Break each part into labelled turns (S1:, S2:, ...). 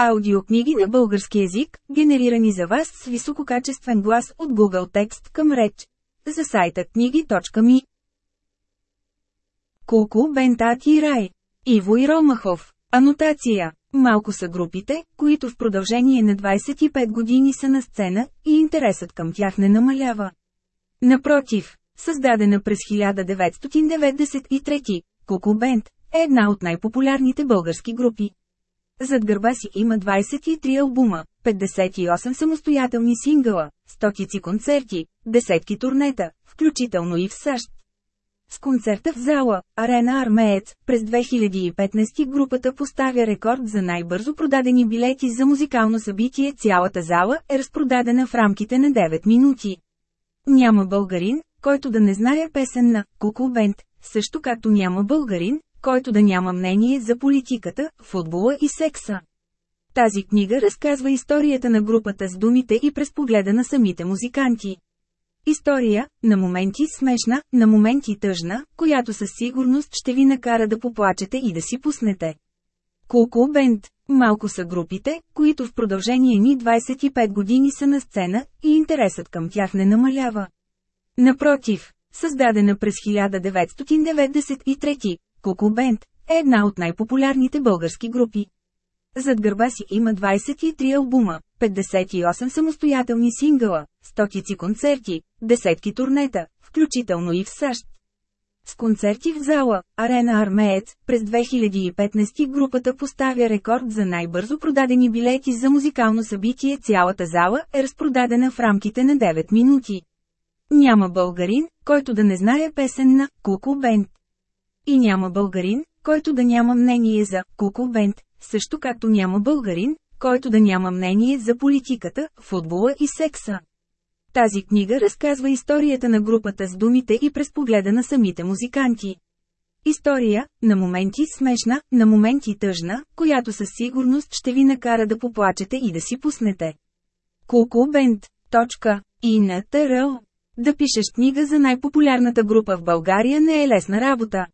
S1: Аудиокниги на български език, генерирани за вас с висококачествен глас от Google Текст към реч. За сайта книги.ми Куку Бентат и Рай Иво и Ромахов Анотация Малко са групите, които в продължение на 25 години са на сцена, и интересът към тях не намалява. Напротив, създадена през 1993, Куку Бент е една от най-популярните български групи. Зад гърба си има 23 албума, 58 самостоятелни сингъла, стотици концерти, десетки турнета, включително и в САЩ. С концерта в зала, Арена Армеец, през 2015 групата поставя рекорд за най-бързо продадени билети за музикално събитие. Цялата зала е разпродадена в рамките на 9 минути. Няма българин, който да не знае песен на Куку Бент, също както няма българин, който да няма мнение за политиката, футбола и секса. Тази книга разказва историята на групата с думите и през погледа на самите музиканти. История, на моменти смешна, на моменти тъжна, която със сигурност ще ви накара да поплачете и да си пуснете. Куку Бенд Малко са групите, които в продължение ни 25 години са на сцена, и интересът към тях не намалява. Напротив, създадена през 1993, Куку Бенд е една от най-популярните български групи. Зад гърба си има 23 албума, 58 самостоятелни сингъла, стотици концерти, десетки турнета, включително и в САЩ. С концерти в зала, Арена Армеец, през 2015 групата поставя рекорд за най-бързо продадени билети за музикално събитие. Цялата зала е разпродадена в рамките на 9 минути. Няма българин, който да не знае песен на Куку Бенд. И няма българин, който да няма мнение за Куку Бенд, също както няма българин, който да няма мнение за политиката, футбола и секса. Тази книга разказва историята на групата с думите и през погледа на самите музиканти. История, на моменти смешна, на моменти тъжна, която със сигурност ще ви накара да поплачете и да си пуснете. Куку Бенд. Точка. И на ТРО. Да пишеш книга за най-популярната група в България не е лесна работа.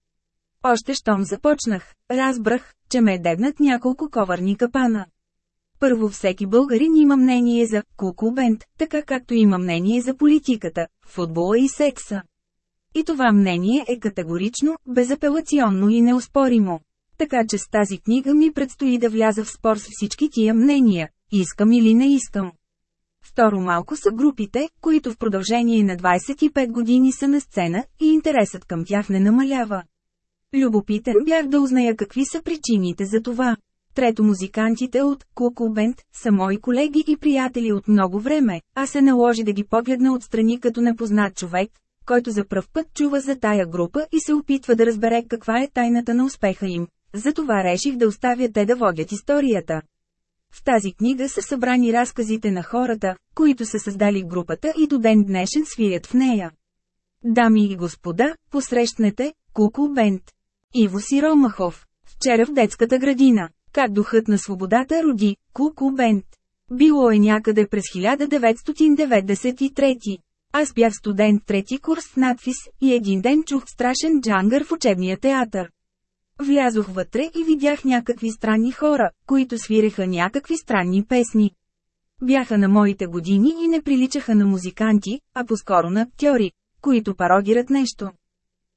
S1: Още щом започнах, разбрах, че ме дебнат няколко коварни капана. Първо всеки българин има мнение за Куку Бенд, така както има мнение за политиката, футбола и секса. И това мнение е категорично, безапелационно и неоспоримо. Така че с тази книга ми предстои да вляза в спор с всички тия мнения, искам или не искам. Второ малко са групите, които в продължение на 25 години са на сцена, и интересът към тях не намалява. Любопитен бях да узная какви са причините за това. Трето музикантите от Куку Бенд са мои колеги и приятели от много време, а се наложи да ги погледна отстрани като непознат човек, който за пръв път чува за тая група и се опитва да разбере каква е тайната на успеха им. Затова реших да оставя те да водят историята. В тази книга са събрани разказите на хората, които са създали групата и до ден днешен свирят в нея. Дами и господа, посрещнете Куку Бенд. Иво Сиромахов. Вчера в детската градина. Как духът на свободата роди Куку Бенд. Било е някъде през 1993. Аз бях студент трети курс в надфис и един ден чух страшен джангър в учебния театър. Влязох вътре и видях някакви странни хора, които свиреха някакви странни песни. Бяха на моите години и не приличаха на музиканти, а по-скоро на актьори, които пародират нещо.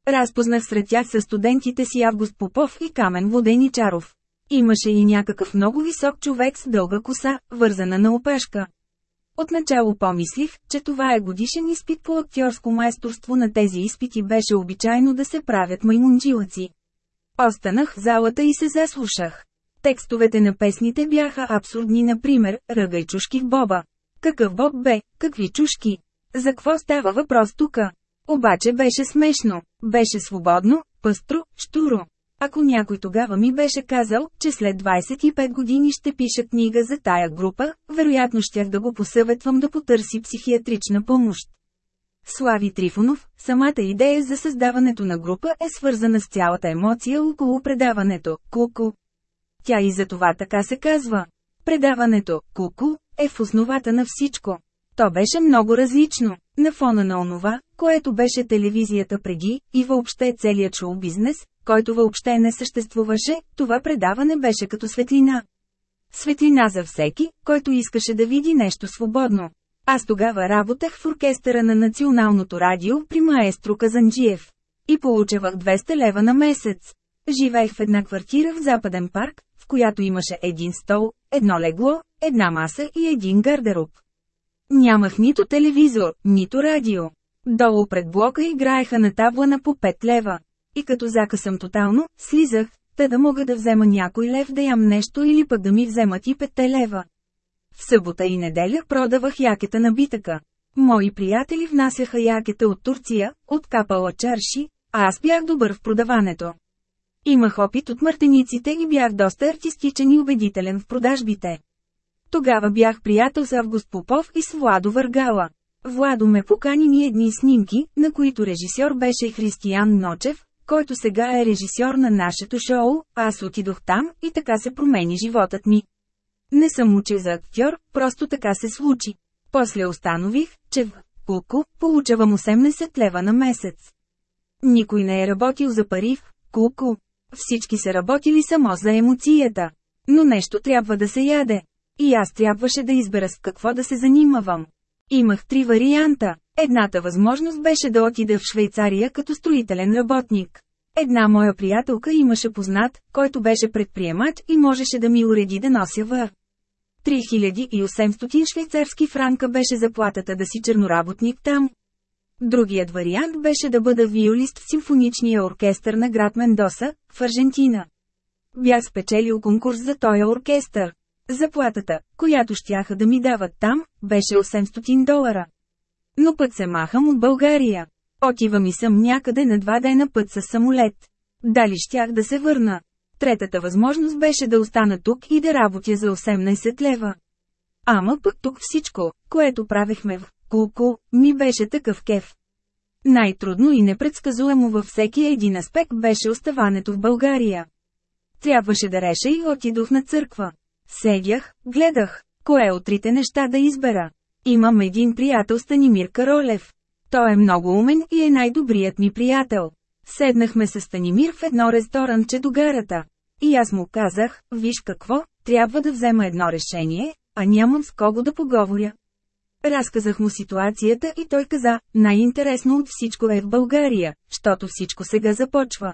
S1: Разпознах сред тях със студентите си Август Попов и Камен Воденичаров. Имаше и някакъв много висок човек с дълга коса, вързана на опешка. Отначало помислих, че това е годишен изпит по актьорско майсторство на тези изпити беше обичайно да се правят маймунджилъци. Останах в залата и се заслушах. Текстовете на песните бяха абсурдни, например, ръгай чушки в боба. Какъв боб бе, какви чушки? За какво става въпрос тука? Обаче беше смешно, беше свободно, пъстро, штуро. Ако някой тогава ми беше казал, че след 25 години ще пиша книга за тая група, вероятно щях да го посъветвам да потърси психиатрична помощ. Слави Трифонов, самата идея за създаването на група е свързана с цялата емоция около предаването «Куку». Тя и за това така се казва. Предаването «Куку» е в основата на всичко. То беше много различно, на фона на онова, което беше телевизията преди, и въобще целият шоу-бизнес, който въобще не съществуваше, това предаване беше като светлина. Светлина за всеки, който искаше да види нещо свободно. Аз тогава работех в оркестъра на Националното радио при маестро Казанджиев. И получавах 200 лева на месец. Живеех в една квартира в Западен парк, в която имаше един стол, едно легло, една маса и един гардероб. Нямах нито телевизор, нито радио. Долу пред блока играеха на таблана по 5 лева. И като закъсам тотално, слизах, та да мога да взема някой лев да ям нещо или пък да ми вземат и 5 лева. В събота и неделя продавах якета на битъка. Мои приятели внасяха якета от Турция, от капала чарши, а аз бях добър в продаването. Имах опит от мартениците и бях доста артистичен и убедителен в продажбите. Тогава бях приятел с Август Попов и с Владо Въргала. Владо ме покани ни едни снимки, на които режисьор беше Християн Ночев, който сега е режисьор на нашето шоу, аз отидох там и така се промени животът ми. Не съм учил за актьор, просто така се случи. После установих, че в Куку получавам 80 лева на месец. Никой не е работил за пари в Куку. Всички са работили само за емоцията. Но нещо трябва да се яде. И аз трябваше да избера с какво да се занимавам. Имах три варианта. Едната възможност беше да отида в Швейцария като строителен работник. Една моя приятелка имаше познат, който беше предприемач и можеше да ми уреди да нося вър. 3800 швейцарски франка беше заплатата да си черноработник там. Другият вариант беше да бъда виолист в симфоничния оркестър на град Мендоса, в Аржентина. Бях спечелил конкурс за този оркестър. Заплатата, която щяха да ми дават там, беше 800 долара. Но път се махам от България. Отивам и съм някъде на два дена път със самолет. Дали щях да се върна? Третата възможност беше да остана тук и да работя за 18 лева. Ама пък тук всичко, което правехме в Кулку, ми беше такъв кеф. Най-трудно и непредсказуемо във всеки един аспект беше оставането в България. Трябваше да реша и отидох на църква. Седях, гледах, кое от трите неща да избера. Имам един приятел Станимир Каролев. Той е много умен и е най-добрият ми приятел. Седнахме с Станимир в едно ресторанче до гарата. И аз му казах, виж какво, трябва да взема едно решение, а нямам с кого да поговоря. Разказах му ситуацията и той каза, най-интересно от всичко е в България, защото всичко сега започва.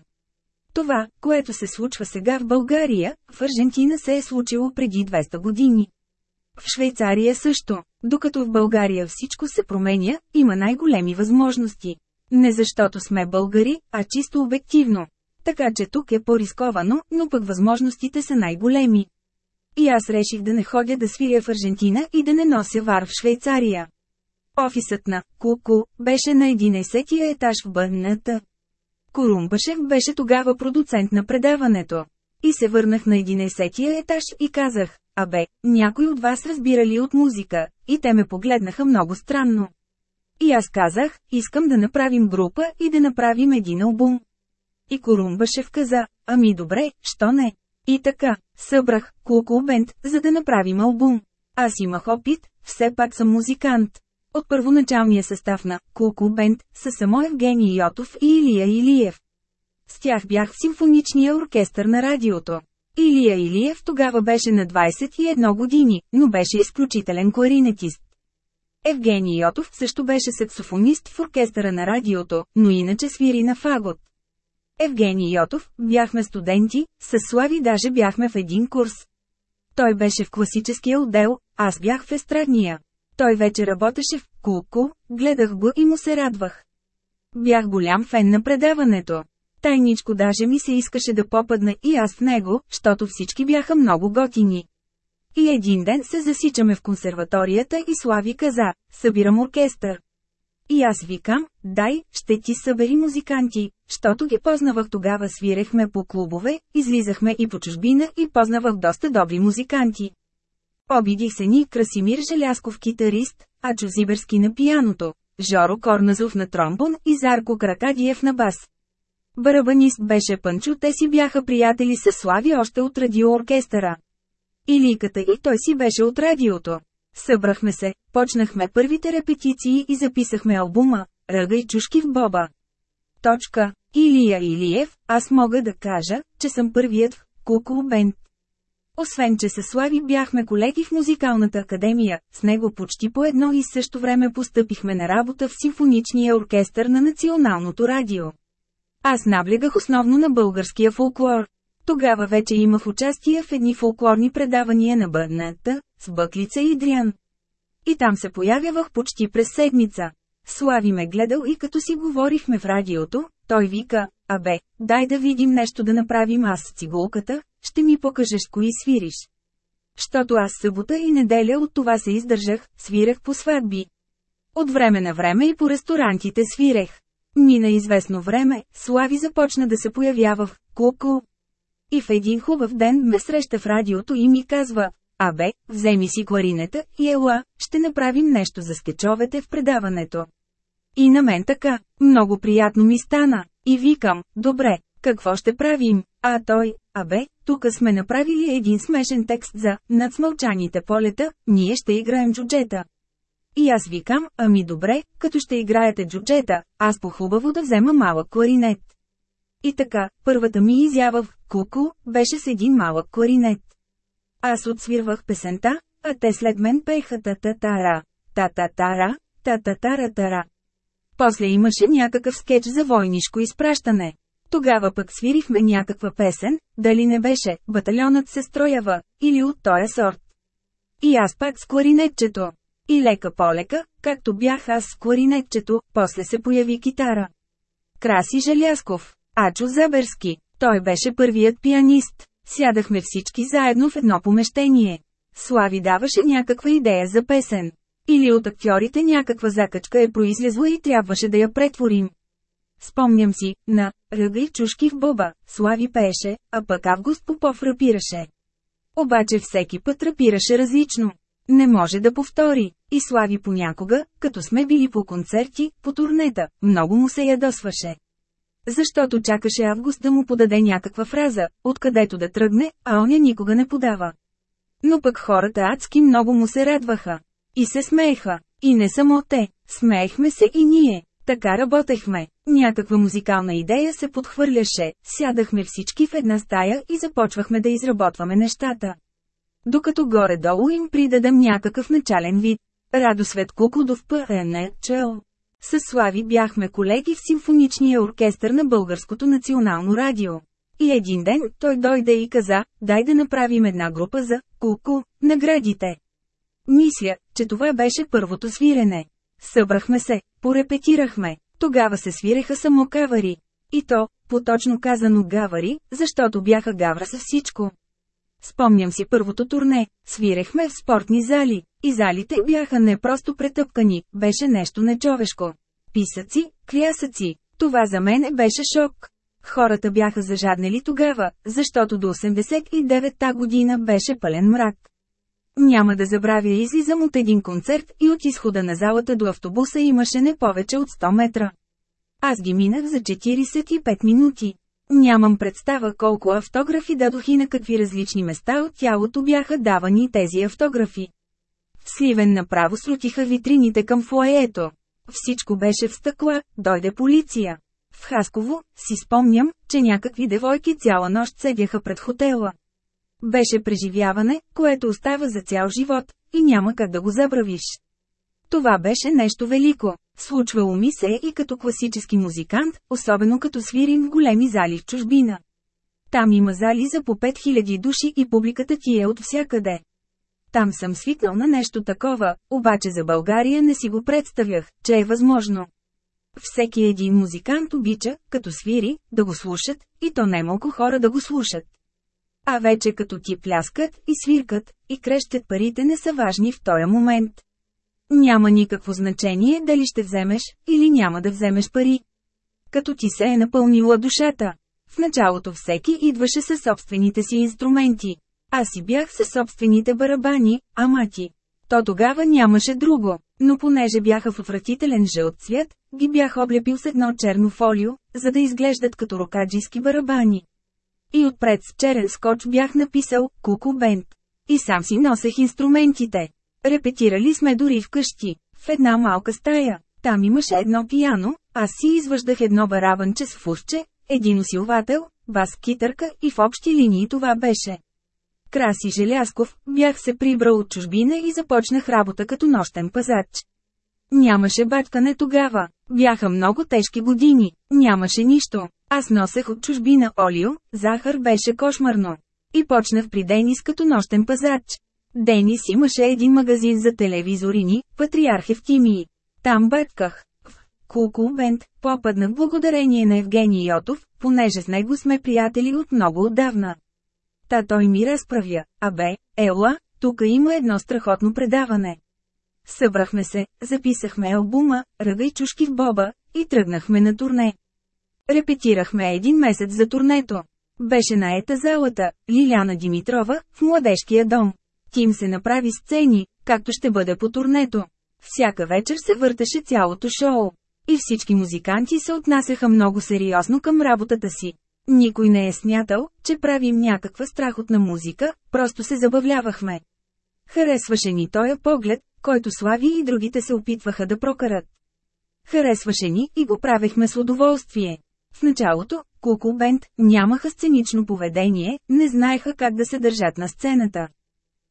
S1: Това, което се случва сега в България, в Аржентина се е случило преди 200 години. В Швейцария също, докато в България всичко се променя, има най-големи възможности. Не защото сме българи, а чисто обективно. Така че тук е по-рисковано, но пък възможностите са най-големи. И аз реших да не ходя да свиря в Аржентина и да не нося вар в Швейцария. Офисът на Куку беше на 11-тия етаж в БНТ. Корумбашев беше тогава продуцент на предаването. И се върнах на 11-тия етаж и казах, абе, някой от вас разбира ли от музика, и те ме погледнаха много странно. И аз казах, искам да направим група и да направим един албум. И Корумбашев каза, ами добре, що не? И така, събрах Куку Бенд, за да направим албум. Аз имах опит, все пак съм музикант. От първоначалния състав на Куку Бенд са само Евгений Йотов и Илия Илиев. С тях бях в симфоничния оркестър на радиото. Илия Илиев тогава беше на 21 години, но беше изключителен кларинетист. Евгений Йотов също беше саксофонист в оркестъра на радиото, но иначе свири на фагот. Евгений Йотов, бяхме студенти, с Слави даже бяхме в един курс. Той беше в класическия отдел, аз бях в естрадния. Той вече работеше в Кулку, гледах го и му се радвах. Бях голям фен на предаването. Тайничко даже ми се искаше да попадна и аз в него, защото всички бяха много готини. И един ден се засичаме в консерваторията и Слави каза, събирам оркестър. И аз викам, дай, ще ти събери музиканти, щото ги познавах тогава свирехме по клубове, излизахме и по чужбина и познавах доста добри музиканти. Обидих се ни Красимир Желясков китарист, Ачо Зиберски на пияното, Жоро Корназов на тромбон и Зарко Кракадиев на бас. Барабанист беше Пънчо, те си бяха приятели с Слави още от радиооркестъра. Иликата и той си беше от радиото. Събрахме се, почнахме първите репетиции и записахме албума «Ръга и чушки в Боба». Точка. Илия Илиев, аз мога да кажа, че съм първият в Куку Бенд. Освен че със Слави бяхме колеги в музикалната академия, с него почти по едно и също време постъпихме на работа в симфоничния оркестър на Националното радио. Аз наблегах основно на българския фолклор. Тогава вече имах участие в едни фолклорни предавания на Бъдната, с Бъклица и Дриан. И там се появявах почти през седмица. Слави ме гледал и като си говорихме в радиото, той вика, абе, дай да видим нещо да направим аз с цигулката, ще ми покажеш кои свириш. Щото аз събота и неделя от това се издържах, свирах по сватби. От време на време и по ресторантите свирех. Мина известно време, Слави започна да се появява в Куку. И в един хубав ден ме среща в радиото и ми казва, Абе, вземи си кларинета и ела, ще направим нещо за скетчовете в предаването. И на мен така, много приятно ми стана. И викам, добре, какво ще правим? А той, абе, тук сме направили един смешен текст за «Над смълчаните полета, ние ще играем джуджета». И аз викам, ами добре, като ще играете джуджета, аз по-хубаво да взема малък кларинет. И така, първата ми изява в «Куку» беше с един малък кларинет. Аз отсвирвах песента, а те след мен пееха та-та-тара, та-та-тара, та-та-тара-тара. После имаше някакъв скетч за войнишко изпращане. Тогава пък свирихме някаква песен, дали не беше, батальонът се строява, или от тоя сорт. И аз пак с кларинетчето. И лека полека, както бях аз с кларинетчето, после се появи китара. Краси Желясков, Ачо Заберски, той беше първият пианист. Сядахме всички заедно в едно помещение. Слави даваше някаква идея за песен. Или от актьорите някаква закачка е произлезла и трябваше да я претворим. Спомням си, на «Ръга и чушки в бъба», Слави пееше, а пък Август Попов рапираше. Обаче всеки път рапираше различно. Не може да повтори. И Слави понякога, като сме били по концерти, по турнета, много му се ядосваше. Защото чакаше Август да му подаде някаква фраза, откъдето да тръгне, а оня никога не подава. Но пък хората адски много му се радваха. И се смееха. И не само те, смеехме се и ние. Така работехме. Някаква музикална идея се подхвърляше, сядахме всички в една стая и започвахме да изработваме нещата. Докато горе-долу им придадем някакъв начален вид. Радосвет Кукудов ПНЧЛ. С Слави бяхме колеги в симфоничния оркестър на Българското национално радио. И един ден той дойде и каза, дай да направим една група за «Куку» наградите. Мисля, че това беше първото свирене. Събрахме се, порепетирахме, тогава се свиреха само кавари. И то, поточно казано гавари, защото бяха гавра с всичко. Спомням си първото турне, свирехме в спортни зали, и залите бяха не просто претъпкани, беше нещо нечовешко. Писъци, клясъци, това за мен беше шок. Хората бяха зажаднели тогава, защото до 89-та година беше пълен мрак. Няма да забравя излизам от един концерт и от изхода на залата до автобуса имаше не повече от 100 метра. Аз ги минах за 45 минути. Нямам представа колко автографи дадох и на какви различни места от тялото бяха давани тези автографи. В Сливен направо слутиха витрините към фуаето. Всичко беше в стъкла, дойде полиция. В Хасково, си спомням, че някакви девойки цяла нощ седяха пред хотела. Беше преживяване, което остава за цял живот, и няма как да го забравиш. Това беше нещо велико. Случвало ми се и като класически музикант, особено като свирим в големи зали в чужбина. Там има зали за по 5000 души и публиката ти е от всякъде. Там съм свикнал на нещо такова, обаче за България не си го представях, че е възможно. Всеки един музикант обича, като свири, да го слушат, и то немалко хора да го слушат. А вече като ти пляскат и свиркат, и крещят парите не са важни в този момент. Няма никакво значение дали ще вземеш, или няма да вземеш пари. Като ти се е напълнила душата. В началото всеки идваше със собствените си инструменти. Аз си бях със собствените барабани, ама ти. То тогава нямаше друго, но понеже бяха в отвратителен жълт цвят, ги бях облепил с едно черно фолио, за да изглеждат като рокаджийски барабани. И отпред с черен скотч бях написал «Куку Бенд». И сам си носех инструментите. Репетирали сме дори вкъщи, в една малка стая. Там имаше едно пияно, аз си изваждах едно барабанче с фусче, един усилвател, бас-китърка и в общи линии това беше. Краси Желясков, бях се прибрал от чужбина и започнах работа като нощен пазач. Нямаше бачкане тогава. Бяха много тежки години. Нямаше нищо. Аз носех от чужбина олио, захар беше кошмарно. И почнах при Денис като нощен пазач. Денис имаше един магазин за телевизорини, Патриарх Евтимии. Там бетках. В Кулкул Бенд попаднах благодарение на Евгений Йотов, понеже с него сме приятели от много отдавна. Та той ми разправя, абе, ела, тук има едно страхотно предаване. Събрахме се, записахме албума, ръга и чушки в боба, и тръгнахме на турне. Репетирахме един месец за турнето. Беше наета залата, Лиляна Димитрова, в младежкия дом. Тим се направи сцени, както ще бъде по турнето. Всяка вечер се въртеше цялото шоу. И всички музиканти се отнасяха много сериозно към работата си. Никой не е смятал, че правим някаква страхотна музика, просто се забавлявахме. Харесваше ни тоя поглед, който Слави и другите се опитваха да прокарат. Харесваше ни и го правехме с удоволствие. В началото, Куку Бенд, нямаха сценично поведение, не знаеха как да се държат на сцената.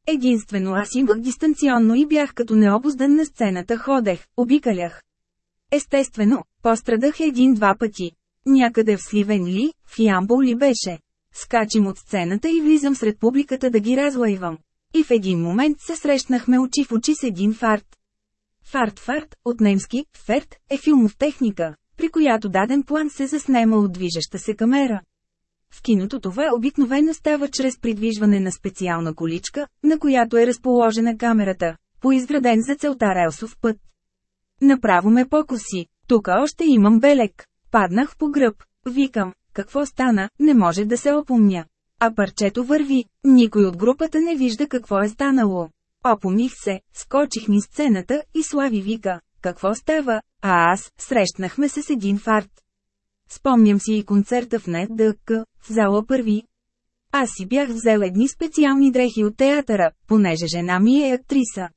S1: Единствено аз имах дистанционно и бях като необоздан на сцената ходех, обикалях. Естествено, пострадах един-два пъти. Някъде в Сливен ли, в Ямбол ли беше. Скачим от сцената и влизам сред публиката да ги разлайвам. И в един момент се срещнахме очи в очи с един фарт. Фарт-фарт, от немски, ферт, е филмов техника, при която даден план се заснема от движеща се камера. В киното това обикновено става чрез придвижване на специална количка, на която е разположена камерата, по изграден за целта релсов път. Направо ме покоси, тук още имам белек. Паднах по гръб. Викам, какво стана, не може да се опомня. А парчето върви, никой от групата не вижда какво е станало. Опомних се, скочих ми сцената и Слави вика, какво става, а аз, срещнахме се с един фарт. Спомням си и концерта в НДК, в зала първи. Аз си бях взел едни специални дрехи от театъра, понеже жена ми е актриса.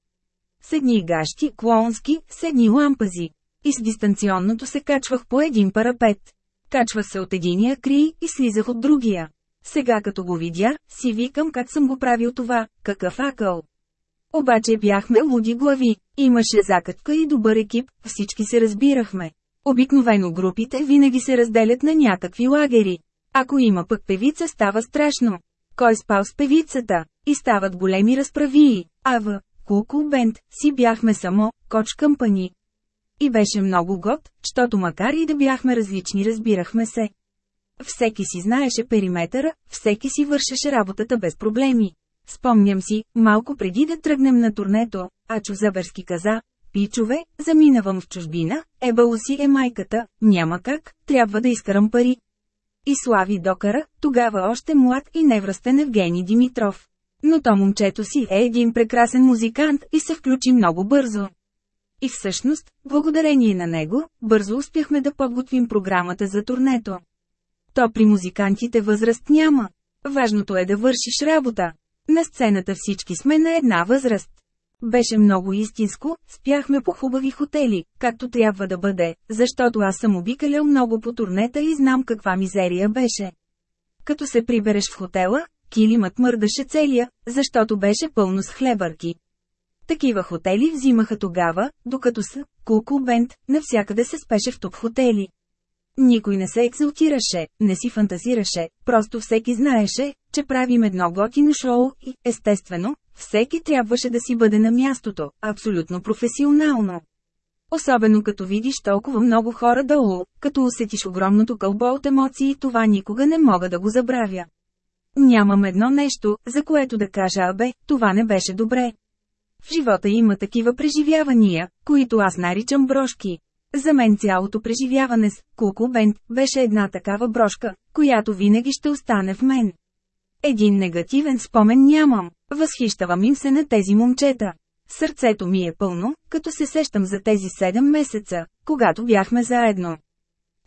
S1: С едни гащи, клоунски, с едни лампази. И с дистанционното се качвах по един парапет. Качва се от единия крий и слизах от другия. Сега като го видя, си викам как съм го правил това, какъв акъл. Обаче бяхме луди глави, имаше закачка и добър екип, всички се разбирахме. Обикновено групите винаги се разделят на някакви лагери. Ако има пък певица става страшно. Кой спал с певицата? И стават големи разправии. А в Кулкул Бенд си бяхме само Коч Къмпани. И беше много год, защото макар и да бяхме различни разбирахме се. Всеки си знаеше периметъра, всеки си вършеше работата без проблеми. Спомням си, малко преди да тръгнем на турнето, Ачо Заберски каза, Пичове, заминавам в чужбина, ебало си е майката, няма как, трябва да изкарам пари. И Слави докара, тогава още млад и невръстен Евгений Димитров. Но то момчето си е един прекрасен музикант и се включи много бързо. И всъщност, благодарение на него, бързо успяхме да подготвим програмата за турнето. То при музикантите възраст няма. Важното е да вършиш работа. На сцената всички сме на една възраст. Беше много истинско, спяхме по хубави хотели, както трябва да бъде, защото аз съм обикалял много по турнета и знам каква мизерия беше. Като се прибереш в хотела, килимът мърдаше целия, защото беше пълно с хлебърки. Такива хотели взимаха тогава, докато са, Куку Бенд, навсякъде се спеше в топ хотели. Никой не се екзалтираше, не си фантазираше, просто всеки знаеше, че правим едно готино шоу и, естествено, всеки трябваше да си бъде на мястото, абсолютно професионално. Особено като видиш толкова много хора долу, като усетиш огромното кълбо от емоции, това никога не мога да го забравя. Нямам едно нещо, за което да кажа абе, това не беше добре. В живота има такива преживявания, които аз наричам брошки. За мен цялото преживяване с Куку Бенд беше една такава брошка, която винаги ще остане в мен. Един негативен спомен нямам, възхищавам им се на тези момчета. Сърцето ми е пълно, като се сещам за тези 7 месеца, когато бяхме заедно.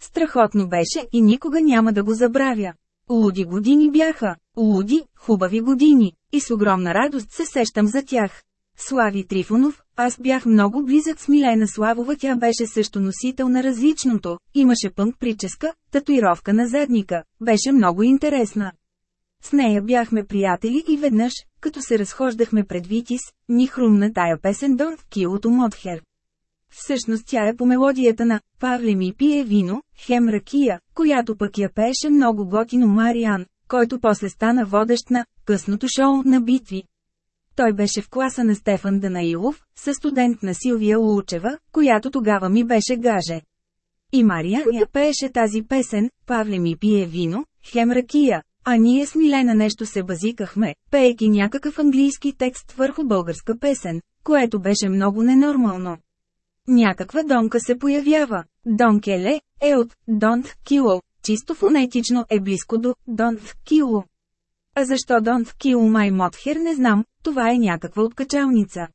S1: Страхотно беше и никога няма да го забравя. Луди години бяха, луди, хубави години, и с огромна радост се сещам за тях. Слави Трифонов, аз бях много близък с Милена Славова, тя беше също носител на различното, имаше пънк прическа, татуировка на задника, беше много интересна. С нея бяхме приятели и веднъж, като се разхождахме пред Витис, ни хрумна тая песен Дон в килото Модхер. Всъщност тя е по мелодията на «Павле ми пие вино, хем ракия», която пък я пееше много готино Мариан, който после стана водещ на «Късното шоу на битви». Той беше в класа на Стефан Данаилов, със студент на Силвия Лучева, която тогава ми беше гаже. И Мариан я пееше тази песен, Павле ми пие вино, хем ракия, а ние с Милена нещо се базикахме, пеейки някакъв английски текст върху българска песен, което беше много ненормално. Някаква донка се появява. Донкеле е от Don't Kill, чисто фонетично е близко до Don't Kill. А защо Don't Kill My Mother не знам, това е някаква откачалница.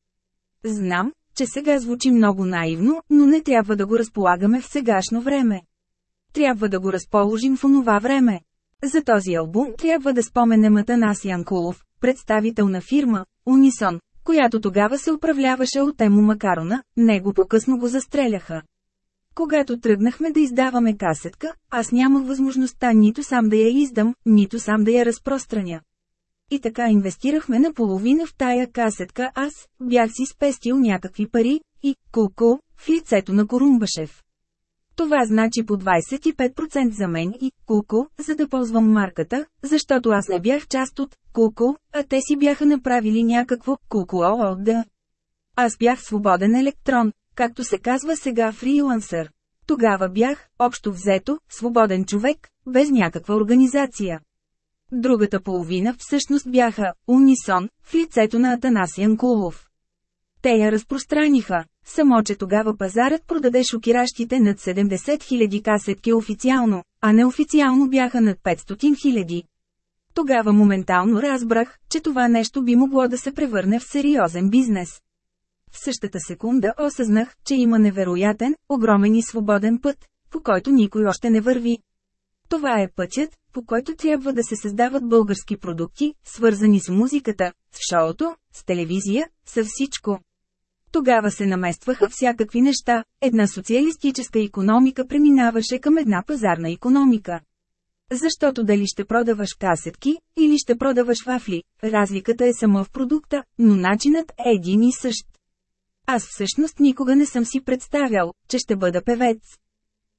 S1: Знам, че сега звучи много наивно, но не трябва да го разполагаме в сегашно време. Трябва да го разположим в онова време. За този албум трябва да споменем Атанас Янкулов, представител на фирма Унисон, която тогава се управляваше от Емо Макарона, него по-късно го застреляха. Когато тръгнахме да издаваме касетка, аз нямах възможността нито сам да я издам, нито сам да я разпространя. И така инвестирахме наполовина в тая касетка аз, бях си спестил някакви пари, и, куку, в лицето на Корумбашев. Това значи по 25% за мен и Куку, за да ползвам марката, защото аз не бях част от Куку, а те си бяха направили някакво Куку ООД. Аз бях свободен електрон, както се казва сега фрилансър. Тогава бях, общо взето, свободен човек, без някаква организация. Другата половина всъщност бяха Унисон, в лицето на Атанас Янкулов. Те я разпространиха. Само че тогава пазарът продаде шокиращите над 70 000 касетки официално, а неофициално бяха над 500 000. Тогава моментално разбрах, че това нещо би могло да се превърне в сериозен бизнес. В същата секунда осъзнах, че има невероятен, огромен и свободен път, по който никой още не върви. Това е пътят, по който трябва да се създават български продукти, свързани с музиката, с шоуто, с телевизия, с всичко. Тогава се наместваха всякакви неща, една социалистическа економика преминаваше към една пазарна економика. Защото дали ще продаваш касетки, или ще продаваш вафли, разликата е само в продукта, но начинът е един и същ. Аз всъщност никога не съм си представял, че ще бъда певец.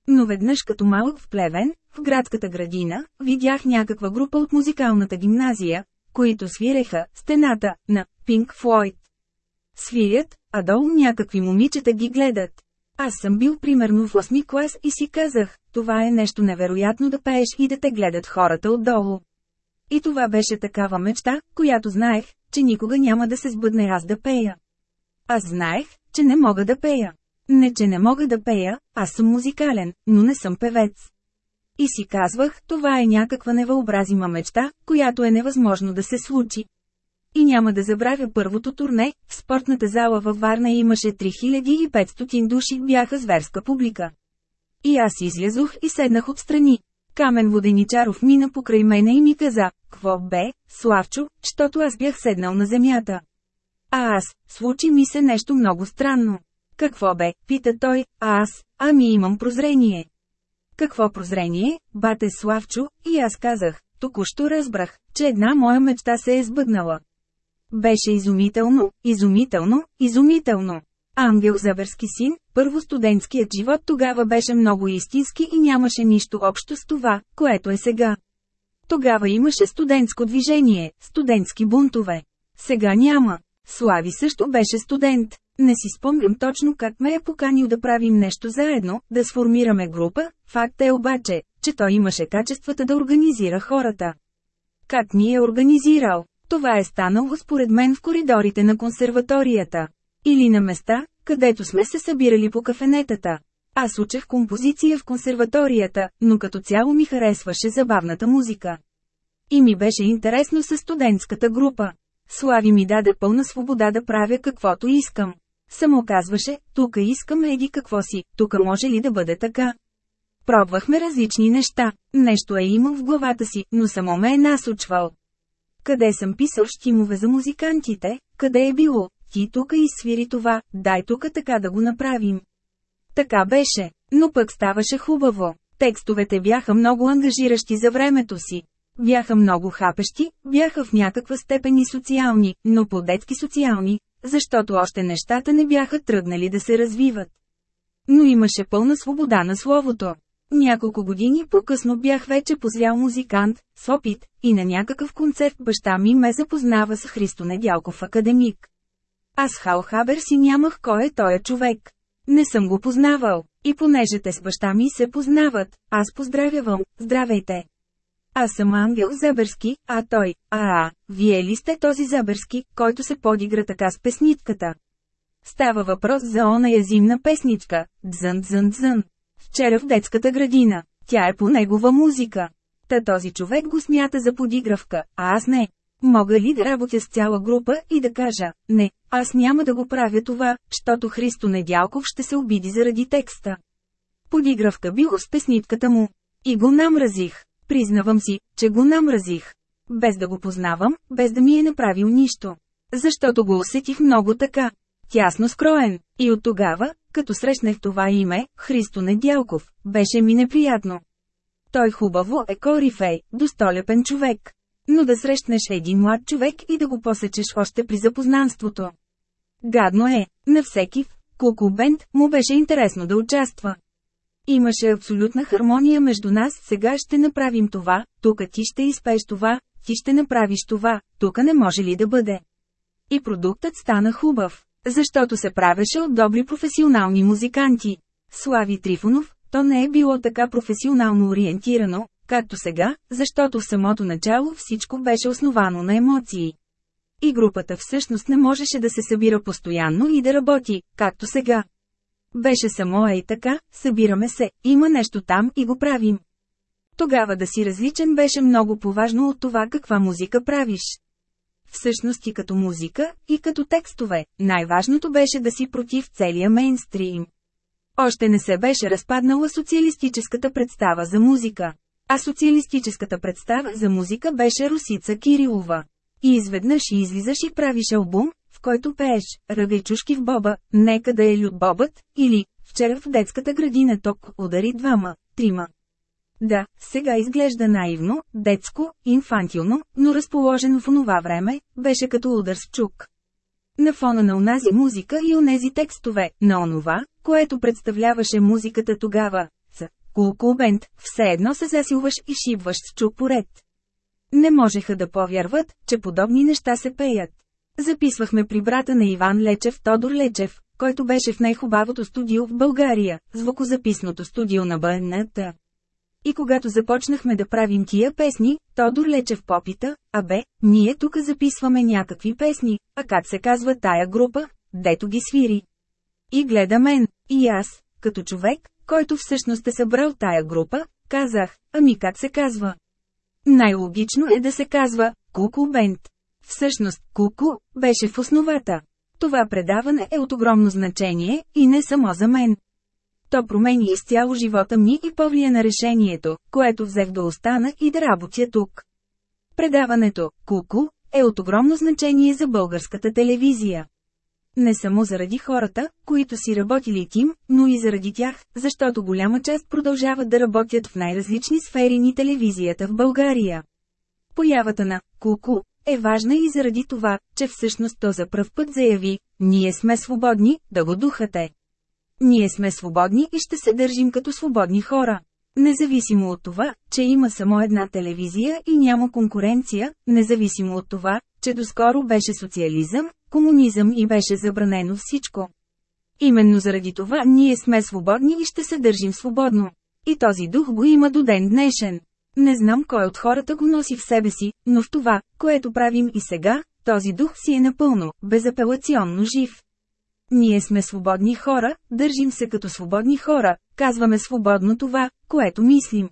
S1: Но веднъж като малък в Плевен, в градската градина, видях някаква група от музикалната гимназия, които свиреха стената на Pink Floyd. Свирят, а долу някакви момичета ги гледат. Аз съм бил примерно в 8 клас и си казах, това е нещо невероятно да пееш и да те гледат хората отдолу. И това беше такава мечта, която знаех, че никога няма да се сбъдне аз да пея. Аз знаех, че не мога да пея. Не, че не мога да пея, аз съм музикален, но не съм певец. И си казвах, това е някаква невъобразима мечта, която е невъзможно да се случи. И няма да забравя първото турне, в спортната зала във Варна имаше 3500 души, бяха зверска публика. И аз излязох и седнах отстрани. Камен Воденичаров мина покрай мене и ми каза, «Кво бе, Славчо, щото аз бях седнал на земята». А аз, случи ми се нещо много странно. Какво бе, пита той, аз, ами имам прозрение. Какво прозрение, бате Славчо, и аз казах, току-що разбрах, че една моя мечта се е сбъднала. Беше изумително, изумително, изумително. Ангел Заберски син, първо студентският живот тогава беше много истински и нямаше нищо общо с това, което е сега. Тогава имаше студентско движение, студентски бунтове. Сега няма. Слави също беше студент. Не си спомням точно как ме е поканил да правим нещо заедно, да сформираме група, факт е обаче, че той имаше качествата да организира хората. Как ни е организирал? Това е станало според мен в коридорите на консерваторията. Или на места, където сме се събирали по кафенетата. Аз учех композиция в консерваторията, но като цяло ми харесваше забавната музика. И ми беше интересно с студентската група. Слави ми даде пълна свобода да правя каквото искам. Само казваше, тука искам еди какво си, тука може ли да бъде така. Пробвахме различни неща, нещо е имал в главата си, но само ме е насочвал. Къде съм писал щимове за музикантите, къде е било, ти тука изсвири това, дай тука така да го направим. Така беше, но пък ставаше хубаво. Текстовете бяха много ангажиращи за времето си. Бяха много хапещи, бяха в някаква степен и социални, но по-детски социални, защото още нещата не бяха тръгнали да се развиват. Но имаше пълна свобода на словото. Няколко години по-късно бях вече позрял музикант, с опит, и на някакъв концерт баща ми ме запознава с Христо Недялков академик. Аз Хал Хабер си нямах кой е той човек. Не съм го познавал, и понеже те с баща ми се познават, аз поздравявам, здравейте. Аз съм Ангел Заберски, а той, а, а, вие ли сте този Заберски, който се подигра така с песнитката? Става въпрос за она язимна песничка, дзън дзън дзън. Вчера в детската градина, тя е по негова музика. Та този човек го смята за подигравка, а аз не. Мога ли да работя с цяла група и да кажа, не, аз няма да го правя това, защото Христо Недялков ще се обиди заради текста. Подигравка бил с песнитката му. И го намразих. Признавам си, че го намразих. Без да го познавам, без да ми е направил нищо. Защото го усетих много така. Тясно скроен. И от тогава, като срещнах това име, Христо Недялков, беше ми неприятно. Той хубаво е корифей, достолепен човек. Но да срещнеш един млад човек и да го посечеш още при запознанството. Гадно е, на всеки в Куку му беше интересно да участва. Имаше абсолютна хармония между нас, сега ще направим това, тук ти ще изпееш това, ти ще направиш това, тук не може ли да бъде. И продуктът стана хубав, защото се правеше от добри професионални музиканти. Слави Трифонов, то не е било така професионално ориентирано, както сега, защото в самото начало всичко беше основано на емоции. И групата всъщност не можеше да се събира постоянно и да работи, както сега. Беше само ей така, събираме се, има нещо там и го правим. Тогава да си различен беше много поважно от това каква музика правиш. Всъщност и като музика, и като текстове, най-важното беше да си против целия мейнстрим. Още не се беше разпаднала социалистическата представа за музика. А социалистическата представа за музика беше Русица Кирилова. И изведнъж и излизаш и правиш албум, който пееш «Ръгай чушки в боба, нека да е лют бобът» или «Вчера в детската градина ток удари двама, трима». Да, сега изглежда наивно, детско, инфантилно, но разположено в онова време, беше като удар с чук. На фона на онази музика и онези текстове, на онова, което представляваше музиката тогава, с Кулкубент, все едно се засилваш и шибваш с чук поред. Не можеха да повярват, че подобни неща се пеят. Записвахме при брата на Иван Лечев Тодор Лечев, който беше в най-хубавото студио в България, звукозаписното студио на БНТ. И когато започнахме да правим тия песни, Тодор Лечев попита, а бе, ние тук записваме някакви песни, а как се казва тая група, дето ги свири. И гледа мен, и аз, като човек, който всъщност е събрал тая група, казах, ами как се казва? Най-логично е да се казва Куку Бенд. Всъщност, Куку беше в основата. Това предаване е от огромно значение, и не само за мен. То промени изцяло живота ми и повлия на решението, което взех да остана и да работя тук. Предаването «Куку» е от огромно значение за българската телевизия. Не само заради хората, които си работили тим, но и заради тях, защото голяма част продължават да работят в най-различни сфери ни телевизията в България. Появата на «Куку» е важна и заради това, че всъщност то за пръв път заяви, ние сме свободни, да го духате. Ние сме свободни и ще се държим като свободни хора. Независимо от това, че има само една телевизия и няма конкуренция, независимо от това, че доскоро беше социализъм, комунизъм и беше забранено всичко. Именно заради това ние сме свободни и ще се държим свободно. И този дух го има до ден днешен. Не знам кой от хората го носи в себе си, но в това, което правим и сега, този дух си е напълно, безапелационно жив. Ние сме свободни хора, държим се като свободни хора, казваме свободно това, което мислим.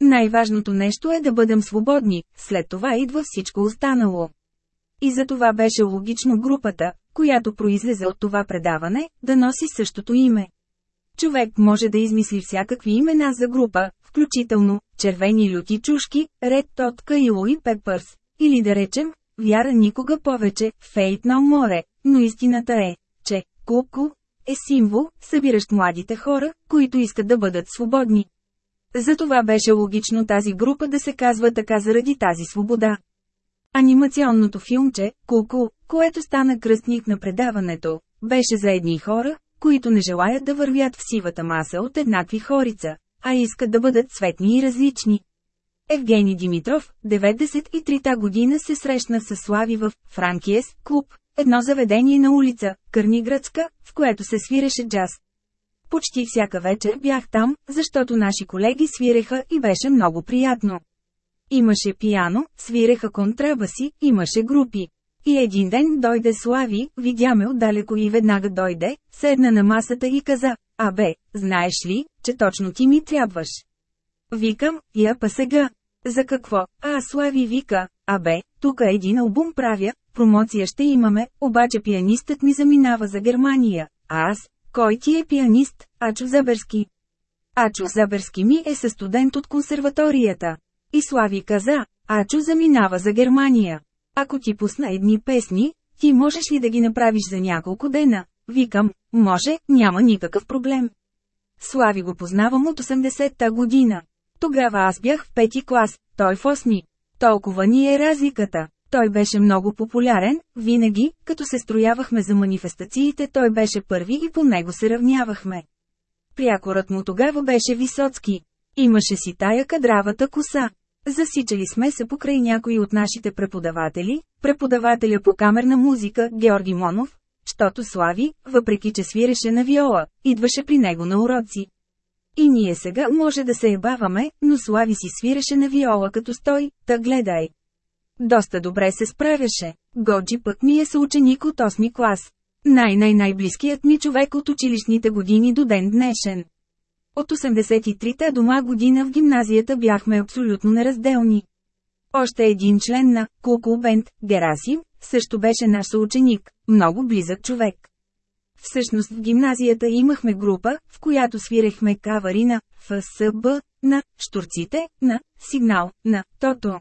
S1: Най-важното нещо е да бъдем свободни, след това идва всичко останало. И за това беше логично групата, която произлезе от това предаване, да носи същото име. Човек може да измисли всякакви имена за група, включително червени люти чушки, ред тотка и луи пепърс, или да речем, вяра никога повече, фейт на море, но истината е, че «Куку» е символ, събиращ младите хора, които искат да бъдат свободни. Затова беше логично тази група да се казва така заради тази свобода. Анимационното филмче, Куку, което стана кръстник на предаването, беше за едни хора, които не желаят да вървят в сивата маса от еднакви хорица, а искат да бъдат цветни и различни. Евгений Димитров, 93-та година се срещна с Слави в Франкиес клуб, едно заведение на улица, Кърниградска, в което се свиреше джаз. Почти всяка вечер бях там, защото наши колеги свиреха и беше много приятно. Имаше пияно, свиреха контрабаси, имаше групи. И един ден дойде Слави, видя ме отдалеко и веднага дойде, седна на масата и каза, «Абе, знаеш ли, че точно ти ми трябваш?» Викам, я па сега. За какво? А Слави вика, абе, тук един албум правя, промоция ще имаме, обаче пианистът ми заминава за Германия. А аз, кой ти е пианист? Ачо Заберски. Ачо Заберски ми е със студент от консерваторията. И Слави каза, Ачо заминава за Германия. Ако ти пусна едни песни, ти можеш ли да ги направиш за няколко дена? Викам, може, няма никакъв проблем. Слави го познавам от 80-та година. Тогава аз бях в пети клас, той в осми. Толкова ни е разликата. Той беше много популярен, винаги, като се строявахме за манифестациите той беше първи и по него се равнявахме. Прякорът му тогава беше Висоцки. Имаше си тая кадравата коса. Засичали сме се покрай някои от нашите преподаватели, преподавателя по камерна музика Георги Монов, щото Слави, въпреки че свиреше на виола, идваше при него на уроци. И ние сега може да се ебаваме, но Слави си свиреше на виола като стой, та гледай. Доста добре се справяше. Годжи пък ми е съученик от 8 клас. Най-най-най-близкият ми човек от училищните години до ден днешен. От 83-та дома година в гимназията бяхме абсолютно неразделни. Още един член на Куку Бенд, Герасим, също беше наш съученик, много близък човек. Всъщност в гимназията имахме група, в която свирехме кавари на ФСБ, на штурците, на сигнал, на тото.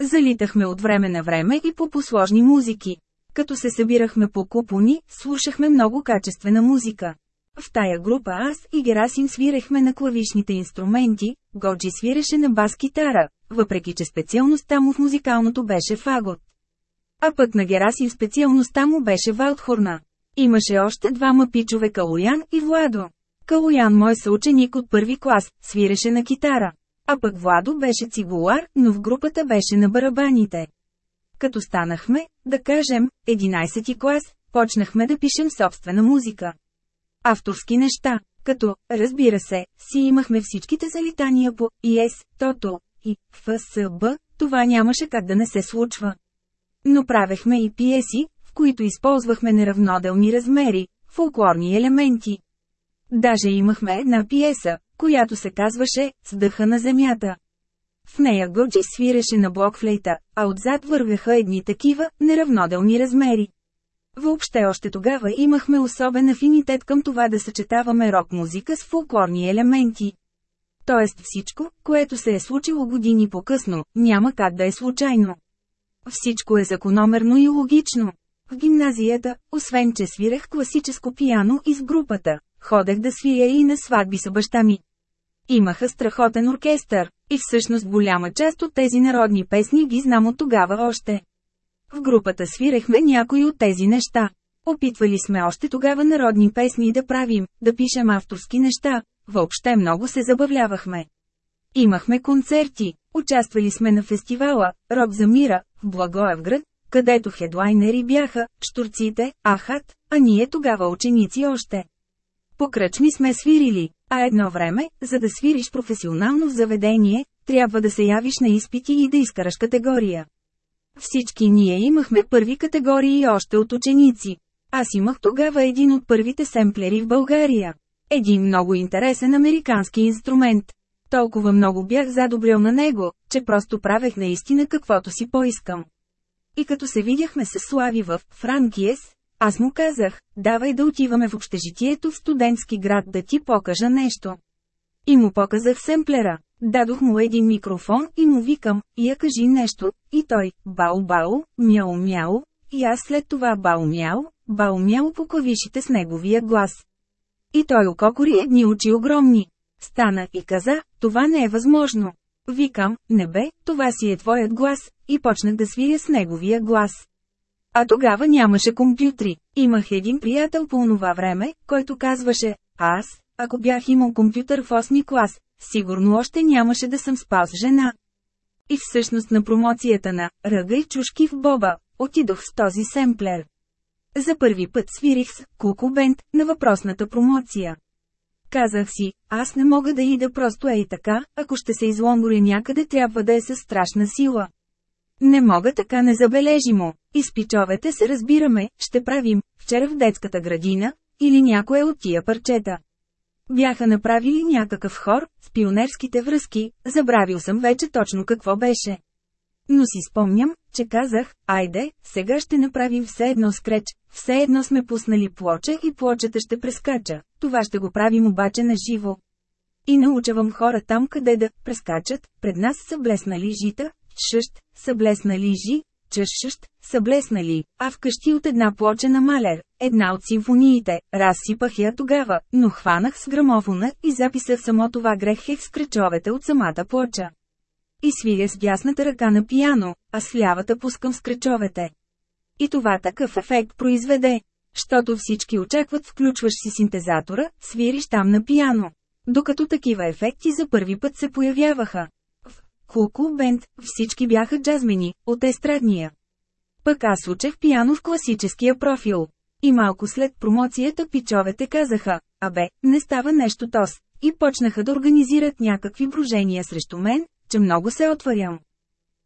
S1: Залитахме от време на време и по посложни музики. Като се събирахме по купони, слушахме много качествена музика. В тая група аз и Герасим свирехме на клавишните инструменти, Годжи свиреше на бас-китара, въпреки че специалността му в музикалното беше фагот. А пък на Герасим специалността му беше валдхорна. Имаше още двама пичове Калуян и Владо. Калуян мой съученик от първи клас, свиреше на китара. А пък Владо беше цигулар, но в групата беше на барабаните. Като станахме, да кажем, 11 клас, почнахме да пишем собствена музика. Авторски неща, като, разбира се, си имахме всичките залитания по ИС, ТОТО и ФСБ, това нямаше как да не се случва. Но правехме и пиеси, в които използвахме неравноделни размери, фолклорни елементи. Даже имахме една пиеса, която се казваше «С дъха на земята». В нея Гълджи свиреше на блокфлейта, а отзад вървяха едни такива, неравноделни размери. Въобще още тогава имахме особен афинитет към това да съчетаваме рок-музика с фолклорни елементи. Тоест всичко, което се е случило години по-късно, няма как да е случайно. Всичко е закономерно и логично. В гимназията, освен че свирех класическо пияно из групата, ходех да свия и на сватби с баща ми. Имаха страхотен оркестър, и всъщност голяма част от тези народни песни ги знам от тогава още. В групата свирехме някои от тези неща. Опитвали сме още тогава народни песни да правим, да пишем авторски неща, въобще много се забавлявахме. Имахме концерти, участвали сме на фестивала «Рок за мира» в Благоевград, където хедлайнери бяха штурците, Ахат, а ние тогава ученици още. По кръчми сме свирили, а едно време, за да свириш професионално в заведение, трябва да се явиш на изпити и да изкараш категория. Всички ние имахме първи категории още от ученици. Аз имах тогава един от първите семплери в България. Един много интересен американски инструмент. Толкова много бях задобрил на него, че просто правех наистина каквото си поискам. И като се видяхме с Слави в Франкиес, аз му казах, давай да отиваме в общежитието в студентски град да ти покажа нещо. И му показах семплера. Дадох му един микрофон и му викам, я кажи нещо, и той, бао-бао, мяу-мяу, и аз след това бао-мяу, бао-мяу по клавишите с неговия глас. И той ококори едни очи огромни. Стана и каза, това не е възможно. Викам, не бе, това си е твоят глас, и почнах да свиря с неговия глас. А тогава нямаше компютри. Имах един приятел по онова време, който казваше, аз, ако бях имал компютър в 8 клас, сигурно още нямаше да съм спал с жена. И всъщност на промоцията на «Ръга и чушки в Боба» отидох с този семплер. За първи път свирих с «Куку Бенд» на въпросната промоция. Казах си, аз не мога да ида просто ей така, ако ще се изломоря някъде трябва да е със страшна сила. Не мога така незабележимо. И с се разбираме, ще правим, вчера в детската градина, или някое от тия парчета. Бяха направили някакъв хор, с пионерските връзки, забравил съм вече точно какво беше. Но си спомням, че казах, айде, сега ще направим все едно скреч, все едно сме пуснали плоча и плочата ще прескача, това ще го правим обаче на живо. И научавам хора там къде да прескачат, пред нас са блеснали жита, шъщ, са блеснали жи, чъшъщ, са блеснали, а вкъщи от една плоча на Малер, една от симфониите, разсипах я тогава, но хванах с грамофона и записах само това грехех с кръчовете от самата плоча. И свиря с дясната ръка на пияно, а с лявата пускам с кръчовете. И това такъв ефект произведе. Щото всички очакват включваш си синтезатора, свириш там на пияно. Докато такива ефекти за първи път се появяваха. В Куку Бенд всички бяха джазмени, от естрадния. Пък аз учех пияно в класическия профил. И малко след промоцията пичовете казаха, абе, не става нещо тос, и почнаха да организират някакви брожения срещу мен, че много се отварям.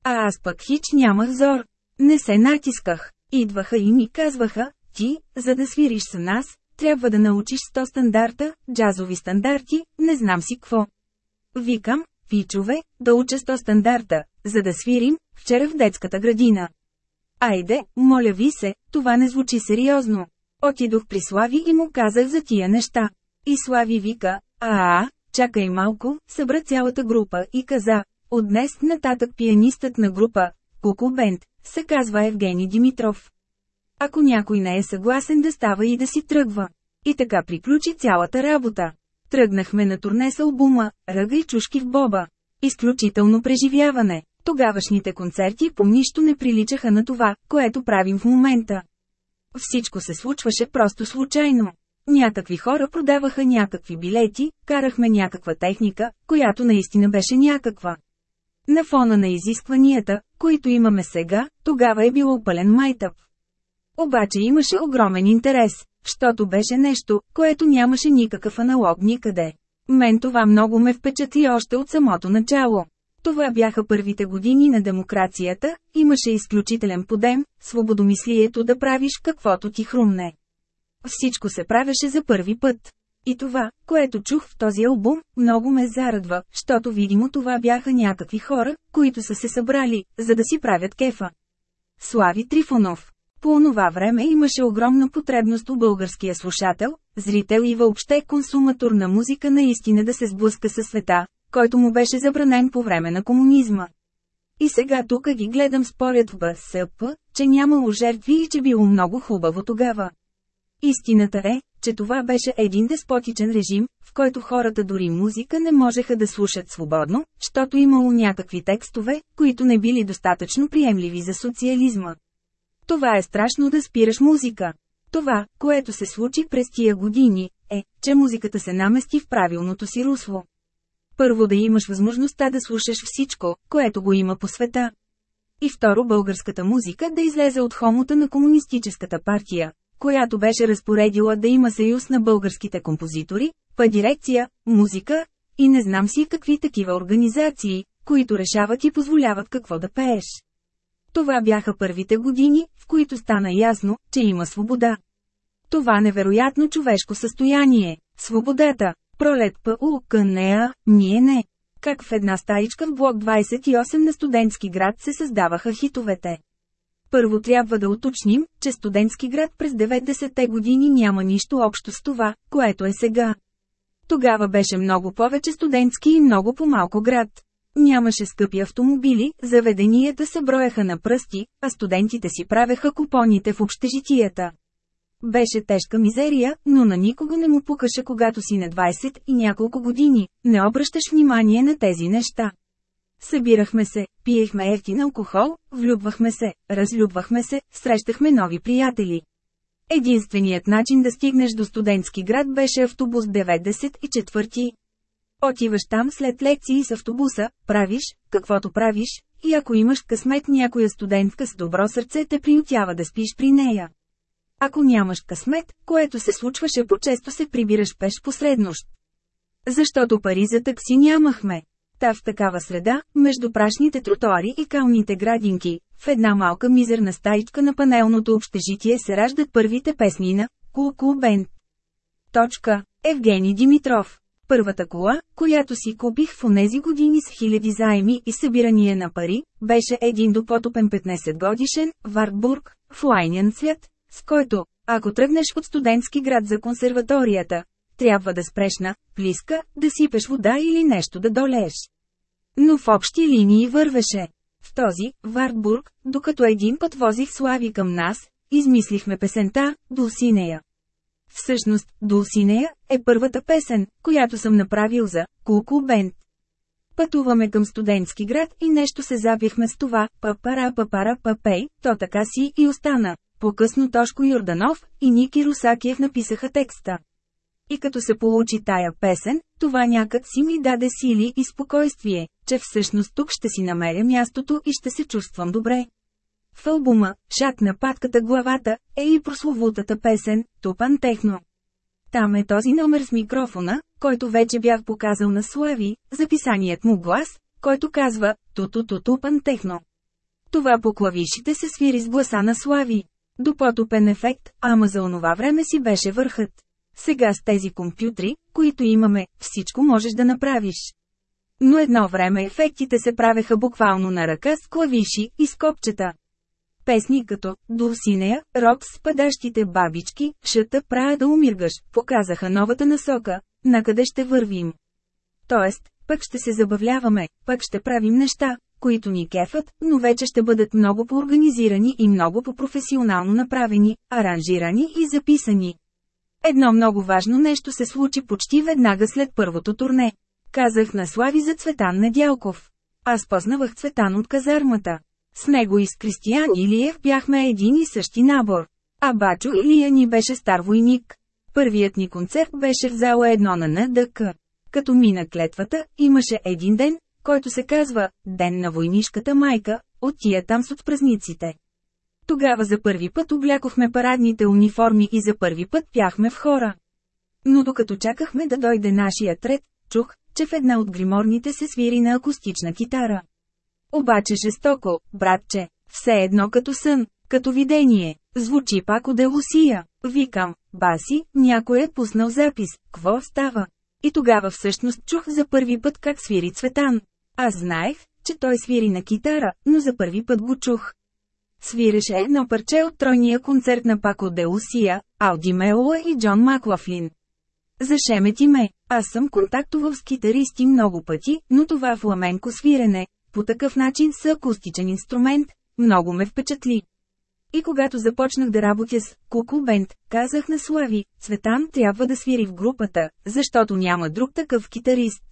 S1: А аз пък хич нямах зор. Не се натисках. Идваха и ми казваха, ти, за да свириш с нас, трябва да научиш 100 стандарта, джазови стандарти, не знам си какво. Викам, пичове, да уча 100 стандарта, за да свирим, вчера в детската градина. Айде, моля ви се, това не звучи сериозно. Отидох при Слави и му казах за тия неща. И Слави вика, а, чакай малко, събра цялата група и каза, от днес нататък пианистът на група, Куку Бенд, се казва Евгений Димитров. Ако някой не е съгласен да става и да си тръгва. И така приключи цялата работа. Тръгнахме на турне с албума «Ръга и чушки в Боба». Изключително преживяване. Тогавашните концерти по нищо не приличаха на това, което правим в момента. Всичко се случваше просто случайно. Някакви хора продаваха някакви билети, карахме някаква техника, която наистина беше някаква. На фона на изискванията, които имаме сега, тогава е било пълен майтъп. Обаче имаше огромен интерес, защото беше нещо, което нямаше никакъв аналог никъде. Мен това много ме впечатли още от самото начало. Това бяха първите години на демокрацията, имаше изключителен подем, свободомислието да правиш каквото ти хрумне. Всичко се правеше за първи път. И това, което чух в този албум, много ме зарадва, защото видимо това бяха някакви хора, които са се събрали, за да си правят кефа. Слави Трифонов По онова време имаше огромна потребност у българския слушател, зрител и въобще консуматор на музика наистина да се сблъска със света, който му беше забранен по време на комунизма. И сега тук ги гледам спорят в БСП, че нямало жертви и че било много хубаво тогава. Истината е, че това беше един деспотичен режим, в който хората дори музика не можеха да слушат свободно, защото имало някакви текстове, които не били достатъчно приемливи за социализма. Това е страшно да спираш музика. Това, което се случи през тия години, е, че музиката се намести в правилното си русло. Първо да имаш възможността да слушаш всичко, което го има по света. И второ българската музика да излезе от хомота на комунистическата партия, която беше разпоредила да има съюз на българските композитори, па дирекция, музика и не знам си какви такива организации, които решават и позволяват какво да пееш. Това бяха първите години, в които стана ясно, че има свобода. Това невероятно човешко състояние, свободата, пролет ПУ нея, ние не. Как в една стаичка в блок 28 на студентски град се създаваха хитовете. Първо трябва да уточним, че студентски град през 90-те години няма нищо общо с това, което е сега. Тогава беше много повече студентски и много по-малко град. Нямаше скъпи автомобили, заведенията се броеха на пръсти, а студентите си правеха купоните в общежитията. Беше тежка мизерия, но на никого не му пукаше когато си на 20 и няколко години, не обръщаш внимание на тези неща. Събирахме се, пиехме ефтин алкохол, влюбвахме се, разлюбвахме се, срещахме нови приятели. Единственият начин да стигнеш до студентски град беше автобус 94. Отиваш там след лекции с автобуса, правиш, каквото правиш, и ако имаш късмет някоя студентка с добро сърце те приютява да спиш при нея. Ако нямаш късмет, което се случваше по-често се прибираш пеш посреднощ. Защото пари за такси нямахме. Та в такава среда, между прашните тротуари и калните градинки, в една малка мизерна стаичка на панелното общежитие се раждат първите песни на Кулку Бенд. Точка. Евгений Димитров. Първата кола, която си купих в онези години с хиляди заеми и събирания на пари, беше един допотопен 15 годишен, Вартбург, в лайнян цвят, с който, ако тръгнеш от студентски град за консерваторията, трябва да спреш на плиска, да сипеш вода или нещо да долееш. Но в общи линии вървеше. В този, Вартбург, докато един път возих Слави към нас, измислихме песента «Дулсинея». Всъщност, Дулсинея е първата песен, която съм направил за Кулку Бенд. Пътуваме към студентски град и нещо се забихме с това, папара папара папей, то така си и остана. По-късно Тошко Йорданов и Ники Русакиев написаха текста. И като се получи тая песен, това някак си ми даде сили и спокойствие, че всъщност тук ще си намеря мястото и ще се чувствам добре. В албума «Шак на патката главата» е и прословутата песен «Тупан Техно». Там е този номер с микрофона, който вече бях показал на Слави, записаният му глас, който казва «Ту-ту-ту-тупан Техно». Това по клавишите се свири с гласа на Слави. До потопен ефект, ама за онова време си беше върхът. Сега с тези компютри, които имаме, всичко можеш да направиш. Но едно време ефектите се правеха буквално на ръка с клавиши и с копчета. Песни като «Дулсинея», «Рок с падащите бабички», «Шата прая да умиргаш» показаха новата насока, накъде ще вървим. Тоест, пък ще се забавляваме, пък ще правим неща, които ни кефат, но вече ще бъдат много по-организирани и много по-професионално направени, аранжирани и записани. Едно много важно нещо се случи почти веднага след първото турне. Казах на Слави за Цветан Недялков. Аз познавах Цветан от казармата. С него и с Кристиян Илиев бяхме един и същи набор. А Бачо Илия ни беше стар войник. Първият ни концерт беше в зала едно на НДК. Като мина клетвата, имаше един ден, който се казва «Ден на войнишката майка», от тия там с празниците. Тогава за първи път облякохме парадните униформи и за първи път пяхме в хора. Но докато чакахме да дойде нашия ред, чух, че в една от гриморните се свири на акустична китара. Обаче жестоко, братче, все едно като сън, като видение, звучи пак от Елусия. Викам, баси, някой е пуснал запис, кво става? И тогава всъщност чух за първи път как свири Цветан. Аз знаех, че той свири на китара, но за първи път го чух. Свиреше едно парче от тройния концерт на Пако де Лусия, Алди Мелуа и Джон Маклафлин. Зашемети ме, аз съм контактувал с китаристи много пъти, но това фламенко свирене, по такъв начин с акустичен инструмент, много ме впечатли. И когато започнах да работя с Куку Бенд, казах на Слави, Цветан трябва да свири в групата, защото няма друг такъв китарист.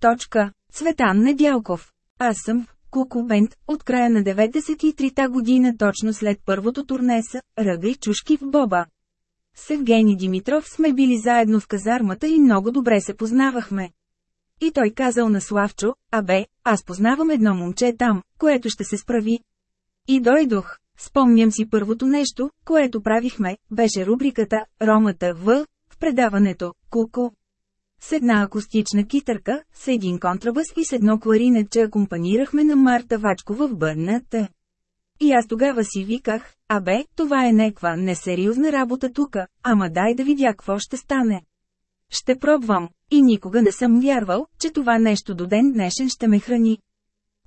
S1: Точка. Цветан Недялков. Аз съм Куку Бенд, от края на 93-та година точно след първото турне са Ръга и чушки в Боба. С Евгений Димитров сме били заедно в казармата и много добре се познавахме. И той казал на Славчо, абе, аз познавам едно момче там, което ще се справи. И дойдох. Спомням си първото нещо, което правихме, беше рубриката «Ромата в» в предаването «Куко». С една акустична китърка, с един контрабас и с едно кларинетче акомпанирахме на Марта Вачкова в БНТ. И аз тогава си виках, абе, това е неква несериозна работа тука, ама дай да видя какво ще стане. Ще пробвам, и никога не съм вярвал, че това нещо до ден днешен ще ме храни.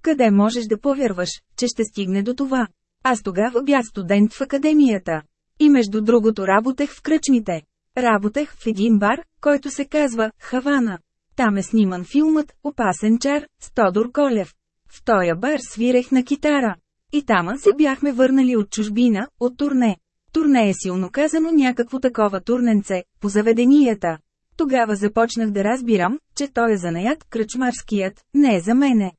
S1: Къде можеш да повярваш, че ще стигне до това? Аз тогава бях студент в академията. И между другото работех в кръчмите. Работех в един бар, който се казва Хавана. Там е сниман филмът «Опасен чар» с Тодор Колев. В тоя бар свирех на китара. И тама се бяхме върнали от чужбина, от турне. Турне е силно казано някакво такова турненце, по заведенията. Тогава започнах да разбирам, че той е занаят, кръчмарският, не е за мене.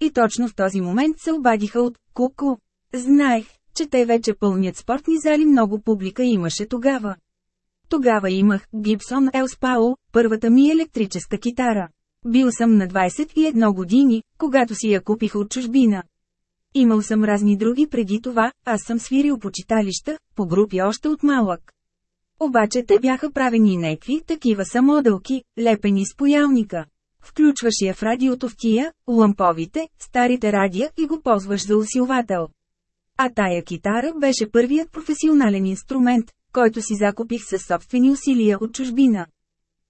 S1: И точно в този момент се обадиха от «Ку-ку». Знаех, че те вече пълнят спортни зали много публика имаше тогава. Тогава имах Els Paul, първата ми електрическа китара. Бил съм на 21 години, когато си я купих от чужбина. Имал съм разни други преди това, аз съм свирил по читалища, по групи още от малък. Обаче те бяха правени некви, такива са модълки, лепени с поялника. Включваш я в радиото в тия, ламповите, старите радия и го ползваш за усилвател. А тая китара беше първият професионален инструмент, който си закупих със собствени усилия от чужбина.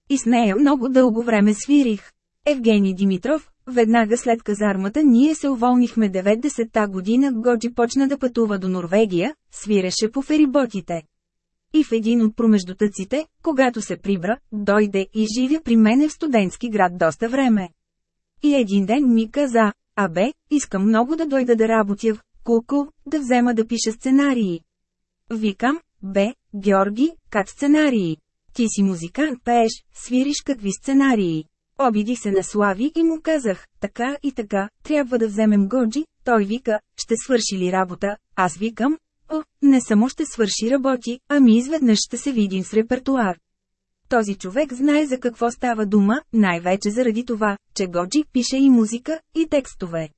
S1: И с нея много дълго време свирих. Евгений Димитров, веднага след казармата ние се уволнихме 90-та година, Годжи почна да пътува до Норвегия, свиреше по фериботите. И в един от промеждутъците, когато се прибра, дойде и живя при мене в студентски град доста време. И един ден ми каза, абе, искам много да дойда да работя в Куку, да взема да пиша сценарии. Викам, бе, Георги, как сценарии? Ти си музикант, пееш, свириш какви сценарии? Обидих се на Слави и му казах, така и така, трябва да вземем Годжи, той вика, ще свърши ли работа, аз викам, о, не само ще свърши работи, ами изведнъж ще се видим с репертуар. Този човек знае за какво става дума, най-вече заради това, че Годжи пише и музика, и текстове.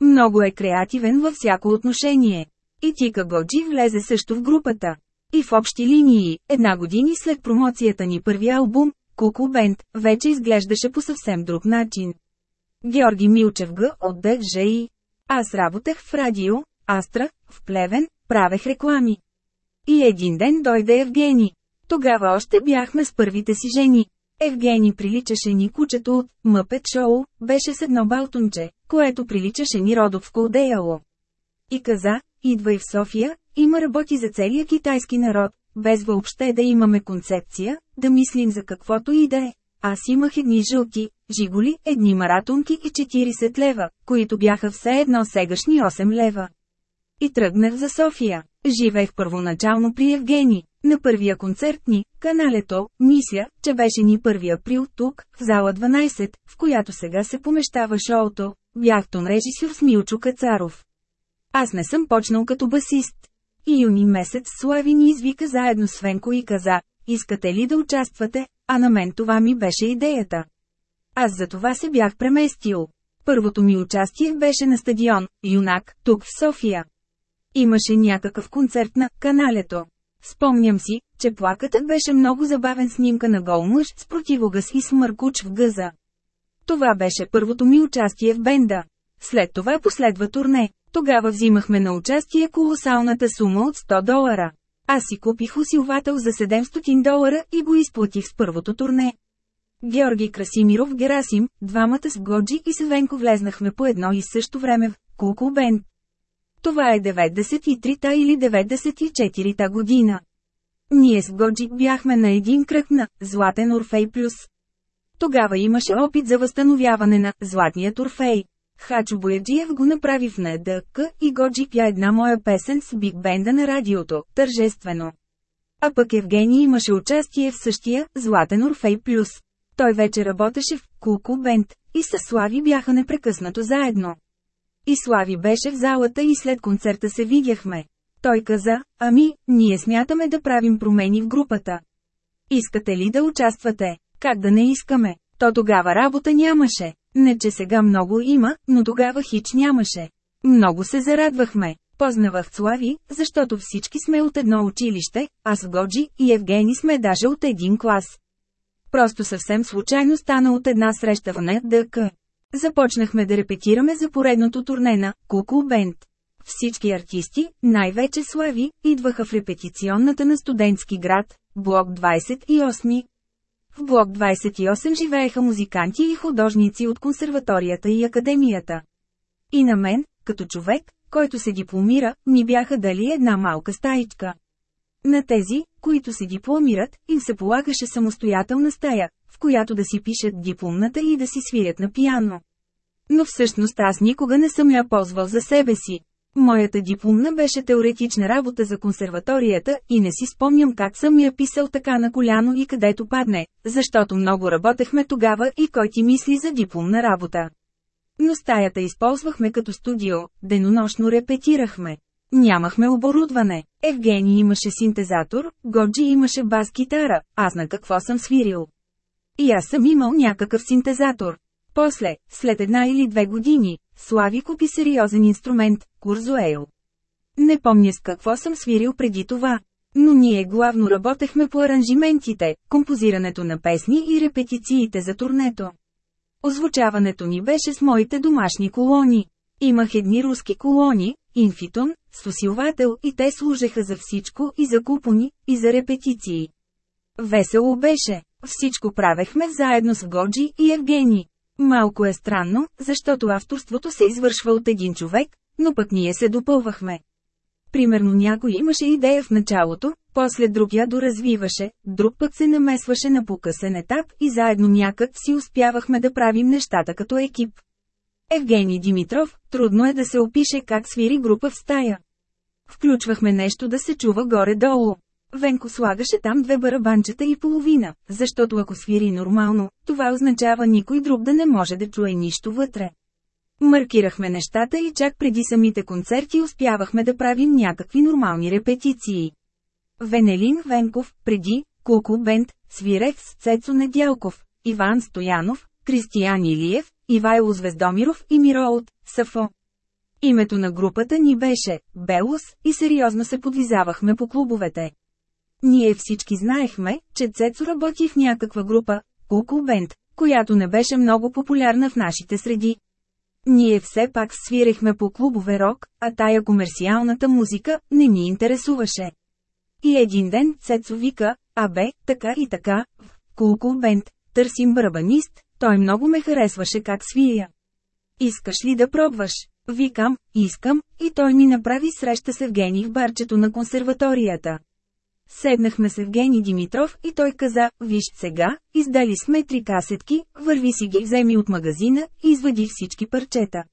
S1: Много е креативен във всяко отношение. И Тика Годжи влезе също в групата. И в общи линии, една години след промоцията ни първи албум, Куку Бенд, вече изглеждаше по съвсем друг начин. Георги Милчев Г. от ДЖИ. Аз работех в радио, Астра, в Плевен, правех реклами. И един ден дойде Евгений. Тогава още бяхме с първите си жени. Евгений приличаше ни кучето от Мъпет Шоу, беше с едно балтунче, което приличаше ни родовско одеяло. И каза, идвай в София, има работи за целия китайски народ, без въобще да имаме концепция, да мислим за каквото и да е. Аз имах едни жълти, жиголи, едни маратонки и 40 лева, които бяха все едно сегашни 8 лева. И тръгнах за София. Живеех първоначално при Евгений. На първия концерт ни, каналето, мисля, че беше ни 1 април тук, в зала 12, в която сега се помещава шоуто, бях тон режисьор с Милчо Кацаров. Аз не съм почнал като басист. И юни месец Слави ни извика заедно с Венко и каза, искате ли да участвате, а на мен това ми беше идеята. Аз за това се бях преместил. Първото ми участие беше на стадион, Юнак, тук в София. Имаше някакъв концерт на каналето. Спомням си, че плакатът беше много забавен снимка на гол мъж с противогаз и смъркуч в гъза. Това беше първото ми участие в бенда. След това последва турне. Тогава взимахме на участие колосалната сума от 100 долара. Аз си купих усилвател за 700 долара и го изплатих с първото турне. Георги Красимиров Герасим, двамата с Годжи и Савенко влезнахме по едно и също време в Куку Бенд. Това е 93-та или 94-та година. Ние с Годжи бяхме на един кръг на «Златен Орфей плюс». Тогава имаше опит за възстановяване на «Златният Орфей». Хачо Бояджиев го направи в НДК и Годжи пя една моя песен с биг бенда на радиото, тържествено. А пък Евгений имаше участие в същия «Златен Орфей плюс». Той вече работеше в Кулку Бенд, и със Слави бяха непрекъснато заедно. И Слави беше в залата и след концерта се видяхме. Той каза, ами, ние смятаме да правим промени в групата. Искате ли да участвате? Как да не искаме? То тогава работа нямаше. Не че сега много има, но тогава хич нямаше. Много се зарадвахме. Познавах Слави, защото всички сме от едно училище, аз Годжи и Евгений сме даже от един клас. Просто съвсем случайно стана от една среща в НДК. Започнахме да репетираме за поредното турне на Куку Бенд. Всички артисти, най-вече слави, идваха в репетиционната на студентски град, блок 28. В блок 28 живееха музиканти и художници от консерваторията и академията. И на мен, като човек, който се дипломира, ни бяха дали една малка стаичка. На тези, които се дипломират, им се полагаше самостоятелна стая, в която да си пишат дипломната и да си свирят на пиано. Но всъщност аз никога не съм я ползвал за себе си. Моята дипломна беше теоретична работа за консерваторията и не си спомням как съм я писал така на коляно и където падне, защото много работехме тогава и кой ти мисли за дипломна работа. Но стаята използвахме като студио, денонощно репетирахме. Нямахме оборудване. Евгений имаше синтезатор, Годжи имаше бас-китара, аз на какво съм свирил. И аз съм имал някакъв синтезатор. После, след една или две години, Слави купи сериозен инструмент – Курзуейл. Не помня с какво съм свирил преди това. Но ние главно работехме по аранжиментите, композирането на песни и репетициите за турнето. Озвучаването ни беше с моите домашни колони. Имах едни руски колони, инфитон, с усилвател и те служеха за всичко и за купони, и за репетиции. Весело беше. Всичко правехме заедно с Годжи и Евгений. Малко е странно, защото авторството се извършва от един човек, но пък ние се допълвахме. Примерно някой имаше идея в началото, после друг я доразвиваше, друг пък се намесваше на покъсен етап и заедно някак си успявахме да правим нещата като екип. Евгений Димитров, трудно е да се опише как свири група в стая. Включвахме нещо да се чува горе-долу. Венко слагаше там две барабанчета и половина, защото ако свири нормално, това означава никой друг да не може да чуе нищо вътре. Маркирахме нещата и чак преди самите концерти успявахме да правим някакви нормални репетиции. Венелин Венков, преди, Куку Бент, свирев с Цецо Недялков, Иван Стоянов, Кристиян Илиев, Ивайло Звездомиров и Миро от Сафо. Името на групата ни беше Белус и сериозно се подвизавахме по клубовете. Ние всички знаехме, че Цецо работи в някаква група, Куку Бент, която не беше много популярна в нашите среди. Ние все пак свирехме по клубове рок, а тая комерциалната музика не ни интересуваше. И един ден Цецо вика, а бе, така и така, в Кулкул Бент, търсим барабанист, той много ме харесваше как свия. Искаш ли да пробваш? Викам, искам, и той ми направи среща с Евгений в барчето на консерваторията. Седнахме с Евгений Димитров и той каза, виж сега, издали сме три касетки, върви си ги вземи от магазина и извади всички парчета.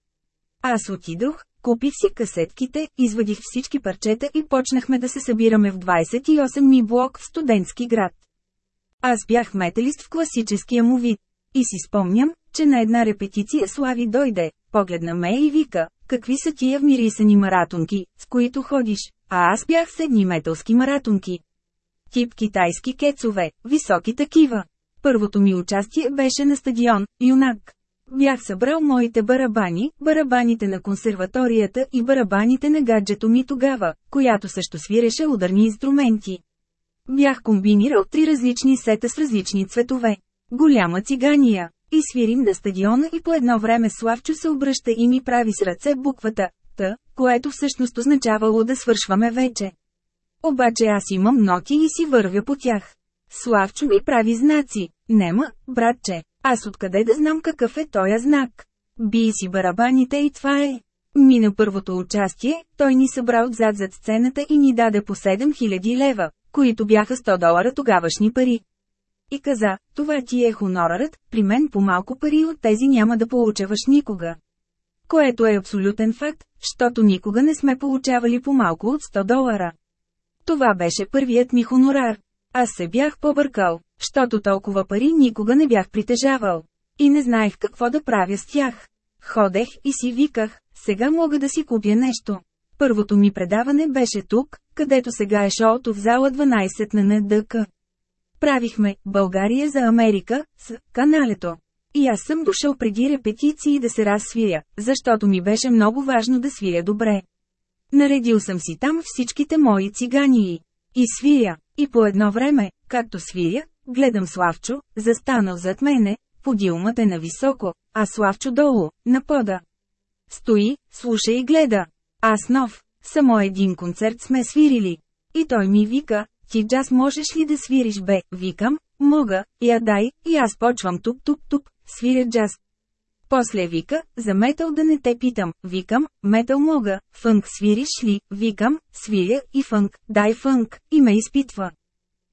S1: Аз отидох, купих си касетките, извадих всички парчета и почнахме да се събираме в 28 ми блок в студентски град. Аз бях металист в класическия му вид. И си спомням, че на една репетиция Слави дойде, погледна ме и вика, какви са тия вмирисани маратонки, с които ходиш, а аз бях с едни металски маратонки. Тип китайски кецове, високи такива. Първото ми участие беше на стадион, юнак. Бях събрал моите барабани, барабаните на консерваторията и барабаните на гаджето ми тогава, която също свиреше ударни инструменти. Бях комбинирал три различни сета с различни цветове. Голяма цигания. И свирим на стадиона и по едно време Славчо се обръща и ми прави с ръце буквата Т, което всъщност означавало да свършваме вече. Обаче аз имам ноти и си вървя по тях. Славчо ми прави знаци. Нема, братче, аз откъде да знам какъв е тоя знак? Би си барабаните и това е. Мина първото участие, той ни събра отзад зад сцената и ни даде по 7000 лева, които бяха 100 долара тогавашни пари. И каза, това ти е хонорарът, при мен по малко пари от тези няма да получаваш никога. Което е абсолютен факт, защото никога не сме получавали по малко от 100 долара. Това беше първият ми хонорар. Аз се бях побъркал, защото толкова пари никога не бях притежавал. И не знаех какво да правя с тях. Ходех и си виках, сега мога да си купя нещо. Първото ми предаване беше тук, където сега е шоуто в зала 12 на НДК. Правихме «България за Америка» с каналето. И аз съм дошъл преди репетиции да се разсвиря, защото ми беше много важно да свиря добре. Наредил съм си там всичките мои цигании. И свиря. И по едно време, както свиря, гледам Славчо, застанал зад мене, подилмът е нависоко, а Славчо долу, на пода. Стои, слуша и гледа. Аз нов, само един концерт сме свирили. И той ми вика, ти джаз можеш ли да свириш бе, викам, мога, я дай, и аз почвам тук-тук-тук, свиря джаз, после вика, за метал да не те питам, викам, метал мога, фънк свириш ли, викам, свиря и фънк, дай фънк, и ме изпитва.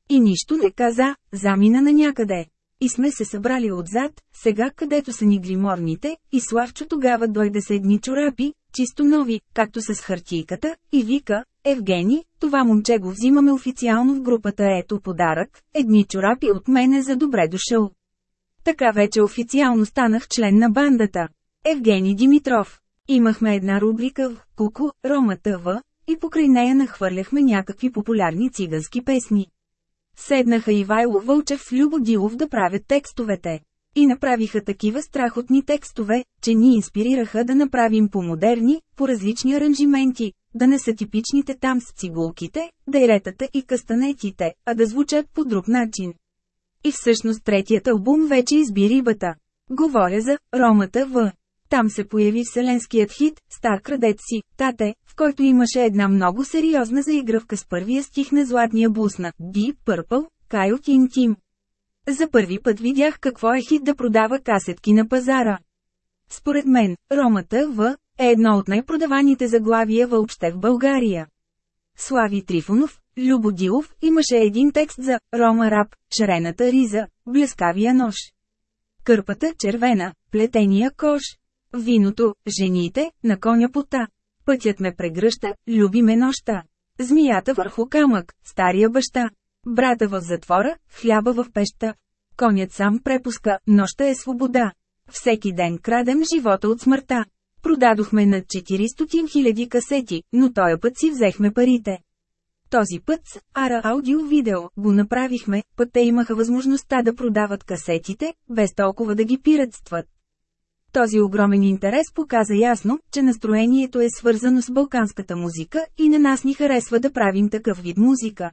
S1: И нищо не каза, замина на някъде. И сме се събрали отзад, сега където са ни гриморните, и Славчо тогава дойде с едни чорапи, чисто нови, както с хартийката, и вика, Евгени, това момче го взимаме официално в групата. Ето подарък, едни чорапи от мене за добре дошъл. Така вече официално станах член на бандата. Евгений Димитров. Имахме една рубрика в Куку, Рома ТВ, и покрай нея нахвърляхме някакви популярни цигански песни. Седнаха Ивайло Вълчев в Любо Дилов да правят текстовете. И направиха такива страхотни текстове, че ни инспирираха да направим по-модерни, по различни аранжименти, да не са типичните там с цигулките, дайретата и кастанетите, а да звучат по друг начин. И всъщност третият албум вече изби рибата. Говоря за «Ромата В». Там се появи вселенският хит «Стар крадец си, тате», в който имаше една много сериозна заигравка с първия стих на златния бус на Deep Purple, Кайл Тим Тим. За първи път видях какво е хит да продава касетки на пазара. Според мен, Ромата В е едно от най-продаваните заглавия въобще в България. Слави Трифонов, Любодилов имаше един текст за Рома Рап, шарената риза, блескавия нож. Кърпата червена, плетения кош. Виното, жените, на коня пота. Пътят ме прегръща, люби ме нощта. Змията върху камък, стария баща. Брата в затвора, хляба в пеща. Конят сам препуска, нощта е свобода. Всеки ден крадем живота от смъртта. Продадохме над 400 000 касети, но този път си взехме парите. Този път с Ара аудио-видео го направихме, път те имаха възможността да продават касетите, без толкова да ги пиратстват. Този огромен интерес показа ясно, че настроението е свързано с балканската музика и на нас ни харесва да правим такъв вид музика.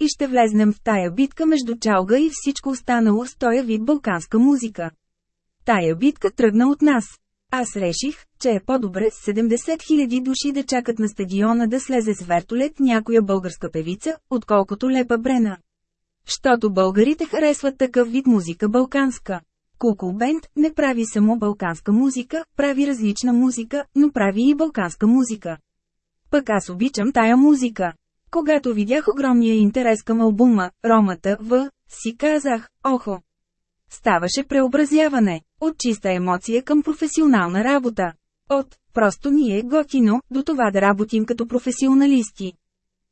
S1: И ще влезнем в тая битка между чалга и всичко останало с тоя вид балканска музика. Тая битка тръгна от нас. Аз реших, че е по-добре с 70 000 души да чакат на стадиона да слезе с вертолет някоя българска певица, отколкото Лепа Брена. Щото българите харесват такъв вид музика балканска. Кукол Бенд не прави само балканска музика, прави различна музика, но прави и балканска музика. Пък аз обичам тая музика. Когато видях огромния интерес към албума, Ромата В, си казах, охо. Ставаше преобразяване, от чиста емоция към професионална работа. От «просто ни е готино» до това да работим като професионалисти.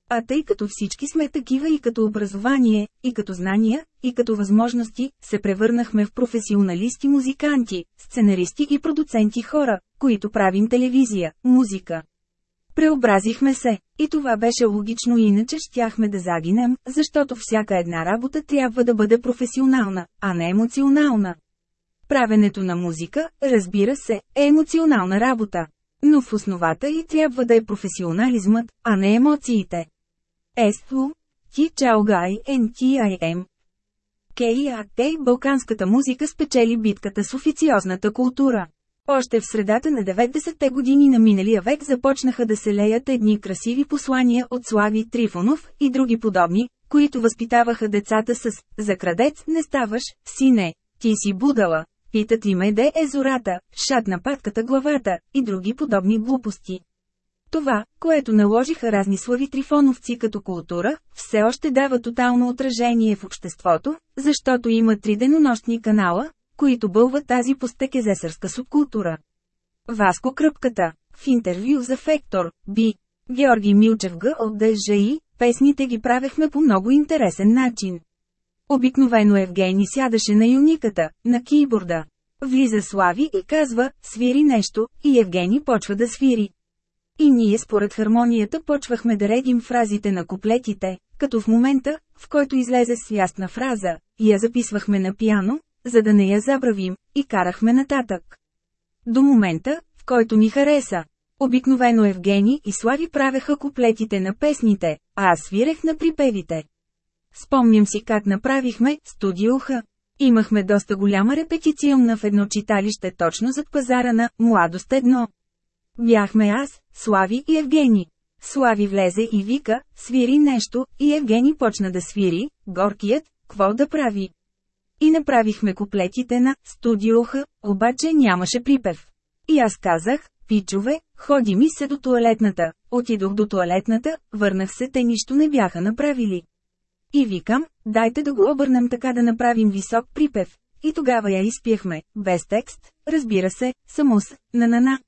S1: А тъй като всички сме такива и като образование, и като знания, и като възможности, се превърнахме в професионалисти-музиканти, сценаристи и продуценти хора, които правим телевизия, музика. Преобразихме се, и това беше логично иначе щяхме да загинем, защото всяка една работа трябва да бъде професионална, а не емоционална. Правенето на музика, разбира се, е емоционална работа. Но в основата и трябва да е професионализмът, а не емоциите. Есту, ти чаогай NTIM. КИАТ балканската музика спечели битката с официозната култура. Още в средата на 90-те години на миналия век започнаха да се леят едни красиви послания от Слави Трифонов и други подобни, които възпитаваха децата с «За крадец не ставаш, сине, ти си будала», «Питат ли ме де е зората», «Шат патката главата» и други подобни глупости. Това, което наложиха разни слави трифоновци като култура, все още дава тотално отражение в обществото, защото има три денонощни канала, които бълват тази постекезесърска субкултура. Васко Кръпката, в интервю за Фектор, Би, Георги Милчев Г от ДЖИ, песните ги правехме по много интересен начин. Обикновено Евгений сядаше на юниката, на кийборда. Влиза Слави и казва, свири нещо, и Евгений почва да свири. И ние според хармонията почвахме да редим фразите на куплетите, като в момента, в който излезе с ясна фраза, я записвахме на пиано, за да не я забравим, и карахме нататък. До момента, в който ни хареса. Обикновено Евгений и Слави правеха куплетите на песните, а аз свирех на припевите. Спомням си как направихме студиоха. Имахме доста голяма репетиционна в едно читалище точно зад пазара на «Младост едно». Бяхме аз, Слави и Евгений. Слави влезе и вика, свири нещо, и Евгений почна да свири, горкият, какво да прави. И направихме куплетите на «Студиоха», обаче нямаше припев. И аз казах, пичове, ходи ми се до туалетната, отидох до туалетната, върнах се, те нищо не бяха направили. И викам, дайте да го обърнем така да направим висок припев. И тогава я изпяхме, без текст, разбира се, само с «на-на-на».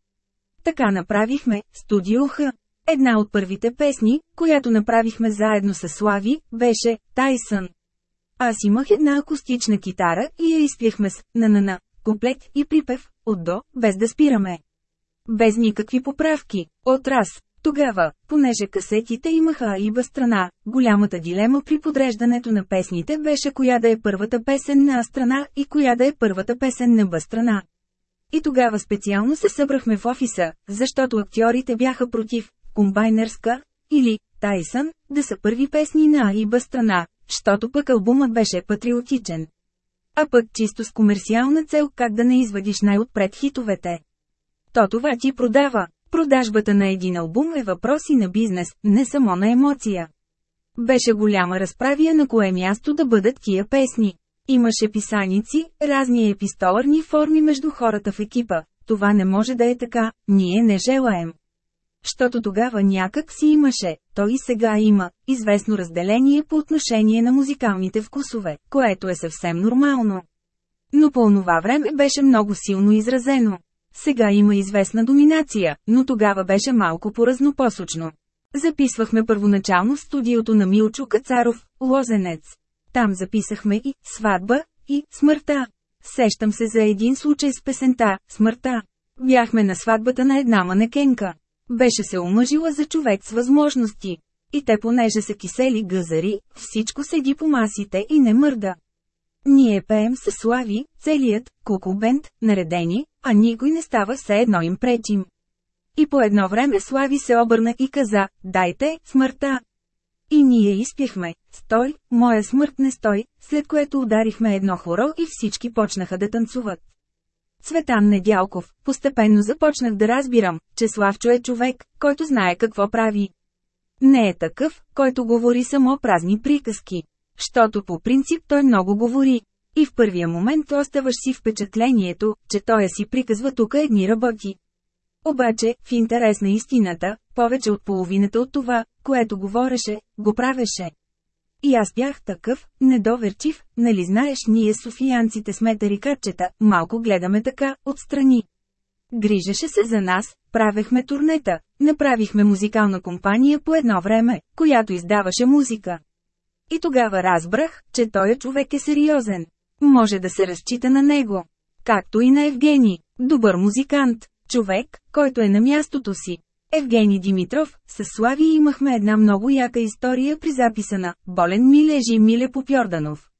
S1: Така направихме, студио Х. Една от първите песни, която направихме заедно с Слави, беше «Тайсън». Аз имах една акустична китара и я изпяхме с «на-на-на», куплет и припев, от до, без да спираме. Без никакви поправки, от раз. Тогава, понеже касетите имаха А и Б страна, голямата дилема при подреждането на песните беше коя да е първата песен на А страна и коя да е първата песен на Б страна. И тогава специално се събрахме в офиса, защото актьорите бяха против «Комбайнерска» или «Тайсън» да са първи песни на А и Б страна, защото пък албумът беше патриотичен. А пък чисто с комерциална цел как да не извадиш най-отпред хитовете. То това ти продава. Продажбата на един албум е въпрос и на бизнес, не само на емоция. Беше голяма разправия на кое място да бъдат тия песни. Имаше писаници, разни епистоларни форми между хората в екипа. Това не може да е така, ние не желаем. Щото тогава някак си имаше, то и сега има, известно разделение по отношение на музикалните вкусове, което е съвсем нормално. Но по онова време беше много силно изразено. Сега има известна доминация, но тогава беше малко по-разнопосочно. Записвахме първоначално в студиото на Милчо Кацаров, Лозенец. Там записахме и «Сватба» и «Смъртта». Сещам се за един случай с песента «Смъртта». Бяхме на сватбата на една манекенка. Беше се омъжила за човек с възможности. И те понеже са кисели гъзари, всичко седи по масите и не мърда. Ние пеем със слави, целият, кукубент, наредени, а никой не става все едно им пречим. И по едно време Слави се обърна и каза, дайте, смъртта. И ние изпяхме, стой, моя смърт не стой, след което ударихме едно хоро и всички почнаха да танцуват. Цветан Недялков, постепенно започнах да разбирам, че Славчо е човек, който знае какво прави. Не е такъв, който говори само празни приказки. Щото по принцип той много говори. И в първия момент оставаш си впечатлението, че той си приказва тук едни работи. Обаче, в интерес на истината, повече от половината от това, което говореше, го правеше. И аз бях такъв, недоверчив, нали знаеш ние софиянците сме тарикатчета, малко гледаме така, отстрани. Грижеше се за нас, правехме турнета, направихме музикална компания по едно време, която издаваше музика. И тогава разбрах, че той човек е сериозен. Може да се разчита на него. Както и на Евгений, добър музикант, човек, който е на мястото си. Евгений Димитров, с Слави имахме една много яка история при записана «Болен ми лежи Миле Попьорданов».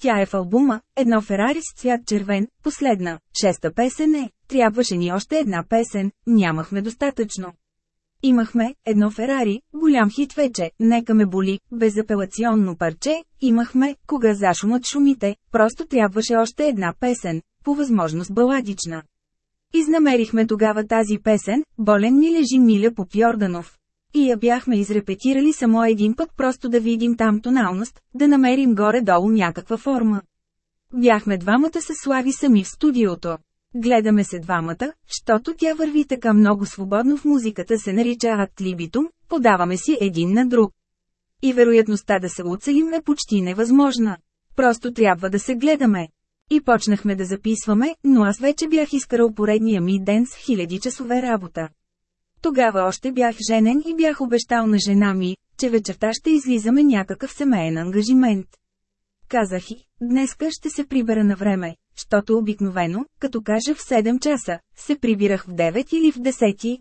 S1: Тя е в албума «Едно Ферари с цвят червен», последна, шеста песен е, трябваше ни още една песен, нямахме достатъчно. Имахме едно Ферари, голям хит вече, нека ме боли, безапелационно парче, имахме, кога зашумат шумите, просто трябваше още една песен, по възможност баладична. Изнамерихме тогава тази песен, болен ми лежи Миля по Йорданов. И я бяхме изрепетирали само един път просто да видим там тоналност, да намерим горе-долу някаква форма. Бяхме двамата се слави сами в студиото. Гледаме се двамата, щото тя върви така много свободно в музиката се нарича атлибитум, подаваме си един на друг. И вероятността да се уцелим е почти невъзможна. Просто трябва да се гледаме. И почнахме да записваме, но аз вече бях изкарал поредния ми ден с хиляди часове работа. Тогава още бях женен и бях обещал на жена ми, че вечерта ще излизаме някакъв семейен ангажимент. Казах и, днеска ще се прибера на време, щото обикновено, като кажа в 7 часа, се прибирах в 9 или в 10.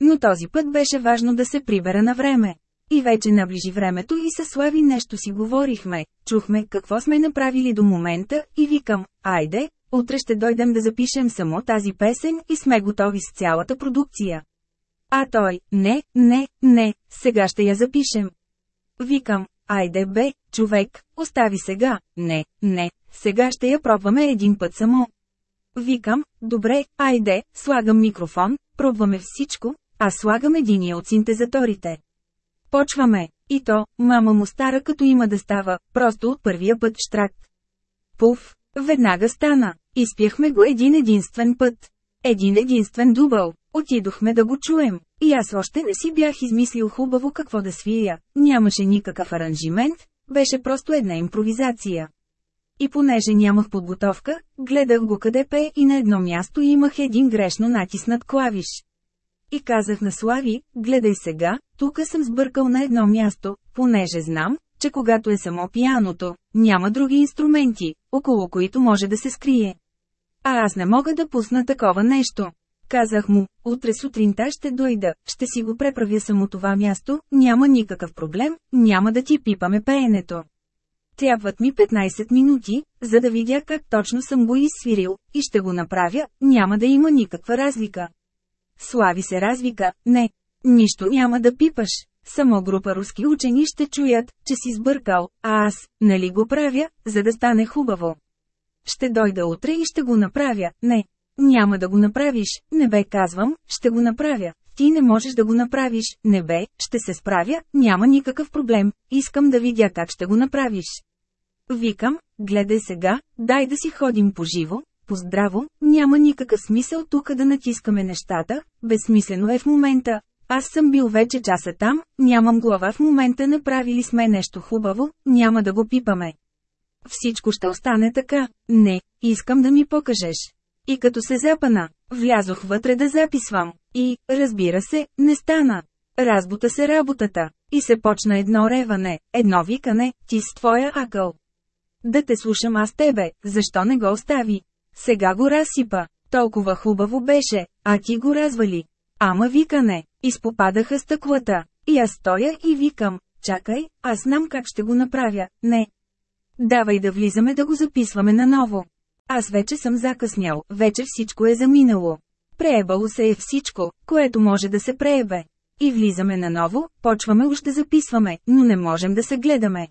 S1: Но този път беше важно да се прибера на време. И вече наближи времето и със Слави нещо си говорихме, чухме какво сме направили до момента и викам, айде, утре ще дойдем да запишем само тази песен и сме готови с цялата продукция. А той, не, не, не, сега ще я запишем. Викам, айде бе, човек, остави сега, не, не, сега ще я пробваме един път само. Викам, добре, айде, слагам микрофон, пробваме всичко, а слагам единия от синтезаторите. Почваме. И то, мама му стара като има да става, просто от първия път штрак. Пуф, веднага стана. Изпяхме го един единствен път. Един единствен дубъл. Отидохме да го чуем. И аз още не си бях измислил хубаво какво да свия. Нямаше никакъв аранжимент, беше просто една импровизация. И понеже нямах подготовка, гледах го къде пее и на едно място имах един грешно натиснат клавиш. И казах на Слави, гледай сега, тук съм сбъркал на едно място, понеже знам, че когато е само пияното, няма други инструменти, около които може да се скрие. А аз не мога да пусна такова нещо. Казах му, утре сутринта ще дойда, ще си го преправя само това място, няма никакъв проблем, няма да ти пипаме пеенето. Трябват ми 15 минути, за да видя как точно съм го изсвирил, и ще го направя, няма да има никаква разлика. Слави се развика, не, нищо няма да пипаш. Само група руски учени ще чуят, че си сбъркал, а аз, нали го правя, за да стане хубаво. Ще дойда утре и ще го направя, не. Няма да го направиш, не бе казвам, ще го направя. Ти не можеш да го направиш, не бе, ще се справя, няма никакъв проблем, искам да видя как ще го направиш. Викам, гледай сега, дай да си ходим по живо, по-здраво, няма никакъв смисъл тук да натискаме нещата, безсмислено е в момента. Аз съм бил вече часа там, нямам глава в момента направили сме нещо хубаво, няма да го пипаме. Всичко ще остане така. Не, искам да ми покажеш. И като се запана, влязох вътре да записвам. И, разбира се, не стана. Разбута се работата. И се почна едно реване, едно викане, ти с твоя акъл. Да те слушам аз тебе, защо не го остави? Сега го разсипа. Толкова хубаво беше, а ти го развали. Ама викане, изпопадаха стъклата. И аз стоя и викам, чакай, аз знам как ще го направя, не. Давай да влизаме да го записваме наново. Аз вече съм закъснял, вече всичко е заминало. Преебало се е всичко, което може да се преебе. И влизаме наново, почваме уж да записваме, но не можем да се гледаме.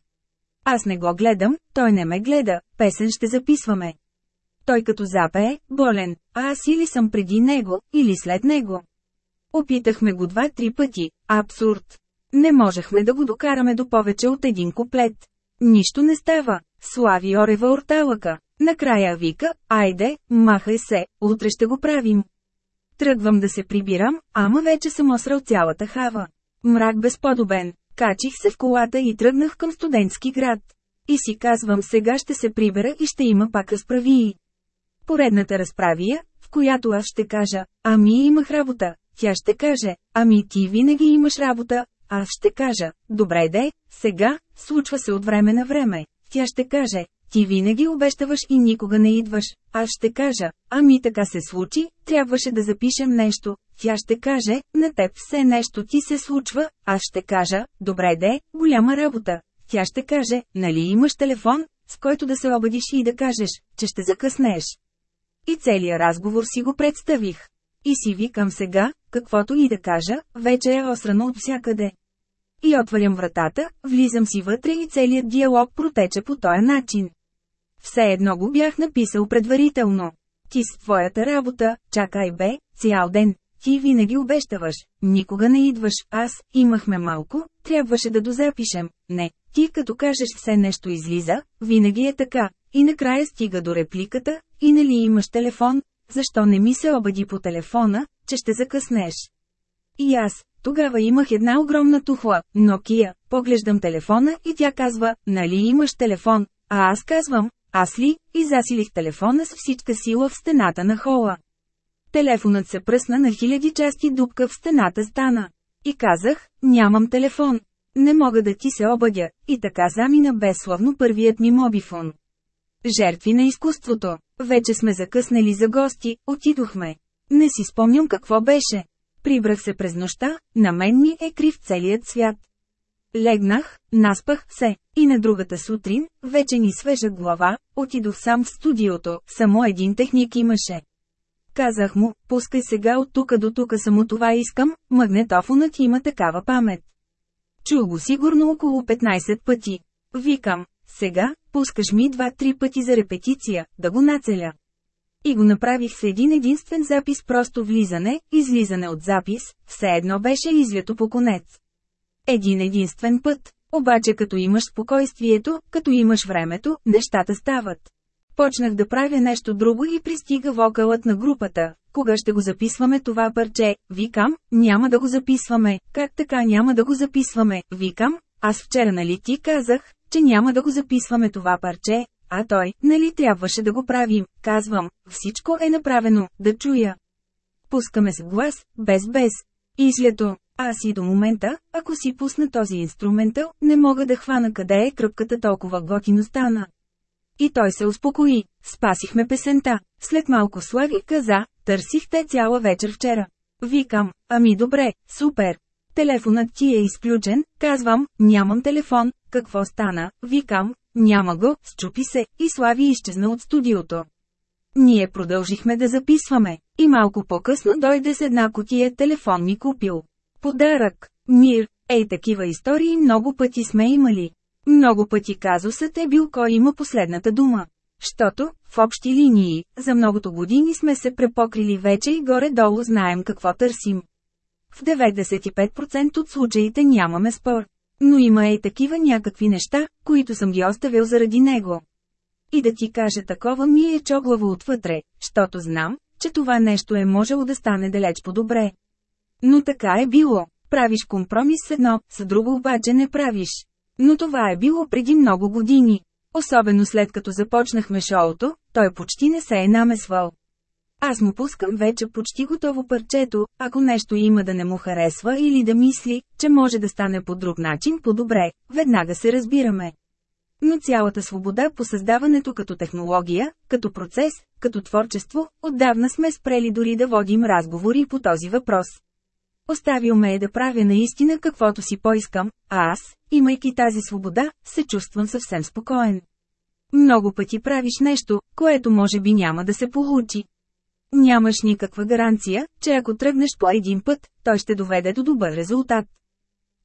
S1: Аз не го гледам, той не ме гледа, песен ще записваме. Той като запее, болен, а аз или съм преди него, или след него. Опитахме го два-три пъти, абсурд. Не можехме да го докараме до повече от един куплет. Нищо не става. Слави орева орталъка. Накрая вика, айде, махай се, утре ще го правим. Тръгвам да се прибирам, ама вече съм осрал цялата хава. Мрак безподобен. Качих се в колата и тръгнах към студентски град. И си казвам сега ще се прибера и ще има пак разправии. Поредната разправия, в която аз ще кажа, ами имах работа, тя ще каже, ами ти винаги имаш работа, аз ще кажа, добре де, сега, случва се от време на време. Тя ще каже, ти винаги обещаваш и никога не идваш. Аз ще кажа, ами така се случи, трябваше да запишем нещо. Тя ще каже, на теб все нещо ти се случва, аз ще кажа, добре де, голяма работа. Тя ще каже, нали имаш телефон, с който да се обадиш и да кажеш, че ще закъснеш. И целият разговор си го представих. И си викам сега, каквото и да кажа, вече е осрано от всякъде. И отварям вратата, влизам си вътре и целият диалог протече по този начин. Все едно го бях написал предварително. Ти с твоята работа, чакай бе, цял ден, ти винаги обещаваш, никога не идваш, аз, имахме малко, трябваше да дозапишем, не, ти като кажеш все нещо излиза, винаги е така, и накрая стига до репликата, и нали имаш телефон, защо не ми се обади по телефона, че ще закъснеш. И аз, тогава имах една огромна тухла, Nokia, поглеждам телефона и тя казва, нали имаш телефон, а аз казвам, аз ли, и засилих телефона с всичка сила в стената на хола. Телефонът се пръсна на хиляди части дупка в стената стана. И казах, нямам телефон. Не мога да ти се обадя, и така замина безславно първият ми мобифон. Жертви на изкуството. Вече сме закъснали за гости, отидохме. Не си спомням какво беше. Прибрах се през нощта, на мен ми е крив целият свят. Легнах, наспах се, и на другата сутрин, вече ни свежа глава, отидох сам в студиото, само един техник имаше. Казах му, пускай сега от тука до тука само това искам, магнетофонът има такава памет. Чул го сигурно около 15 пъти. Викам, сега, пускаш ми два-три пъти за репетиция, да го нацеля. И го направих с един единствен запис просто влизане, излизане от запис, все едно беше излято по конец. Един единствен път, обаче като имаш спокойствието, като имаш времето, нещата стават. Почнах да правя нещо друго и пристига вокалът на групата. Кога ще го записваме това парче? Викам, няма да го записваме. Как така няма да го записваме? Викам, аз вчера нали ти казах, че няма да го записваме това парче, а той, нали трябваше да го правим, казвам, всичко е направено, да чуя. Пускаме с глас, без без. Излето, аз и до момента, ако си пусна този инструментал, не мога да хвана къде е кръпката толкова готино стана. И той се успокои, спасихме песента. След малко Слави каза, търсих те цяла вечер вчера. Викам, ами добре, супер. Телефонът ти е изключен, казвам, нямам телефон, какво стана, викам, няма го, счупи се, и Слави изчезна от студиото. Ние продължихме да записваме, и малко по-късно дойде с една котия телефон ми купил. Подарък, мир, ей такива истории много пъти сме имали. Много пъти казусът е бил кой има последната дума. Щото, в общи линии, за многото години сме се препокрили вече и горе-долу знаем какво търсим. В 95% от случаите нямаме спор. Но има и такива някакви неща, които съм ги оставил заради него. И да ти кажа такова ми е чоглаво отвътре, щото знам, че това нещо е можело да стане далеч по-добре. Но така е било. Правиш компромис с едно, с друго обаче не правиш. Но това е било преди много години. Особено след като започнахме шоуто, той почти не се е намесвал. Аз му пускам вече почти готово парчето, ако нещо има да не му харесва или да мисли, че може да стане по друг начин по-добре, веднага се разбираме. Но цялата свобода по създаването като технология, като процес, като творчество, отдавна сме спрели дори да водим разговори по този въпрос. Оставил ме е да правя наистина каквото си поискам, а аз, имайки тази свобода, се чувствам съвсем спокоен. Много пъти правиш нещо, което може би няма да се получи. Нямаш никаква гаранция, че ако тръгнеш по един път, той ще доведе до добър резултат.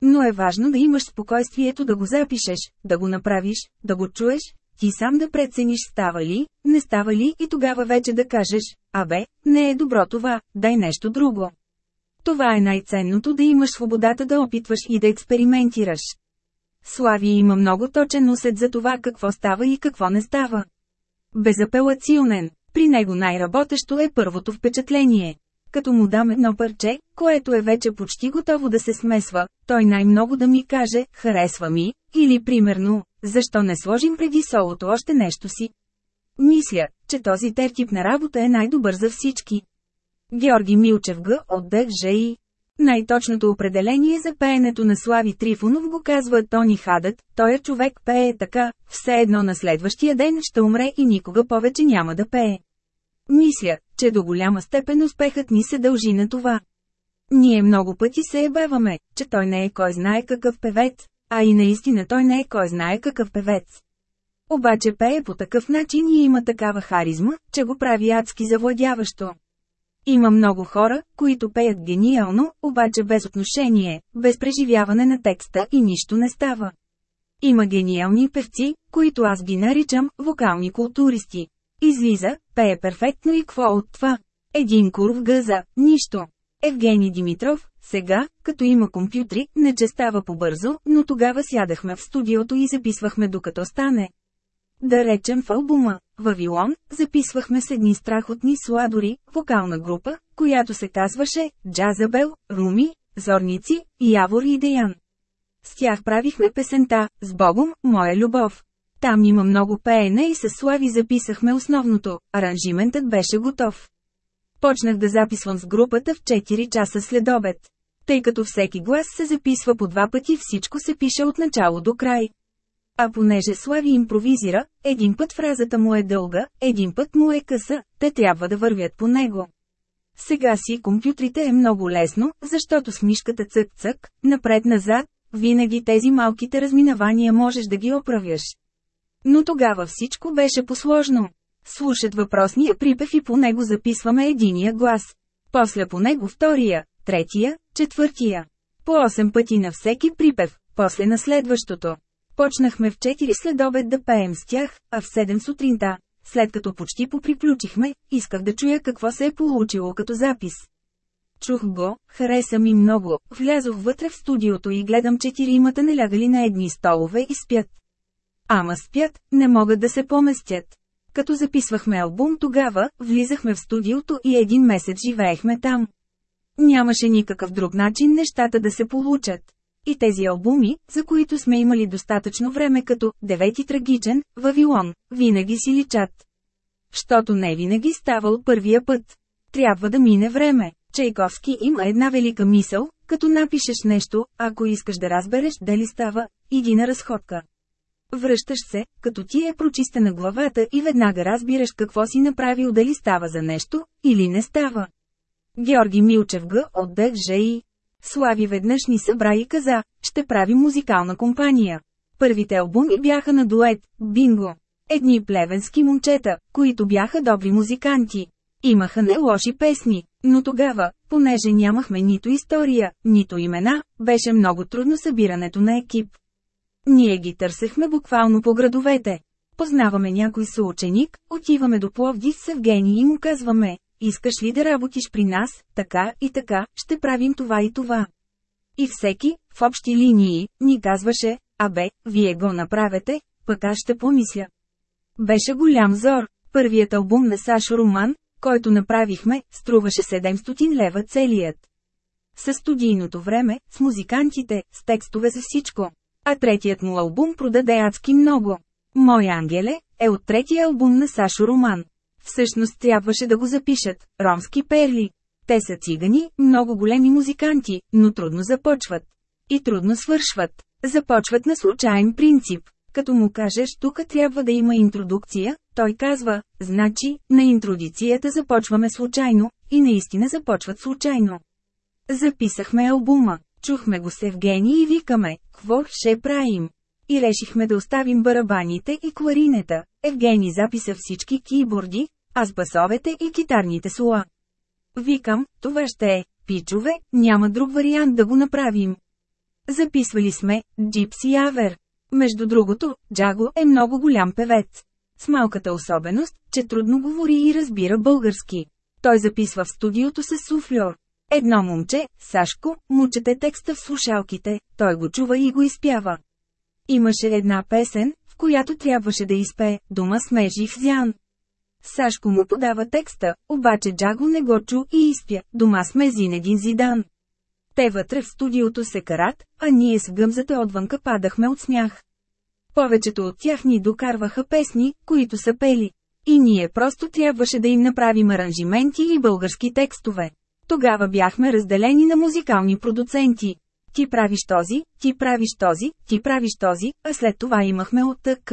S1: Но е важно да имаш спокойствието да го запишеш, да го направиш, да го чуеш, ти сам да прецениш става ли, не става ли и тогава вече да кажеш, абе, не е добро това, дай нещо друго. Това е най-ценното да имаш свободата да опитваш и да експериментираш. Слави има много точен усет за това какво става и какво не става. Безапелационен. При него най-работещо е първото впечатление. Като му дам едно парче, което е вече почти готово да се смесва, той най-много да ми каже, харесва ми, или примерно, защо не сложим преди солото още нещо си. Мисля, че този тертип на работа е най-добър за всички. Георги Милчев Г. от ДЖИ. Най-точното определение за пеенето на Слави Трифонов го казва Тони Хадът, той е човек пее така, все едно на следващия ден ще умре и никога повече няма да пее. Мисля, че до голяма степен успехът ни се дължи на това. Ние много пъти се ебаваме, че той не е кой знае какъв певец, а и наистина той не е кой знае какъв певец. Обаче пее по такъв начин и има такава харизма, че го прави адски завладяващо. Има много хора, които пеят гениално, обаче без отношение, без преживяване на текста и нищо не става. Има гениални певци, които аз ги наричам вокални културисти. Излиза, пее перфектно и какво от това? Един кур в гъза, нищо. Евгений Димитров, сега, като има компютри, не че става побързо, но тогава сядахме в студиото и записвахме докато стане. Да речем в албума «Вавилон» записвахме с едни страхотни сладори, вокална група, която се казваше «Джазабел», «Руми», «Зорници», «Явор и Деян». С тях правихме песента «С Богом, моя любов». Там има много пеене и с Слави записахме основното, аранжиментът беше готов. Почнах да записвам с групата в 4 часа след обед. Тъй като всеки глас се записва по два пъти всичко се пише от начало до край. А понеже Слави импровизира, един път фразата му е дълга, един път му е къса, те трябва да вървят по него. Сега си компютрите е много лесно, защото с мишката цък-цък, напред-назад, винаги тези малките разминавания можеш да ги оправяш. Но тогава всичко беше посложно. Слушат въпросния припев и по него записваме единия глас. После по него втория, третия, четвъртия. По 8 пъти на всеки припев, после на следващото. Почнахме в 4 след обед да пеем с тях, а в 7 сутринта, след като почти поприключихме, исках да чуя какво се е получило като запис. Чух го, хареса ми много, влязох вътре в студиото и гледам четиримата налягали на едни столове и спят. Ама спят, не могат да се поместят. Като записвахме албум тогава, влизахме в студиото и един месец живеехме там. Нямаше никакъв друг начин нещата да се получат. И тези албуми, за които сме имали достатъчно време като «Девети трагичен», «Вавилон», винаги си личат. Щото не винаги става от първия път. Трябва да мине време. Чайковски има една велика мисъл, като напишеш нещо, ако искаш да разбереш дали става, иди на разходка. Връщаш се, като ти е прочистена главата и веднага разбираш какво си направил дали става за нещо, или не става. Георги Милчев Г. от ДЖИ. Слави веднъж ни събра и каза, ще прави музикална компания. Първите албуми бяха на дует, бинго. Едни плевенски момчета, които бяха добри музиканти. Имаха не лоши песни, но тогава, понеже нямахме нито история, нито имена, беше много трудно събирането на екип. Ние ги търсехме буквално по градовете. Познаваме някой съученик, отиваме до Пловдив с Евгений и му казваме, искаш ли да работиш при нас, така и така, ще правим това и това. И всеки, в общи линии, ни казваше, абе, вие го направете, пък аз ще помисля. Беше голям зор. Първият албум на Сашо Роман, който направихме, струваше 700 лева целият. С студийното време, с музикантите, с текстове за всичко. А третият му албум продаде адски много. Мой ангеле е от третия албум на Сашо Роман. Всъщност трябваше да го запишат – ромски перли. Те са цигани, много големи музиканти, но трудно започват. И трудно свършват. Започват на случайен принцип. Като му кажеш тук трябва да има интродукция, той казва, значи, на интродицията започваме случайно, и наистина започват случайно. Записахме албума, чухме го с Евгений и викаме, какво ще правим? И решихме да оставим барабаните и кларинета. Евгений записа всички киборди, аз басовете и китарните сола. Викам, това ще е, пичове, няма друг вариант да го направим. Записвали сме Джипси Авер. Между другото, Джаго е много голям певец. С малката особеност, че трудно говори и разбира български. Той записва в студиото с суфльор. Едно момче, Сашко, му чете текста в слушалките, той го чува и го изпява. Имаше една песен, в която трябваше да изпее «Дома сме жив зян». Сашко му подава текста, обаче Джаго не го чу и изпя «Дома сме Зинедин Зидан». Те вътре в студиото се карат, а ние с гъмзата отвънка падахме от смях. Повечето от тях ни докарваха песни, които са пели. И ние просто трябваше да им направим аранжименти и български текстове. Тогава бяхме разделени на музикални продуценти. Ти правиш този, ти правиш този, ти правиш този, а след това имахме ОТК.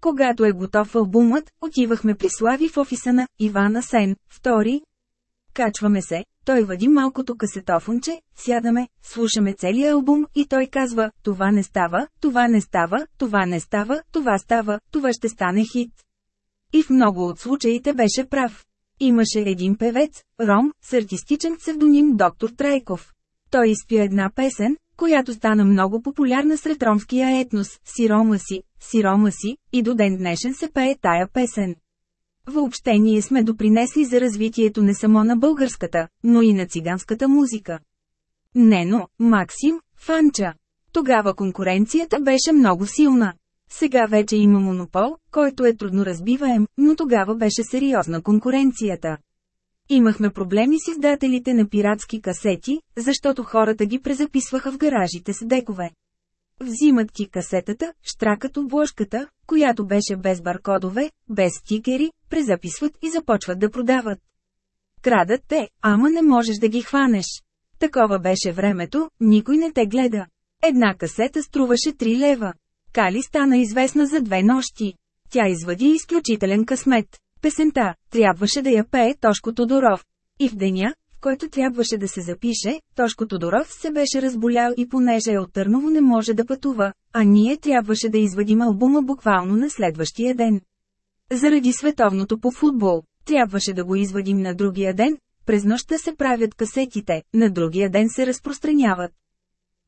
S1: Когато е готов албумът, отивахме при Слави в офиса на Ивана Сен, втори. Качваме се, той вади малкото касетофонче, сядаме, слушаме целия албум и той казва, това не става, това не става, това не става, това става, това ще стане хит. И в много от случаите беше прав. Имаше един певец, Ром, с артистичен псевдоним доктор Трайков. Той изпя една песен, която стана много популярна сред ромския етнос, Сирома си, Сирома си, и до ден днешен се пее тая песен. Въобще ние сме допринесли за развитието не само на българската, но и на циганската музика. Нено, Максим, Фанча. Тогава конкуренцията беше много силна. Сега вече има монопол, който е трудно разбиваем, но тогава беше сериозна конкуренцията. Имахме проблеми с издателите на пиратски касети, защото хората ги презаписваха в гаражите с декове. Взимат ти касетата, штракат обложката, която беше без баркодове, без стикери, презаписват и започват да продават. Крадат те, ама не можеш да ги хванеш. Такова беше времето, никой не те гледа. Една касета струваше 3 лева. Кали стана известна за две нощи. Тя извади изключителен късмет. Песента, трябваше да я пее Тошко Тодоров. И в деня, в който трябваше да се запише, Тошко Тодоров се беше разболял и понеже е от Търново не може да пътува, а ние трябваше да извадим албума буквално на следващия ден. Заради световното по футбол, трябваше да го извадим на другия ден, през нощта се правят касетите, на другия ден се разпространяват.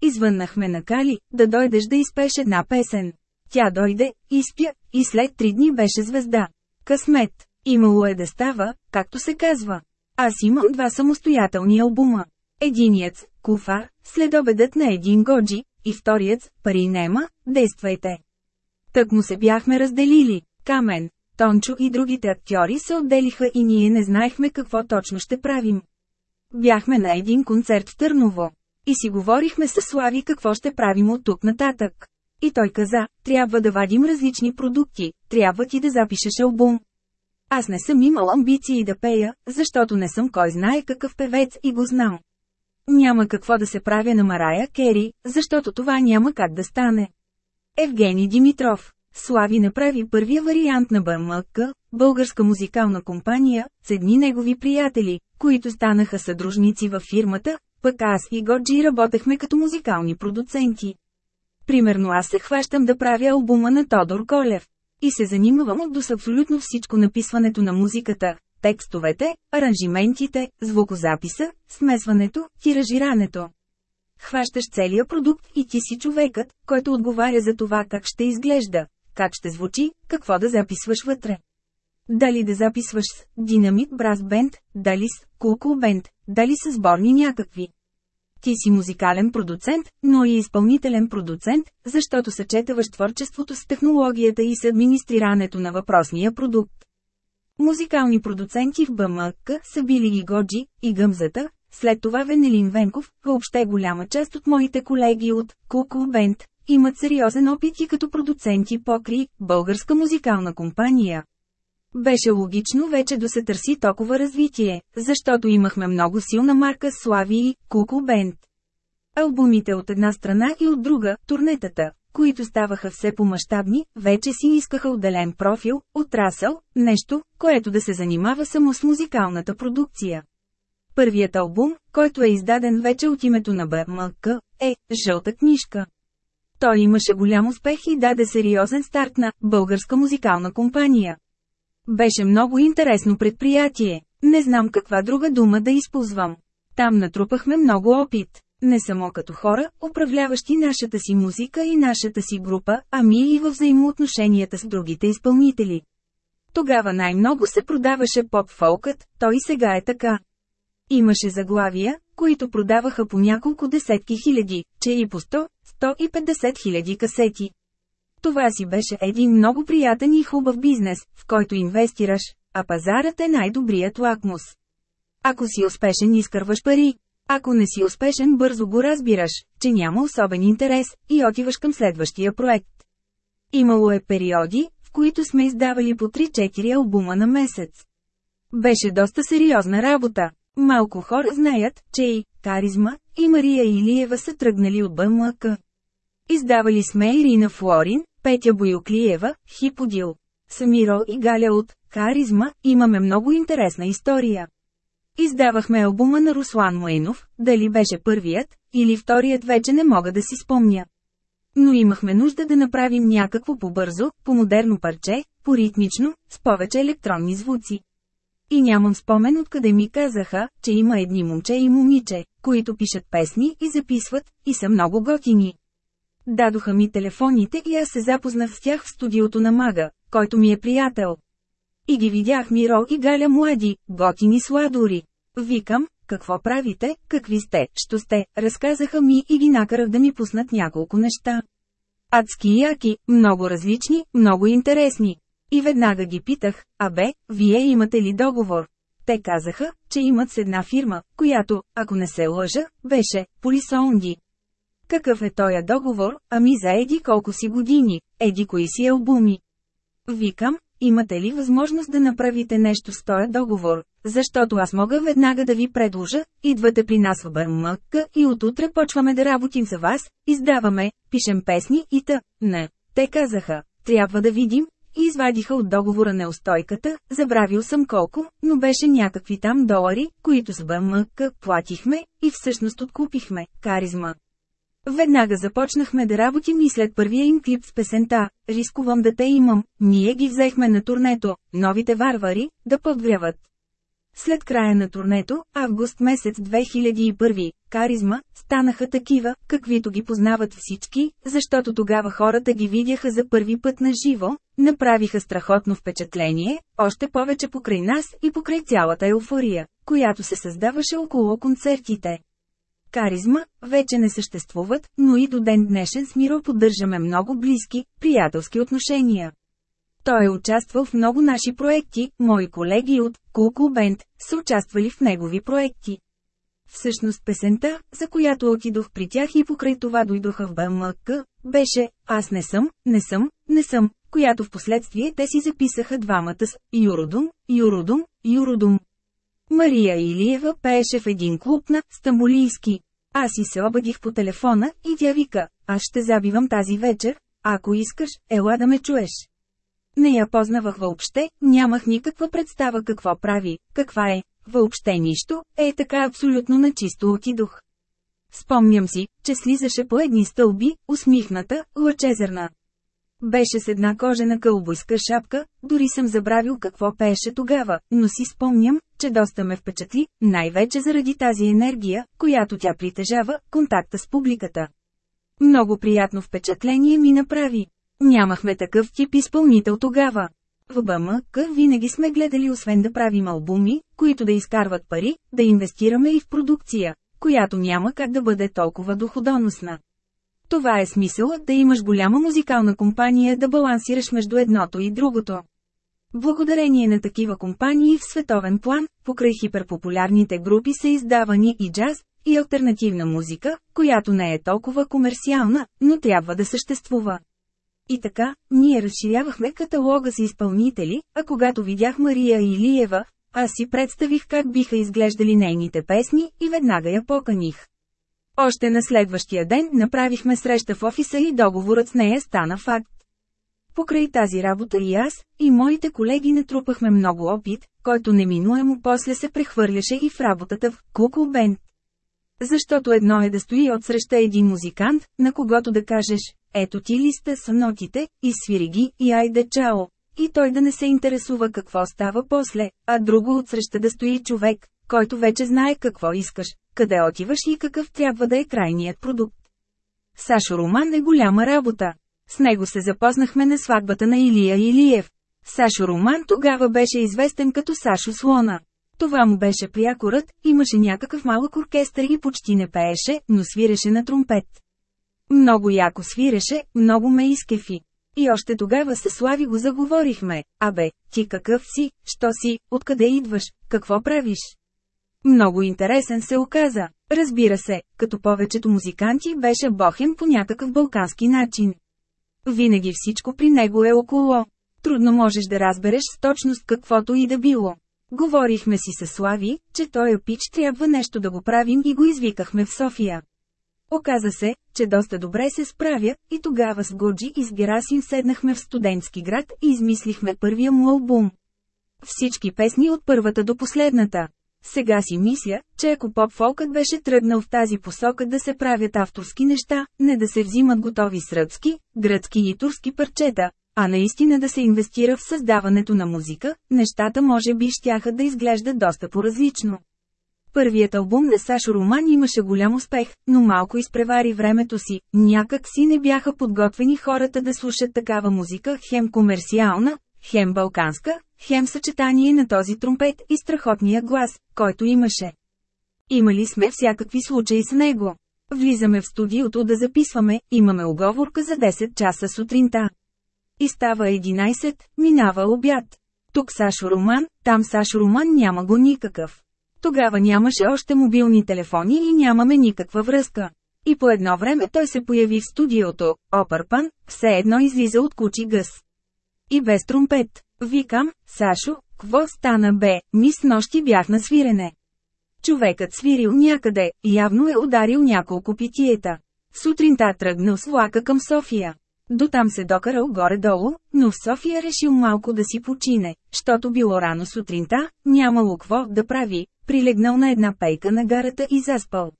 S1: Извъннахме на Кали, да дойдеш да изпеш една песен. Тя дойде, изпя, и след три дни беше звезда. Късмет. Имало е да става, както се казва. Аз имам два самостоятелни албума. Единият, Куфар, следобедът на един годжи, и вторият, Пари нема, действайте. Тък му се бяхме разделили. Камен, Тончо и другите актьори се отделиха и ние не знаехме какво точно ще правим. Бяхме на един концерт в Търново. И си говорихме с Слави какво ще правим от тук нататък. И той каза, трябва да вадим различни продукти, трябва ти да запишеш албум. Аз не съм имал амбиции да пея, защото не съм кой знае какъв певец и го знам. Няма какво да се правя на Марая Кери, защото това няма как да стане. Евгений Димитров Слави направи първия вариант на БМК, българска музикална компания, с едни негови приятели, които станаха съдружници във фирмата, пък аз и Годжи работехме като музикални продуценти. Примерно аз се хващам да правя албума на Тодор Колев. И се занимавам от до с абсолютно всичко написването на музиката, текстовете, аранжиментите, звукозаписа, смесването, тиражирането. Хващаш целия продукт и ти си човекът, който отговаря за това как ще изглежда, как ще звучи, какво да записваш вътре. Дали да записваш с Динамит Брас Бенд, дали с Кулкул Бенд, дали с сборни някакви. Ти си музикален продуцент, но и изпълнителен продуцент, защото съчетаваш творчеството с технологията и с администрирането на въпросния продукт. Музикални продуценти в БМК са били и Годжи, и Гъмзата, след това Венелин Венков, въобще голяма част от моите колеги от Кукул Бенд, имат сериозен опит и като продуценти покри българска музикална компания. Беше логично вече да се търси толкова развитие, защото имахме много силна марка Слави и Куку Бенд. Албумите от една страна и от друга, турнетата, които ставаха все по-мащабни, вече си искаха отделен профил, отрасъл, нещо, което да се занимава само с музикалната продукция. Първият албум, който е издаден вече от името на БМК, е «Жълта книжка». Той имаше голям успех и даде сериозен старт на «Българска музикална компания». Беше много интересно предприятие. Не знам каква друга дума да използвам. Там натрупахме много опит. Не само като хора, управляващи нашата си музика и нашата си група, ами и във взаимоотношенията с другите изпълнители. Тогава най-много се продаваше поп-фолкът, той сега е така. Имаше заглавия, които продаваха по няколко десетки хиляди, че и по 100, 150 хиляди касети. Това си беше един много приятен и хубав бизнес, в който инвестираш, а пазарът е най-добрият лакмус. Ако си успешен изкърваш пари, ако не си успешен бързо го разбираш, че няма особен интерес, и отиваш към следващия проект. Имало е периоди, в които сме издавали по 3-4 албума на месец. Беше доста сериозна работа. Малко хора знаят, че и Каризма и Мария Илиева са тръгнали от БМК. Издавали сме Ирина Флорин, Петя Боюклиева, Хиподил. Самиро и Галя от Каризма, имаме много интересна история. Издавахме албума на Руслан Муенов, дали беше първият, или вторият вече не мога да си спомня. Но имахме нужда да направим някакво по-бързо, по-модерно парче, по-ритмично, с повече електронни звуци. И нямам спомен откъде ми казаха, че има едни момче и момиче, които пишат песни и записват, и са много готини. Дадоха ми телефоните и аз се запознах с тях в студиото на Мага, който ми е приятел. И ги видях Миро и Галя млади, готини сладори. Викам, какво правите, какви сте, що сте, разказаха ми и ги накарах да ми пуснат няколко неща. Адски яки, много различни, много интересни. И веднага ги питах, а бе, вие имате ли договор? Те казаха, че имат с една фирма, която, ако не се лъжа, беше Полисонди. Какъв е тоя договор, ами за еди колко си години, еди кои си албуми. Викам, имате ли възможност да направите нещо с тоя договор, защото аз мога веднага да ви предложа, идвате при нас в БМК и отутре почваме да работим за вас, издаваме, пишем песни и та, не. Те казаха, трябва да видим, и извадиха от договора неустойката, забравил съм колко, но беше някакви там долари, които с БМК платихме, и всъщност откупихме, каризма. Веднага започнахме да работим и след първия им клип с песента «Рискувам да те имам», ние ги взехме на турнето, новите варвари, да подгряват. След края на турнето, август месец 2001, каризма, станаха такива, каквито ги познават всички, защото тогава хората ги видяха за първи път на живо, направиха страхотно впечатление, още повече покрай нас и покрай цялата еуфория, която се създаваше около концертите. Каризма, вече не съществуват, но и до ден днешен с Миро поддържаме много близки, приятелски отношения. Той е участвал в много наши проекти, мои колеги от Кулку Бенд са участвали в негови проекти. Всъщност песента, за която отидох при тях и покрай това дойдоха в БМК, беше «Аз не съм, не съм, не съм», която в последствие те си записаха двамата с «Юродум, Юродум, Юродум». Мария Илиева пееше в един клуб на Стамбулийски. Аз и се обадих по телефона и тя вика, аз ще забивам тази вечер, ако искаш, ела да ме чуеш. Не я познавах въобще, нямах никаква представа какво прави, каква е, въобще нищо, е така абсолютно начисто отидох. Спомням си, че слизаше по едни стълби, усмихната, лъчезерна. Беше с една кожена кълбойска шапка, дори съм забравил какво пееше тогава, но си спомням, че доста ме впечатли, най-вече заради тази енергия, която тя притежава, контакта с публиката. Много приятно впечатление ми направи. Нямахме такъв тип изпълнител тогава. В БМК винаги сме гледали освен да правим албуми, които да изкарват пари, да инвестираме и в продукция, която няма как да бъде толкова доходоносна. Това е смисълът да имаш голяма музикална компания да балансираш между едното и другото. Благодарение на такива компании в световен план, покрай хиперпопулярните групи са издавани и джаз, и альтернативна музика, която не е толкова комерциална, но трябва да съществува. И така, ние разширявахме каталога с изпълнители, а когато видях Мария Илиева, аз си представих как биха изглеждали нейните песни и веднага я поканих. Още на следващия ден направихме среща в офиса и договорът с нея стана факт. Покрай тази работа и аз, и моите колеги натрупахме много опит, който неминуемо после се прехвърляше и в работата в Куку Бенд. Защото едно е да стои отсреща един музикант, на когото да кажеш, ето ти листа са нотите, изсвири ги и айде чао. И той да не се интересува какво става после, а друго отсреща да стои човек, който вече знае какво искаш, къде отиваш и какъв трябва да е крайният продукт. Сашо Роман е голяма работа. С него се запознахме на сватбата на Илия Илиев. Сашо Роман тогава беше известен като Сашо Слона. Това му беше приякорът, имаше някакъв малък оркестър и почти не пееше, но свиреше на тромпет. Много яко свиреше, много ме изкефи. И още тогава се слави го заговорихме. Абе, ти какъв си, що си, откъде идваш, какво правиш? Много интересен се оказа. Разбира се, като повечето музиканти беше бохем по някакъв балкански начин. Винаги всичко при него е около. Трудно можеш да разбереш с точност каквото и да било. Говорихме си с Слави, че той пич трябва нещо да го правим и го извикахме в София. Оказа се, че доста добре се справя, и тогава с Годжи и с Герасим седнахме в студентски град и измислихме първия му албум. Всички песни от първата до последната. Сега си мисля, че ако поп-фолкът беше тръгнал в тази посока да се правят авторски неща, не да се взимат готови сръбски, гръцки и турски парчета, а наистина да се инвестира в създаването на музика, нещата може би щяха да изглеждат доста по-различно. Първият албум на Сашо Роман имаше голям успех, но малко изпревари времето си, някак си не бяха подготвени хората да слушат такава музика, хем комерциална, хем балканска, хем съчетание на този тромпет и страхотния глас, който имаше. Имали сме всякакви случаи с него. Влизаме в студиото да записваме, имаме оговорка за 10 часа сутринта. И става 11, минава обяд. Тук Сашо Роман, там Сашо Роман няма го никакъв. Тогава нямаше още мобилни телефони и нямаме никаква връзка. И по едно време той се появи в студиото, опърпан, все едно излиза от кучи гъс. И без тромпет. Викам, Сашо, кво стана бе, ми с нощи бях на свирене. Човекът свирил някъде, явно е ударил няколко питиета. Сутринта тръгнал с влака към София. До там се докарал горе-долу, но в София решил малко да си почине, щото било рано сутринта, нямало какво да прави, прилегнал на една пейка на гарата и заспал.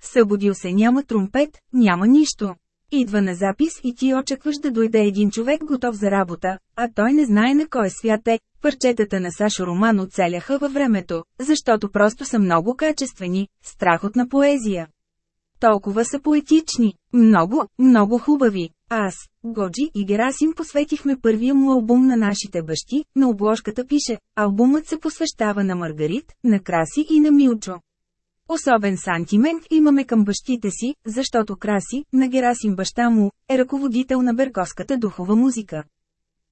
S1: Събудил се няма тромпет, няма нищо. Идва на запис и ти очакваш да дойде един човек готов за работа, а той не знае на кой свят е. Парчетата на Сашо Роман оцеляха във времето, защото просто са много качествени, страхотна поезия. Толкова са поетични, много, много хубави. Аз, Годжи и Герасим посветихме първия му албум на нашите бащи, на обложката пише, албумът се посвещава на Маргарит, на Краси и на Милчо. Особен сантимент имаме към бащите си, защото Краси, на Герасим баща му, е ръководител на берковската духова музика.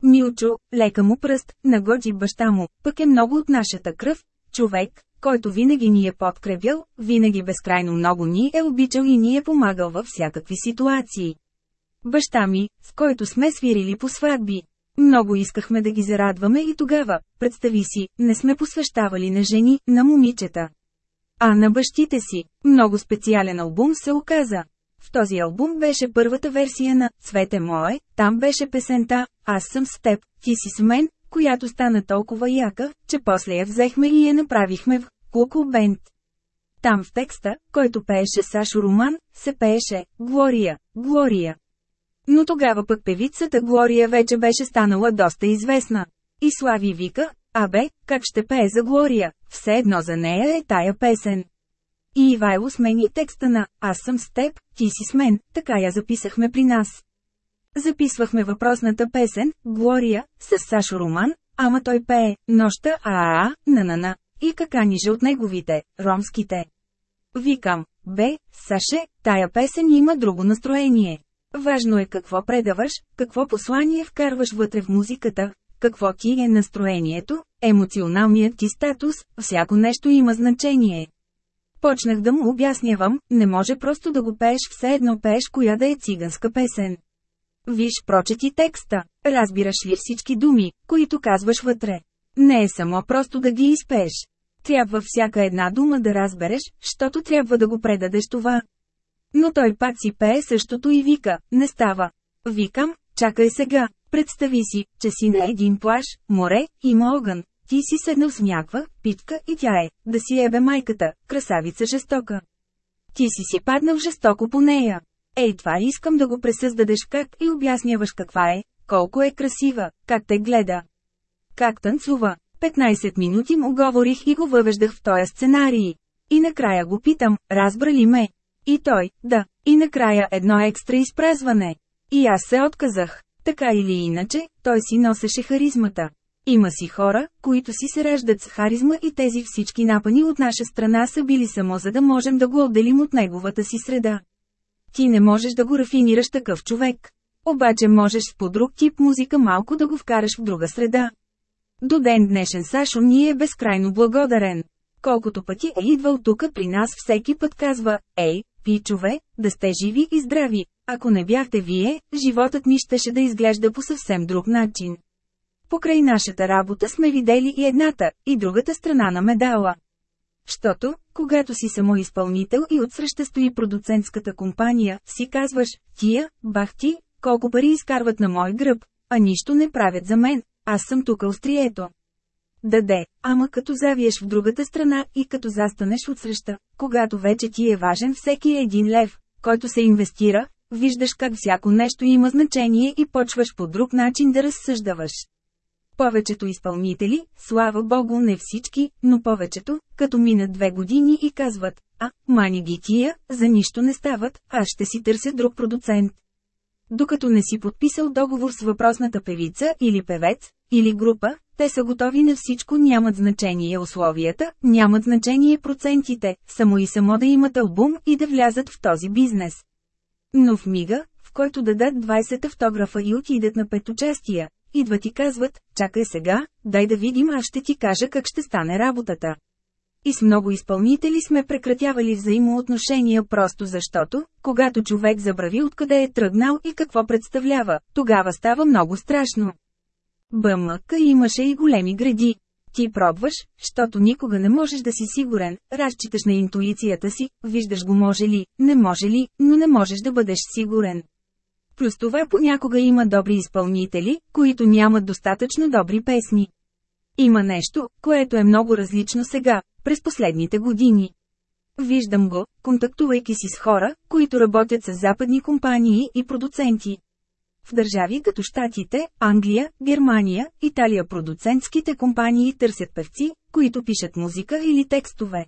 S1: Милчо, лека му пръст, на Годжи баща му, пък е много от нашата кръв, човек, който винаги ни е подкрепял, винаги безкрайно много ни е обичал и ни е помагал във всякакви ситуации. Баща ми, с който сме свирили по сватби. Много искахме да ги зарадваме и тогава, представи си, не сме посвещавали на жени, на момичета. А на бащите си. Много специален албум се оказа. В този албум беше първата версия на «Цвете мое», там беше песента «Аз съм с теб, ти си с мен», която стана толкова яка, че после я взехме и я направихме в «Куко Бенд». Там в текста, който пееше Сашо Роман, се пееше «Глория, Глория». Но тогава пък певицата Глория вече беше станала доста известна. И Слави вика, абе, как ще пее за Глория, все едно за нея е тая песен. И Ивайло смени текста на «Аз съм с теб, ти си с мен», така я записахме при нас. Записвахме въпросната песен, Глория, с Сашо Роман, ама той пее «Нощта ААА, на-на-на» и каканиже от неговите, ромските. Викам, бе, Саше, тая песен има друго настроение. Важно е какво предаваш, какво послание вкарваш вътре в музиката, какво ти е настроението, емоционалният ти статус, всяко нещо има значение. Почнах да му обяснявам, не може просто да го пееш все едно пееш коя да е циганска песен. Виж прочети текста, разбираш ли всички думи, които казваш вътре. Не е само просто да ги изпееш. Трябва всяка една дума да разбереш, защото трябва да го предадеш това. Но той пак си пее същото и вика, не става. Викам, чакай сега, представи си, че си на един плаж, море, има огън. Ти си седнал с някаква питка и тя е, да си ебе майката, красавица жестока. Ти си си паднал жестоко по нея. Ей това искам да го пресъздадеш как и обясняваш каква е, колко е красива, как те гледа. Как танцува. 15 минути му говорих и го въвеждах в този сценарий. И накрая го питам, разбра ли ме? И той, да. И накрая едно екстра изпразване. И аз се отказах. Така или иначе, той си носеше харизмата. Има си хора, които си се раждат с харизма и тези всички напани от наша страна са били само за да можем да го отделим от неговата си среда. Ти не можеш да го рафинираш такъв човек. Обаче можеш с по друг тип музика малко да го вкараш в друга среда. До ден днешен Сашо ни е безкрайно благодарен. Колкото пъти е идвал тука при нас всеки път казва, ей, пичове, да сте живи и здрави, ако не бяхте вие, животът ми щеше да изглежда по съвсем друг начин. Покрай нашата работа сме видели и едната, и другата страна на медала. Щото, когато си самоизпълнител и отсреща стои продуцентската компания, си казваш, тия, бах ти, колко пари изкарват на мой гръб, а нищо не правят за мен, аз съм тук острието. Даде, ама като завиеш в другата страна и като застанеш отсреща, когато вече ти е важен всеки един лев, който се инвестира, виждаш как всяко нещо има значение и почваш по друг начин да разсъждаваш. Повечето изпълнители, слава богу не всички, но повечето, като минат две години и казват, а, мани ги тия, за нищо не стават, аз ще си търся друг продуцент. Докато не си подписал договор с въпросната певица или певец, или група, те са готови на всичко, нямат значение условията, нямат значение процентите, само и само да имат албум и да влязат в този бизнес. Но в мига, в който дадат 20 автографа и отидат на петучастия, идват и казват, чакай сега, дай да видим аз ще ти кажа как ще стане работата. И с много изпълнители сме прекратявали взаимоотношения просто защото, когато човек забрави откъде е тръгнал и какво представлява, тогава става много страшно. БМК имаше и големи гради. Ти пробваш, защото никога не можеш да си сигурен, разчиташ на интуицията си, виждаш го може ли, не може ли, но не можеш да бъдеш сигурен. Плюс това понякога има добри изпълнители, които нямат достатъчно добри песни. Има нещо, което е много различно сега, през последните години. Виждам го, контактувайки си с хора, които работят с западни компании и продуценти. В държави като Штатите, Англия, Германия, Италия продуцентските компании търсят певци, които пишат музика или текстове.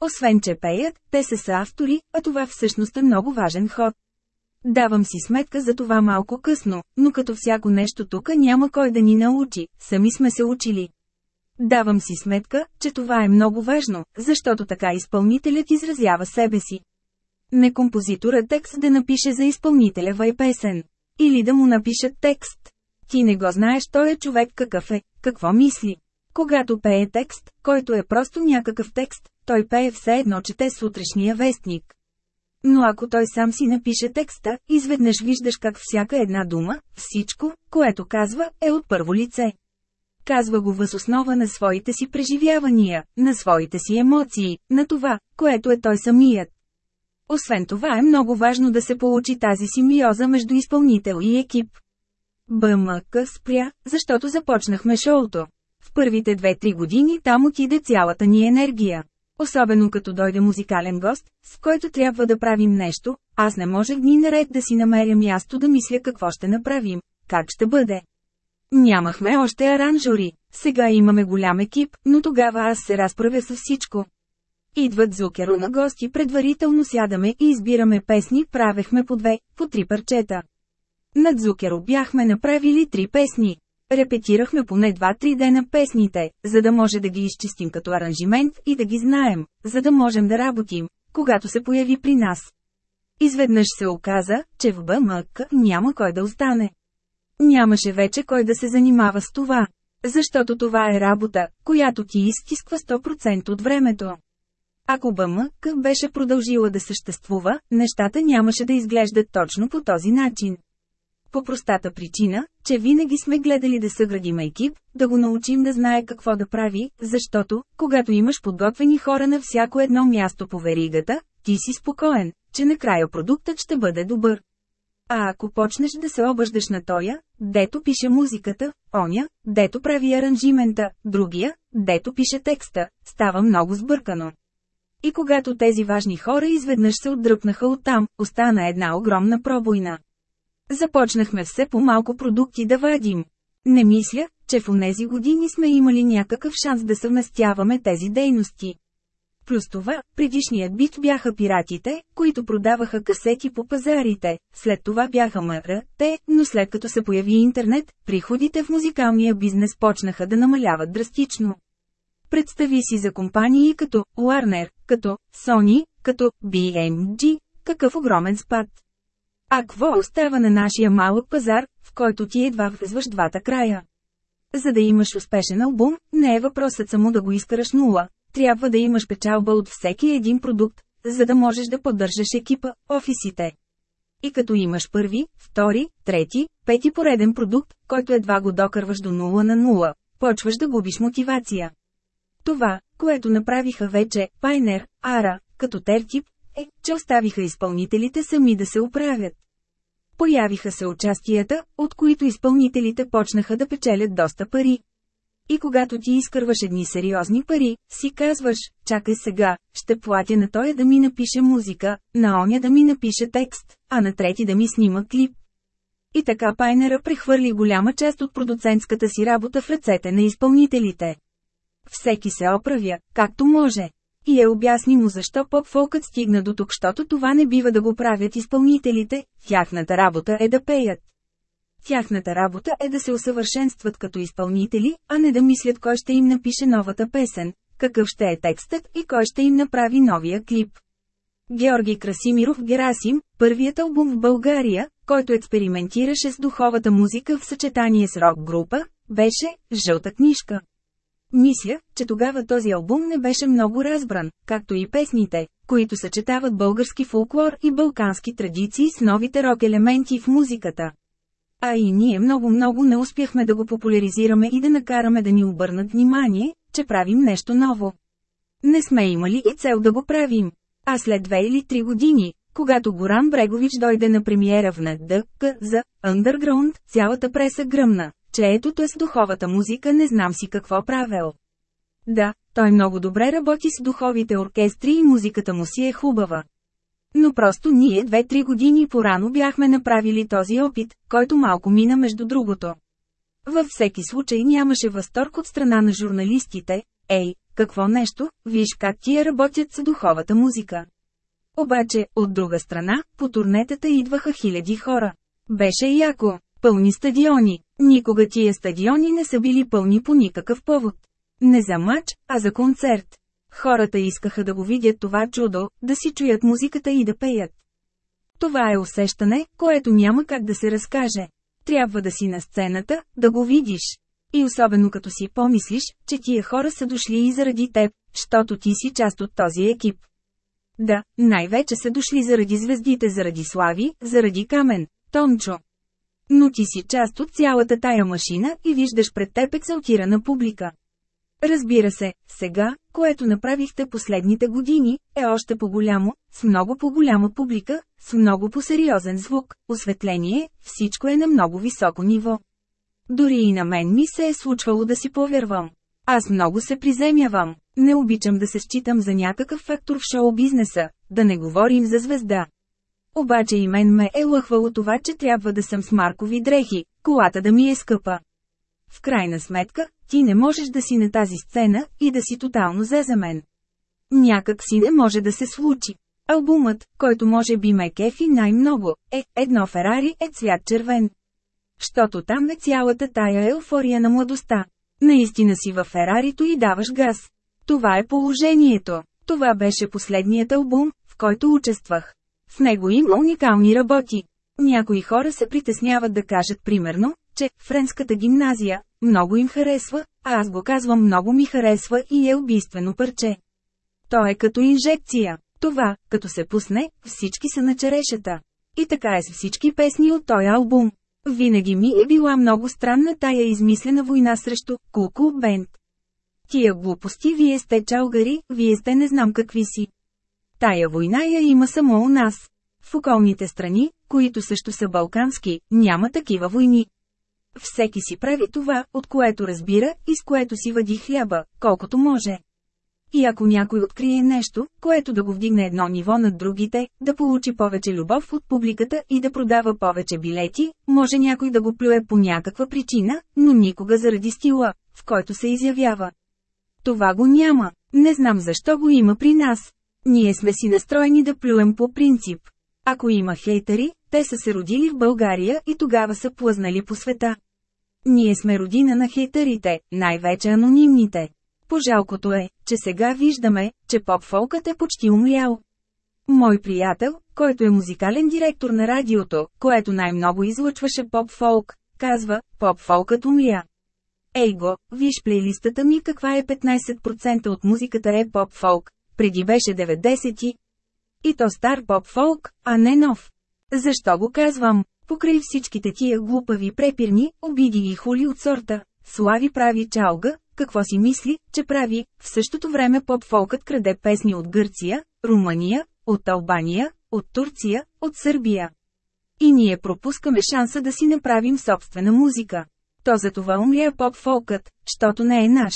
S1: Освен че пеят, те се са автори, а това всъщност е много важен ход. Давам си сметка за това малко късно, но като всяко нещо тук няма кой да ни научи, сами сме се учили. Давам си сметка, че това е много важно, защото така изпълнителят изразява себе си. Не композитора текст да напише за изпълнителя вай песен. Или да му напишат текст. Ти не го знаеш той е човек какъв е, какво мисли. Когато пее текст, който е просто някакъв текст, той пее все едно чете сутрешния вестник. Но ако той сам си напише текста, изведнъж виждаш как всяка една дума, всичко, което казва, е от първо лице. Казва го въз основа на своите си преживявания, на своите си емоции, на това, което е той самият. Освен това е много важно да се получи тази симбиоза между изпълнител и екип. БМК спря, защото започнахме шоуто. В първите 2-3 години там отиде цялата ни енергия. Особено като дойде музикален гост, с който трябва да правим нещо, аз не можех дни наред да си намеря място да мисля какво ще направим, как ще бъде. Нямахме още аранжори, сега имаме голям екип, но тогава аз се разправя с всичко. Идват Зукеро на гости, предварително сядаме и избираме песни, правехме по две, по три парчета. Над Зукеро бяхме направили три песни. Репетирахме поне 2-3 дена песните, за да може да ги изчистим като аранжимент и да ги знаем, за да можем да работим, когато се появи при нас. Изведнъж се оказа, че в БМК няма кой да остане. Нямаше вече кой да се занимава с това. Защото това е работа, която ти изтисква 100% от времето. Ако БМК беше продължила да съществува, нещата нямаше да изглеждат точно по този начин. По простата причина, че винаги сме гледали да съградим екип, да го научим да знае какво да прави, защото, когато имаш подготвени хора на всяко едно място по веригата, ти си спокоен, че накрая продуктът ще бъде добър. А ако почнеш да се обаждаш на тоя, дето пише музиката, оня, дето прави аранжимента, другия, дето пише текста, става много сбъркано. И когато тези важни хора изведнъж се отдръпнаха оттам, остана една огромна пробойна. Започнахме все по-малко продукти да вадим. Не мисля, че в онези години сме имали някакъв шанс да съвместяваме тези дейности. Плюс това, предишният бит бяха пиратите, които продаваха касети по пазарите, след това бяха МРТ, но след като се появи интернет, приходите в музикалния бизнес почнаха да намаляват драстично. Представи си за компании като Warner, като Sony, като BMG, какъв огромен спад. А какво остава на нашия малък пазар, в който ти едва влезваш двата края? За да имаш успешен албум, не е въпросът само да го изкараш нула, трябва да имаш печалба от всеки един продукт, за да можеш да поддържаш екипа, офисите. И като имаш първи, втори, трети, пети пореден продукт, който едва го докърваш до нула на нула, почваш да губиш мотивация. Това, което направиха вече Пайнер, Ара, като тертип, е, че оставиха изпълнителите сами да се оправят. Появиха се участията, от които изпълнителите почнаха да печелят доста пари. И когато ти изкърваш едни сериозни пари, си казваш, чакай сега, ще платя на тоя да ми напише музика, на оня да ми напише текст, а на трети да ми снима клип. И така Пайнера прехвърли голяма част от продуцентската си работа в ръцете на изпълнителите. Всеки се оправя, както може. И е обясни му защо поп-фолкът стигна до тук, защото това не бива да го правят изпълнителите, тяхната работа е да пеят. Тяхната работа е да се усъвършенстват като изпълнители, а не да мислят кой ще им напише новата песен, какъв ще е текстът и кой ще им направи новия клип. Георги Красимиров Герасим, първият албум в България, който експериментираше с духовата музика в съчетание с рок-група, беше «Жълта книжка». Мисля, че тогава този албум не беше много разбран, както и песните, които съчетават български фолклор и балкански традиции с новите рок елементи в музиката. А и ние много-много не успяхме да го популяризираме и да накараме да ни обърнат внимание, че правим нещо ново. Не сме имали и цел да го правим. А след две или три години, когато Горан Брегович дойде на премиера в НДК за Underground, цялата преса гръмна, че ето той с духовата музика не знам си какво правил. Да, той много добре работи с духовите оркестри и музиката му си е хубава. Но просто ние две-три години порано бяхме направили този опит, който малко мина между другото. Във всеки случай нямаше възторг от страна на журналистите, ей, какво нещо, виж как тия работят с духовата музика. Обаче, от друга страна, по турнетата идваха хиляди хора. Беше яко, пълни стадиони. Никога тия стадиони не са били пълни по никакъв повод. Не за матч, а за концерт. Хората искаха да го видят това чудо, да си чуят музиката и да пеят. Това е усещане, което няма как да се разкаже. Трябва да си на сцената, да го видиш. И особено като си помислиш, че тия хора са дошли и заради теб, щото ти си част от този екип. Да, най-вече са дошли заради звездите, заради Слави, заради Камен, Тончо. Но ти си част от цялата тая машина и виждаш пред теб екзалтирана публика. Разбира се, сега, което направихте последните години, е още по-голямо, с много по-голяма публика, с много по-сериозен звук, осветление, всичко е на много високо ниво. Дори и на мен ми се е случвало да си повярвам. Аз много се приземявам. Не обичам да се считам за някакъв фактор в шоу-бизнеса, да не говорим за звезда. Обаче и мен ме е лъхвало това, че трябва да съм с маркови дрехи, колата да ми е скъпа. В крайна сметка, ти не можеш да си на тази сцена и да си тотално зезамен. Някак си не може да се случи. Албумът, който може би ме кефи най-много, е «Едно Ферари е цвят червен». Щото там е цялата тая еуфория на младостта. Наистина си във Ферарито и даваш газ. Това е положението. Това беше последният албум, в който участвах. В него има уникални работи. Някои хора се притесняват да кажат примерно, че френската гимназия много им харесва, а аз го казвам много ми харесва и е убийствено парче. То е като инжекция. Това, като се пусне, всички са на черешата. И така е с всички песни от този албум. Винаги ми е била много странна тая измислена война срещу Куку Бенд. Тия глупости вие сте чалгари, вие сте не знам какви си. Тая война я има само у нас. В околните страни, които също са балкански, няма такива войни. Всеки си прави това, от което разбира и с което си въди хляба, колкото може. И ако някой открие нещо, което да го вдигне едно ниво над другите, да получи повече любов от публиката и да продава повече билети, може някой да го плюе по някаква причина, но никога заради стила, в който се изявява. Това го няма. Не знам защо го има при нас. Ние сме си настроени да плюем по принцип. Ако има хейтери, те са се родили в България и тогава са плъзнали по света. Ние сме родина на хейтерите, най-вече анонимните. Пожалкото е, че сега виждаме, че поп-фолкът е почти умрял. Мой приятел, който е музикален директор на радиото, което най-много излъчваше поп-фолк, казва, поп-фолкът умря. Ей го, виж плейлистата ми каква е 15% от музиката е поп-фолк, преди беше 90 И то стар поп-фолк, а не нов. Защо го казвам? Покрай всичките тия глупави препирни, обиди и хули от сорта. Слави прави чалга, какво си мисли, че прави, в същото време поп-фолкът краде песни от Гърция, Румъния, от Албания, от Турция, от Сърбия. И ние пропускаме шанса да си направим собствена музика. То за това умря поп-фолкът, щото не е наш.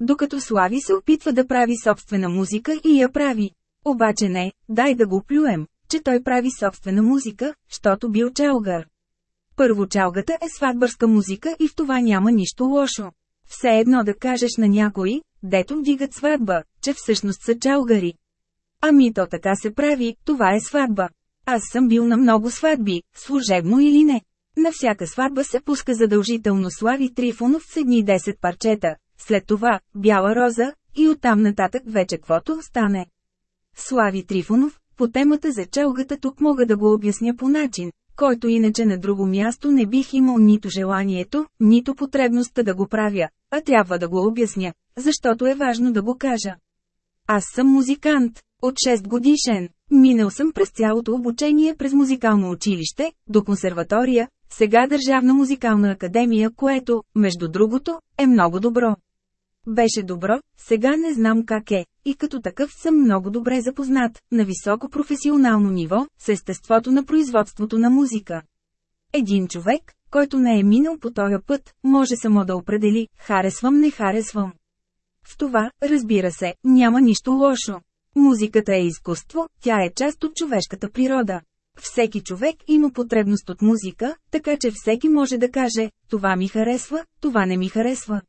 S1: Докато Слави се опитва да прави собствена музика и я прави. Обаче не, дай да го плюем, че той прави собствена музика, щото бил чалгар. Първо чалгата е сватбърска музика и в това няма нищо лошо. Все едно да кажеш на някои, дето вдигат сватба, че всъщност са чалгари. Ами то така се прави, това е сватба. Аз съм бил на много сватби, служебно или не. На всяка сватба се пуска задължително Слави Трифонов с едни 10 парчета, след това – Бяла роза, и оттам нататък вече квото стане. Слави Трифонов, по темата за челгата тук мога да го обясня по начин, който иначе на друго място не бих имал нито желанието, нито потребността да го правя, а трябва да го обясня, защото е важно да го кажа. Аз съм музикант, от 6 годишен. Минал съм през цялото обучение през музикално училище, до консерватория, сега Държавна музикална академия, което, между другото, е много добро. Беше добро, сега не знам как е, и като такъв съм много добре запознат, на високо професионално ниво, с естеството на производството на музика. Един човек, който не е минал по този път, може само да определи, харесвам не харесвам. В това, разбира се, няма нищо лошо. Музиката е изкуство, тя е част от човешката природа. Всеки човек има потребност от музика, така че всеки може да каже, това ми харесва, това не ми харесва.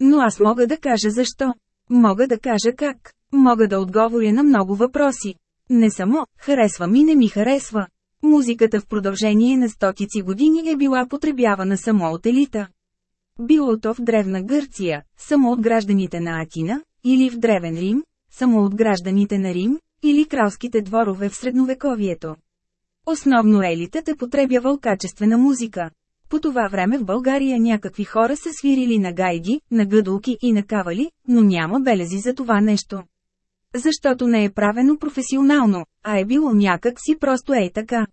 S1: Но аз мога да кажа защо. Мога да кажа как. Мога да отговоря на много въпроси. Не само, харесва ми не ми харесва. Музиката в продължение на стотици години е била потребявана само от елита. Било то в древна Гърция, само от гражданите на Атина, или в древен Рим, само от гражданите на Рим, или кралските дворове в средновековието. Основно елитът е потребявал качествена музика. По това време в България някакви хора са свирили на гайди, на гъдулки и на кавали, но няма белези за това нещо. Защото не е правено професионално, а е било някак си просто ей така.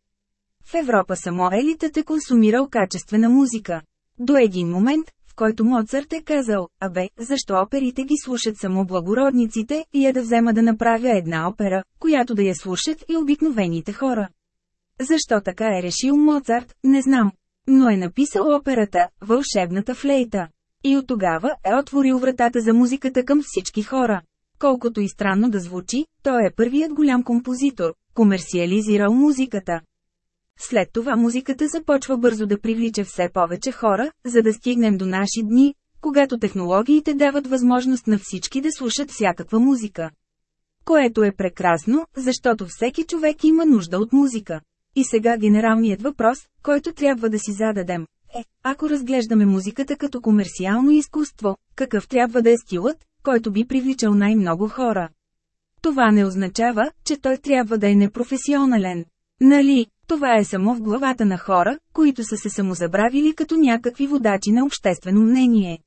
S1: В Европа само елитът е консумирал качествена музика. До един момент, в който Моцарт е казал, абе, защо оперите ги слушат само благородниците, и е да взема да направя една опера, която да я слушат и обикновените хора. Защо така е решил Моцарт, не знам. Но е написал операта «Вълшебната флейта». И от тогава е отворил вратата за музиката към всички хора. Колкото и странно да звучи, той е първият голям композитор, комерциализирал музиката. След това музиката започва бързо да привлича все повече хора, за да стигнем до наши дни, когато технологиите дават възможност на всички да слушат всякаква музика. Което е прекрасно, защото всеки човек има нужда от музика. И сега генералният въпрос, който трябва да си зададем, е, ако разглеждаме музиката като комерциално изкуство, какъв трябва да е стилът, който би привличал най-много хора? Това не означава, че той трябва да е непрофесионален. Нали, това е само в главата на хора, които са се самозабравили като някакви водачи на обществено мнение.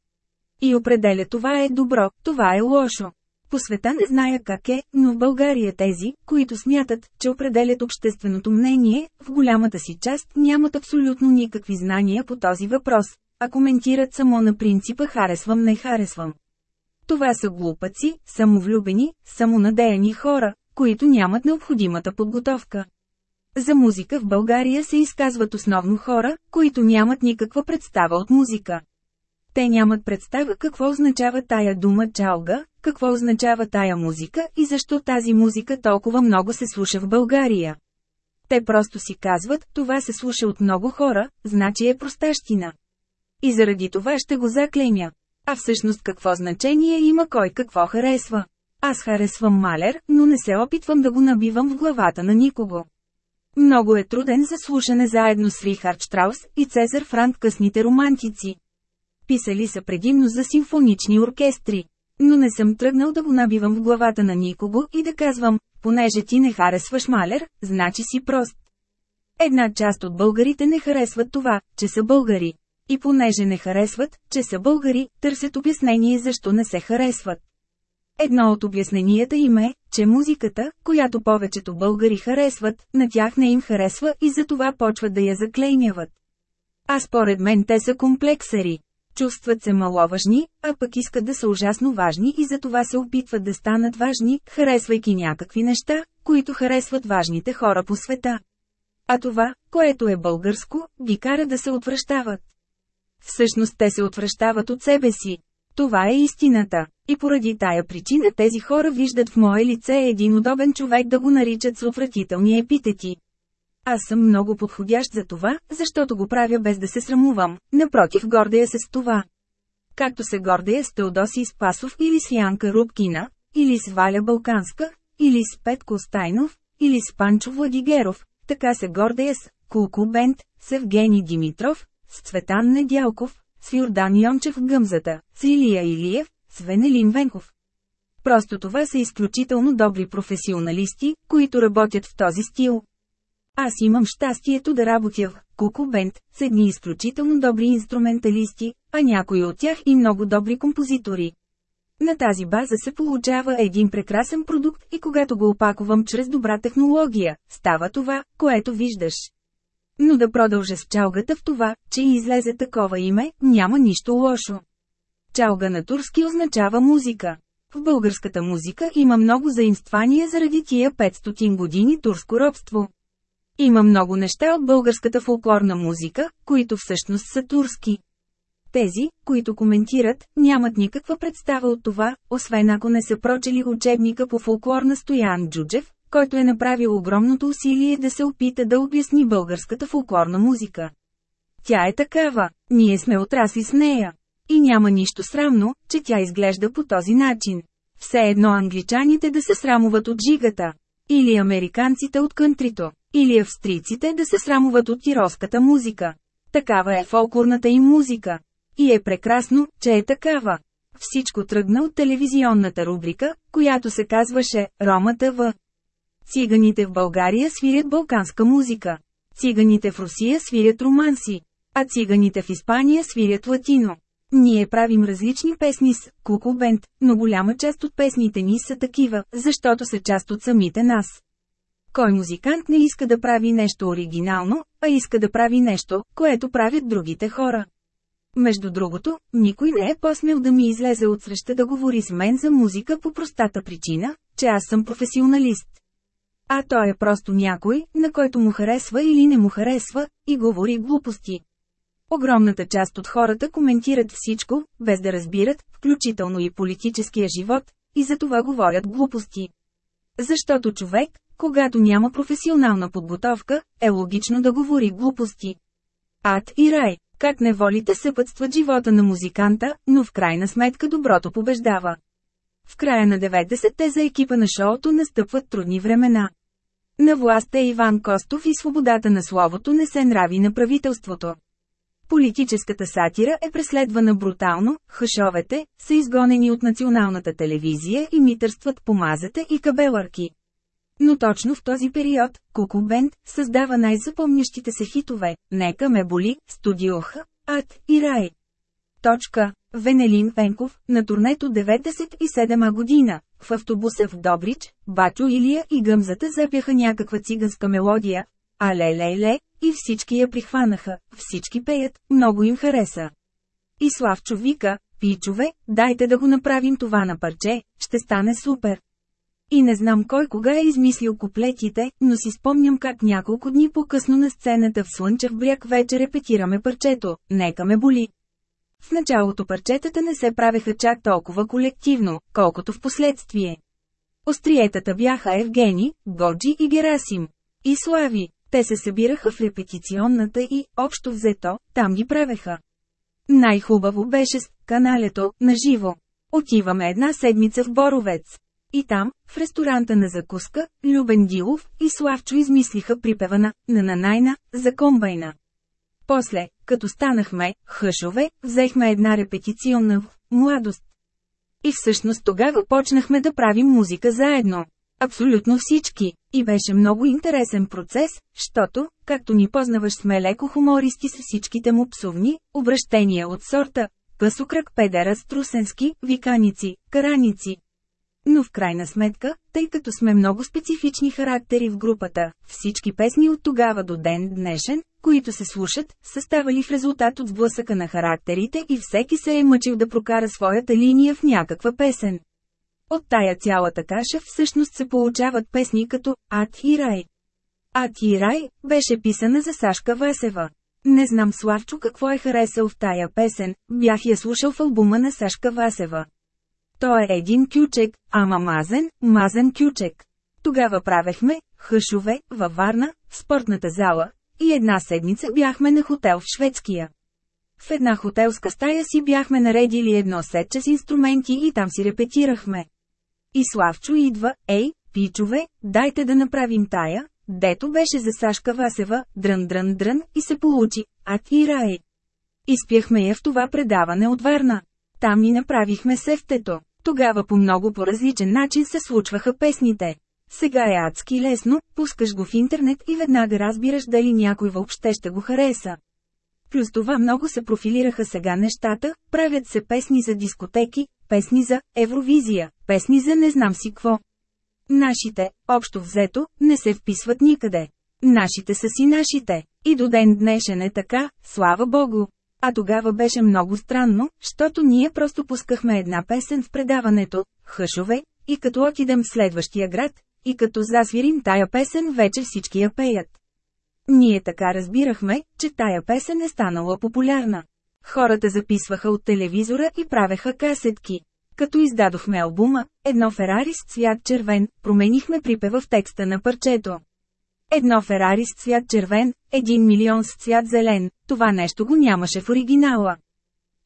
S1: И определя това е добро, това е лошо. По света не зная как е, но в България тези, които смятат, че определят общественото мнение, в голямата си част нямат абсолютно никакви знания по този въпрос, а коментират само на принципа харесвам-не харесвам. Това са глупаци, самовлюбени, самонадеяни хора, които нямат необходимата подготовка. За музика в България се изказват основно хора, които нямат никаква представа от музика. Те нямат представа какво означава тая дума чалга, какво означава тая музика и защо тази музика толкова много се слуша в България. Те просто си казват, това се слуша от много хора, значи е простащина. И заради това ще го заклеймя. А всъщност какво значение има кой какво харесва? Аз харесвам Малер, но не се опитвам да го набивам в главата на никого. Много е труден за слушане заедно с Рихард Штраус и Цезар Франк късните романтици. Писали са предимно за симфонични оркестри. Но не съм тръгнал да го набивам в главата на никого и да казвам, понеже ти не харесваш Малер, значи си прост. Една част от българите не харесват това, че са българи. И понеже не харесват, че са българи, търсят обяснение защо не се харесват. Едно от обясненията им е, че музиката, която повечето българи харесват, на тях не им харесва и затова почват да я заклеймяват. А според мен те са комплексари. Чувстват се маловажни, а пък искат да са ужасно важни и затова се опитват да станат важни, харесвайки някакви неща, които харесват важните хора по света. А това, което е българско, ги кара да се отвръщават. Всъщност те се отвръщават от себе си. Това е истината. И поради тая причина тези хора виждат в мое лице един удобен човек да го наричат с отвратителни епитети. Аз съм много подходящ за това, защото го правя без да се срамувам, напротив гордея се с това. Както се гордея с Теодоси Спасов или с Янка Рубкина, или с Валя Балканска, или с Петко Стайнов, или с Панчо Владигеров, така се гордея с Кулку Бент, с Евгений Димитров, с Цветан Недялков, с Йордан Йончев гъмзата, с Илия Илиев, с Венелин Венков. Просто това са изключително добри професионалисти, които работят в този стил. Аз имам щастието да работя в Куку Бенд с едни изключително добри инструменталисти, а някои от тях и много добри композитори. На тази база се получава един прекрасен продукт и когато го опакувам чрез добра технология, става това, което виждаш. Но да продължа с чалгата в това, че излезе такова име, няма нищо лошо. Чалга на турски означава музика. В българската музика има много заимствания заради тия 500 години турско робство. Има много неща от българската фолклорна музика, които всъщност са турски. Тези, които коментират, нямат никаква представа от това, освен ако не са прочели учебника по фолклор на Стоян Джуджев, който е направил огромното усилие да се опита да обясни българската фолклорна музика. Тя е такава, ние сме отрасли с нея. И няма нищо срамно, че тя изглежда по този начин. Все едно англичаните да се срамуват от жигата. Или американците от кънтрито. Или австрийците да се срамуват от тиролската музика. Такава е фолклорната им музика. И е прекрасно, че е такава. Всичко тръгна от телевизионната рубрика, която се казваше «Рома ТВ». Циганите в България свирят балканска музика. Циганите в Русия свирят романси. А циганите в Испания свирят латино. Ние правим различни песни с Куку Бенд, но голяма част от песните ни са такива, защото са част от самите нас. Кой музикант не иска да прави нещо оригинално, а иска да прави нещо, което правят другите хора? Между другото, никой не е посмел да ми излезе от среща да говори с мен за музика по простата причина, че аз съм професионалист. А той е просто някой, на който му харесва или не му харесва, и говори глупости. Огромната част от хората коментират всичко, без да разбират, включително и политическия живот, и за това говорят глупости. Защото човек, когато няма професионална подготовка, е логично да говори глупости. Ад и рай, как неволите съпътстват живота на музиканта, но в крайна сметка доброто побеждава. В края на 90-те за екипа на шоуто настъпват трудни времена. На власт е Иван Костов и свободата на словото не се нрави на правителството. Политическата сатира е преследвана брутално, хъшовете са изгонени от националната телевизия и митърстват по мазата и кабеларки. Но точно в този период, Куку Бенд създава най-запомнящите се хитове «Нека ме боли», «Студиоха», «Ад» и «Рай». Точка. Венелин Пенков, на турнето 97 година, в автобуса в Добрич, Бачо Илия и Гъмзата запяха някаква циганска мелодия, але-ле-ле, и всички я прихванаха, всички пеят, много им хареса. И Славчо вика, пичове, дайте да го направим това на парче, ще стане супер. И не знам кой кога е измислил куплетите, но си спомням как няколко дни по-късно на сцената в Слънчев бряг вече репетираме парчето «Нека ме боли». В началото парчетата не се правеха чак толкова колективно, колкото в последствие. Остриетата бяха Евгени, Годжи и Герасим. И Слави. Те се събираха в репетиционната и, общо взето, там ги правеха. Най-хубаво беше с каналето, на живо. Отиваме една седмица в Боровец. И там, в ресторанта на закуска, Любен Дилов и Славчо измислиха припевана на Нанайна за комбайна. После, като станахме хъшове, взехме една репетиционна в младост. И всъщност тогава почнахме да правим музика заедно. Абсолютно всички. И беше много интересен процес, защото, както ни познаваш сме леко хумористи с всичките му псовни, обращения от сорта, късокръг педера струсенски, виканици, караници. Но в крайна сметка, тъй като сме много специфични характери в групата, всички песни от тогава до ден днешен, които се слушат, са ставали в резултат от сблъсъка на характерите и всеки се е мъчил да прокара своята линия в някаква песен. От тая цялата каша всъщност се получават песни като «Ад и рай». «Ад и рай» беше писана за Сашка Васева. Не знам Славчо какво е харесал в тая песен, бях я слушал в албума на Сашка Васева. Той е един кючек, ама мазен, мазен кючек. Тогава правехме хъшове във Варна, в спортната зала, и една седмица бяхме на хотел в Шведския. В една хотелска стая си бяхме наредили едно сетче с инструменти и там си репетирахме. И Славчо идва, ей, пичове, дайте да направим тая, дето беше за Сашка Васева, дрън-дрън-дрън, и се получи, а ти рай. Изпяхме я в това предаване от Варна. Там и направихме сефтето. Тогава по много по-различен начин се случваха песните. Сега е адски лесно, пускаш го в интернет и веднага разбираш дали някой въобще ще го хареса. Плюс това много се профилираха сега нещата, правят се песни за дискотеки, песни за Евровизия, песни за не знам си какво. Нашите, общо взето, не се вписват никъде. Нашите са си нашите. И до ден днешен е така, слава богу. А тогава беше много странно, защото ние просто пускахме една песен в предаването, хъшове, и като отидем в следващия град, и като засвирим тая песен вече всички я пеят. Ние така разбирахме, че тая песен е станала популярна. Хората записваха от телевизора и правеха касетки. Като издадохме албума, едно Ферари с цвят червен, променихме припева в текста на парчето. Едно Ферари с цвят червен, един милион с цвят зелен, това нещо го нямаше в оригинала.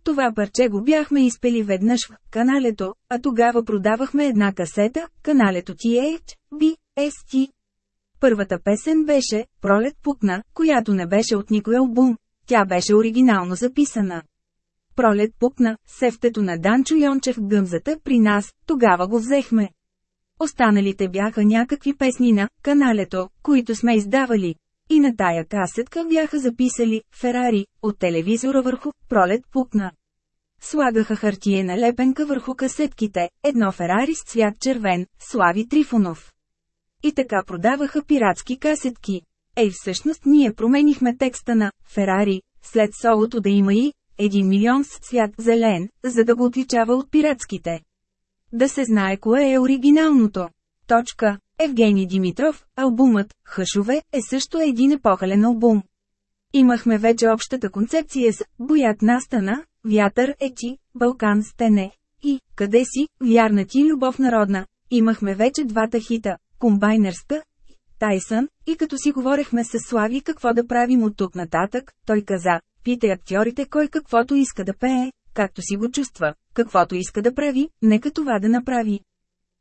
S1: Това парче го бяхме изпели веднъж в каналето, а тогава продавахме една касета, каналето TH, B, ST. Първата песен беше «Пролет пукна», която не беше от никой албум, тя беше оригинално записана. Пролет пукна, сефтето на Данчо Йончев гъмзата при нас, тогава го взехме. Останалите бяха някакви песни на каналето, които сме издавали. и на тая касетка бяха записали «Ферари» от телевизора върху «Пролет пукна». Слагаха хартиена лепенка върху касетките, едно Ферари с цвят червен, Слави Трифонов. И така продаваха пиратски касетки. Ей всъщност ние променихме текста на «Ферари», след солото да има и «Един милион с цвят зелен», за да го отличава от пиратските. Да се знае кое е оригиналното. Точка. Евгений Димитров, албумът «Хъшове» е също един епохален албум. Имахме вече общата концепция с «Боят настана», «Вятър е ти», «Балкан стене» и «Къде си?» «Вярна ти любов народна». Имахме вече двата хита «Комбайнерска» «Тайсън» и като си говорехме с Слави какво да правим от тук нататък, той каза «Питай актьорите кой каквото иска да пее, както си го чувства, каквото иска да прави, нека това да направи».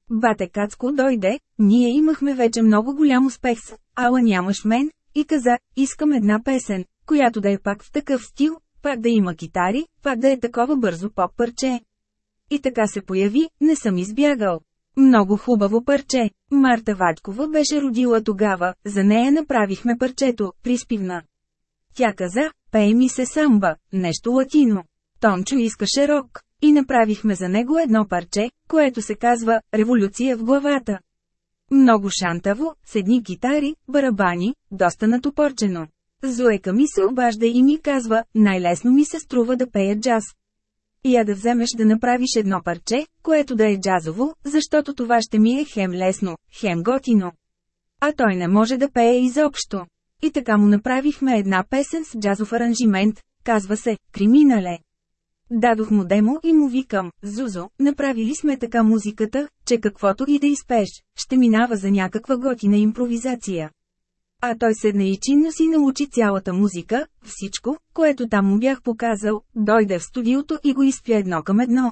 S1: Бате Кацко дойде, ние имахме вече много голям успех с «Ала нямаш мен» и каза «Искам една песен, която да е пак в такъв стил, пак да има китари, пак да е такова бързо поп парче». И така се появи, не съм избягал. Много хубаво парче. Марта Вадкова беше родила тогава, за нея направихме парчето, приспивна. Тя каза, пей ми се самба, нещо латино. Тончо искаше рок. И направихме за него едно парче, което се казва «Революция в главата». Много шантаво, с едни китари, барабани, доста натопорчено. Зоека ми се обажда и ми казва, най-лесно ми се струва да пея джаз. И я да вземеш да направиш едно парче, което да е джазово, защото това ще ми е хем лесно, хем готино. А той не може да пее изобщо. И така му направихме една песен с джазов аранжимент, казва се «Криминале». Дадох му демо и му викам, Зузо, направили сме така музиката, че каквото и да изпееш, ще минава за някаква готина импровизация. А той седна и чинно си научи цялата музика, всичко, което там му бях показал, дойде в студиото и го изпя едно към едно.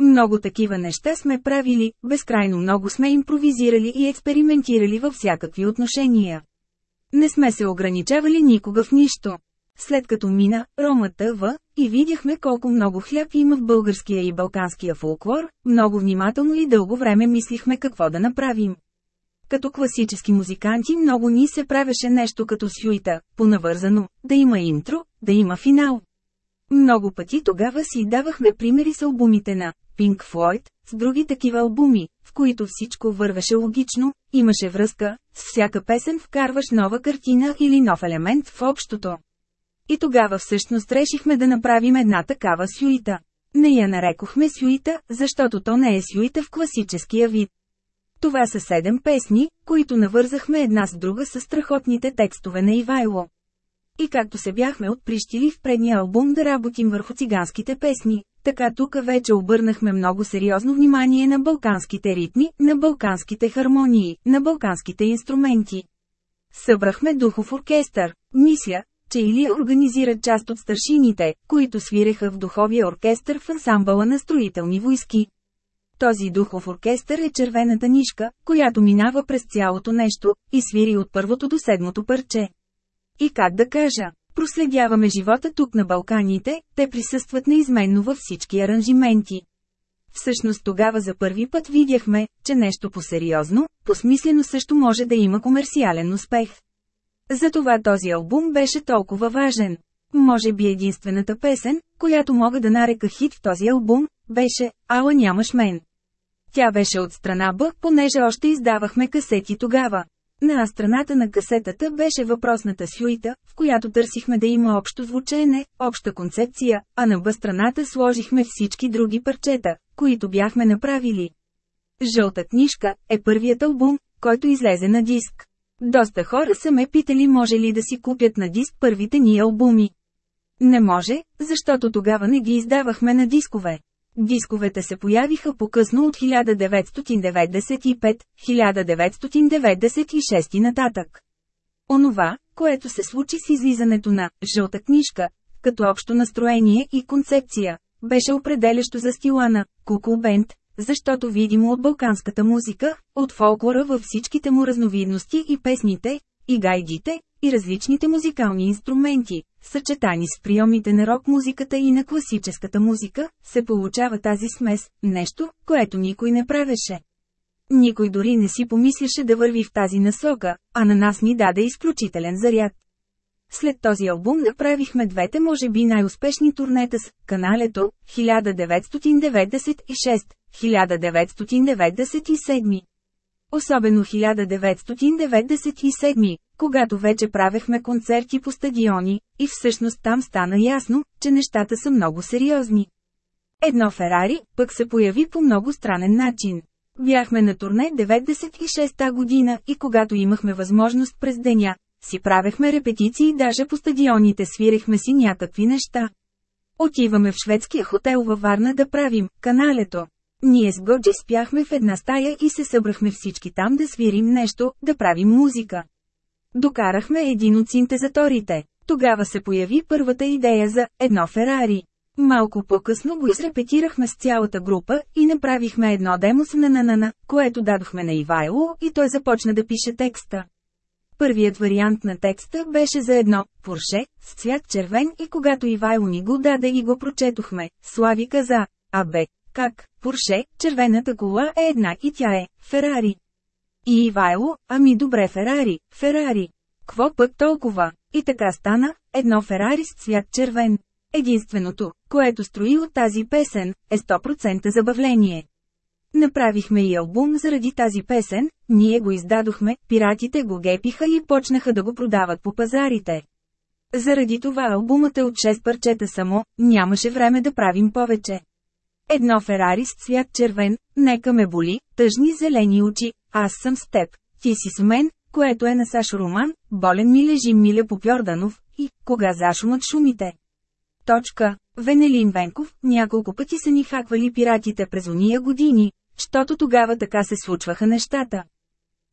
S1: Много такива неща сме правили, безкрайно много сме импровизирали и експериментирали във всякакви отношения. Не сме се ограничавали никога в нищо. След като мина Рома ТВ и видяхме колко много хляб има в българския и балканския фолклор, много внимателно и дълго време мислихме какво да направим. Като класически музиканти много ни се правеше нещо като сюита, понавързано, да има интро, да има финал. Много пъти тогава си давахме примери с албумите на Pink Floyd, с други такива албуми, в които всичко вървеше логично, имаше връзка, с всяка песен вкарваш нова картина или нов елемент в общото. И тогава всъщност решихме да направим една такава сюита. Не я нарекохме сюита, защото то не е сюита в класическия вид. Това са седем песни, които навързахме една с друга с страхотните текстове на Ивайло. И както се бяхме отприщили в предния албум да работим върху циганските песни, така тук вече обърнахме много сериозно внимание на балканските ритми, на балканските хармонии, на балканските инструменти. Събрахме духов оркестър. Мисля, че Или организира част от старшините, които свиреха в духовия оркестър в ансамбъла на строителни войски. Този духов оркестър е червената нишка, която минава през цялото нещо, и свири от първото до седмото парче. И как да кажа, проследяваме живота тук на Балканите, те присъстват неизменно във всички аранжименти. Всъщност тогава за първи път видяхме, че нещо по-сериозно, по-смислено също може да има комерциален успех. Затова този албум беше толкова важен. Може би единствената песен, която мога да нарека хит в този албум, беше «Ала нямаш мен». Тя беше от страна Б, понеже още издавахме касети тогава. На страната на касетата беше въпросната сюита, в която търсихме да има общо звучене, обща концепция, а на Б страната сложихме всички други парчета, които бяхме направили. Жълта книжка е първият албум, който излезе на диск. Доста хора са ме питали може ли да си купят на диск първите ни албуми. Не може, защото тогава не ги издавахме на дискове. Дисковете се появиха по-късно от 1995-1996 нататък. Онова, което се случи с излизането на «жълта книжка», като общо настроение и концепция, беше определящо за стила на «Куку Бенд», защото видимо от балканската музика, от фолклора във всичките му разновидности и песните, и гайдите, и различните музикални инструменти, съчетани с приемите на рок-музиката и на класическата музика, се получава тази смес, нещо, което никой не правеше. Никой дори не си помисляше да върви в тази насока, а на нас ни даде изключителен заряд. След този албум направихме двете може би най-успешни турнета с «Каналето» 1996, 1997. Особено 1997, когато вече правехме концерти по стадиони, и всъщност там стана ясно, че нещата са много сериозни. Едно Ферари пък се появи по много странен начин. Бяхме на турне 96-та година и когато имахме възможност през деня, си правехме репетиции даже по стадионите свирехме си някакви неща. Отиваме в шведския хотел във Варна да правим каналето. Ние с Годжи спяхме в една стая и се събрахме всички там да свирим нещо, да правим музика. Докарахме един от синтезаторите. Тогава се появи първата идея за едно Ферари. Малко по-късно го изрепетирахме с цялата група и направихме едно демо с нананана, което дадохме на Ивайло и той започна да пише текста. Първият вариант на текста беше за едно «Порше» с цвят червен и когато Ивайло ни го даде и го прочетохме, Слави каза, а бе, как, Порше, червената кола е една и тя е Ферари. И Ивайло, ами добре Ферари, Ферари. Кво пък толкова? И така стана, едно Ферари с цвят червен. Единственото, което строи от тази песен, е 100% забавление. Направихме и албум заради тази песен, ние го издадохме, пиратите го гепиха и почнаха да го продават по пазарите. Заради това албумът е от 6 парчета само, нямаше време да правим повече. Едно Ферари с цвят червен, нека ме боли, тъжни зелени очи, аз съм с теб, ти си с мен, което е на Саш Роман, болен ми лежи Миля Попьорданов, и кога зашумат шумите. Точка. Венелин Венков, няколко пъти са ни хаквали пиратите през уния години, щото тогава така се случваха нещата.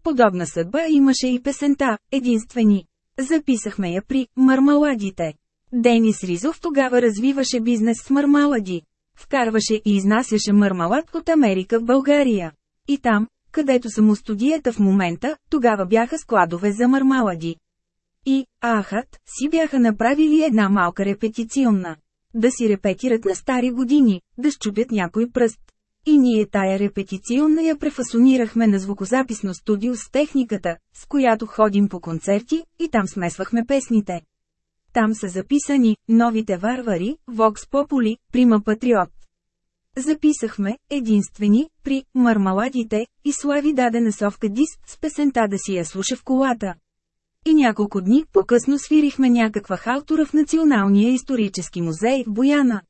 S1: Подобна съдба имаше и песента, единствени. Записахме я при «Мармаладите». Денис Ризов тогава развиваше бизнес с мармалади. Вкарваше и изнасяше мармалад от Америка в България. И там, където са му студията в момента, тогава бяха складове за мармалади. И, ахат, си бяха направили една малка репетиционна. Да си репетират на стари години, да щупят някой пръст. И ние тая репетиционна я префасонирахме на звукозаписно студио с техниката, с която ходим по концерти, и там смесвахме песните. Там са записани «Новите варвари», «Вокс Попули», «Прима Патриот». Записахме, единствени, при «Мармаладите», и Слави даде насовка диск с песента да си я слуша в колата. И няколко дни по-късно свирихме някаква халтура в Националния исторически музей в Бояна.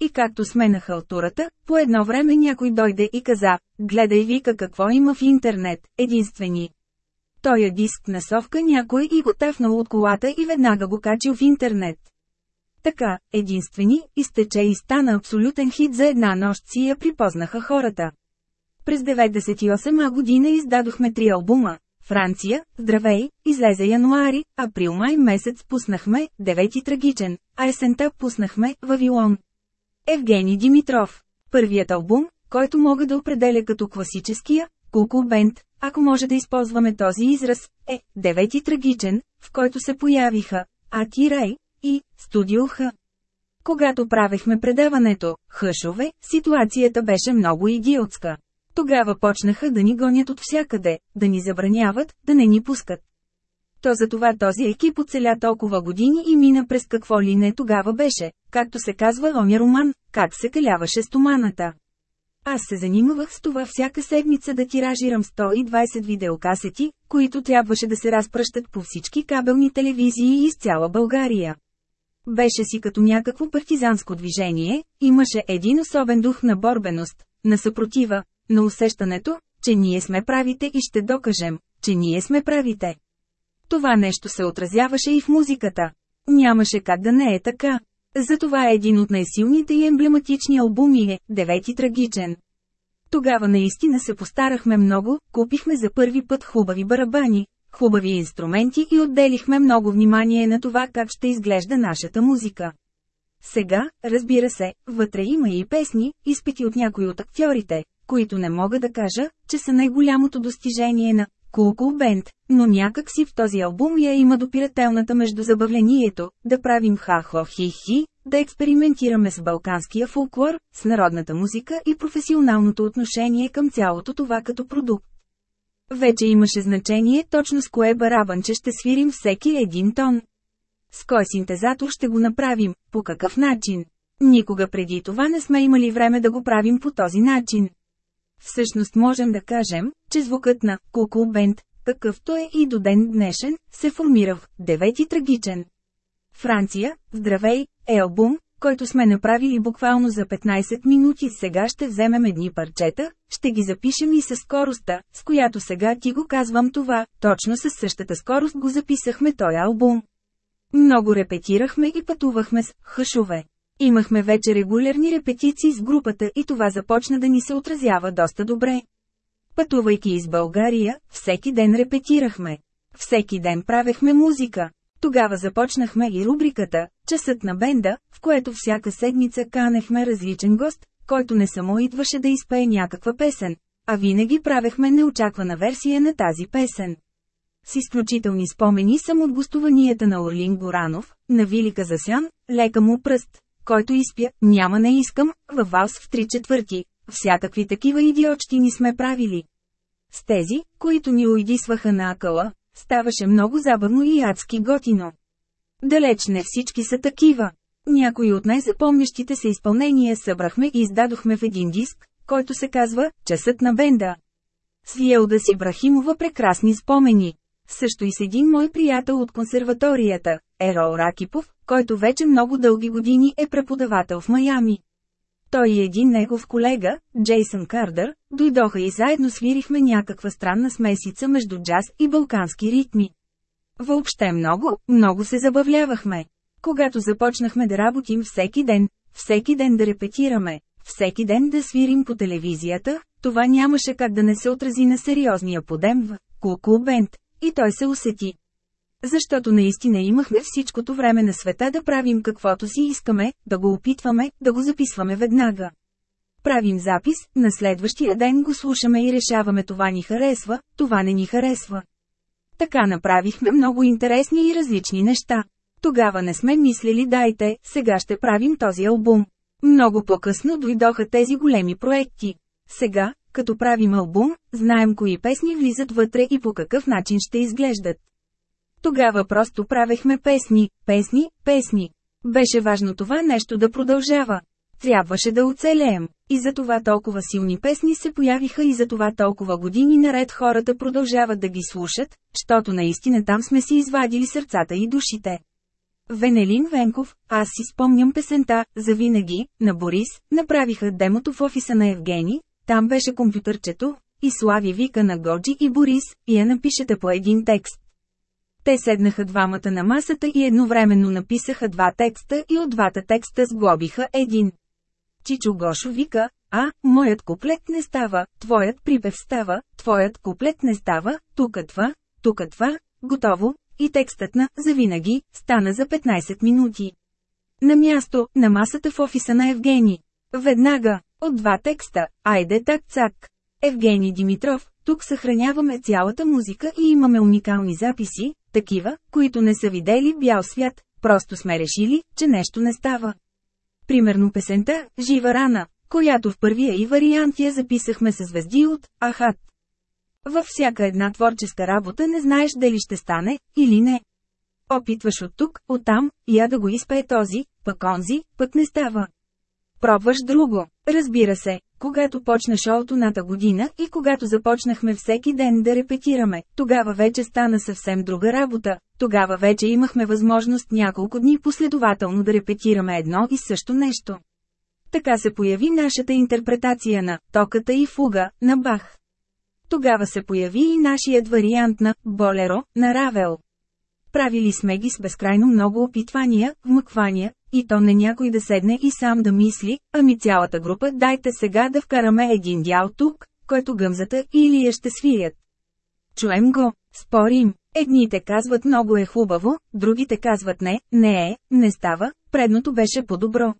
S1: И както сме на халтурата, по едно време някой дойде и каза, гледай вика какво има в интернет, единствени. Той е диск на совка някой и го тафнал от колата и веднага го качил в интернет. Така, единствени, изтече и стана абсолютен хит за една нощ си я припознаха хората. През 98 година издадохме три албума, Франция, здравей, излезе януари, април-май месец пуснахме, девети трагичен, а есента пуснахме, Вавилон. Евгений Димитров. Първият албум, който мога да определя като класическия, Куку Бенд, ако може да използваме този израз, е девети трагичен, в който се появиха Аки Рай и Студио Х. Когато правехме предаването, хъшове, ситуацията беше много идиотска. Тогава почнаха да ни гонят от всякъде, да ни забраняват, да не ни пускат. То за това този екип оцеля толкова години и мина през какво ли не тогава беше, както се казва оня роман, как се каляваше стоманата. Аз се занимавах с това всяка седмица да тиражирам 120 видеокасети, които трябваше да се разпръщат по всички кабелни телевизии из цяла България. Беше си като някакво партизанско движение, имаше един особен дух на борбеност, на съпротива, на усещането, че ние сме правите и ще докажем, че ние сме правите. Това нещо се отразяваше и в музиката. Нямаше как да не е така. Затова един от най-силните и емблематични албуми е «Девети трагичен». Тогава наистина се постарахме много, купихме за първи път хубави барабани, хубави инструменти и отделихме много внимание на това как ще изглежда нашата музика. Сега, разбира се, вътре има и песни, изпити от някои от актьорите, които не мога да кажа, че са най-голямото достижение на Кулкул Бенд, но някак си в този албум я има допирателната между забавлението, да правим ха-хо-хи-хи, да експериментираме с балканския фолклор, с народната музика и професионалното отношение към цялото това като продукт. Вече имаше значение точно с кое барабанче ще свирим всеки един тон. С кой синтезатор ще го направим, по какъв начин. Никога преди това не сме имали време да го правим по този начин. Всъщност можем да кажем, че звукът на Кукул Бенд, какъвто е и до ден днешен, се формира в девети трагичен. Франция, здравей, е албум, който сме направили буквално за 15 минути. Сега ще вземем едни парчета, ще ги запишем и със скоростта, с която сега ти го казвам това, точно със същата скорост го записахме този албум. Много репетирахме и пътувахме с хъшове. Имахме вече регулярни репетиции с групата и това започна да ни се отразява доста добре. Пътувайки из България, всеки ден репетирахме. Всеки ден правехме музика. Тогава започнахме и рубриката «Часът на бенда», в което всяка седмица канехме различен гост, който не само идваше да изпее някаква песен, а винаги правехме неочаквана версия на тази песен. С изключителни спомени съм от гостуванията на Орлин Горанов, на Вилика Засян, лека му пръст, който изпя, няма не искам, във валс в три четвърти. Всякакви такива идиотщини сме правили. С тези, които ни уйдисваха на акъла, ставаше много забавно и адски готино. Далеч не всички са такива. Някои от най-запомнящите се изпълнения събрахме и издадохме в един диск, който се казва «Часът на бенда». С Елда си Брахимова прекрасни спомени. Също и с един мой приятел от консерваторията, Ерол Ракипов, който вече много дълги години е преподавател в Майами. Той и един негов колега, Джейсън Кардър, дойдоха и заедно свирихме някаква странна смесица между джаз и балкански ритми. Въобще много, много се забавлявахме. Когато започнахме да работим всеки ден, всеки ден да репетираме, всеки ден да свирим по телевизията, това нямаше как да не се отрази на сериозния подем в Куку Бенд, и той се усети. Защото наистина имахме всичкото време на света да правим каквото си искаме, да го опитваме, да го записваме веднага. Правим запис, на следващия ден го слушаме и решаваме това ни харесва, това не ни харесва. Така направихме много интересни и различни неща. Тогава не сме мислили дайте, сега ще правим този албум. Много по-късно дойдоха тези големи проекти. Сега, като правим албум, знаем кои песни влизат вътре и по какъв начин ще изглеждат. Тогава просто правехме песни, песни, песни. Беше важно това нещо да продължава. Трябваше да оцелеем. И за това толкова силни песни се появиха и за това толкова години наред хората продължават да ги слушат, защото наистина там сме си извадили сърцата и душите. Венелин Венков, аз си спомням песента, за винаги, на Борис, направиха демото в офиса на Евгений, там беше компютърчето, и Слави вика на Годжи и Борис, и я напишете по един текст. Те седнаха двамата на масата и едновременно написаха два текста и от двата текста сглобиха един. Чичо Гошо вика, а, моят куплет не става, твоят припев става, твоят куплет не става, тука това, тука готово, и текстът на «Завинаги» стана за 15 минути. На място, на масата в офиса на Евгений. Веднага, от два текста, айде так-цак. Евгений Димитров, тук съхраняваме цялата музика и имаме уникални записи, такива, които не са видели бял свят, просто сме решили, че нещо не става. Примерно песента «Жива рана», която в първия и вариант я записахме с звезди от «Ахат». Във всяка една творческа работа не знаеш дали ще стане, или не. Опитваш от тук, от там, я да го изпее този, пък онзи, пък не става. Пробваш друго. Разбира се, когато почна шоуто ната година и когато започнахме всеки ден да репетираме, тогава вече стана съвсем друга работа. Тогава вече имахме възможност няколко дни последователно да репетираме едно и също нещо. Така се появи нашата интерпретация на «Токата и фуга» на Бах. Тогава се появи и нашият вариант на «Болеро» на Равел. Правили сме ги с безкрайно много опитвания, вмъквания, и то не някой да седне и сам да мисли, ами цялата група дайте сега да вкараме един дял тук, който гъмзата или я ще свият. Чуем го, спорим. Едните казват много е хубаво, другите казват не, не е, не става, предното беше по-добро.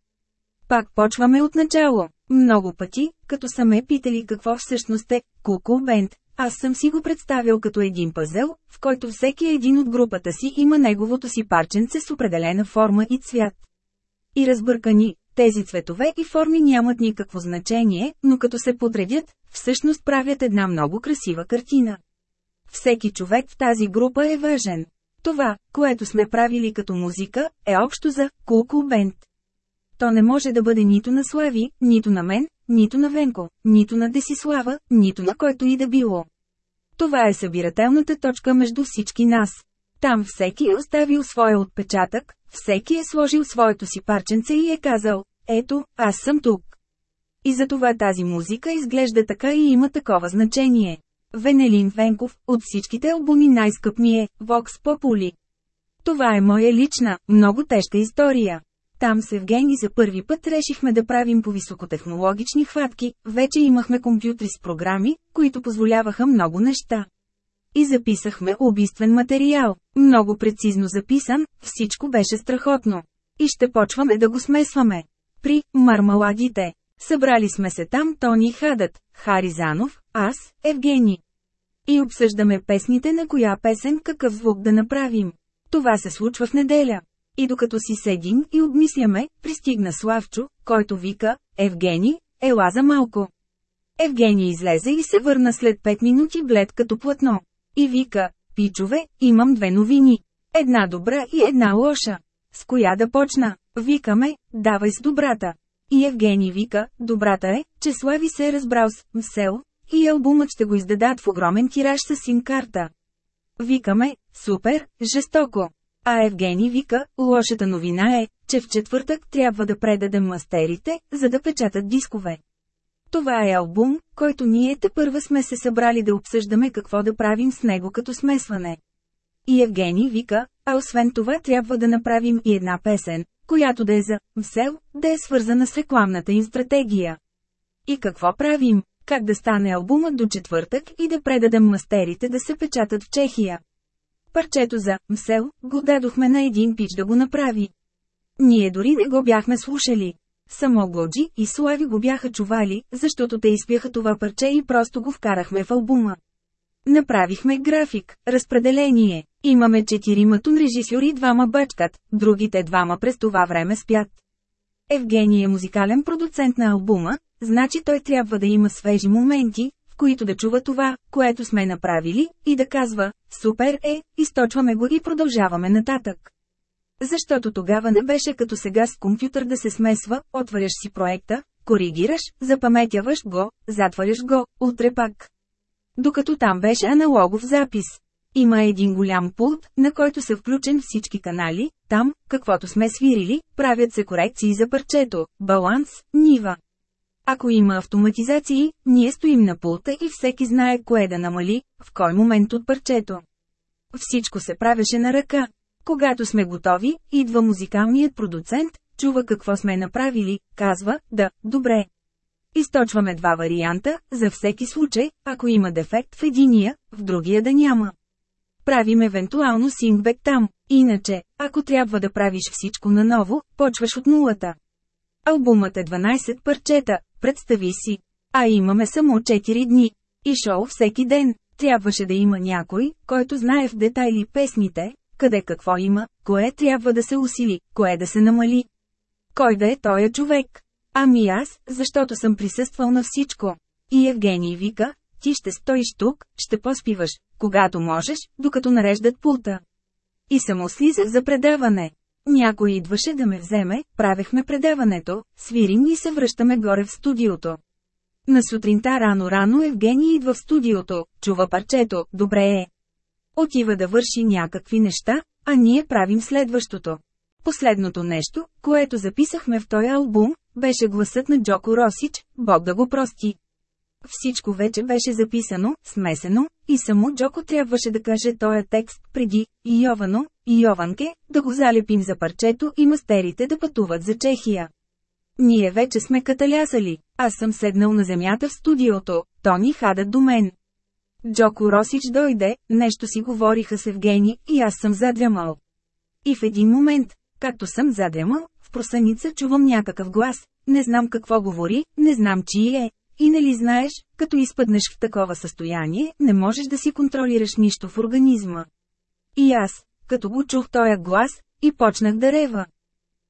S1: Пак почваме от начало. Много пъти, като са ме питали какво всъщност е «Куку Бенд», Аз съм си го представил като един пъзел, в който всеки един от групата си има неговото си парченце с определена форма и цвят. И разбъркани, тези цветове и форми нямат никакво значение, но като се подредят, всъщност правят една много красива картина. Всеки човек в тази група е важен. Това, което сме правили като музика, е общо за Кулку Бенд. То не може да бъде нито на Слави, нито на мен, нито на Венко, нито на Десислава, нито на който и да било. Това е събирателната точка между всички нас. Там всеки е оставил своя отпечатък, всеки е сложил своето си парченце и е казал, ето, аз съм тук. И затова тази музика изглежда така и има такова значение. Венелин Венков, от всичките албуми най-скъп ми е Vox Populi. Това е моя лична, много тежка история. Там с Евгений за първи път решихме да правим по високотехнологични хватки, вече имахме компютри с програми, които позволяваха много неща. И записахме убийствен материал, много прецизно записан, всичко беше страхотно. И ще почваме да го смесваме. При «Мармаладите» Събрали сме се там Тони Хадът, Харизанов, аз, Евгений. И обсъждаме песните на коя песен какъв звук да направим. Това се случва в неделя. И докато си седим и обмисляме, пристигна Славчо, който вика, Евгений, ела за малко. Евгений излезе и се върна след 5 минути блед като платно. И вика, пичове, имам две новини. Една добра и една лоша. С коя да почна? Викаме, давай с добрата. И Евгений вика, добрата е, че Слави се е разбрал с «Мсел» и албумът ще го издадат в огромен тираж с сим-карта. Викаме, супер, жестоко. А Евгений вика, лошата новина е, че в четвъртък трябва да предадем мастерите, за да печатат дискове. Това е албум, който ние те първа сме се събрали да обсъждаме какво да правим с него като смесване. И Евгений вика, а освен това трябва да направим и една песен, която да е за «Мсел», да е свързана с рекламната им стратегия. И какво правим? Как да стане албумът до четвъртък и да предадем мастерите да се печатат в Чехия? Парчето за «Мсел» го дадохме на един пич да го направи. Ние дори не го бяхме слушали. Само Годжи и Слави го бяха чували, защото те изпяха това парче и просто го вкарахме в албума. Направихме график, разпределение. Имаме четирима тун режисьори двама бачкат, другите двама през това време спят. Евгений е музикален продуцент на албума, значи той трябва да има свежи моменти, в които да чува това, което сме направили, и да казва, супер е, източваме го и продължаваме нататък. Защото тогава не беше като сега с компютър да се смесва, отваряш си проекта, коригираш, запаметяваш го, затваряш го, утре пак. Докато там беше аналогов запис. Има един голям пулт, на който са включен всички канали, там, каквото сме свирили, правят се корекции за парчето, баланс, нива. Ако има автоматизации, ние стоим на пулта и всеки знае кое да намали, в кой момент от парчето. Всичко се правеше на ръка. Когато сме готови, идва музикалният продуцент, чува какво сме направили, казва, да, добре. Източваме два варианта, за всеки случай, ако има дефект в единия, в другия да няма. Правим евентуално сингбек там, иначе, ако трябва да правиш всичко наново, почваш от нулата. Албумът е 12 парчета, представи си. А имаме само 4 дни. И шоу всеки ден. Трябваше да има някой, който знае в детайли песните, къде какво има, кое трябва да се усили, кое да се намали. Кой да е тоя човек? Ами аз, защото съм присъствал на всичко. И Евгений вика, ти ще стоиш тук, ще поспиваш, когато можеш, докато нареждат пулта. И само слизах за предаване. Някой идваше да ме вземе, правехме предаването, свирим и се връщаме горе в студиото. На сутринта рано-рано Евгений идва в студиото, чува парчето, добре е. Отива да върши някакви неща, а ние правим следващото. Последното нещо, което записахме в този албум, беше гласът на Джоко Росич, Бог да го прости. Всичко вече беше записано, смесено, и само Джоко трябваше да каже този текст преди, Йовано, и Йованке, да го залепим за парчето и мастерите да пътуват за Чехия. Ние вече сме каталясали, аз съм седнал на земята в студиото, Тони хадат до мен. Джоко Росич дойде, нещо си говориха с Евгений и аз съм задрямал. И в един момент, както съм задрямал, в просъница чувам някакъв глас, не знам какво говори, не знам чий е, И нали знаеш, като изпаднеш в такова състояние, не можеш да си контролираш нищо в организма. И аз, като го чух тоя глас, и почнах да рева.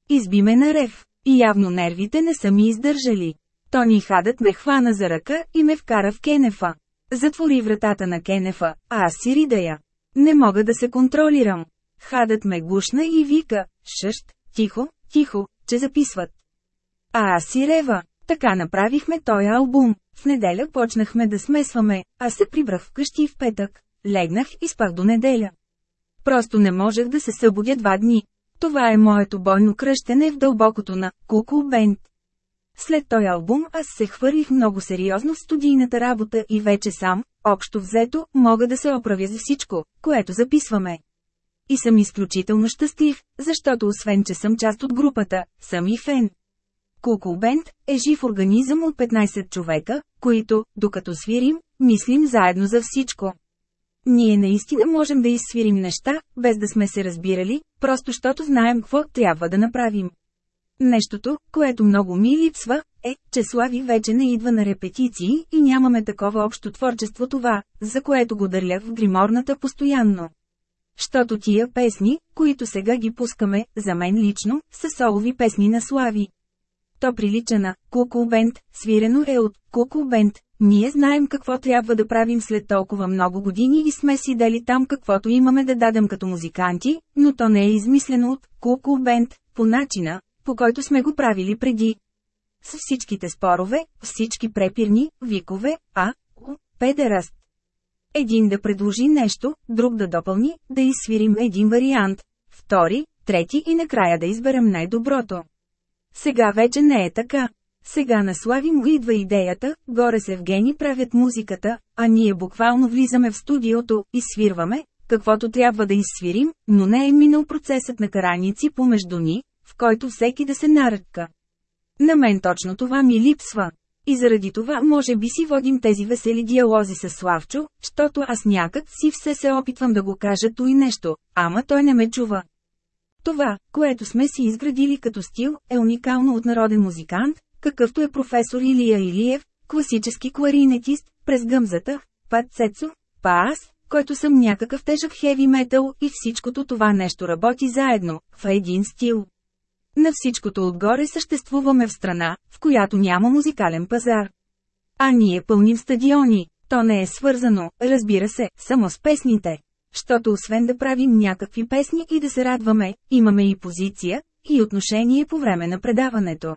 S1: Изби ме на рев, и явно нервите не са ми издържали. Тони Хадът ме хвана за ръка и ме вкара в Кенефа. Затвори вратата на Кенефа, а аз си ридая. Не мога да се контролирам. Хадът ме гушна и вика, шъщ, тихо, тихо, че записват. А аз си рева. Така направихме този албум. В неделя почнахме да смесваме, а се прибрах вкъщи в петък. Легнах и спах до неделя. Просто не можех да се събудя два дни. Това е моето бойно кръщене в дълбокото на Куку Бенд. След този албум аз се хвърлих много сериозно в студийната работа и вече сам, общо взето, мога да се оправя за всичко, което записваме. И съм изключително щастлив, защото освен че съм част от групата, съм и фен. Куку Бенд е жив организъм от 15 човека, които, докато свирим, мислим заедно за всичко. Ние наистина можем да изсвирим неща, без да сме се разбирали, просто защото знаем какво трябва да направим. Нещото, което много ми липсва, е, че Слави вече не идва на репетиции и нямаме такова общо творчество това, за което го дърлях в гриморната постоянно. Щото тия песни, които сега ги пускаме, за мен лично, са солови песни на Слави. То прилича на «Куку Бенд», свирено е от «Куку Бенд». Ние знаем какво трябва да правим след толкова много години и сме си дали там каквото имаме да дадем като музиканти, но то не е измислено от «Куку Бенд», по начина, по който сме го правили преди. С всичките спорове, всички препирни, викове, а, у, педераст. Един да предложи нещо, друг да допълни, да изсвирим един вариант, втори, трети и накрая да изберем най-доброто. Сега вече не е така. Сега на Слави му идва идеята, горе се Евгени правят музиката, а ние буквално влизаме в студиото и свирваме, каквото трябва да изсвирим, но не е минал процесът на караници помежду ни, в който всеки да се наръдка. На мен точно това ми липсва. И заради това може би си водим тези весели диалози с Славчо, защото аз някак си все се опитвам да го кажа то и нещо, ама той не ме чува. Това, което сме си изградили като стил, е уникално от народен музикант, какъвто е професор Илия Илиев, класически кларинетист, през гъмзата, пат Цецо, па аз, който съм някакъв тежък хеви метал и всичкото това нещо работи заедно, в един стил. На всичкото отгоре съществуваме в страна, в която няма музикален пазар. А ние пълним стадиони, то не е свързано, разбира се, само с песните. Щото освен да правим някакви песни и да се радваме, имаме и позиция, и отношение по време на предаването.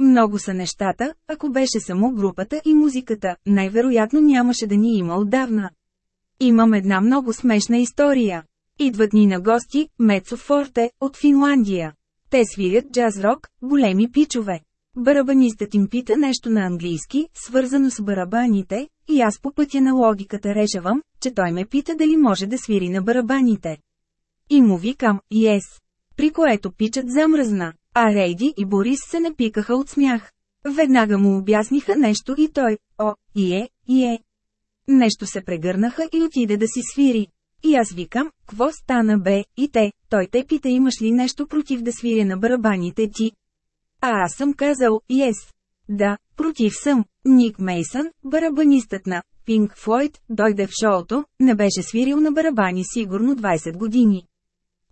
S1: Много са нещата, ако беше само групата и музиката, най-вероятно нямаше да ни има отдавна. Имам една много смешна история. Идват ни на гости, Мецо Форте, от Финландия. Те свирят джаз-рок, големи пичове. Барабанистът им пита нещо на английски, свързано с барабаните, и аз по пътя на логиката решавам, че той ме пита дали може да свири на барабаните. И му викам, yes. При което пичът замръзна, а Рейди и Борис се напикаха от смях. Веднага му обясниха нещо и той, о, и е, и е. Нещо се прегърнаха и отиде да си свири. И аз викам, кво стана бе, и те, той те пита имаш ли нещо против да свиря на барабаните ти. А аз съм казал, yes. Да, против съм. Ник Мейсън, барабанистът на Пинк Флойд, дойде в шоуто, не беше свирил на барабани сигурно 20 години.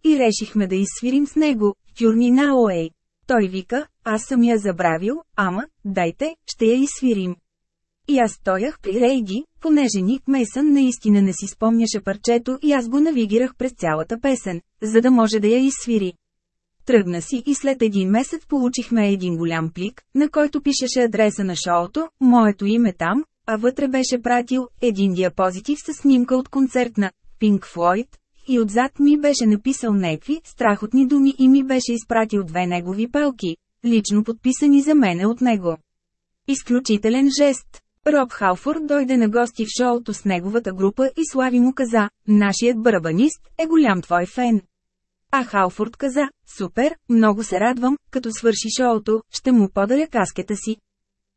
S1: И решихме да изсвирим с него, Тюрни на Оей. Той вика, аз съм я забравил, ама, дайте, ще я изсвирим. И аз стоях при Рейди, понеже Ник Мейсън наистина не си спомняше парчето и аз го навигирах през цялата песен, за да може да я изсвири. Тръгна си и след един месец получихме един голям плик, на който пишеше адреса на шоуто, моето име там, а вътре беше пратил един диапозитив с снимка от концерт на Pink Floyd, и отзад ми беше написал некви страхотни думи и ми беше изпратил две негови пелки, лично подписани за мене от него. Изключителен жест. Роб Халфорд дойде на гости в шоуто с неговата група и Слави му каза, нашият барабанист е голям твой фен. А Халфорд каза, супер, много се радвам, като свърши шоуто, ще му подаря каскета си.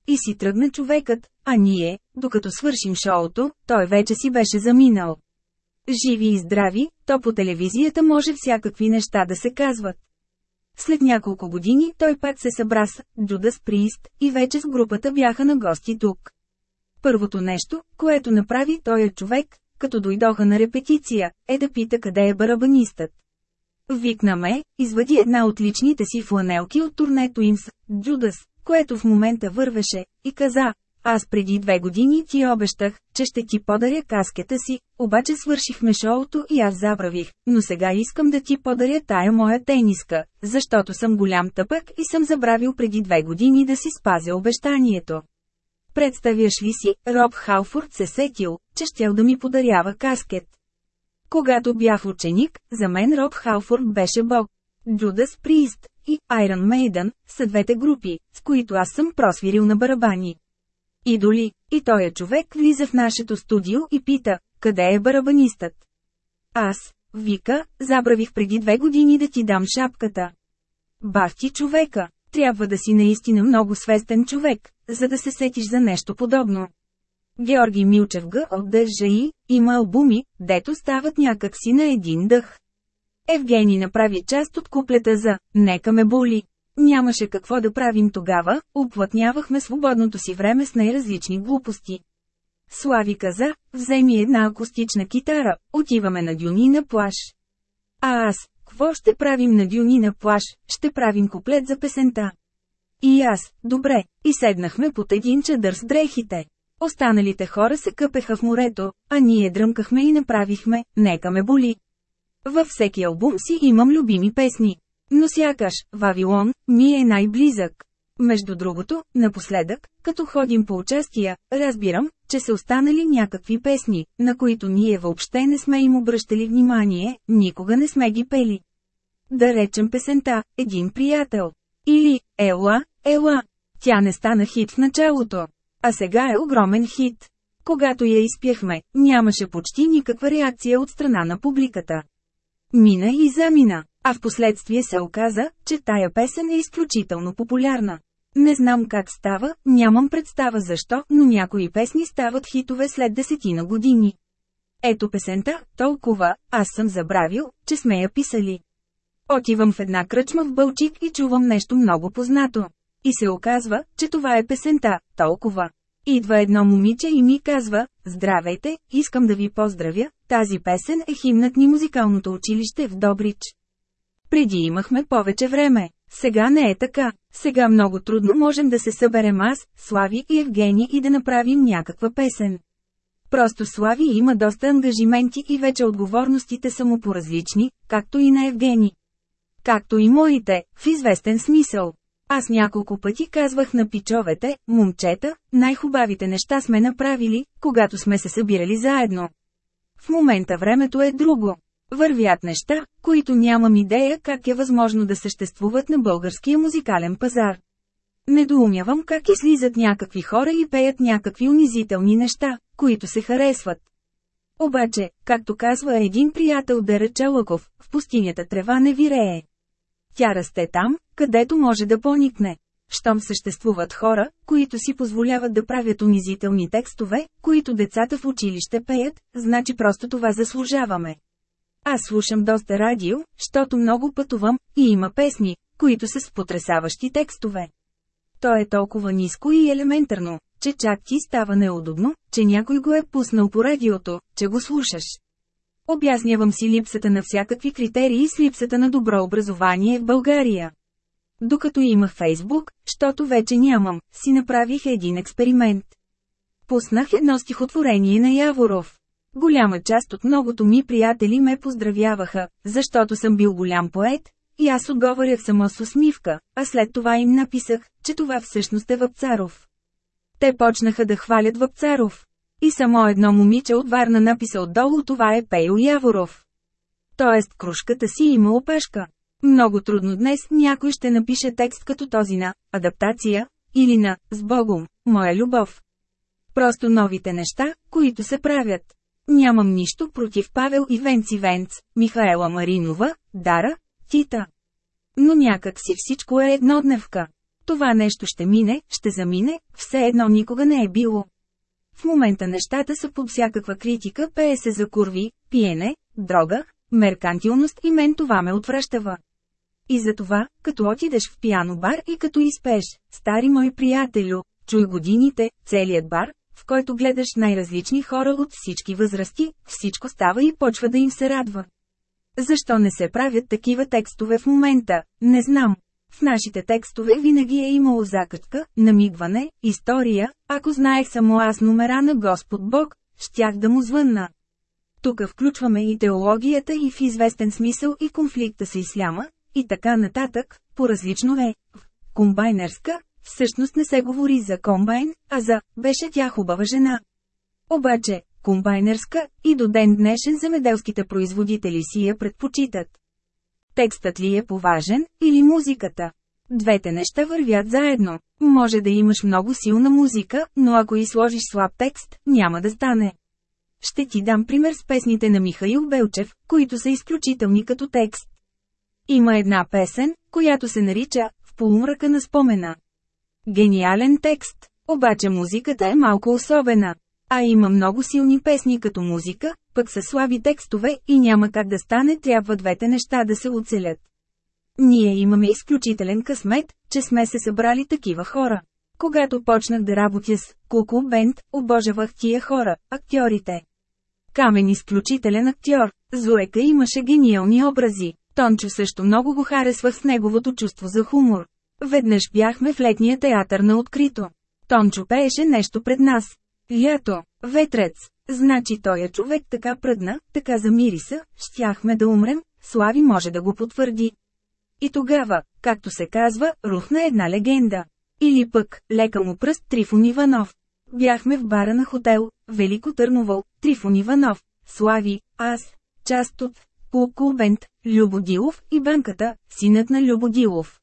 S1: И си тръгна човекът, а ние, докато свършим шоуто, той вече си беше заминал. Живи и здрави, то по телевизията може всякакви неща да се казват. След няколко години той пак се събра с Джудас Приист и вече с групата бяха на гости тук. Първото нещо, което направи той е човек, като дойдоха на репетиция, е да пита къде е барабанистът. Викна ме, извади една от личните си фланелки от турнето им с Джудас, което в момента вървеше, и каза, аз преди две години ти обещах, че ще ти подаря каскета си, обаче свършихме шоуто и аз забравих, но сега искам да ти подаря тая моя тениска, защото съм голям тъпък и съм забравил преди две години да си спазя обещанието. Представяш ли си, Роб Халфорд се сетил, че щел да ми подарява каскет. Когато бях ученик, за мен Роб Халфорд беше бог. Джудас Приист и Iron Maiden са двете групи, с които аз съм просвирил на барабани. Идоли, и той е човек влиза в нашето студио и пита, къде е барабанистът. Аз, вика, забравих преди две години да ти дам шапката. Бах ти човека, трябва да си наистина много свестен човек, за да се сетиш за нещо подобно. Георги Милчев Г. от ДЖИ, има албуми, дето стават някакси на един дъх. Евгений направи част от куплета за «Нека ме боли». Нямаше какво да правим тогава, оплътнявахме свободното си време с най-различни глупости. Слави каза, вземи една акустична китара, отиваме на дюни на плаш. А аз, какво ще правим на дюни на плаш, ще правим куплет за песента. И аз, добре, и седнахме под един чадър с дрехите. Останалите хора се къпеха в морето, а ние дръмкахме и направихме «Нека ме боли». Във всеки албум си имам любими песни. Но сякаш, Вавилон, ми е най-близък. Между другото, напоследък, като ходим по участия, разбирам, че са останали някакви песни, на които ние въобще не сме им обръщали внимание, никога не сме ги пели. Да речем песента «Един приятел». Или «Ела, ела». Тя не стана хит в началото. А сега е огромен хит. Когато я изпяхме, нямаше почти никаква реакция от страна на публиката. Мина и замина, а в последствие се оказа, че тая песен е изключително популярна. Не знам как става, нямам представа защо, но някои песни стават хитове след десетина години. Ето песента, толкова, аз съм забравил, че сме я писали. Отивам в една кръчма в Бълчик и чувам нещо много познато. И се оказва, че това е песента, толкова. Идва едно момиче и ми казва, здравейте, искам да ви поздравя, тази песен е химнат ни музикалното училище в Добрич. Преди имахме повече време, сега не е така, сега много трудно можем да се съберем аз, Слави и Евгений и да направим някаква песен. Просто Слави има доста ангажименти и вече отговорностите са му поразлични, както и на Евгений. Както и моите, в известен смисъл. Аз няколко пъти казвах на пичовете, момчета, най-хубавите неща сме направили, когато сме се събирали заедно. В момента времето е друго. Вървят неща, които нямам идея как е възможно да съществуват на българския музикален пазар. Недоумявам как излизат някакви хора и пеят някакви унизителни неща, които се харесват. Обаче, както казва един приятел Дера Чалъков, в пустинята трева не вирее. Тя расте там, където може да поникне. Щом съществуват хора, които си позволяват да правят унизителни текстове, които децата в училище пеят, значи просто това заслужаваме. Аз слушам доста радио, защото много пътувам, и има песни, които са с потрясаващи текстове. То е толкова ниско и елементарно, че чак ти става неудобно, че някой го е пуснал по радиото, че го слушаш. Обяснявам си липсата на всякакви критерии с липсата на добро образование в България. Докато имах Фейсбук, защото вече нямам, си направих един експеримент. Пуснах едно стихотворение на Яворов. Голяма част от многото ми приятели ме поздравяваха, защото съм бил голям поет, и аз отговарях само с усмивка, а след това им написах, че това всъщност е Въпцаров. Те почнаха да хвалят Въпцаров. И само едно момиче от Варна написа отдолу това е Пейо Яворов. Тоест кружката си има опешка. Много трудно днес някой ще напише текст като този на «Адаптация» или на «С Богом, моя любов». Просто новите неща, които се правят. Нямам нищо против Павел и Венци Венц, Михаела Маринова, Дара, Тита. Но някак си всичко е еднодневка. Това нещо ще мине, ще замине, все едно никога не е било. В момента нещата са под всякаква критика, пее се за курви, пиене, дрога, меркантилност и мен това ме отвръщава. И затова, като отидеш в пиано бар и като изпееш, стари мой приятелю, чуй годините, целият бар, в който гледаш най-различни хора от всички възрасти, всичко става и почва да им се радва. Защо не се правят такива текстове в момента, не знам. В нашите текстове винаги е имало закачка, намигване, история, ако знаех само аз номера на Господ Бог, щях да му звънна. Тук включваме и теологията и в известен смисъл и конфликта с исляма, и така нататък, по-различно е. В комбайнерска, всъщност не се говори за комбайн, а за «беше тя хубава жена». Обаче, комбайнерска, и до ден днешен земеделските производители си я предпочитат. Текстът ли е поважен, или музиката? Двете неща вървят заедно. Може да имаш много силна музика, но ако и сложиш слаб текст, няма да стане. Ще ти дам пример с песните на Михаил Белчев, които са изключителни като текст. Има една песен, която се нарича «В полумръка на спомена». Гениален текст, обаче музиката е малко особена. А има много силни песни като музика, пък са слаби текстове и няма как да стане, трябва двете неща да се оцелят. Ние имаме изключителен късмет, че сме се събрали такива хора. Когато почнах да работя с Куку Бенд, обожавах тия хора, актьорите. Камен изключителен актьор, Зуека имаше гениални образи. Тончо също много го харесвах с неговото чувство за хумор. Веднъж бяхме в летния театър на открито. Тончо пееше нещо пред нас. Лято, ветрец. Значи той е човек така пръдна, така замириса, щяхме да умрем, Слави може да го потвърди. И тогава, както се казва, рухна една легенда. Или пък, лека му пръст Трифон Иванов. Бяхме в бара на хотел, Велико Търновол, Трифон Иванов, Слави, аз, част от Кулкулбент, Любо Дилов и банката, синът на Любо Дилов.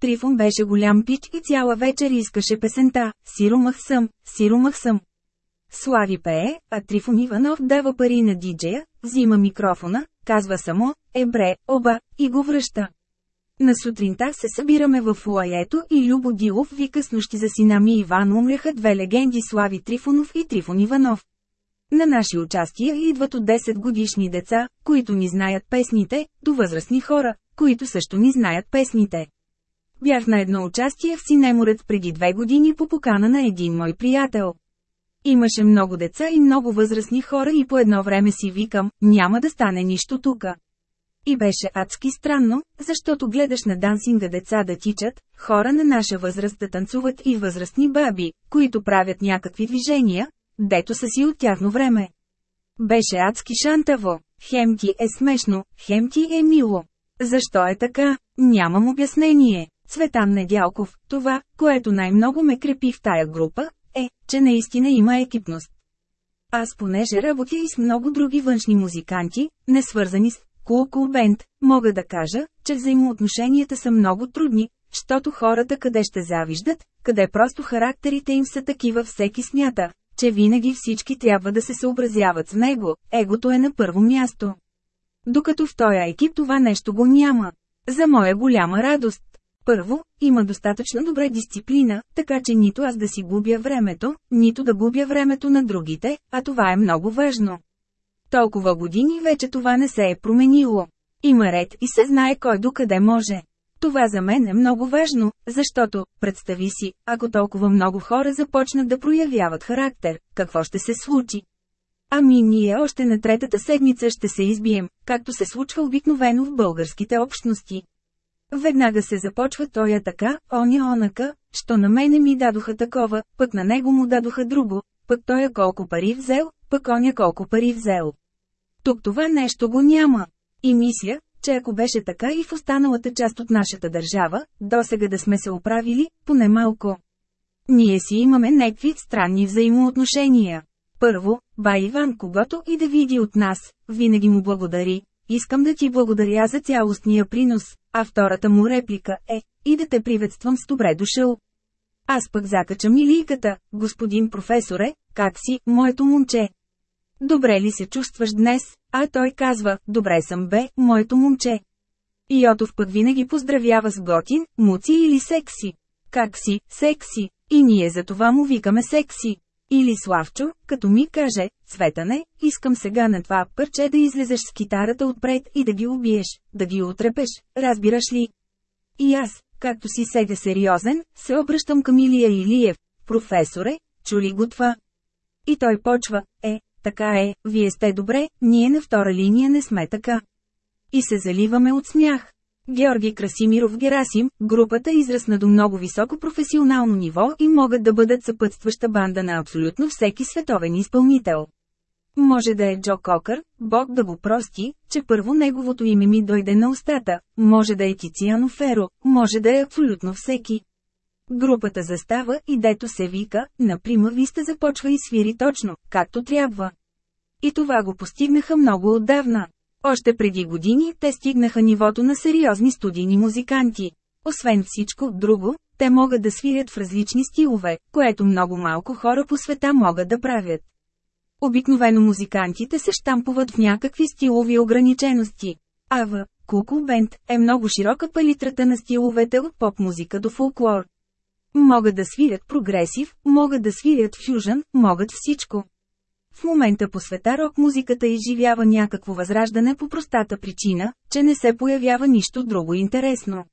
S1: Трифон беше голям пич и цяла вечер искаше песента «Сиромах съм, сиромах съм». Слави пее, а Трифон Иванов дава пари на диджея, взима микрофона, казва само «Ебре, оба» и го връща. На сутринта се събираме в лаето и Любо Дилов вика с нощи за сина ми Иван умряха две легенди Слави Трифонов и Трифон Иванов. На наши участия идват от 10 годишни деца, които ни знаят песните, до възрастни хора, които също ни знаят песните. Бях на едно участие в Синеморец преди две години по покана на един мой приятел. Имаше много деца и много възрастни хора и по едно време си викам, няма да стане нищо тука. И беше адски странно, защото гледаш на дансинга деца да тичат, хора на наша възраст да танцуват и възрастни баби, които правят някакви движения, дето са си от тяхно време. Беше адски шантаво, хем ти е смешно, хем ти е мило. Защо е така? Нямам обяснение. Цветан Недялков, това, което най-много ме крепи в тая група, е, че наистина има екипност. Аз понеже работя и с много други външни музиканти, не свързани с Cool Band, мога да кажа, че взаимоотношенията са много трудни, защото хората къде ще завиждат, къде просто характерите им са такива всеки смята, че винаги всички трябва да се съобразяват с него, егото е на първо място. Докато в този екип това нещо го няма. За моя голяма радост. Първо, има достатъчно добра дисциплина, така че нито аз да си губя времето, нито да губя времето на другите, а това е много важно. Толкова години вече това не се е променило. Има ред и се знае кой докъде може. Това за мен е много важно, защото, представи си, ако толкова много хора започнат да проявяват характер, какво ще се случи? Ами ние още на третата седмица ще се избием, както се случва обикновено в българските общности. Веднага се започва тоя така, оня онака, що на мене ми дадоха такова, пък на него му дадоха друго, пък тоя колко пари взел, пък оня колко пари взел. Тук това нещо го няма. И мисля, че ако беше така и в останалата част от нашата държава, досега да сме се оправили, поне малко. Ние си имаме некви странни взаимоотношения. Първо, бай Иван когото и да види от нас, винаги му благодари. Искам да ти благодаря за цялостния принос, а втората му реплика е, и да те приветствам с добре дошъл. Аз пък закачам илийката, господин професоре, как си, моето момче? Добре ли се чувстваш днес? А той казва, добре съм бе, моето момче. Йотов пък винаги поздравява с готин, муци или секси. Как си, секси, и ние за това му викаме секси. Или Славчо, като ми каже, Цветане, искам сега на това парче да излезеш с китарата отпред и да ги убиеш, да ги отрепеш, разбираш ли? И аз, както си седя сериозен, се обръщам към Илия Илиев. Професоре, чули го това? И той почва, е, така е, вие сте добре, ние на втора линия не сме така. И се заливаме от смях. Георги Красимиров Герасим, групата израсна до много високо професионално ниво и могат да бъдат съпътстваща банда на абсолютно всеки световен изпълнител. Може да е Джо Кокър, Бог да го прости, че първо неговото име ми дойде на устата, може да е Тициано Феро, може да е абсолютно всеки. Групата застава и дето се вика, например Виста започва и свири точно, както трябва. И това го постигнаха много отдавна. Още преди години те стигнаха нивото на сериозни студийни музиканти. Освен всичко друго, те могат да свирят в различни стилове, което много малко хора по света могат да правят. Обикновено музикантите се штампуват в някакви стилови ограничености. А в Куку Бенд е много широка палитрата на стиловете от поп-музика до фолклор. Могат да свирят прогресив, могат да свирят фюжън, могат всичко. В момента по света рок-музиката изживява някакво възраждане по простата причина, че не се появява нищо друго интересно.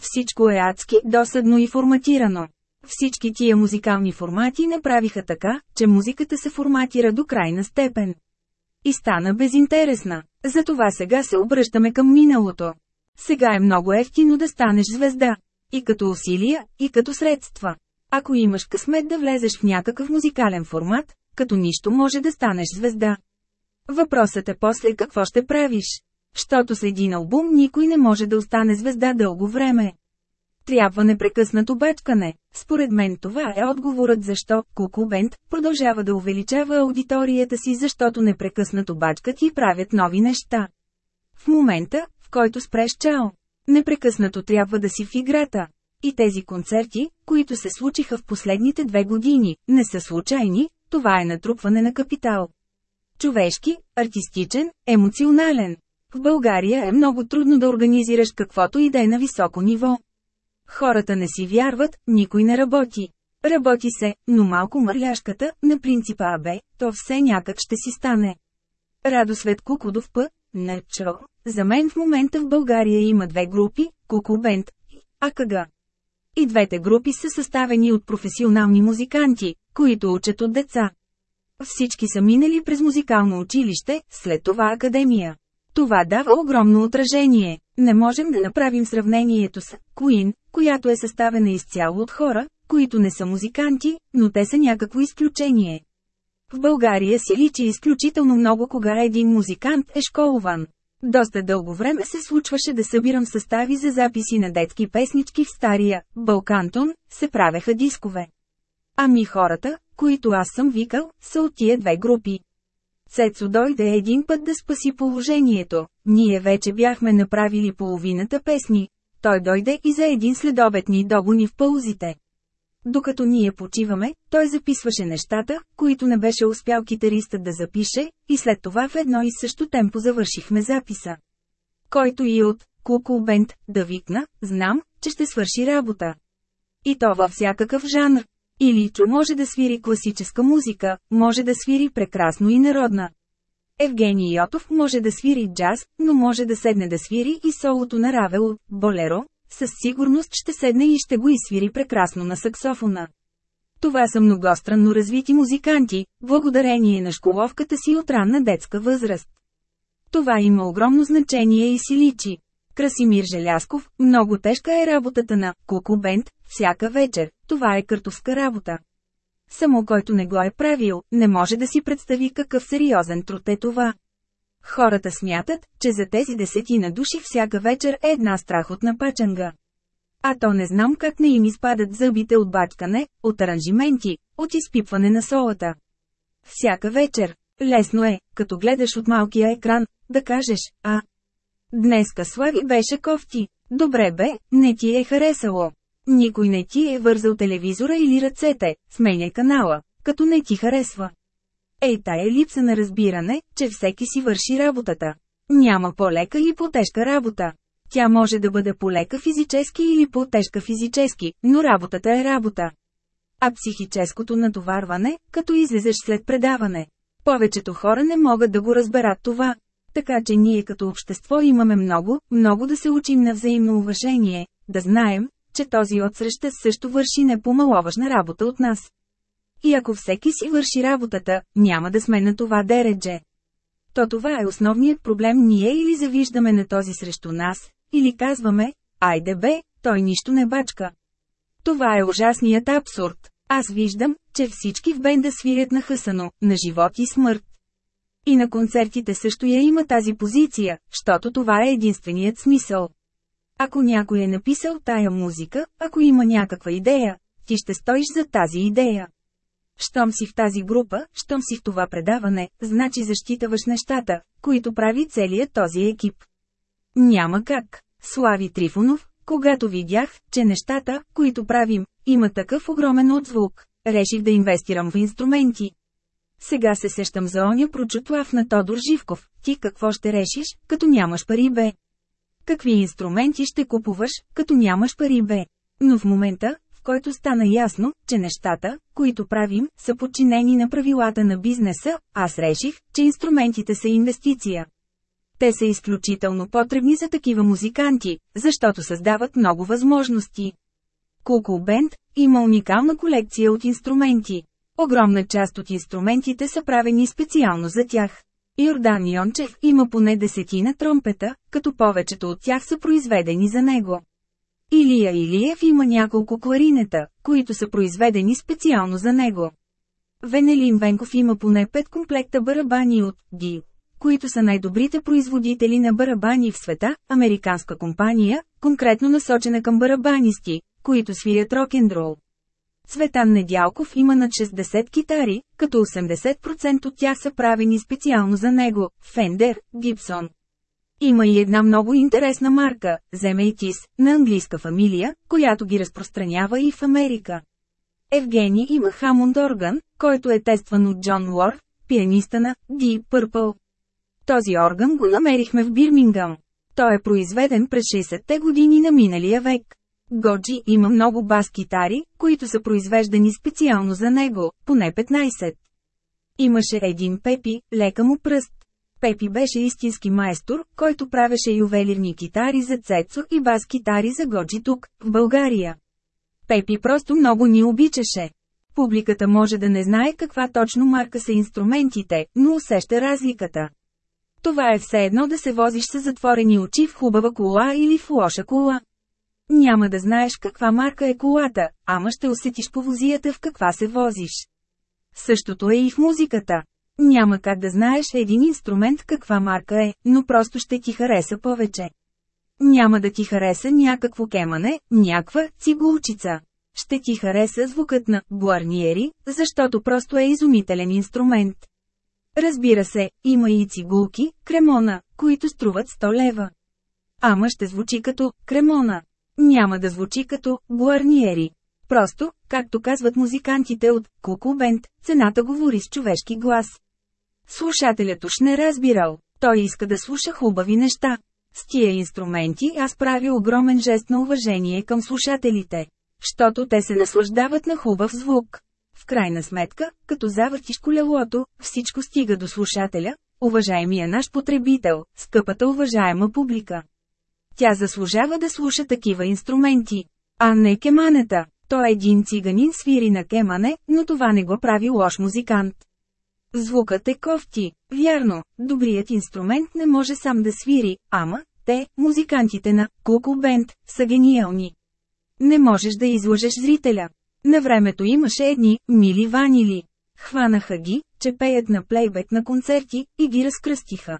S1: Всичко е адски, досадно и форматирано. Всички тия музикални формати направиха така, че музиката се форматира до крайна степен. И стана безинтересна. Затова сега се обръщаме към миналото. Сега е много ефтино да станеш звезда. И като усилия, и като средства. Ако имаш късмет да влезеш в някакъв музикален формат, като нищо може да станеш звезда. Въпросът е после какво ще правиш. Щото с един албум никой не може да остане звезда дълго време. Трябва непрекъснато бачкане. Според мен това е отговорът защо Куку Бенд продължава да увеличава аудиторията си, защото непрекъснато бачкат и правят нови неща. В момента, в който спреш чао, непрекъснато трябва да си в играта. И тези концерти, които се случиха в последните две години, не са случайни, това е натрупване на капитал. Човешки, артистичен, емоционален. В България е много трудно да организираш каквото и да е на високо ниво. Хората не си вярват, никой не работи. Работи се, но малко мърляшката, на принципа АБ, то все някак ще си стане. Радосвет Кукудов П. Начо. За мен в момента в България има две групи, Кукубент и АКГ. И двете групи са съставени от професионални музиканти, които учат от деца. Всички са минали през музикално училище, след това академия. Това дава огромно отражение. Не можем да направим сравнението с Queen, която е съставена изцяло от хора, които не са музиканти, но те са някакво изключение. В България се личи изключително много кога един музикант е школован. Доста дълго време се случваше да събирам състави за записи на детски песнички в стария Балкантон, се правеха дискове. Ами хората, които аз съм викал, са от тия две групи. Цецо дойде един път да спаси положението, ние вече бяхме направили половината песни. Той дойде и за един следобед ни догони в паузите. Докато ние почиваме, той записваше нещата, които не беше успял китаристът да запише, и след това в едно и също темпо завършихме записа. Който и от Кукул Бенд да викна, знам, че ще свърши работа. И то във всякакъв жанр. Иличо може да свири класическа музика, може да свири прекрасно и народна. Евгений Йотов може да свири джаз, но може да седне да свири и солото на Равел, Болеро, със сигурност ще седне и ще го изсвири прекрасно на саксофона. Това са многостранно развити музиканти, благодарение на школовката си от ранна детска възраст. Това има огромно значение и си личи. Красимир Желясков, много тежка е работата на Куку Бенд, всяка вечер, това е картовска работа. Само който не го е правил, не може да си представи какъв сериозен труд е това. Хората смятат, че за тези десетина души всяка вечер е една страхотна пачанга. А то не знам как не им изпадат зъбите от бачкане, от аранжименти, от изпипване на солата. Всяка вечер. Лесно е, като гледаш от малкия екран, да кажеш, а. Днеска Слави беше кофти. Добре бе, не ти е харесало. Никой не ти е вързал телевизора или ръцете, сменяй канала, като не ти харесва. Ей тая липса на разбиране, че всеки си върши работата. Няма по-лека и по-тежка работа. Тя може да бъде по-лека физически или по-тежка физически, но работата е работа. а психическото натоварване, като излезеш след предаване. Повечето хора не могат да го разберат това. Така че ние като общество имаме много, много да се учим на взаимно уважение, да знаем, че този отсреща също върши непомаловажна работа от нас. И ако всеки си върши работата, няма да сме на това дередже. То това е основният проблем ние или завиждаме на този срещу нас, или казваме, айде бе, той нищо не бачка. Това е ужасният абсурд. Аз виждам, че всички в бенда свирят на хъсано, на живот и смърт. И на концертите също я има тази позиция, защото това е единственият смисъл. Ако някой е написал тая музика, ако има някаква идея, ти ще стоиш за тази идея. Щом си в тази група, щом си в това предаване, значи защитаваш нещата, които прави целият този екип. Няма как. Слави Трифонов, когато видях, че нещата, които правим, има такъв огромен отзвук, реших да инвестирам в инструменти. Сега се сещам за оня прочутвав на Тодор Живков. Ти какво ще решиш, като нямаш пари бе? Какви инструменти ще купуваш, като нямаш пари бе? Но в момента, който стана ясно, че нещата, които правим, са подчинени на правилата на бизнеса, аз реших, че инструментите са инвестиция. Те са изключително потребни за такива музиканти, защото създават много възможности. Куку Бенд има уникална колекция от инструменти. Огромна част от инструментите са правени специално за тях. Йордан Йончев има поне десетина тромпета, като повечето от тях са произведени за него. Илия Илиев има няколко кларинета, които са произведени специално за него. Венелин Венков има поне 5 комплекта барабани от Ди, които са най-добрите производители на барабани в света, американска компания, конкретно насочена към барабанисти, които свирят рок-н-рол. Цветан Недялков има над 60 китари, като 80% от тях са правени специално за него – Fender, Gibson. Има и една много интересна марка – Земейтис, на английска фамилия, която ги разпространява и в Америка. Евгений има Хамонд орган, който е тестван от Джон Уорд, пианиста на Deep Purple. Този орган го намерихме в Бирмингъм. Той е произведен през 60-те години на миналия век. Годжи има много бас-китари, които са произвеждани специално за него, поне 15. Имаше един Пепи, лека му пръст. Пепи беше истински майстор, който правеше ювелирни китари за Цецо и бас-китари за Годжи тук, в България. Пепи просто много ни обичаше. Публиката може да не знае каква точно марка са инструментите, но усеща разликата. Това е все едно да се возиш с затворени очи в хубава кола или в лоша кола. Няма да знаеш каква марка е колата, ама ще усетиш по возията в каква се возиш. Същото е и в музиката. Няма как да знаеш един инструмент каква марка е, но просто ще ти хареса повече. Няма да ти хареса някакво кемане, някаква цигулчица. Ще ти хареса звукът на буарниери, защото просто е изумителен инструмент. Разбира се, има и цигулки, кремона, които струват 100 лева. Ама ще звучи като кремона. Няма да звучи като гуарниери. Просто, както казват музикантите от Куку Бенд, цената говори с човешки глас. Слушателят уж не разбирал. Той иска да слуша хубави неща. С тия инструменти аз правя огромен жест на уважение към слушателите. Щото те се наслаждават на хубав звук. В крайна сметка, като завъртиш колелото, всичко стига до слушателя, уважаемия наш потребител, скъпата уважаема публика. Тя заслужава да слуша такива инструменти. А не кеманета. Той един циганин свири на кемане, но това не го прави лош музикант. Звукът е кофти. Вярно, добрият инструмент не може сам да свири, ама, те, музикантите на Куку Бенд, са гениални. Не можеш да излъжеш зрителя. На времето имаше едни, мили ванили. Хванаха ги, че пеят на плейбек на концерти, и ги разкръстиха.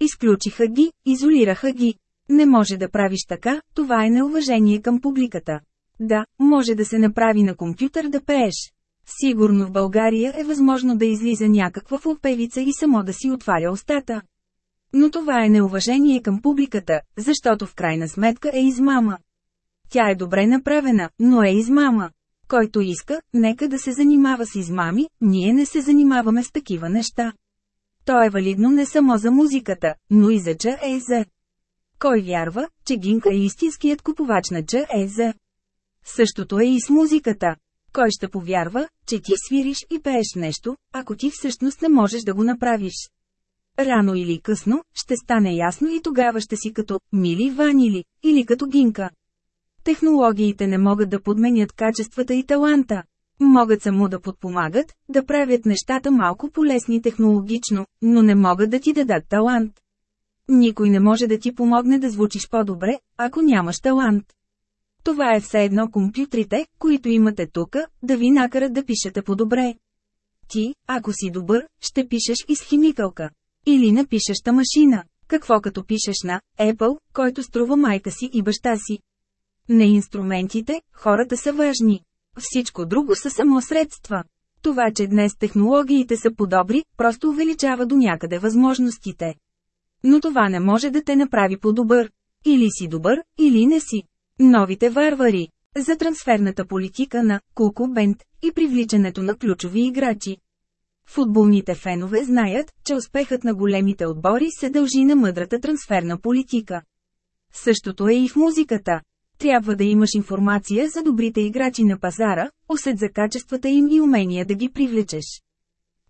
S1: Изключиха ги, изолираха ги. Не може да правиш така, това е неуважение към публиката. Да, може да се направи на компютър да пееш. Сигурно в България е възможно да излиза някаква фулпевица и само да си отваря устата. Но това е неуважение към публиката, защото в крайна сметка е измама. Тя е добре направена, но е измама. Който иска, нека да се занимава с измами, ние не се занимаваме с такива неща. То е валидно не само за музиката, но и за ЧЕЗ. Кой вярва, че Гинка е истинският купувач на ЧЕЗ? Същото е и с музиката. Кой ще повярва, че ти свириш и пееш нещо, ако ти всъщност не можеш да го направиш? Рано или късно, ще стане ясно и тогава ще си като «мили ванили» или като гинка. Технологиите не могат да подменят качествата и таланта. Могат само да подпомагат, да правят нещата малко полезни технологично, но не могат да ти дадат талант. Никой не може да ти помогне да звучиш по-добре, ако нямаш талант. Това е все едно компютрите, които имате тука, да ви накарат да пишете по-добре. Ти, ако си добър, ще пишеш и с химикалка. Или на пишеща машина. Какво като пишеш на Apple, който струва майка си и баща си. Не инструментите, хората са важни. Всичко друго са само средства. Това, че днес технологиите са подобри, просто увеличава до някъде възможностите. Но това не може да те направи по-добър. Или си добър, или не си. Новите варвари. За трансферната политика на Куку Бенд и привличането на ключови играчи. Футболните фенове знаят, че успехът на големите отбори се дължи на мъдрата трансферна политика. Същото е и в музиката. Трябва да имаш информация за добрите играчи на пазара, усет за качествата им и умения да ги привлечеш.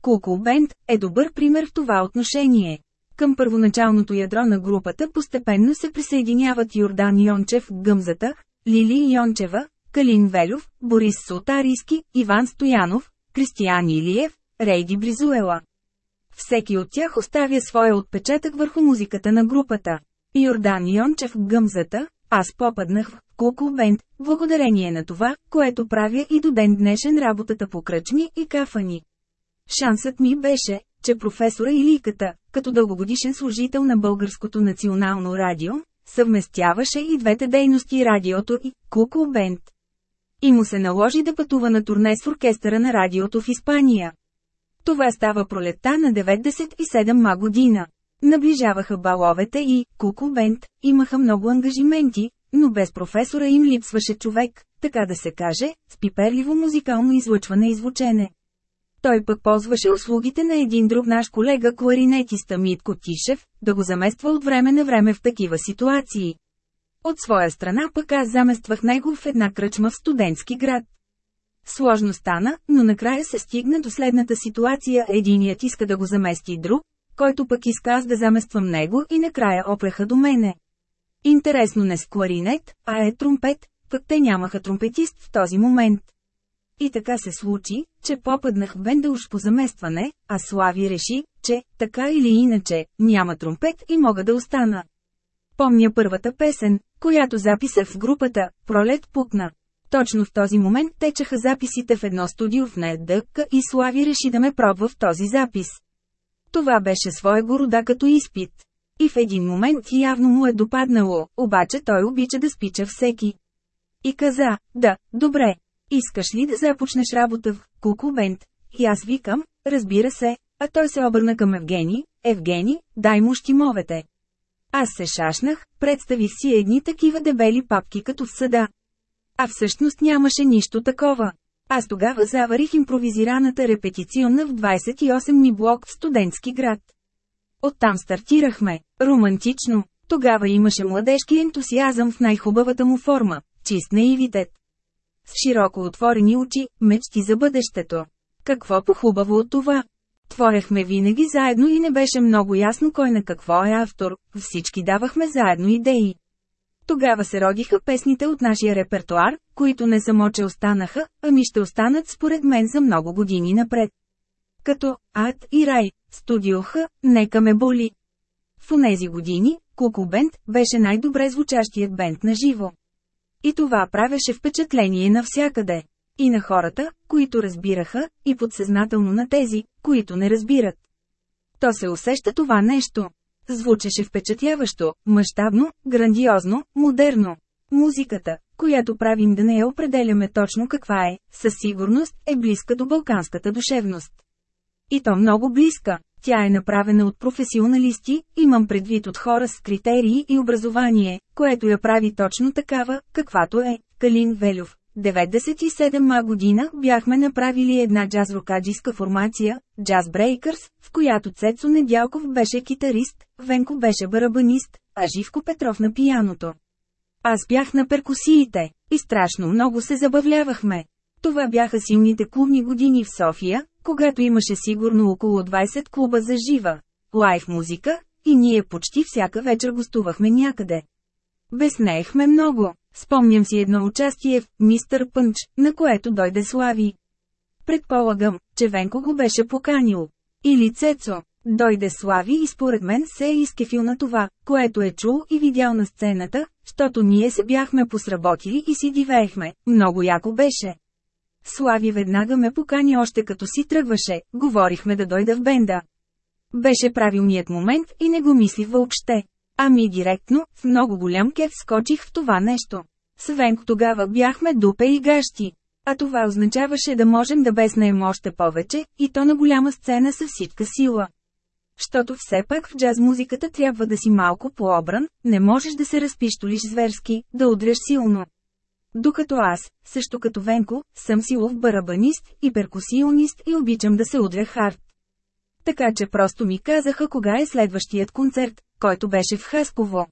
S1: Куку Бенд е добър пример в това отношение. Към първоначалното ядро на групата постепенно се присъединяват Йордан Йончев Гъмзата, Лили Йончева, Калин Велев, Борис Сотарийски, Иван Стоянов, Кристиян Илиев, Рейди Бризуела. Всеки от тях оставя своя отпечатък върху музиката на групата. Йордан Йончев Гъмзата, аз попаднах в Куку Бенд, благодарение на това, което правя и до ден днешен работата по кръчми и кафани. Шансът ми беше, че професора Иликата, като дългогодишен служител на Българското национално радио, съвместяваше и двете дейности радиото и Куку Бенд. И му се наложи да пътува на турне с оркестъра на радиото в Испания. Това става пролетта на 97 ма година. Наближаваха баловете и, Куку Бенд, имаха много ангажименти, но без професора им липсваше човек, така да се каже, с пиперливо музикално излъчване и звучене. Той пък ползваше услугите на един друг наш колега кларинетиста Митко Тишев, да го замества от време на време в такива ситуации. От своя страна пък аз замествах него в една кръчма в студентски град. Сложно стана, но накрая се стигна до следната ситуация единият иска да го замести друг, който пък иска аз да замествам него и накрая опреха до мене. Интересно не с кларинет, а е тромпет, пък те нямаха тромпетист в този момент. И така се случи, че попаднах в бенда уж по заместване, а Слави реши, че, така или иначе, няма тромпет и мога да остана. Помня първата песен, която записах в групата «Пролет пукна». Точно в този момент течаха записите в едно студио в НЕДК и Слави реши да ме пробва в този запис. Това беше своего рода като изпит. И в един момент явно му е допаднало, обаче той обича да спича всеки. И каза, да, добре, искаш ли да започнеш работа в Кукубент? И аз викам, разбира се, а той се обърна към Евгений, Евгений, дай му щимовете. Аз се шашнах, представих си едни такива дебели папки като в съда. А всъщност нямаше нищо такова. Аз тогава заварих импровизираната репетиционна в 28 ми блок в студентски град. Оттам стартирахме. Романтично. Тогава имаше младежки ентусиазъм в най-хубавата му форма – чист наивитет. С широко отворени очи, мечти за бъдещето. Какво по-хубаво от това? Творехме винаги заедно и не беше много ясно кой на какво е автор, всички давахме заедно идеи. Тогава се родиха песните от нашия репертуар, които не само че останаха, ами ще останат според мен за много години напред. Като «Ад и рай», «Студио Х», «Нека ме боли». В онези години, Куку Бенд беше най-добре звучащият бенд на живо. И това правеше впечатление навсякъде. И на хората, които разбираха, и подсъзнателно на тези, които не разбират. То се усеща това нещо. Звучеше впечатляващо, мащабно, грандиозно, модерно. Музиката, която правим да не я определяме точно каква е, със сигурност е близка до балканската душевност. И то много близка. Тя е направена от професионалисти, имам предвид от хора с критерии и образование, което я прави точно такава, каквато е. Калин Велюв, 97 ма година бяхме направили една джаз-рокаджиска формация, Jazz Breakers, в която Цецо Недялков беше китарист, Венко беше барабанист, а Живко Петров на пияното. Аз бях на перкусиите, и страшно много се забавлявахме. Това бяха силните клубни години в София, когато имаше сигурно около 20 клуба за жива, лайв музика, и ние почти всяка вечер гостувахме някъде. Безнеехме много. Спомням си едно участие в «Мистър Пънч», на което дойде Слави. Предполагам, че Венко го беше поканил. Или Цецо. Дойде Слави и според мен се е изкефил на това, което е чул и видял на сцената, защото ние се бяхме посработили и си дивеехме, много яко беше. Слави веднага ме покани още като си тръгваше, говорихме да дойда в бенда. Беше правилният момент и не го мислих въобще. Ами директно, в много голям кеф скочих в това нещо. С Венко тогава бяхме дупе и гащи. А това означаваше да можем да безнеем още повече, и то на голяма сцена със всичка сила. Щото все пак в джаз музиката трябва да си малко по-обран, не можеш да се разпиштолиш зверски, да удряш силно. Докато аз, също като Венко, съм силов барабанист и перкусионист и обичам да се удря хард. Така че просто ми казаха кога е следващият концерт, който беше в Хасково.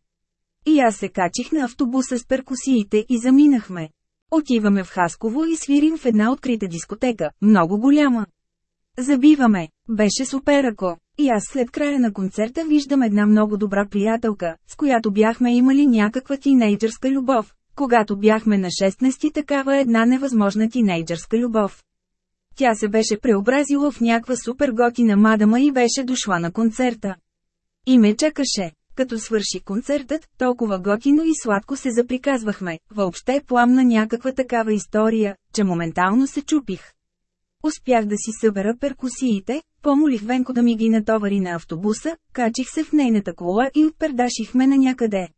S1: И аз се качих на автобуса с перкусиите и заминахме. Отиваме в Хасково и свирим в една открита дискотека, много голяма. Забиваме. Беше супер ако. И аз след края на концерта виждам една много добра приятелка, с която бяхме имали някаква тинейджърска любов. Когато бяхме на 16 такава една невъзможна тинейджърска любов. Тя се беше преобразила в някаква супер готина мадама и беше дошла на концерта. И ме чакаше. Като свърши концертът, толкова готино и сладко се заприказвахме, въобще пламна някаква такава история, че моментално се чупих. Успях да си събера перкусиите, помолих Венко да ми ги натовари на автобуса, качих се в нейната кола и отпердашихме на някъде.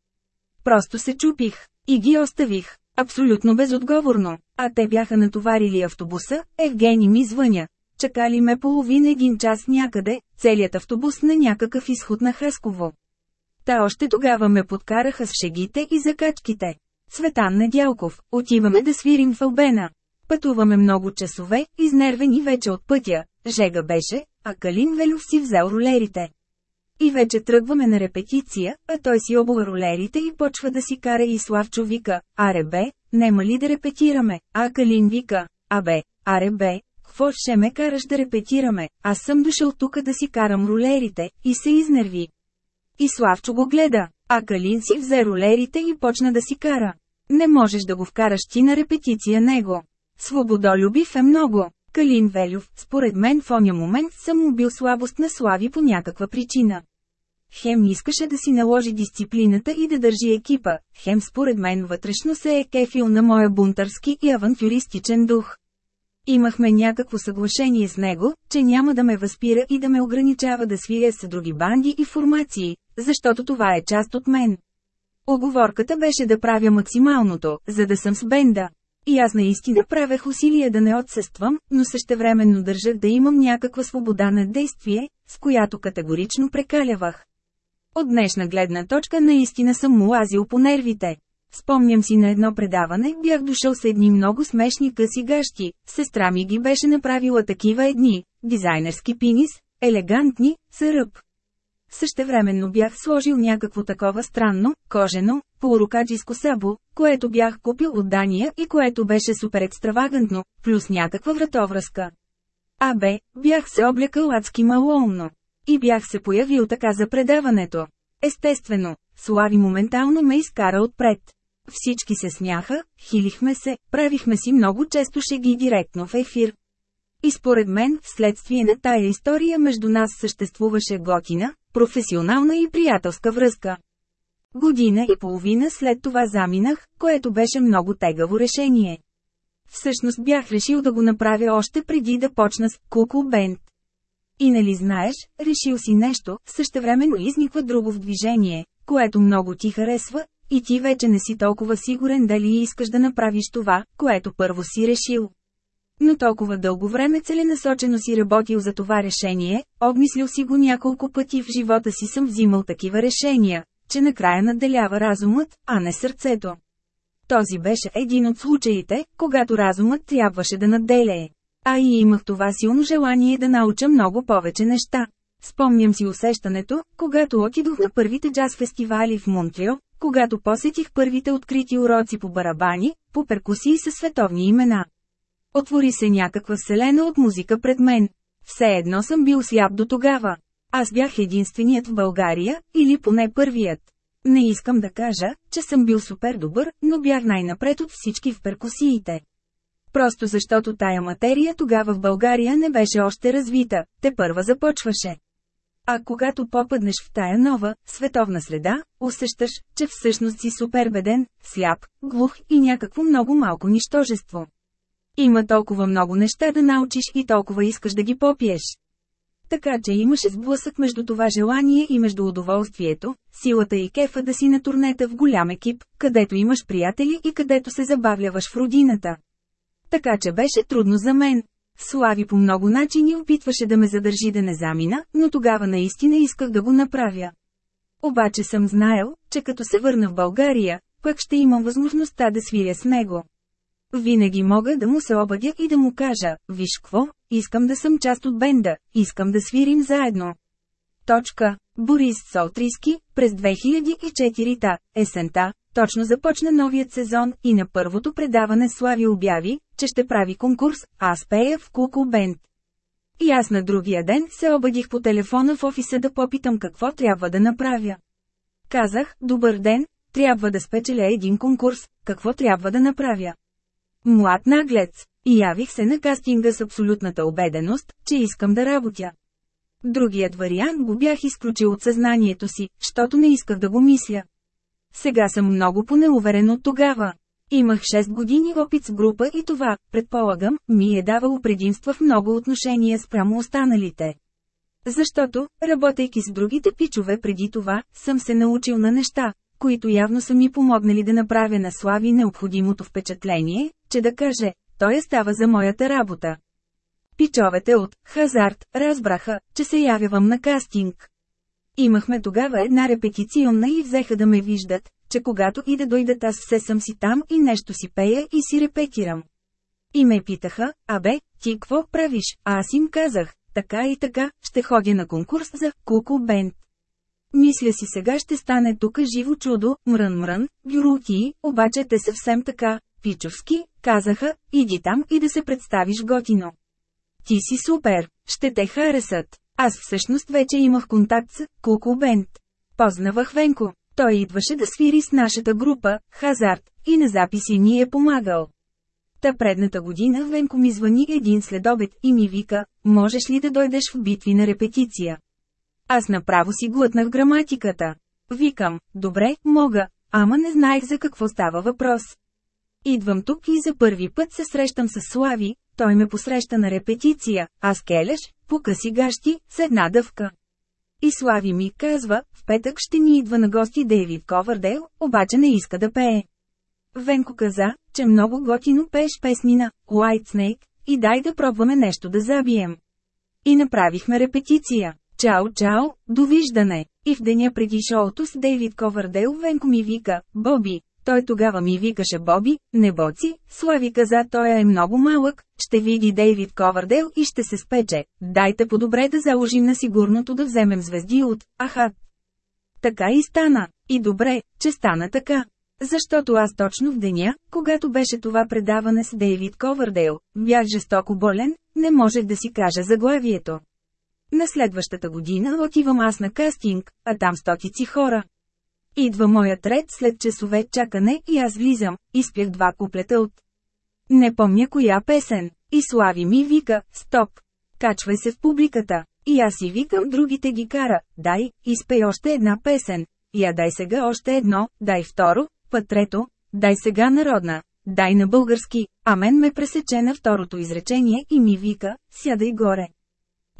S1: Просто се чупих. И ги оставих. Абсолютно безотговорно. А те бяха натоварили автобуса, Евгений ми звъня. Чакали ме половин един час някъде, целият автобус на някакъв изход на Хасково. Та още тогава ме подкараха с шегите и закачките. Светан Недялков, отиваме да свирим в Албена. Пътуваме много часове, изнервени вече от пътя, жега беше, а Калин Велюв си взел ролерите. И вече тръгваме на репетиция, а той си обува ролерите и почва да си кара и Славчо вика, аре бе, нема ли да репетираме, а Калин вика, абе, аре бе, какво ще ме караш да репетираме, аз съм дошъл тука да си карам ролерите, и се изнерви. И Славчо го гледа, а Калин си взе ролерите и почна да си кара. Не можеш да го вкараш ти на репетиция него. Свободолюбив е много. Калин Велюв, според мен в оня момент съм му бил слабост на Слави по някаква причина. Хем искаше да си наложи дисциплината и да държи екипа, хем според мен вътрешно се е кефил на моя бунтърски и авантюристичен дух. Имахме някакво съглашение с него, че няма да ме възпира и да ме ограничава да свиря с други банди и формации, защото това е част от мен. Оговорката беше да правя максималното, за да съм с бенда. И аз наистина правех усилия да не отсъствам, но същевременно държах да имам някаква свобода на действие, с която категорично прекалявах. От днешна гледна точка наистина съм му лазил по нервите. Спомням си на едно предаване, бях дошъл с едни много смешни къси гащи, сестра ми ги беше направила такива едни, дизайнерски пинис, елегантни, с ръб. Същевременно бях сложил някакво такова странно, кожено, полурукаджиско сабо, което бях купил от Дания и което беше супер екстравагантно, плюс някаква вратовръзка. Абе, бях се облякал адски малоумно. И бях се появил така за предаването. Естествено, Слави моментално ме изкара отпред. Всички се смяха, хилихме се, правихме си много често шеги директно в ефир. И според мен, вследствие на тая история между нас съществуваше готина, професионална и приятелска връзка. Година и половина след това заминах, което беше много тегаво решение. Всъщност бях решил да го направя още преди да почна с Куку Бенд. И нали знаеш, решил си нещо, същевременно изниква друго в движение, което много ти харесва, и ти вече не си толкова сигурен дали искаш да направиш това, което първо си решил. Но толкова дълго време целенасочено си работил за това решение, обмислил си го няколко пъти в живота си съм взимал такива решения, че накрая наделява разумът, а не сърцето. Този беше един от случаите, когато разумът трябваше да наделее. А и имах това силно желание да науча много повече неща. Спомням си усещането, когато отидох на първите джаз фестивали в Монтрио, когато посетих първите открити уроци по барабани, по перкусии със световни имена. Отвори се някаква вселена от музика пред мен. Все едно съм бил сляп до тогава. Аз бях единственият в България, или поне първият. Не искам да кажа, че съм бил супер добър, но бях най-напред от всички в перкусиите. Просто защото тая материя тогава в България не беше още развита, те първа започваше. А когато попаднеш в тая нова, световна среда, усещаш, че всъщност си супер беден, сляп, глух и някакво много малко нищожество. Има толкова много неща да научиш и толкова искаш да ги попиеш. Така че имаше сблъсък между това желание и между удоволствието, силата и кефа да си на турнета в голям екип, където имаш приятели и където се забавляваш в родината. Така че беше трудно за мен. Слави по много начини опитваше да ме задържи да не замина, но тогава наистина исках да го направя. Обаче съм знаел, че като се върна в България, пък ще имам възможността да свиря с него. Винаги мога да му се обадя и да му кажа, виж какво, искам да съм част от бенда, искам да свирим заедно. Точка. Борис Солтриски, през 2004-та, есента, точно започна новият сезон и на първото предаване Слави обяви, че ще прави конкурс, аз пея в Куку Бенд. И аз на другия ден се обадих по телефона в офиса да попитам какво трябва да направя. Казах, добър ден, трябва да спечеля един конкурс, какво трябва да направя. Млад наглец. И явих се на кастинга с абсолютната убеденост, че искам да работя. Другият вариант го бях изключил от съзнанието си, защото не исках да го мисля. Сега съм много понеуверен от тогава. Имах 6 години опит с група и това, предполагам, ми е давало предимства в много отношения спрямо останалите. Защото, работейки с другите пичове преди това, съм се научил на неща, които явно са ми помогнали да направя на Слави необходимото впечатление, че да каже, той е става за моята работа. Пичовете от «Хазарт» разбраха, че се явявам на кастинг. Имахме тогава една репетиционна и взеха да ме виждат, че когато и да дойдат аз все съм си там и нещо си пея и си репетирам. И ме питаха, абе, ти какво правиш? А аз им казах, така и така, ще ходя на конкурс за Куку Бенд. Мисля си сега ще стане тука живо чудо, мрън-мрън, бюрути, обаче те съвсем така, пичовски, казаха, иди там и да се представиш готино. Ти си супер, ще те харесат. Аз всъщност вече имах контакт с Куку Бенд. Познавах Венко. Той идваше да свири с нашата група, Хазарт, и на записи ни е помагал. Та предната година Венко ми звъни един следобед и ми вика, можеш ли да дойдеш в битви на репетиция? Аз направо си глътнах граматиката. Викам, добре, мога, ама не знаех за какво става въпрос. Идвам тук и за първи път се срещам с Слави, той ме посреща на репетиция, аз келеш, по къси гащи, с една дъвка. И Слави ми казва, в петък ще ни идва на гости Дейвид Ковърдейл, обаче не иска да пее. Венко каза, че много готино пееш песни на White Snake, и дай да пробваме нещо да забием. И направихме репетиция. Чао, чао, довиждане! И в деня преди шоуто с Дейвид Ковърдейл Венко ми вика, Боби, той тогава ми викаше Боби, не Боци, Слави каза той е много малък, ще види Дейвид Ковърдел и ще се спече. Дайте по-добре да заложим на сигурното да вземем звезди от Ахат. Така и стана. И добре, че стана така. Защото аз точно в деня, когато беше това предаване с Дейвид Ковърдейл, бях жестоко болен, не можех да си кажа заглавието. На следващата година отивам аз на кастинг, а там стотици хора. Идва моят ред след часове чакане и аз влизам, изпях два куплета от. Не помня коя песен. И Слави ми вика, стоп. Качвай се в публиката. И аз си викам другите ги кара, дай, изпей още една песен. Я дай сега още едно, дай второ, път трето, дай сега народна, дай на български, а мен ме пресече на второто изречение и ми вика, сядай горе.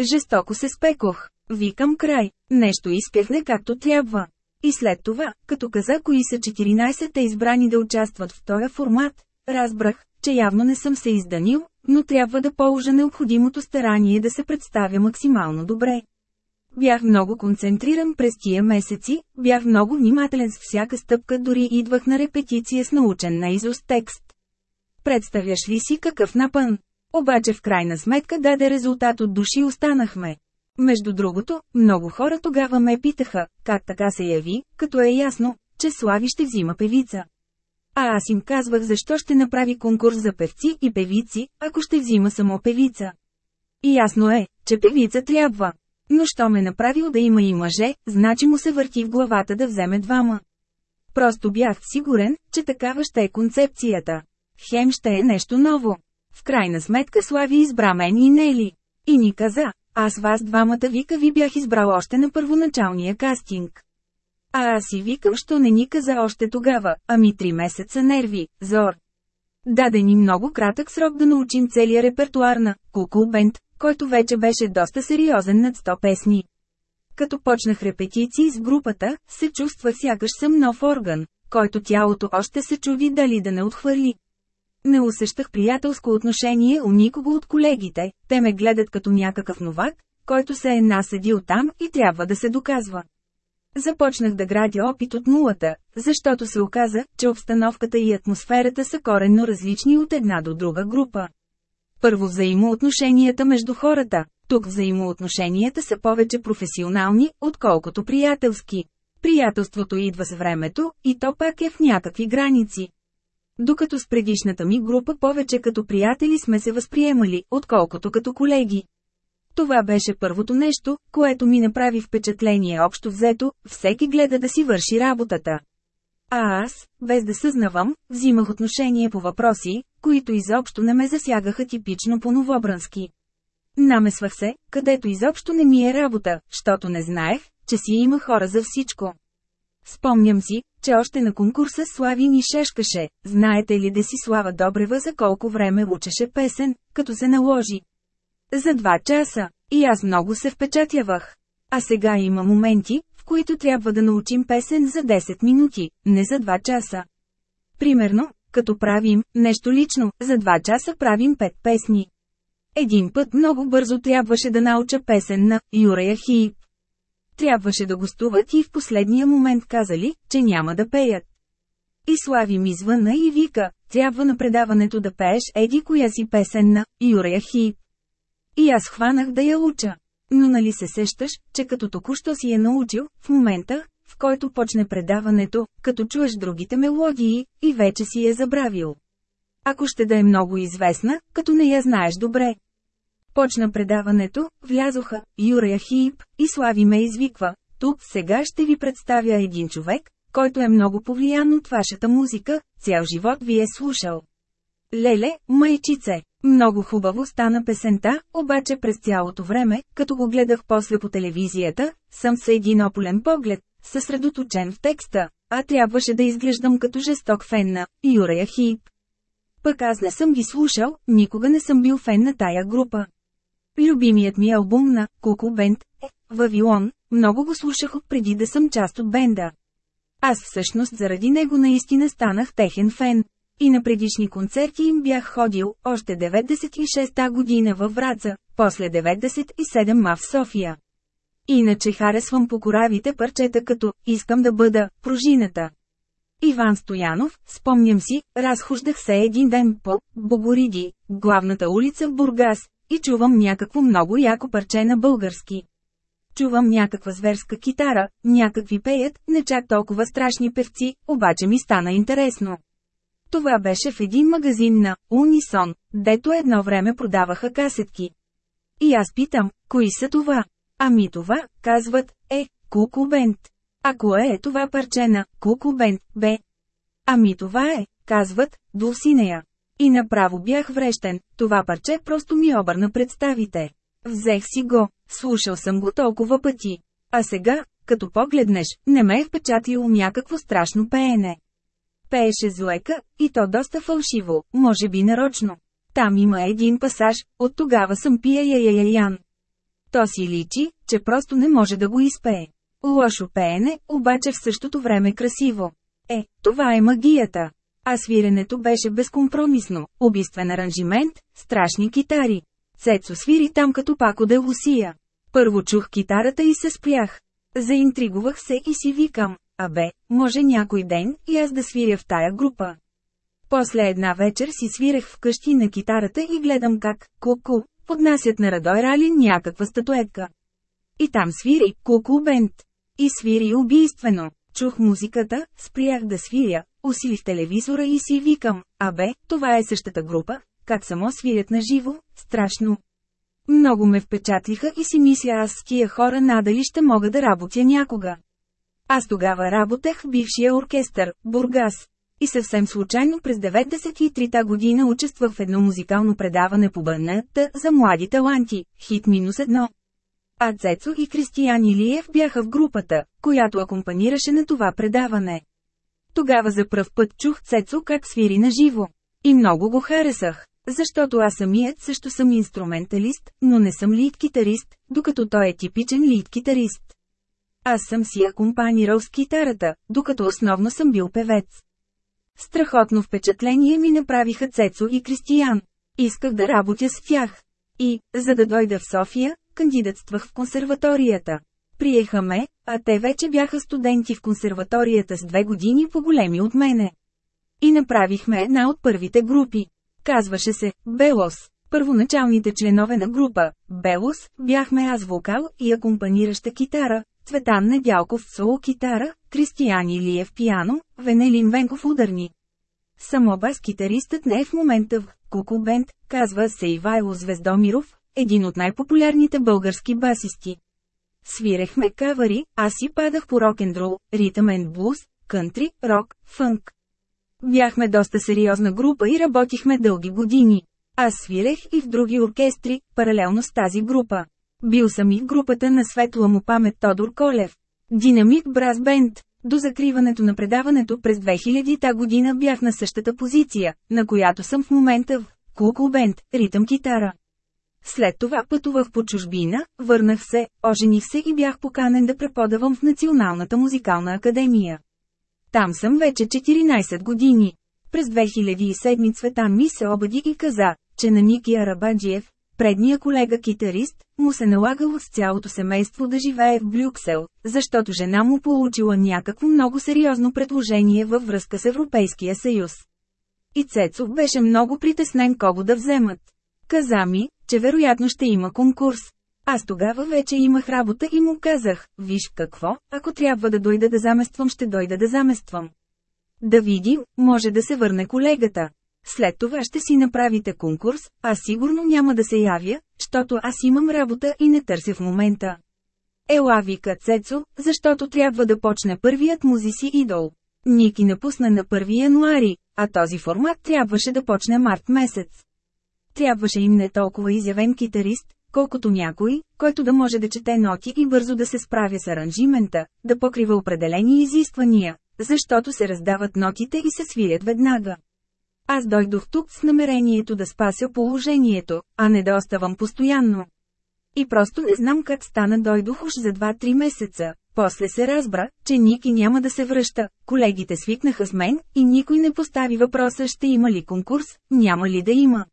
S1: Жестоко се спекох. Викам край, нещо изпях не както трябва. И след това, като каза кои са 14-те избрани да участват в този формат, разбрах, че явно не съм се изданил, но трябва да положа необходимото старание да се представя максимално добре. Бях много концентриран през тия месеци, бях много внимателен с всяка стъпка, дори идвах на репетиция с научен на изост текст. Представяш ли си какъв напън? Обаче в крайна сметка даде резултат от души останахме. Между другото, много хора тогава ме питаха, как така се яви, като е ясно, че Слави ще взима певица. А аз им казвах защо ще направи конкурс за певци и певици, ако ще взима само певица. И ясно е, че певица трябва. Но що ме направил да има и мъже, значи му се върти в главата да вземе двама. Просто бях сигурен, че такава ще е концепцията. Хем ще е нещо ново. В крайна сметка Слави избра мен и Нели. И ни каза, аз вас двамата вика ви бях избрал още на първоначалния кастинг. А аз си викам, що не ни каза още тогава, ами три месеца нерви, зор. Даде ни много кратък срок да научим целия репертуар на Кукул Бенд, който вече беше доста сериозен над 100 песни. Като почнах репетиции с групата, се чувствах сякаш съм нов орган, който тялото още се чуди дали да не отхвърли. Не усещах приятелско отношение у никого от колегите, те ме гледат като някакъв новак, който се е насъдил там и трябва да се доказва. Започнах да градя опит от нулата, защото се оказа, че обстановката и атмосферата са коренно различни от една до друга група. Първо взаимоотношенията между хората. Тук взаимоотношенията са повече професионални, отколкото приятелски. Приятелството идва с времето, и то пак е в някакви граници. Докато с предишната ми група повече като приятели сме се възприемали, отколкото като колеги. Това беше първото нещо, което ми направи впечатление общо взето, всеки гледа да си върши работата. А аз, без да съзнавам, взимах отношение по въпроси, които изобщо не ме засягаха типично по-новобрански. Намесвах се, където изобщо не ми е работа, защото не знаех, че си има хора за всичко. Спомням си, че още на конкурса Слави ни шешкаше, знаете ли да си Слава Добрева за колко време учеше песен, като се наложи. За два часа. И аз много се впечатлявах. А сега има моменти, в които трябва да научим песен за 10 минути, не за 2 часа. Примерно, като правим нещо лично, за 2 часа правим 5 песни. Един път много бързо трябваше да науча песен на Юра Яхип. Трябваше да гостуват и в последния момент казали, че няма да пеят. И Слави ми звъна и вика, трябва на предаването да пееш еди коя си песен на Юра Яхип. И аз хванах да я уча. Но нали се сещаш, че като току-що си е научил, в момента, в който почне предаването, като чуеш другите мелодии, и вече си е забравил. Ако ще да е много известна, като не я знаеш добре. Почна предаването, влязоха, Юра Яхип, и Слави ме извиква. Тук сега ще ви представя един човек, който е много повлиян от вашата музика, цял живот ви е слушал. Леле, майчице, много хубаво стана песента, обаче през цялото време, като го гледах после по телевизията, съм с един ополен поглед, съсредоточен в текста, а трябваше да изглеждам като жесток фен на Юра Яхип. Пък аз не съм ги слушал, никога не съм бил фен на тая група. Любимият ми албум на Куку Бенд е Вавилон, много го слушах преди да съм част от бенда. Аз всъщност заради него наистина станах техен фен. И на предишни концерти им бях ходил, още 96-та година във Враца, после 97-ма в София. Иначе харесвам покоравите парчета като «Искам да бъда» пружината. Иван Стоянов, спомням си, разхождах се един ден по Богориди, главната улица в Бургас, и чувам някакво много яко парче на български. Чувам някаква зверска китара, някакви пеят, не чак толкова страшни певци, обаче ми стана интересно. Това беше в един магазин на Унисон, дето едно време продаваха касетки. И аз питам, кои са това? Ами това, казват, е, Куку Бент. А кое е това парче на Куку Бент, бе? Ами това е, казват, Дулсинея. И направо бях врещен, това парче просто ми обърна представите. Взех си го, слушал съм го толкова пъти. А сега, като погледнеш, не ме е впечатило някакво страшно пеене. Пееше злека, и то доста фалшиво, може би нарочно. Там има един пасаж, от тогава съм пия яяяян. То си личи, че просто не може да го изпее. Лошо пеене, обаче в същото време красиво. Е, това е магията. А свиренето беше безкомпромисно, убийствен аранжимент, страшни китари. Цецо свири там като Пако де Лусия. Първо чух китарата и се спрях. Заинтригувах се и си викам, абе, може някой ден и аз да свиря в тая група. После една вечер си свирех вкъщи на китарата и гледам как, ку-ку, поднасят на Радой Ралин някаква статуетка. И там свири, ку-ку бент. И свири убийствено. Чух музиката, спрях да свиря, усилих телевизора и си викам, абе, това е същата група, как само свирят на живо, страшно. Много ме впечатлиха и си мисля аз с тия хора надали ще мога да работя някога. Аз тогава работех в бившия оркестър, Бургас. И съвсем случайно през 93-та година участвах в едно музикално предаване по БНТ за млади таланти, хит минус едно. А Цецо и Кристиян Илиев бяха в групата, която акомпанираше на това предаване. Тогава за пръв път чух Цецо как свири на живо. И много го харесах, защото аз самият също съм инструменталист, но не съм лид-китарист, докато той е типичен лид-китарист. Аз съм си акомпанирал с китарата, докато основно съм бил певец. Страхотно впечатление ми направиха Цецо и Кристиян. Исках да работя с тях. И, за да дойда в София, кандидатствах в консерваторията. Приеха ме, а те вече бяха студенти в консерваторията с две години по-големи от мене. И направихме една от първите групи. Казваше се «Белос». Първоначалните членове на група «Белос» бяхме аз вокал и акомпанираща китара, Цветан Недялков соло китара, Кристиян Илиев пиано, Венелин Венков ударни. Само бас-китаристът не е в момента в Куку Бенд, казва се Ивайло Звездомиров, един от най-популярните български басисти. Свирехме кавари, аз си падах по рок-н-рол, ритъм н блуз, кънтри, рок, фънк. Бяхме доста сериозна група и работихме дълги години. Аз свирех и в други оркестри, паралелно с тази група. Бил съм и в групата на светла му памет Тодор Колев. Динамит Брас Бенд. До закриването на предаването през 2000-та година бях на същата позиция, на която съм в момента в Куку Бенд, ритъм китара. След това пътувах по чужбина, върнах се, ожених се и бях поканен да преподавам в Националната музикална академия. Там съм вече 14 години. През 2007 Цветан ми се обади и каза, че на Ники Арабаджиев, предния колега-китарист, му се налагало с цялото семейство да живее в Брюксел, защото жена му получила някакво много сериозно предложение във връзка с Европейския съюз. И Цецо беше много притеснен кого да вземат. Каза ми, че вероятно ще има конкурс. Аз тогава вече имах работа и му казах, виж какво, ако трябва да дойда да замествам ще дойда да замествам. Да видим, може да се върне колегата. След това ще си направите конкурс, а сигурно няма да се явя, защото аз имам работа и не търся в момента. Ела вика Цецо, защото трябва да почне първият музици идол. Ники напусна на 1 януари, а този формат трябваше да почне март месец. Трябваше им не толкова изявен китарист, колкото някой, който да може да чете ноти и бързо да се справя с аранжимента, да покрива определени изисквания, защото се раздават нотите и се свирят веднага. Аз дойдох тук с намерението да спася положението, а не да оставам постоянно. И просто не знам как стана дойдох уж за 2-3 месеца. После се разбра, че Ники няма да се връща, колегите свикнаха с мен и никой не постави въпроса ще има ли конкурс, няма ли да има.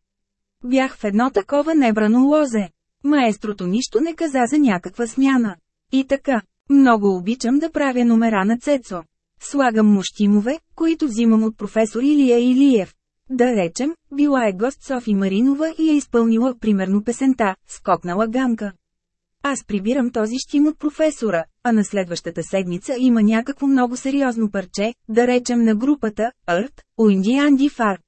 S1: Бях в едно такова небрано лозе. Маестрото нищо не каза за някаква смяна. И така, много обичам да правя номера на Цецо. Слагам му щимове, които взимам от професор Илия Илиев. Да речем, била е гост Софи Маринова и е изпълнила примерно песента «Скокнала ганка». Аз прибирам този щим от професора, а на следващата седмица има някакво много сериозно парче, да речем на групата «Арт», Уинди Анди Фар.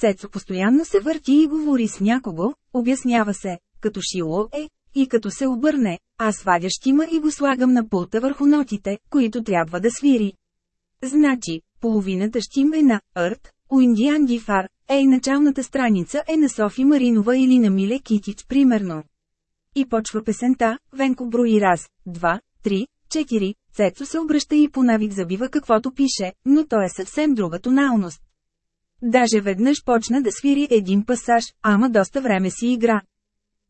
S1: Цецо постоянно се върти и говори с някого, обяснява се, като шило е, и като се обърне, аз вадя щима и го слагам на пулта върху нотите, които трябва да свири. Значи, половината щим е на «Арт», Уиндиан Дифар, е и началната страница е на Софи Маринова или на Миле Китич примерно. И почва песента, Венко брои раз, два, три, четири, Цецо се обръща и по навик забива каквото пише, но то е съвсем друга тоналност. Даже веднъж почна да свири един пасаж, ама доста време си игра.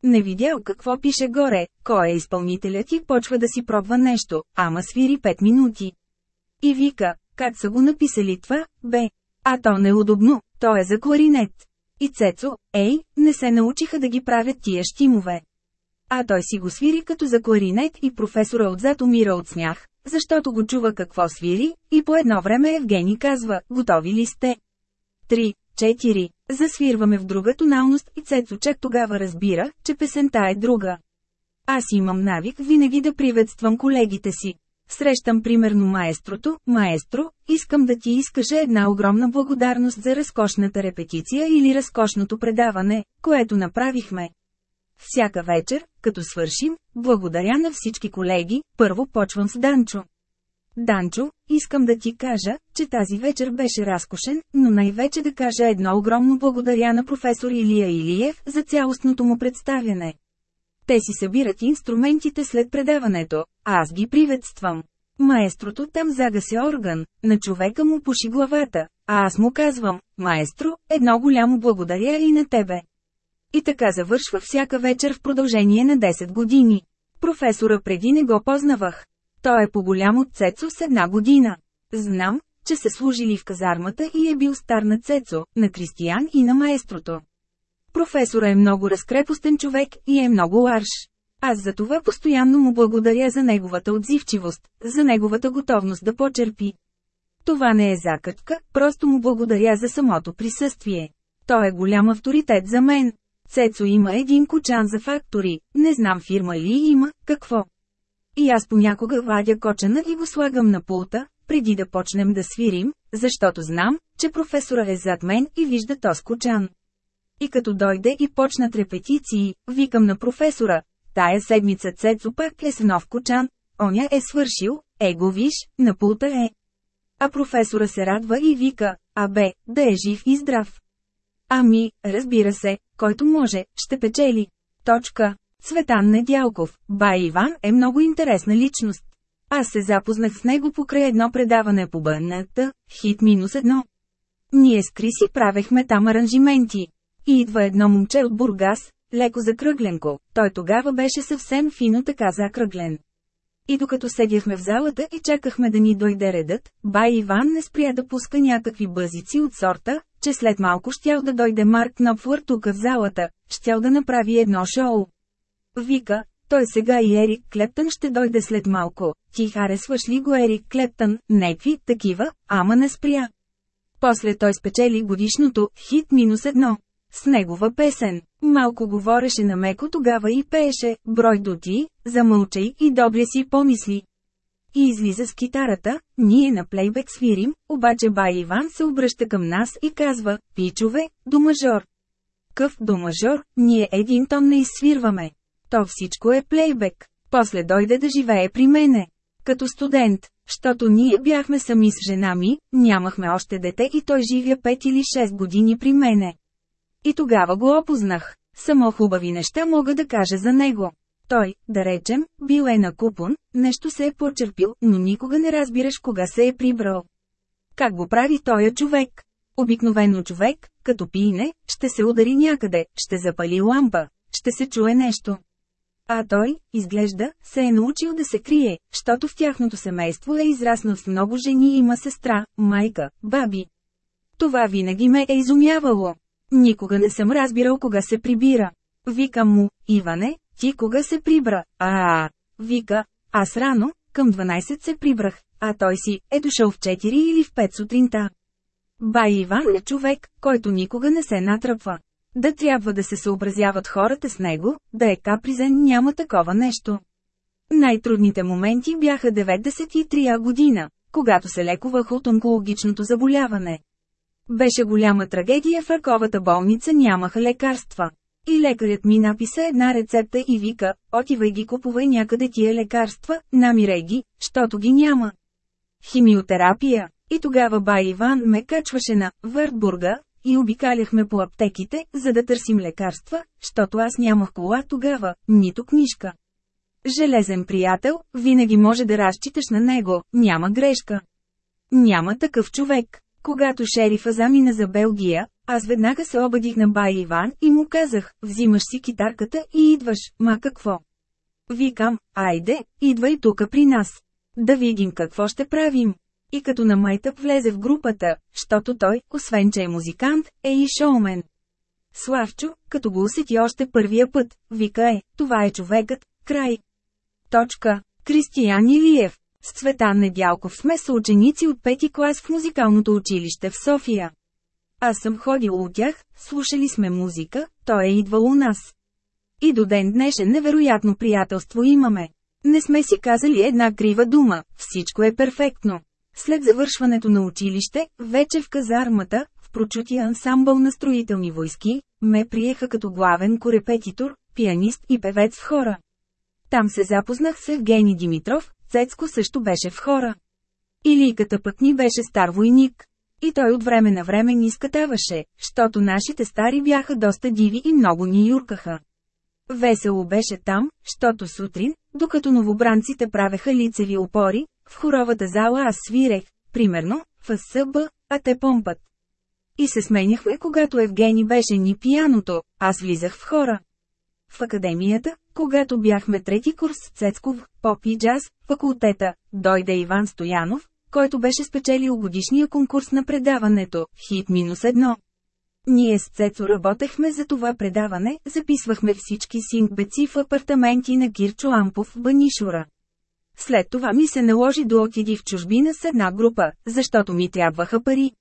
S1: Не видял какво пише горе, кой е изпълнителят и почва да си пробва нещо, ама свири 5 минути. И вика, как са го написали това, бе, а то неудобно, то е за кларинет. И Цецо, ей, не се научиха да ги правят тия щимове. А той си го свири като за кларинет и професора отзад умира от смях, защото го чува какво свири, и по едно време Евгений казва, готови ли сте? 3, 4. Засвирваме в друга тоналност и Цецо чак тогава разбира, че песента е друга. Аз имам навик винаги да приветствам колегите си. Срещам примерно маестрото, маестро, искам да ти изкажа една огромна благодарност за разкошната репетиция или разкошното предаване, което направихме. Всяка вечер, като свършим, благодаря на всички колеги, първо почвам с Данчо. Данчо, искам да ти кажа, че тази вечер беше разкошен, но най-вече да кажа едно огромно благодаря на професор Илия Илиев за цялостното му представяне. Те си събират инструментите след предаването, аз ги приветствам. Маестрото там загаси орган, на човека му пуши главата, а аз му казвам, маестро, едно голямо благодаря и на тебе. И така завършва всяка вечер в продължение на 10 години. Професора преди не го познавах. Той е по-голям от Цецо с една година. Знам, че се служили в казармата и е бил стар на Цецо, на Кристиян и на маестрото. Професора е много разкрепостен човек и е много ларш. Аз за това постоянно му благодаря за неговата отзивчивост, за неговата готовност да почерпи. Това не е закачка, просто му благодаря за самото присъствие. Той е голям авторитет за мен. Цецо има един кочан за фактори, не знам фирма ли има, какво. И аз понякога вадя кочана и го слагам на пулта, преди да почнем да свирим, защото знам, че професора е зад мен и вижда този кочан. И като дойде и почнат репетиции, викам на професора, тая седмица Цецо пак е с нов кочан, оня е свършил, е го виж, на пулта е. А професора се радва и вика, а бе, да е жив и здрав. Ами, разбира се, който може, ще печели. Точка. Цветан Недялков, бай Иван е много интересна личност. Аз се запознах с него покрай едно предаване по БНТ, хит минус едно. Ние с Криси правехме там аранжименти. И идва едно момче от Бургас, леко закръгленко, той тогава беше съвсем фино така закръглен. И докато седяхме в залата и чакахме да ни дойде редът, бай Иван не спря да пуска някакви бъзици от сорта, че след малко щял да дойде Марк Нопфлър тук в залата, щял да направи едно шоу. Вика, той сега и Ерик Клептън ще дойде след малко, ти харесваш ли го Ерик Клептън, некви, такива, ама не спря. После той спечели годишното, хит минус едно. С негова песен. Малко говореше на меко тогава и пееше, брой до ти, замълчай и добре си помисли. И излиза с китарата, ние на плейбек свирим, обаче бай Иван се обръща към нас и казва, пичове, до мажор. Къв до мажор, ние един тон не изсвирваме. То всичко е плейбек. После дойде да живее при мене. Като студент, щото ние бяхме сами с жена ми, нямахме още дете и той живя 5 или 6 години при мене. И тогава го опознах. Само хубави неща мога да кажа за него. Той, да речем, бил е на купон, нещо се е почерпил, но никога не разбираш кога се е прибрал. Как го прави тоя човек? Обикновено човек, като пине, ще се удари някъде, ще запали лампа, ще се чуе нещо. А той, изглежда, се е научил да се крие, защото в тяхното семейство е израснал с много жени и има сестра, майка, баби. Това винаги ме е изумявало. Никога не съм разбирал кога се прибира. Викам му, Иване, ти кога се прибра? -а. Вика, аз рано, към 12 се прибрах, а той си е дошъл в 4 или в 5 сутринта. Бай Иван е човек, който никога не се натръпва. Да трябва да се съобразяват хората с него, да е капризен няма такова нещо. Най-трудните моменти бяха 93 година, когато се лекувах от онкологичното заболяване. Беше голяма трагедия в раковата болница нямаха лекарства. И лекарят ми написа една рецепта и вика, отивай ги купувай някъде тия лекарства, намирай ги, щото ги няма. Химиотерапия. И тогава бай Иван ме качваше на Въртбурга, и обикаляхме по аптеките, за да търсим лекарства, щото аз нямах кола тогава, нито книжка. Железен приятел, винаги може да разчиташ на него, няма грешка. Няма такъв човек. Когато шерифа замина за Белгия, аз веднага се обадих на бай Иван и му казах, взимаш си китарката и идваш, ма какво? Викам, айде, идвай тука при нас. Да видим какво ще правим. И като на майтъп влезе в групата, щото той, освен че е музикант, е и шоумен. Славчо, като го усети още първия път, вика е, това е човекът, край. Точка. Кристиян Илиев. С Цветан Недялков сме съученици от пети клас в музикалното училище в София. Аз съм ходил от тях, слушали сме музика, той е идвал у нас. И до ден днешен невероятно приятелство имаме. Не сме си казали една крива дума, всичко е перфектно. След завършването на училище, вече в казармата, в прочутия ансамбъл на строителни войски, ме приеха като главен корепетитор, пианист и певец в хора. Там се запознах с Евгений Димитров, Цецко също беше в хора. Илийката пък ни беше стар войник. И той от време на време ни скатаваше, защото нашите стари бяха доста диви и много ни юркаха. Весело беше там, защото сутрин, докато новобранците правеха лицеви опори, в хоровата зала аз свирех, примерно, в СБ, а те помпат. И се сменяхме, когато Евгений беше ни пияното, аз влизах в хора. В академията, когато бяхме трети курс с Цецков, поп и джаз, факултета, дойде Иван Стоянов, който беше спечелил годишния конкурс на предаването «Хит минус едно». Ние с Цецо работехме за това предаване, записвахме всички сингбеци в апартаменти на Кирчо Ампов в Банишура. След това ми се наложи да отиди в чужбина с една група, защото ми трябваха пари.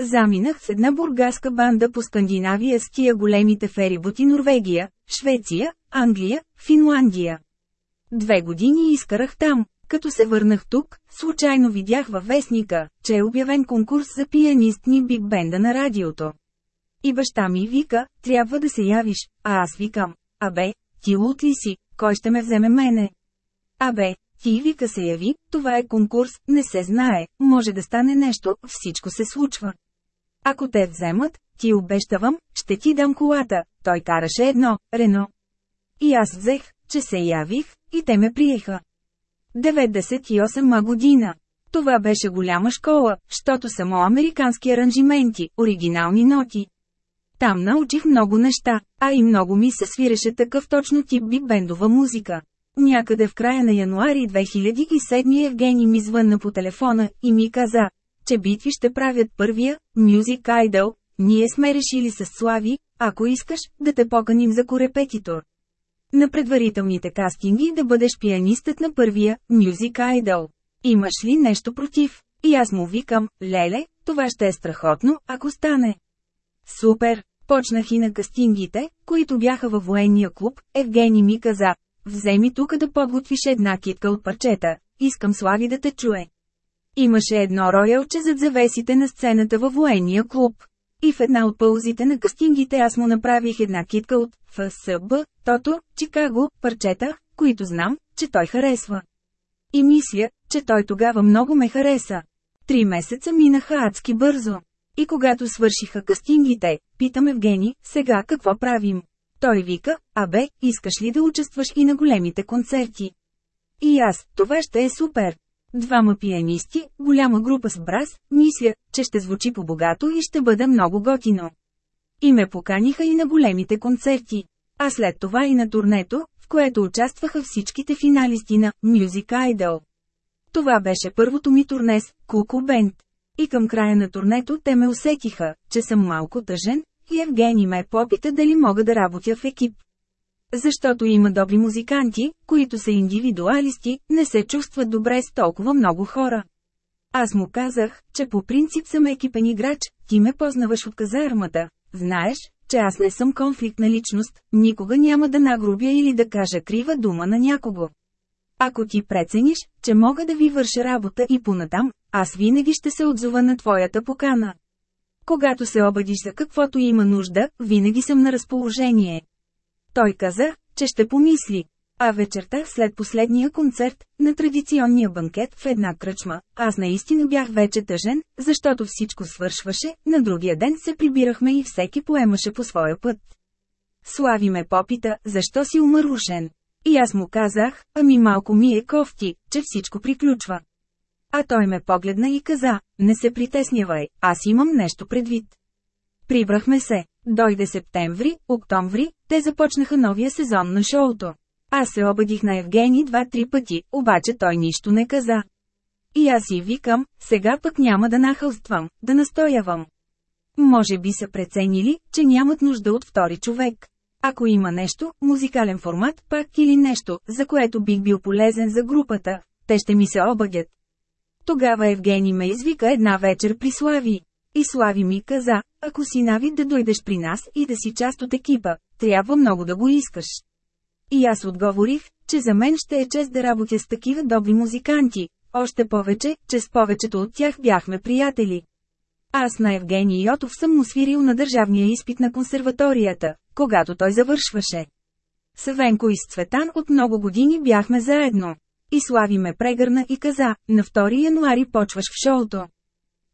S1: Заминах с една бургаска банда по Скандинавия с тия големите фериботи Норвегия, Швеция, Англия, Финландия. Две години изкарах там. Като се върнах тук, случайно видях във вестника, че е обявен конкурс за пианистни биг бенда на радиото. И баща ми вика, трябва да се явиш, а аз викам, абе, ти лут ли си, кой ще ме вземе мене? Абе, ти вика се яви, това е конкурс, не се знае, може да стане нещо, всичко се случва. Ако те вземат, ти обещавам, ще ти дам колата, той караше едно, Рено. И аз взех, че се явих, и те ме приеха. 98 година. Това беше голяма школа, щото само американски аранжименти, оригинални ноти. Там научих много неща, а и много ми се свиреше такъв точно тип биг-бендова музика. Някъде в края на януари 2007 Евгений ми звънна по телефона и ми каза, че битви ще правят първия, Music Idol, ние сме решили с Слави, ако искаш, да те поканим за корепетитор. На предварителните кастинги да бъдеш пианистът на първия, Music Idol. Имаш ли нещо против? И аз му викам, леле, това ще е страхотно, ако стане. Супер! Почнах и на кастингите, които бяха във военния клуб, Евгений ми каза, вземи тук да подготвиш една китка от парчета, искам Слави да те чуе. Имаше едно роялче зад завесите на сцената във военния клуб. И в една от паузите на кастингите аз му направих една китка от ФСБ, Тото, Чикаго, парчета, които знам, че той харесва. И мисля, че той тогава много ме хареса. Три месеца минаха адски бързо. И когато свършиха кастингите, питам Евгени, сега какво правим? Той вика, абе, искаш ли да участваш и на големите концерти? И аз, това ще е супер. Двама пианисти, голяма група с брас, мисля, че ще звучи по-богато и ще бъде много готино. И ме поканиха и на големите концерти. А след това и на турнето, в което участваха всичките финалисти на Music Idol. Това беше първото ми турне с Куку Бенд. И към края на турнето те ме усетиха, че съм малко тъжен, Евгений ме попита дали мога да работя в екип. Защото има добри музиканти, които са индивидуалисти, не се чувстват добре с толкова много хора. Аз му казах, че по принцип съм екипен играч, ти ме познаваш от казармата, знаеш, че аз не съм конфликтна личност, никога няма да нагрубя или да кажа крива дума на някого. Ако ти прецениш, че мога да ви върша работа и понатам, аз винаги ще се отзова на твоята покана. Когато се обадиш за каквото има нужда, винаги съм на разположение. Той каза, че ще помисли. А вечерта след последния концерт, на традиционния банкет в една кръчма, аз наистина бях вече тъжен, защото всичко свършваше, на другия ден се прибирахме и всеки поемаше по своя път. Слави ме попита, защо си умърушен. И аз му казах, ами малко ми е кофти, че всичко приключва. А той ме погледна и каза, не се притеснявай, аз имам нещо предвид. Прибрахме се. Дойде септември, октомври, те започнаха новия сезон на шоуто. Аз се обадих на Евгений два-три пъти, обаче той нищо не каза. И аз си викам, сега пък няма да нахълствам, да настоявам. Може би са преценили, че нямат нужда от втори човек. Ако има нещо, музикален формат пак или нещо, за което бих бил полезен за групата, те ще ми се обадят. Тогава Евгений ме извика една вечер при Слави. И Слави ми каза, ако си навид да дойдеш при нас и да си част от екипа, трябва много да го искаш. И аз отговорих, че за мен ще е чест да работя с такива добри музиканти, още повече, че с повечето от тях бяхме приятели. Аз на Евгений Йотов съм му свирил на държавния изпит на консерваторията, когато той завършваше. Савенко и с Цветан от много години бяхме заедно. И Слави ме прегърна и каза, на 2 януари почваш в шоуто.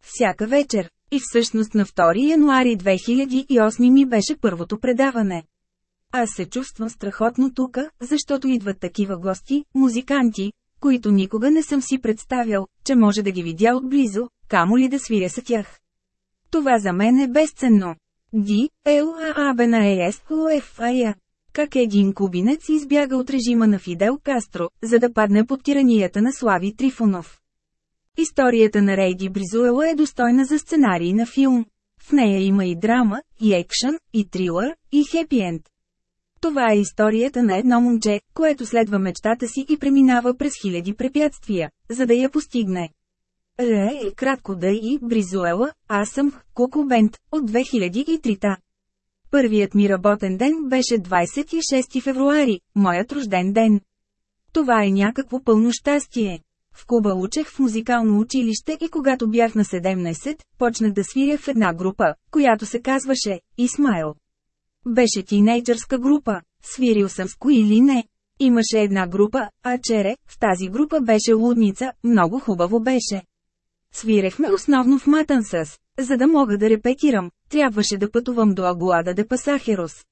S1: Всяка вечер. И всъщност на 2 януари 2008 ми беше първото предаване. Аз се чувствам страхотно тука, защото идват такива гости, музиканти, които никога не съм си представял, че може да ги видя отблизо, камо ли да свиря с тях. Това за мен е безценно. Ди, ел, а, а, бе на ЕС, ОФ, а, я как един кубинец избяга от режима на Фидел Кастро, за да падне под тиранията на Слави Трифонов. Историята на Рейди Бризуела е достойна за сценарий на филм. В нея има и драма, и екшън, и трилър, и хепи енд. Това е историята на едно момче, което следва мечтата си и преминава през хиляди препятствия, за да я постигне. Ре кратко да и Бризуела, аз съм Куку Бент от 2003. Първият ми работен ден беше 26 февруари, моят рожден ден. Това е някакво пълно щастие. В Куба учех в музикално училище и когато бях на 17, почнах да свиря в една група, която се казваше Исмайл. Беше тинейджърска група, свирил съм с кои или не. Имаше една група, а чере, в тази група беше лудница, много хубаво беше. Свирехме основно в Матансъс. За да мога да репетирам, трябваше да пътувам до Агуада де Пасахерос.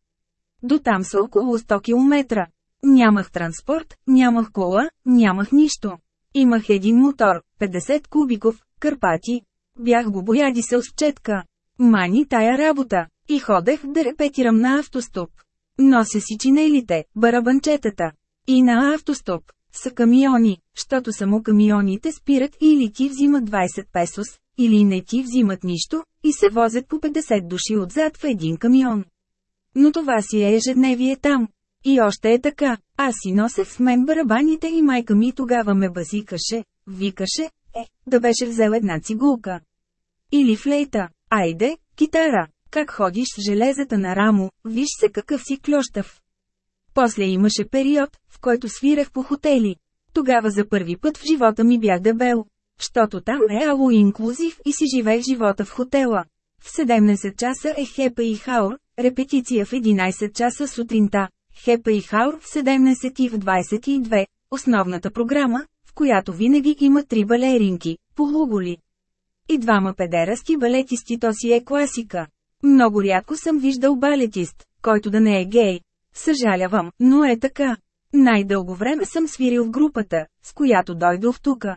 S1: До там са около 100 км. Нямах транспорт, нямах кола, нямах нищо. Имах един мотор, 50 кубиков, Карпати. Бях го боядисел с четка. Мани тая работа. И ходех да репетирам на автостоп. Нося си чинелите, барабанчетата. И на автостоп. Са камиони, щото само камионите спират или ти взимат 20 песос, или не ти взимат нищо, и се возят по 50 души отзад в един камион. Но това си е ежедневие там. И още е така. Аз си носех с мен барабаните и майка ми тогава ме базикаше, викаше, е, да беше взел една цигулка. Или флейта, айде, китара, как ходиш с железата на рамо, виж се какъв си клющав. После имаше период, в който свирах по хотели. Тогава за първи път в живота ми бях дебел. Щото там е ало инклюзив и си живеех живота в хотела. В 17 часа е хепа и хаур, репетиция в 11 часа сутринта, хепа и хаур в 17 и в 22, основната програма, в която винаги има три балеринки, полуголи. И двама педерасти балетисти то си е класика. Много рядко съм виждал балетист, който да не е гей. Съжалявам, но е така. Най-дълго време съм свирил в групата, с която дойдох тука.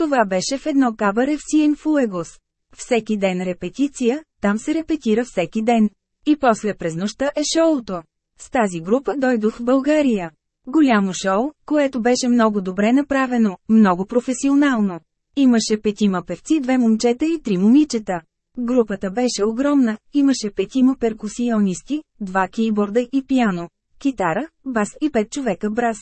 S1: Това беше в едно кабаре в Сиен Фуегос. Всеки ден репетиция, там се репетира всеки ден. И после през нощта е шоуто. С тази група дойдох в България. Голямо шоу, което беше много добре направено, много професионално. Имаше петима певци, две момчета и три момичета. Групата беше огромна, имаше петима перкусионисти, два кейборда и пиано, китара, бас и пет човека брас.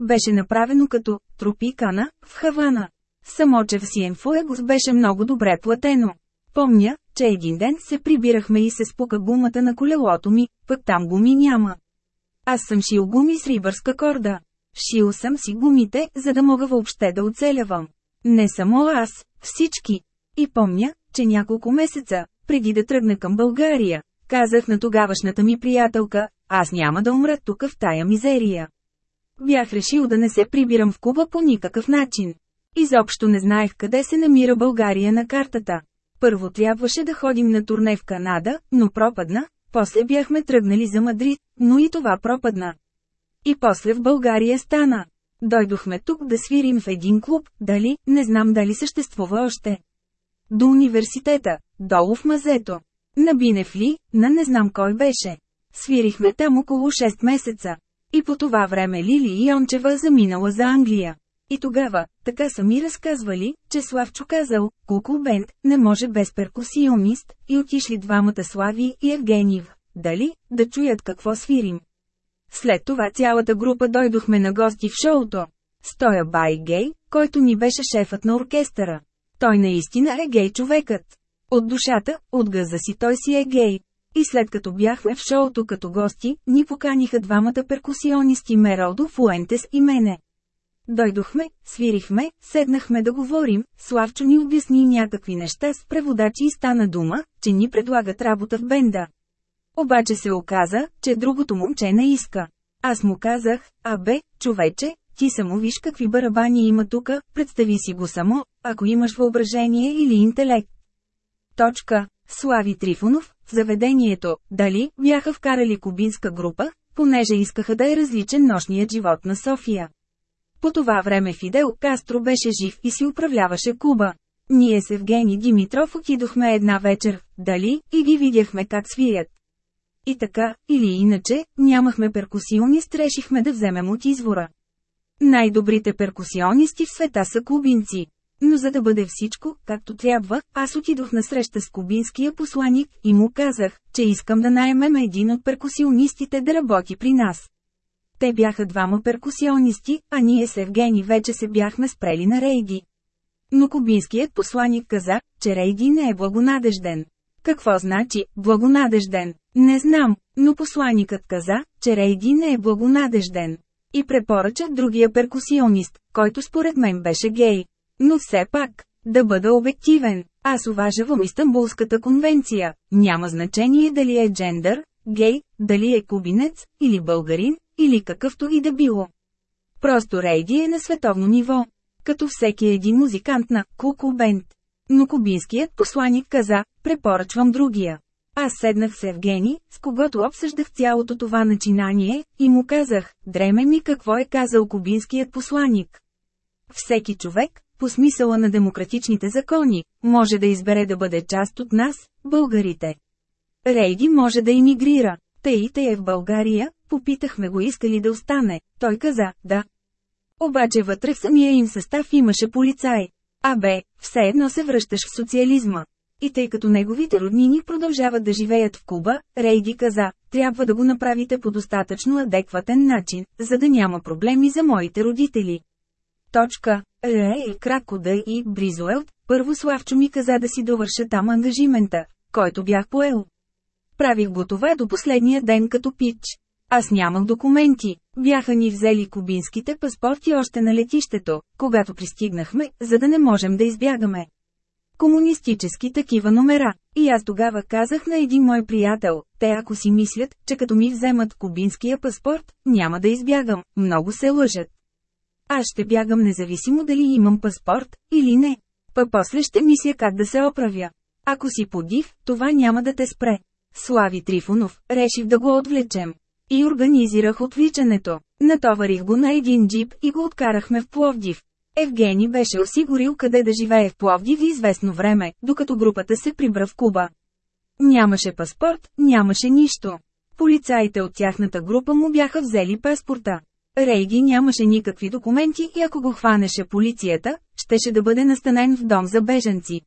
S1: Беше направено като «Тропикана» в Хавана. Само че в Сиенфуегос беше много добре платено. Помня, че един ден се прибирахме и се спука гумата на колелото ми, пък там гуми няма. Аз съм шил гуми с рибърска корда. Шил съм си гумите, за да мога въобще да оцелявам. Не само аз, всички. И помня, че няколко месеца, преди да тръгна към България, казах на тогавашната ми приятелка, аз няма да умра тук в тая мизерия. Бях решил да не се прибирам в Куба по никакъв начин. Изобщо не знаех къде се намира България на картата. Първо трябваше да ходим на турне в Канада, но пропадна, после бяхме тръгнали за Мадрид, но и това пропадна. И после в България стана. Дойдохме тук да свирим в един клуб, дали, не знам дали съществува още. До университета, долу в мазето. На Бинев ли, на не знам кой беше. Свирихме там около 6 месеца. И по това време Лили Йончева заминала за Англия. И тогава, така са ми разказвали, че Славчо казал, Куку Бенд, не може без перкусионист, и отишли двамата Слави и Евгениев. Дали, да чуят какво свирим. След това цялата група дойдохме на гости в шоуто. Стоя Бай Гей, който ни беше шефът на оркестъра. Той наистина е гей човекът. От душата, от гъза си той си е гей. И след като бяхме в шоуто като гости, ни поканиха двамата перкусионисти Меродо Фуентес и мене. Дойдохме, свирихме, седнахме да говорим, Славчо ни обясни някакви неща с преводачи и стана дума, че ни предлагат работа в бенда. Обаче се оказа, че другото момче не иска. Аз му казах, а бе, човече, ти само виж какви барабани има тука, представи си го само, ако имаш въображение или интелект. Точка. Слави Трифонов, в заведението, дали, бяха вкарали кубинска група, понеже искаха да е различен нощният живот на София. По това време Фидел Кастро беше жив и си управляваше Куба. Ние с Евгений Димитров отидохме една вечер, дали, и ги видяхме как свият. И така, или иначе, нямахме перкусионист, решихме да вземем от извора. Най-добрите перкусионисти в света са кубинци. Но за да бъде всичко, както трябва, аз отидох на среща с кубинския посланик и му казах, че искам да наймем един от перкусионистите да работи при нас. Те бяха двама перкусионисти, а ние с Евгени вече се бяхме спрели на Рейди. Но кубинският посланик каза, че Рейди не е благонадежден. Какво значи благонадежден? Не знам, но посланикът каза, че Рейди не е благонадежден. И препоръча другия перкусионист, който според мен беше гей. Но все пак, да бъда обективен, аз уважавам Истанбулската конвенция, няма значение дали е джендър, гей, дали е кубинец, или българин, или какъвто и да било. Просто Рейди е на световно ниво, като всеки един музикант на Куку Бенд. Но кубинският посланик каза, препоръчвам другия. Аз седнах с Евгени, с когото обсъждах цялото това начинание, и му казах, дреме ми какво е казал кубинският посланик. Всеки човек, по смисъла на демократичните закони, може да избере да бъде част от нас, българите. Рейди може да иммигрира, и тъй е в България, попитахме го иска ли да остане, той каза, да. Обаче вътре в самия им състав имаше полицай. А бе, все едно се връщаш в социализма. И тъй като неговите роднини продължават да живеят в Куба, Рейди каза, трябва да го направите по достатъчно адекватен начин, за да няма проблеми за моите родители. Точка. Ре кратко да и Бризуелт, първо Славчо ми каза да си довърша там ангажимента, който бях поел. Правих го това до последния ден като пич. Аз нямах документи. Бяха ни взели кубинските паспорти още на летището, когато пристигнахме, за да не можем да избягаме. Комунистически такива номера. И аз тогава казах на един мой приятел, те ако си мислят, че като ми вземат кубинския паспорт, няма да избягам, много се лъжат. Аз ще бягам независимо дали имам паспорт, или не. Па после ще мисля как да се оправя. Ако си подив, това няма да те спре. Слави Трифонов, реших да го отвлечем. И организирах отвличането. Натоварих го на един джип и го откарахме в Пловдив. Евгений беше осигурил къде да живее в Пловдив известно време, докато групата се прибра в Куба. Нямаше паспорт, нямаше нищо. Полицаите от тяхната група му бяха взели паспорта. Рейди нямаше никакви документи и ако го хванеше полицията, щеше да бъде настанен в дом за беженци.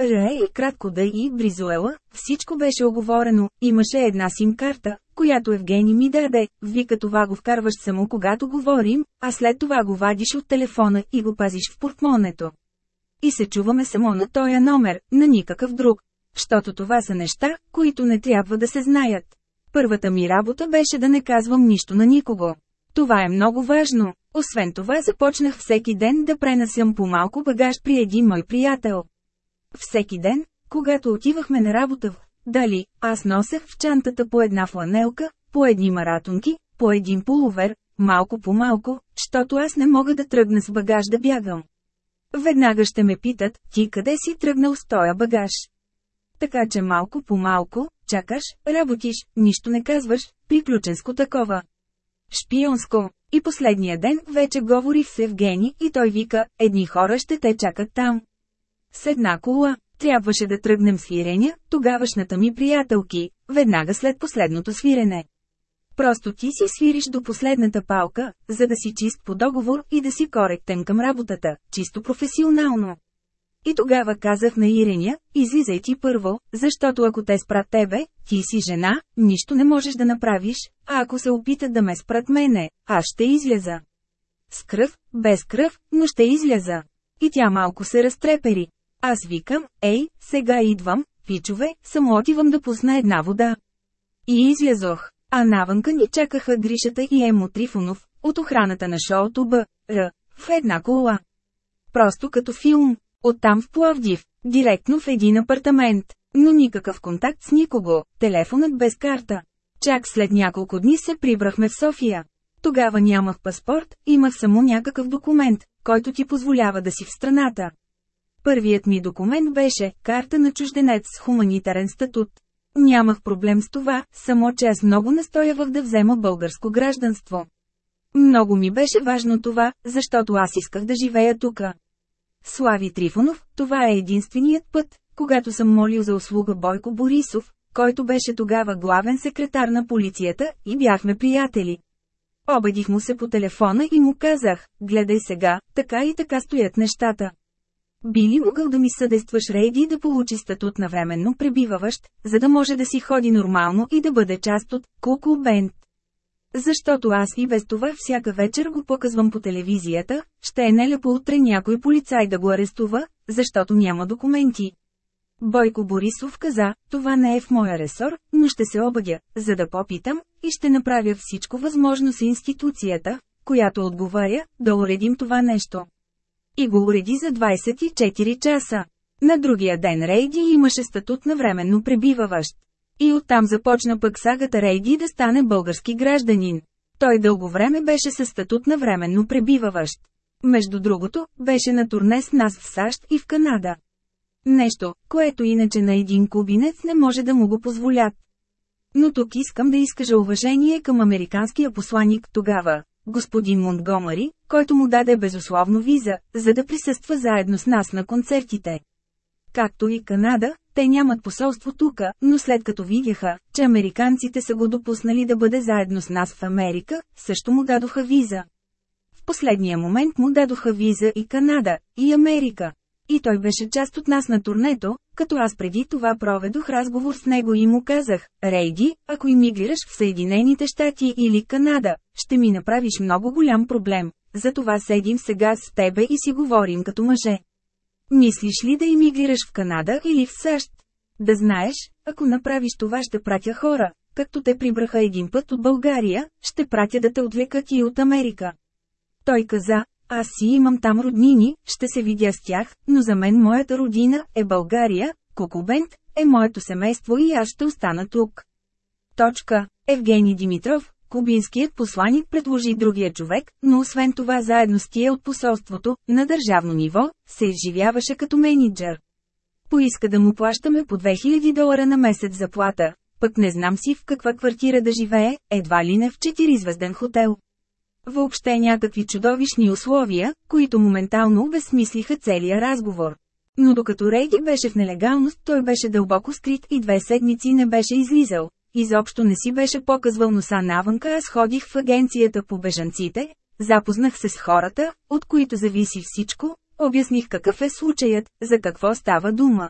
S1: Рей, кратко да и Бризуела, всичко беше оговорено, имаше една сим-карта, която Евгений ми даде, вика това го вкарваш само когато говорим, а след това го вадиш от телефона и го пазиш в портмонето. И се чуваме само на този номер, на никакъв друг. Щото това са неща, които не трябва да се знаят. Първата ми работа беше да не казвам нищо на никого. Това е много важно. Освен това започнах всеки ден да пренасям по малко багаж при един мой приятел. Всеки ден, когато отивахме на работа в дали, аз носех в чантата по една фланелка, по едни маратонки, по един полувер, малко по малко, защото аз не мога да тръгна с багаж да бягам. Веднага ще ме питат, ти къде си тръгнал с тоя багаж? Така че малко по малко, чакаш, работиш, нищо не казваш, приключенско такова. Шпионско. И последния ден вече говорих с Евгений и той вика, едни хора ще те чакат там. С една кола, трябваше да тръгнем свиреня, тогавашната ми приятелки, веднага след последното свирене. Просто ти си свириш до последната палка, за да си чист по договор и да си коректен към работата, чисто професионално. И тогава казах на Иреня, излизай ти първо, защото ако те спрат тебе, ти си жена, нищо не можеш да направиш, а ако се опитат да ме спрат мене, аз ще изляза. С кръв, без кръв, но ще изляза. И тя малко се разтрепери. Аз викам, ей, сега идвам, пичове, само отивам да пусна една вода. И излязох, а навънка ни чакаха Гришата и Емо Трифонов, от охраната на шоуто Б. Р. В една кола. Просто като филм. Оттам в Пловдив, директно в един апартамент, но никакъв контакт с никого, телефонът без карта. Чак след няколко дни се прибрахме в София. Тогава нямах паспорт, имах само някакъв документ, който ти позволява да си в страната. Първият ми документ беше карта на чужденец с хуманитарен статут. Нямах проблем с това, само че аз много настоявах да взема българско гражданство. Много ми беше важно това, защото аз исках да живея тука. Слави Трифонов, това е единственият път, когато съм молил за услуга Бойко Борисов, който беше тогава главен секретар на полицията, и бяхме приятели. Обадих му се по телефона и му казах, гледай сега, така и така стоят нещата. Би ли могъл да ми съдействаш Рейди да получи статут на временно пребиваващ, за да може да си ходи нормално и да бъде част от Куку Бенд? Защото аз и без това всяка вечер го показвам по телевизията, ще е нелепо утре някой полицай да го арестува, защото няма документи. Бойко Борисов каза, това не е в моя ресор, но ще се обадя, за да попитам, и ще направя всичко възможно с институцията, която отговаря, да уредим това нещо. И го уреди за 24 часа. На другия ден Рейди имаше статут на временно пребиваващ. И оттам започна пък сагата Рейди да стане български гражданин. Той дълго време беше със статут на временно пребиваващ. Между другото, беше на турне с нас в САЩ и в Канада. Нещо, което иначе на един кубинец не може да му го позволят. Но тук искам да изкажа уважение към американския посланник тогава, господин Монтгомари, който му даде безусловно виза, за да присъства заедно с нас на концертите. Както и Канада, те нямат посолство тука, но след като видяха, че американците са го допуснали да бъде заедно с нас в Америка, също му дадоха виза. В последния момент му дадоха виза и Канада, и Америка. И той беше част от нас на турнето, като аз преди това проведох разговор с него и му казах, Рейди, ако иммигрираш в Съединените щати или Канада, ще ми направиш много голям проблем, затова седим сега с тебе и си говорим като мъже. Мислиш ли да иммигрираш в Канада или в САЩ? Да знаеш, ако направиш това ще пратя хора, както те прибраха един път от България, ще пратя да те отвлекат и от Америка. Той каза, аз си имам там роднини, ще се видя с тях, но за мен моята родина е България, Кокубент е моето семейство и аз ще остана тук. Точка. Евгений Димитров, кубинският посланик предложи другия човек, но освен това заедно с тия от посолството, на държавно ниво, се изживяваше като менеджер. Поиска да му плащаме по 2000 долара на месец заплата, пък не знам си в каква квартира да живее, едва ли не в четиризвезден хотел. Въобще някакви чудовищни условия, които моментално обезсмислиха целия разговор. Но докато Рейди беше в нелегалност, той беше дълбоко скрит и две седмици не беше излизал. Изобщо не си беше показвал носа навънка, аз ходих в агенцията по бежанците, запознах се с хората, от които зависи всичко, обясних какъв е случаят, за какво става дума.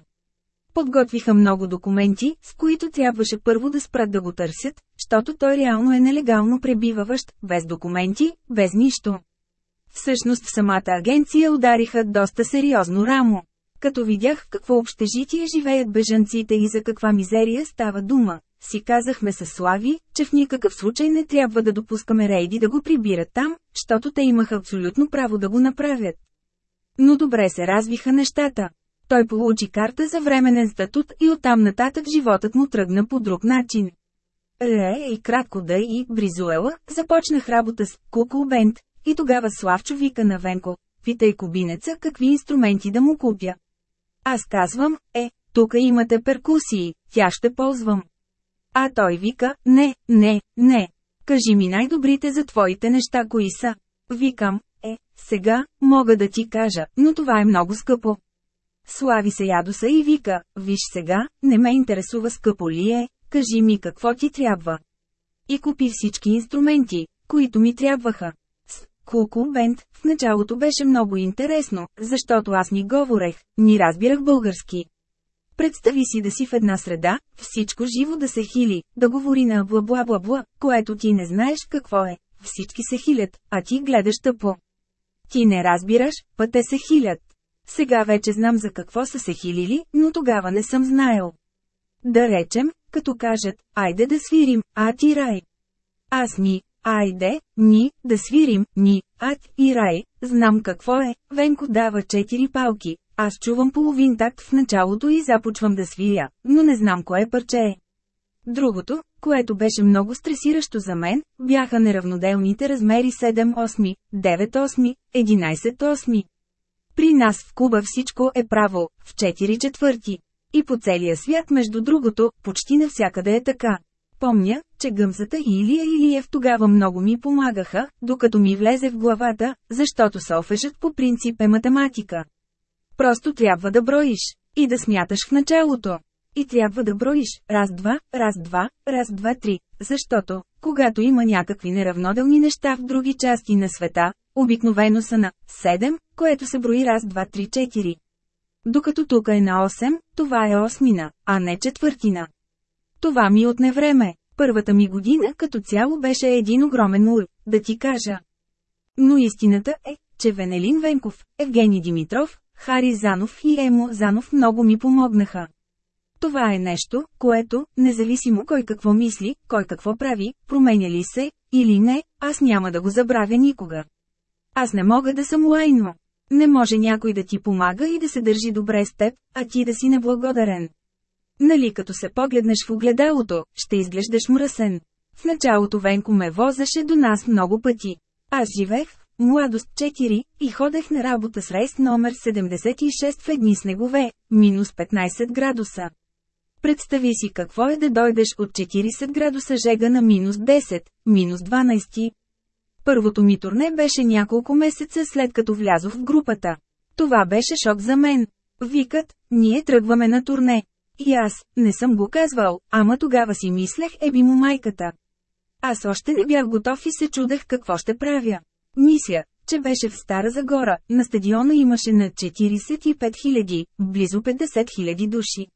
S1: Подготвиха много документи, с които трябваше първо да спрат да го търсят, защото той реално е нелегално пребиваващ, без документи, без нищо. Всъщност в самата агенция удариха доста сериозно рамо. Като видях какво общежитие живеят бежанците и за каква мизерия става дума, си казахме със Слави, че в никакъв случай не трябва да допускаме рейди да го прибират там, защото те имаха абсолютно право да го направят. Но добре се развиха нещата. Той получи карта за временен статут и оттам нататък животът му тръгна по друг начин. Ре и кратко да и Бризуела, започнах работа с Кукол Бенд, и тогава Славчо вика на Венко, питай кубинеца какви инструменти да му купя. Аз казвам, е, тук имате перкусии, тя ще ползвам. А той вика, не, не, не, кажи ми най-добрите за твоите неща кои са. Викам, е, сега, мога да ти кажа, но това е много скъпо. Слави се ядоса и вика, виж сега, не ме интересува скъпо ли е, кажи ми какво ти трябва. И купи всички инструменти, които ми трябваха. С Куку Бенд в началото беше много интересно, защото аз ни говорех, ни разбирах български. Представи си да си в една среда, всичко живо да се хили, да говори на бла-бла-бла-бла, което ти не знаеш какво е. Всички се хилят, а ти гледаш тъпо. Ти не разбираш, па те се хилят. Сега вече знам за какво са се хилили, но тогава не съм знаел. Да речем, като кажат, айде да свирим, а ти рай. Аз ни, айде, ни, да свирим, ни, ад и рай, знам какво е, Венко дава четири палки, аз чувам половин такт в началото и започвам да свиря, но не знам кое парче е. Другото, което беше много стресиращо за мен, бяха неравноделните размери 7-8, 9-8, 11-8. При нас в Куба всичко е право, в 4 четвърти. И по целия свят между другото, почти навсякъде е така. Помня, че гъмзата и Илия Илиев тогава много ми помагаха, докато ми влезе в главата, защото солфежът по принцип е математика. Просто трябва да броиш. И да смяташ в началото. И трябва да броиш раз-два, раз-два, раз-два, три, защото, когато има някакви неравноделни неща в други части на света, обикновено са на 7, което се брои раз-два, три, четири. Докато тук е на 8, това е осмина, а не четвъртина. Това ми отне време. Първата ми година като цяло беше един огромен мур, да ти кажа. Но истината е, че Венелин Венков, Евгений Димитров, Хари Занов и Емо Занов много ми помогнаха. Това е нещо, което, независимо кой какво мисли, кой какво прави, променя ли се, или не, аз няма да го забравя никога. Аз не мога да съм лайно. Не може някой да ти помага и да се държи добре с теб, а ти да си неблагодарен. Нали като се погледнеш в огледалото, ще изглеждаш мръсен. В началото Венко ме возеше до нас много пъти. Аз живех Младост 4, и ходех на работа с рейс номер 76 в едни снегове, минус 15 градуса. Представи си какво е да дойдеш от 40 градуса жега на минус 10, минус 12. Първото ми турне беше няколко месеца след като влязох в групата. Това беше шок за мен. Викат, ние тръгваме на турне. И аз, не съм го казвал, ама тогава си мислех, е би му майката. Аз още не бях готов и се чудех какво ще правя. Мисля, че беше в Стара Загора, на стадиона имаше над 45 000, близо 50 000 души.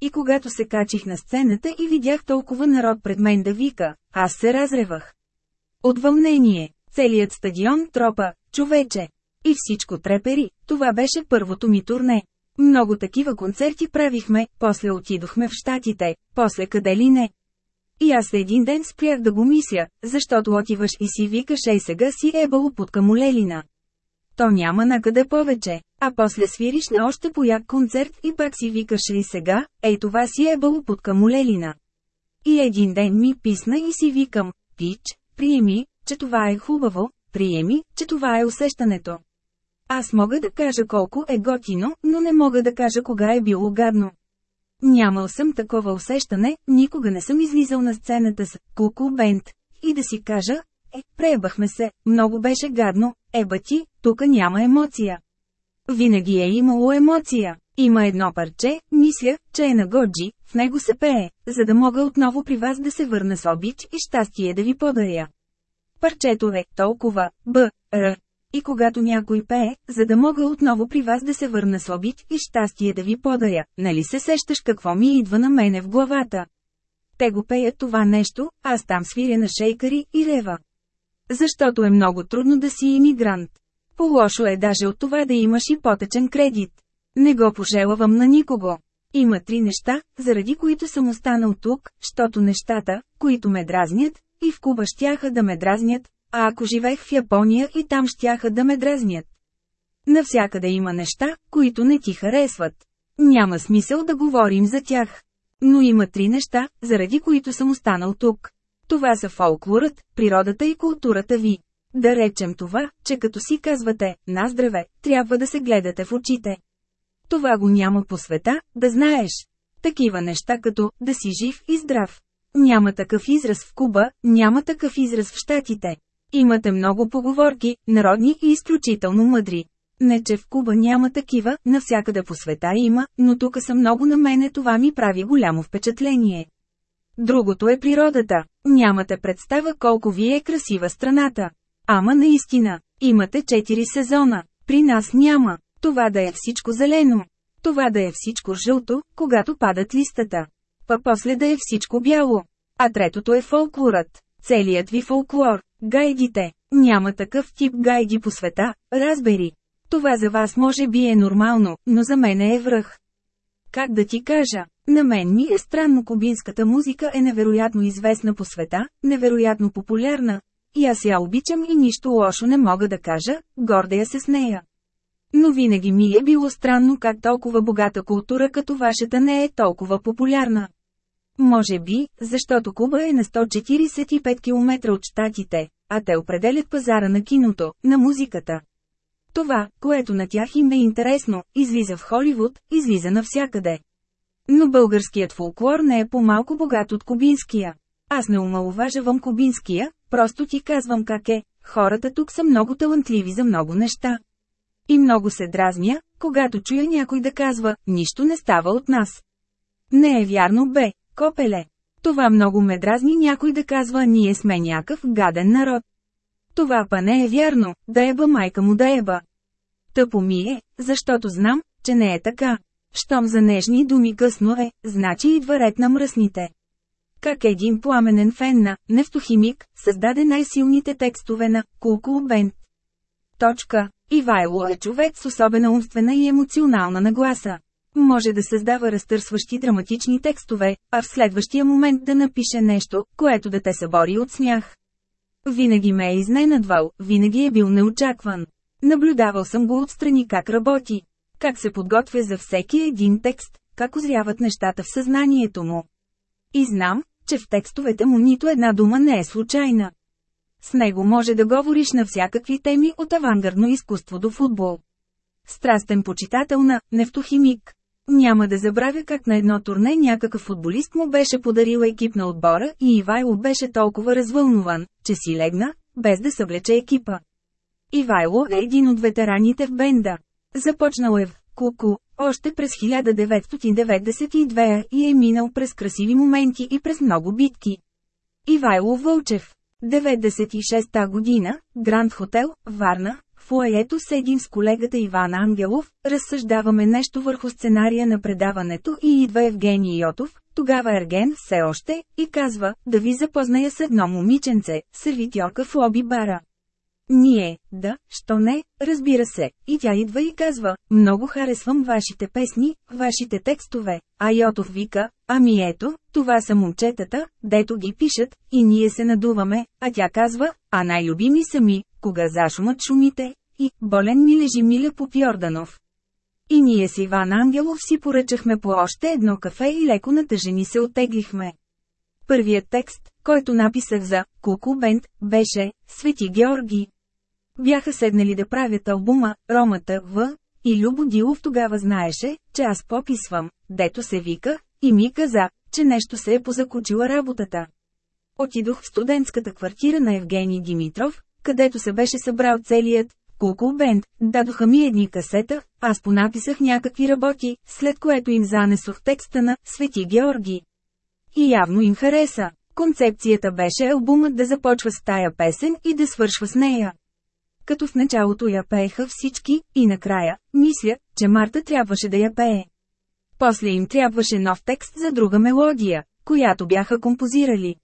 S1: И когато се качих на сцената и видях толкова народ пред мен да вика, аз се разревах. От вълнение, целият стадион тропа, човече. И всичко трепери, това беше първото ми турне. Много такива концерти правихме, после отидохме в Штатите, после къде ли не. И аз един ден спрях да го мисля, защото отиваш и си викаш ей сега си ебало под камолелина. То няма накъде повече, а после свириш на още пояк концерт и пак си викаш и сега, ей това си ебало под камолелина. И един ден ми писна и си викам, пич, приеми, че това е хубаво, приеми, че това е усещането. Аз мога да кажа колко е готино, но не мога да кажа кога е било гадно. Нямал съм такова усещане, никога не съм излизал на сцената с «Куку Бент» и да си кажа, е, преебахме се, много беше гадно, еба ти, тука няма емоция. Винаги е имало емоция. Има едно парче, мисля, че е на Годжи, в него се пее, за да мога отново при вас да се върна с обич и щастие да ви подаря. Парчето е толкова, б, р, и когато някой пее, за да мога отново при вас да се върна с обид и щастие да ви подаря, нали се сещаш какво ми идва на мене в главата? Те го пеят това нещо, аз там свиря на шейкари и рева. Защото е много трудно да си иммигрант. По-лошо е даже от това да имаш ипотечен кредит. Не го пожелавам на никого. Има три неща, заради които съм останал тук, защото нещата, които ме дразнят, и в Куба щяха да ме дразнят, а ако живеех в Япония и там щяха да ме дразнят. Навсякъде има неща, които не ти харесват. Няма смисъл да говорим за тях. Но има три неща, заради които съм останал тук. Това са фолклорът, природата и културата ви. Да речем това, че като си казвате «на здраве», трябва да се гледате в очите. Това го няма по света, да знаеш. Такива неща като «да си жив и здрав». Няма такъв израз в Куба, няма такъв израз в Штатите. Имате много поговорки, народни и изключително мъдри. Не че в Куба няма такива, навсякъде по света има, но тук са много на мене това ми прави голямо впечатление. Другото е природата. Нямате представа колко ви е красива страната. Ама наистина, имате 4 сезона. При нас няма. Това да е всичко зелено. Това да е всичко жълто, когато падат листата. Па после да е всичко бяло. А третото е фолклорът. Целият ви фолклор, Гайдите. Няма такъв тип гайди по света, разбери. Това за вас може би е нормално, но за мен е връх. Как да ти кажа, На мен ми е странно кубинската музика е невероятно известна по света, невероятно популярна. И аз я обичам и нищо лошо не мога да кажа, гордея се с нея. Но винаги ми е било странно как толкова богата култура като вашата не е толкова популярна. Може би, защото Куба е на 145 км от щатите, а те определят пазара на киното, на музиката. Това, което на тях им е интересно, излиза в Холивуд, излиза навсякъде. Но българският фолклор не е по-малко богат от кубинския. Аз не омалуважавам кубинския, просто ти казвам как е, хората тук са много талантливи за много неща. И много се дразня, когато чуя някой да казва, нищо не става от нас. Не е вярно бе, копеле. Това много ме дразни някой да казва, ние сме някакъв гаден народ. Това па не е вярно, да еба майка му да еба. Тъпо ми е, защото знам, че не е така. Щом за нежни думи късно е, значи идва ред на мръсните. Как един пламенен фен на нефтохимик създаде най-силните текстове на Кулкул Бенд. Точка. Ивайло е човек с особена умствена и емоционална нагласа. Може да създава разтърсващи драматични текстове, а в следващия момент да напише нещо, което да те събори от смях. Винаги ме е изненадвал, винаги е бил неочакван. Наблюдавал съм го отстрани как работи. Как се подготвя за всеки един текст, как озряват нещата в съзнанието му. И знам, че в текстовете му нито една дума не е случайна. С него може да говориш на всякакви теми от авангардно изкуство до футбол. Страстен почитател на нефтохимик. Няма да забравя как на едно турне някакъв футболист му беше подарил екип на отбора и Ивайло беше толкова развълнуван, че си легна, без да съвлече екипа. Ивайло е един от ветераните в бенда. Започнал е в Куку, още през 1992 и е минал през красиви моменти и през много битки. Ивайло Вълчев 96-та година, Гранд Хотел, Варна, в лаето седим с колегата Иван Ангелов, разсъждаваме нещо върху сценария на предаването и идва Евгений Йотов, тогава Ерген все още, и казва, да ви запозная с едно момиченце, сервитьорка в лоби бара. Ние, да, що не, разбира се, и тя идва и казва, много харесвам вашите песни, вашите текстове, а Йотов вика, ами ето, това са момчетата, дето ги пишат, и ние се надуваме, а тя казва, а най-любими са ми, кога зашумат шумите, и болен ми лежи Миля по Йорданов. И ние с Иван Ангелов си поръчахме по още едно кафе и леко натъжени се оттеглихме. Първият текст, който написах за Куку Бенд, беше «Свети Георги». Бяха седнали да правят албума «Ромата В», и Любо Дилов тогава знаеше, че аз пописвам, дето се вика, и ми каза, че нещо се е позакучила работата. Отидох в студентската квартира на Евгений Димитров, където се беше събрал целият Куку Бенд, дадоха ми едни касета, аз понаписах някакви работи, след което им занесох текста на Свети Георги. И явно им хареса. Концепцията беше албумът да започва с тая песен и да свършва с нея. Като в началото я пееха всички, и накрая, мисля, че Марта трябваше да я пее. После им трябваше нов текст за друга мелодия, която бяха композирали.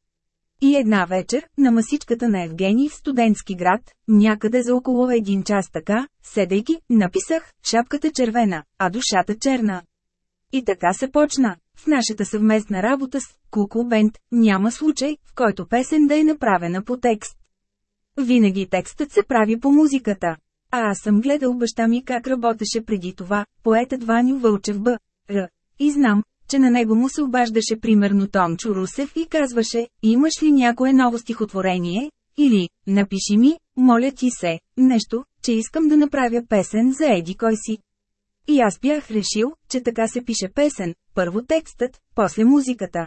S1: И една вечер, на масичката на Евгений в студентски град, някъде за около един час така, седейки, написах «Шапката червена, а душата черна». И така се почна. В нашата съвместна работа с Куку Бенд няма случай, в който песен да е направена по текст. Винаги текстът се прави по музиката. А аз съм гледал баща ми как работеше преди това, поетът Ваню Вълчев Б. Р. И знам, че на него му се обаждаше примерно Томчо Русев и казваше, имаш ли някое ново стихотворение, или, напиши ми, моля ти се, нещо, че искам да направя песен за Еди кой си. И аз бях решил, че така се пише песен, първо текстът, после музиката.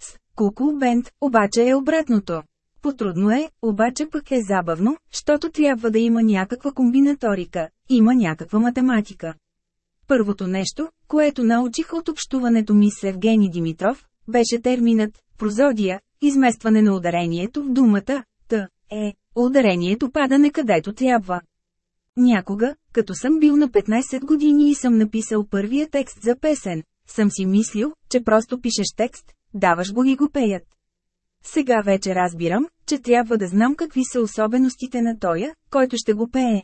S1: С Куку Бенд обаче е обратното. Потрудно е, обаче пък е забавно, защото трябва да има някаква комбинаторика, има някаква математика. Първото нещо, което научих от общуването ми с Евгений Димитров, беше терминът «прозодия», изместване на ударението в думата «т», е, ударението пада не където трябва. Някога, като съм бил на 15 години и съм написал първия текст за песен, съм си мислил, че просто пишеш текст, даваш го и го пеят. Сега вече разбирам, че трябва да знам какви са особеностите на тоя, който ще го пее.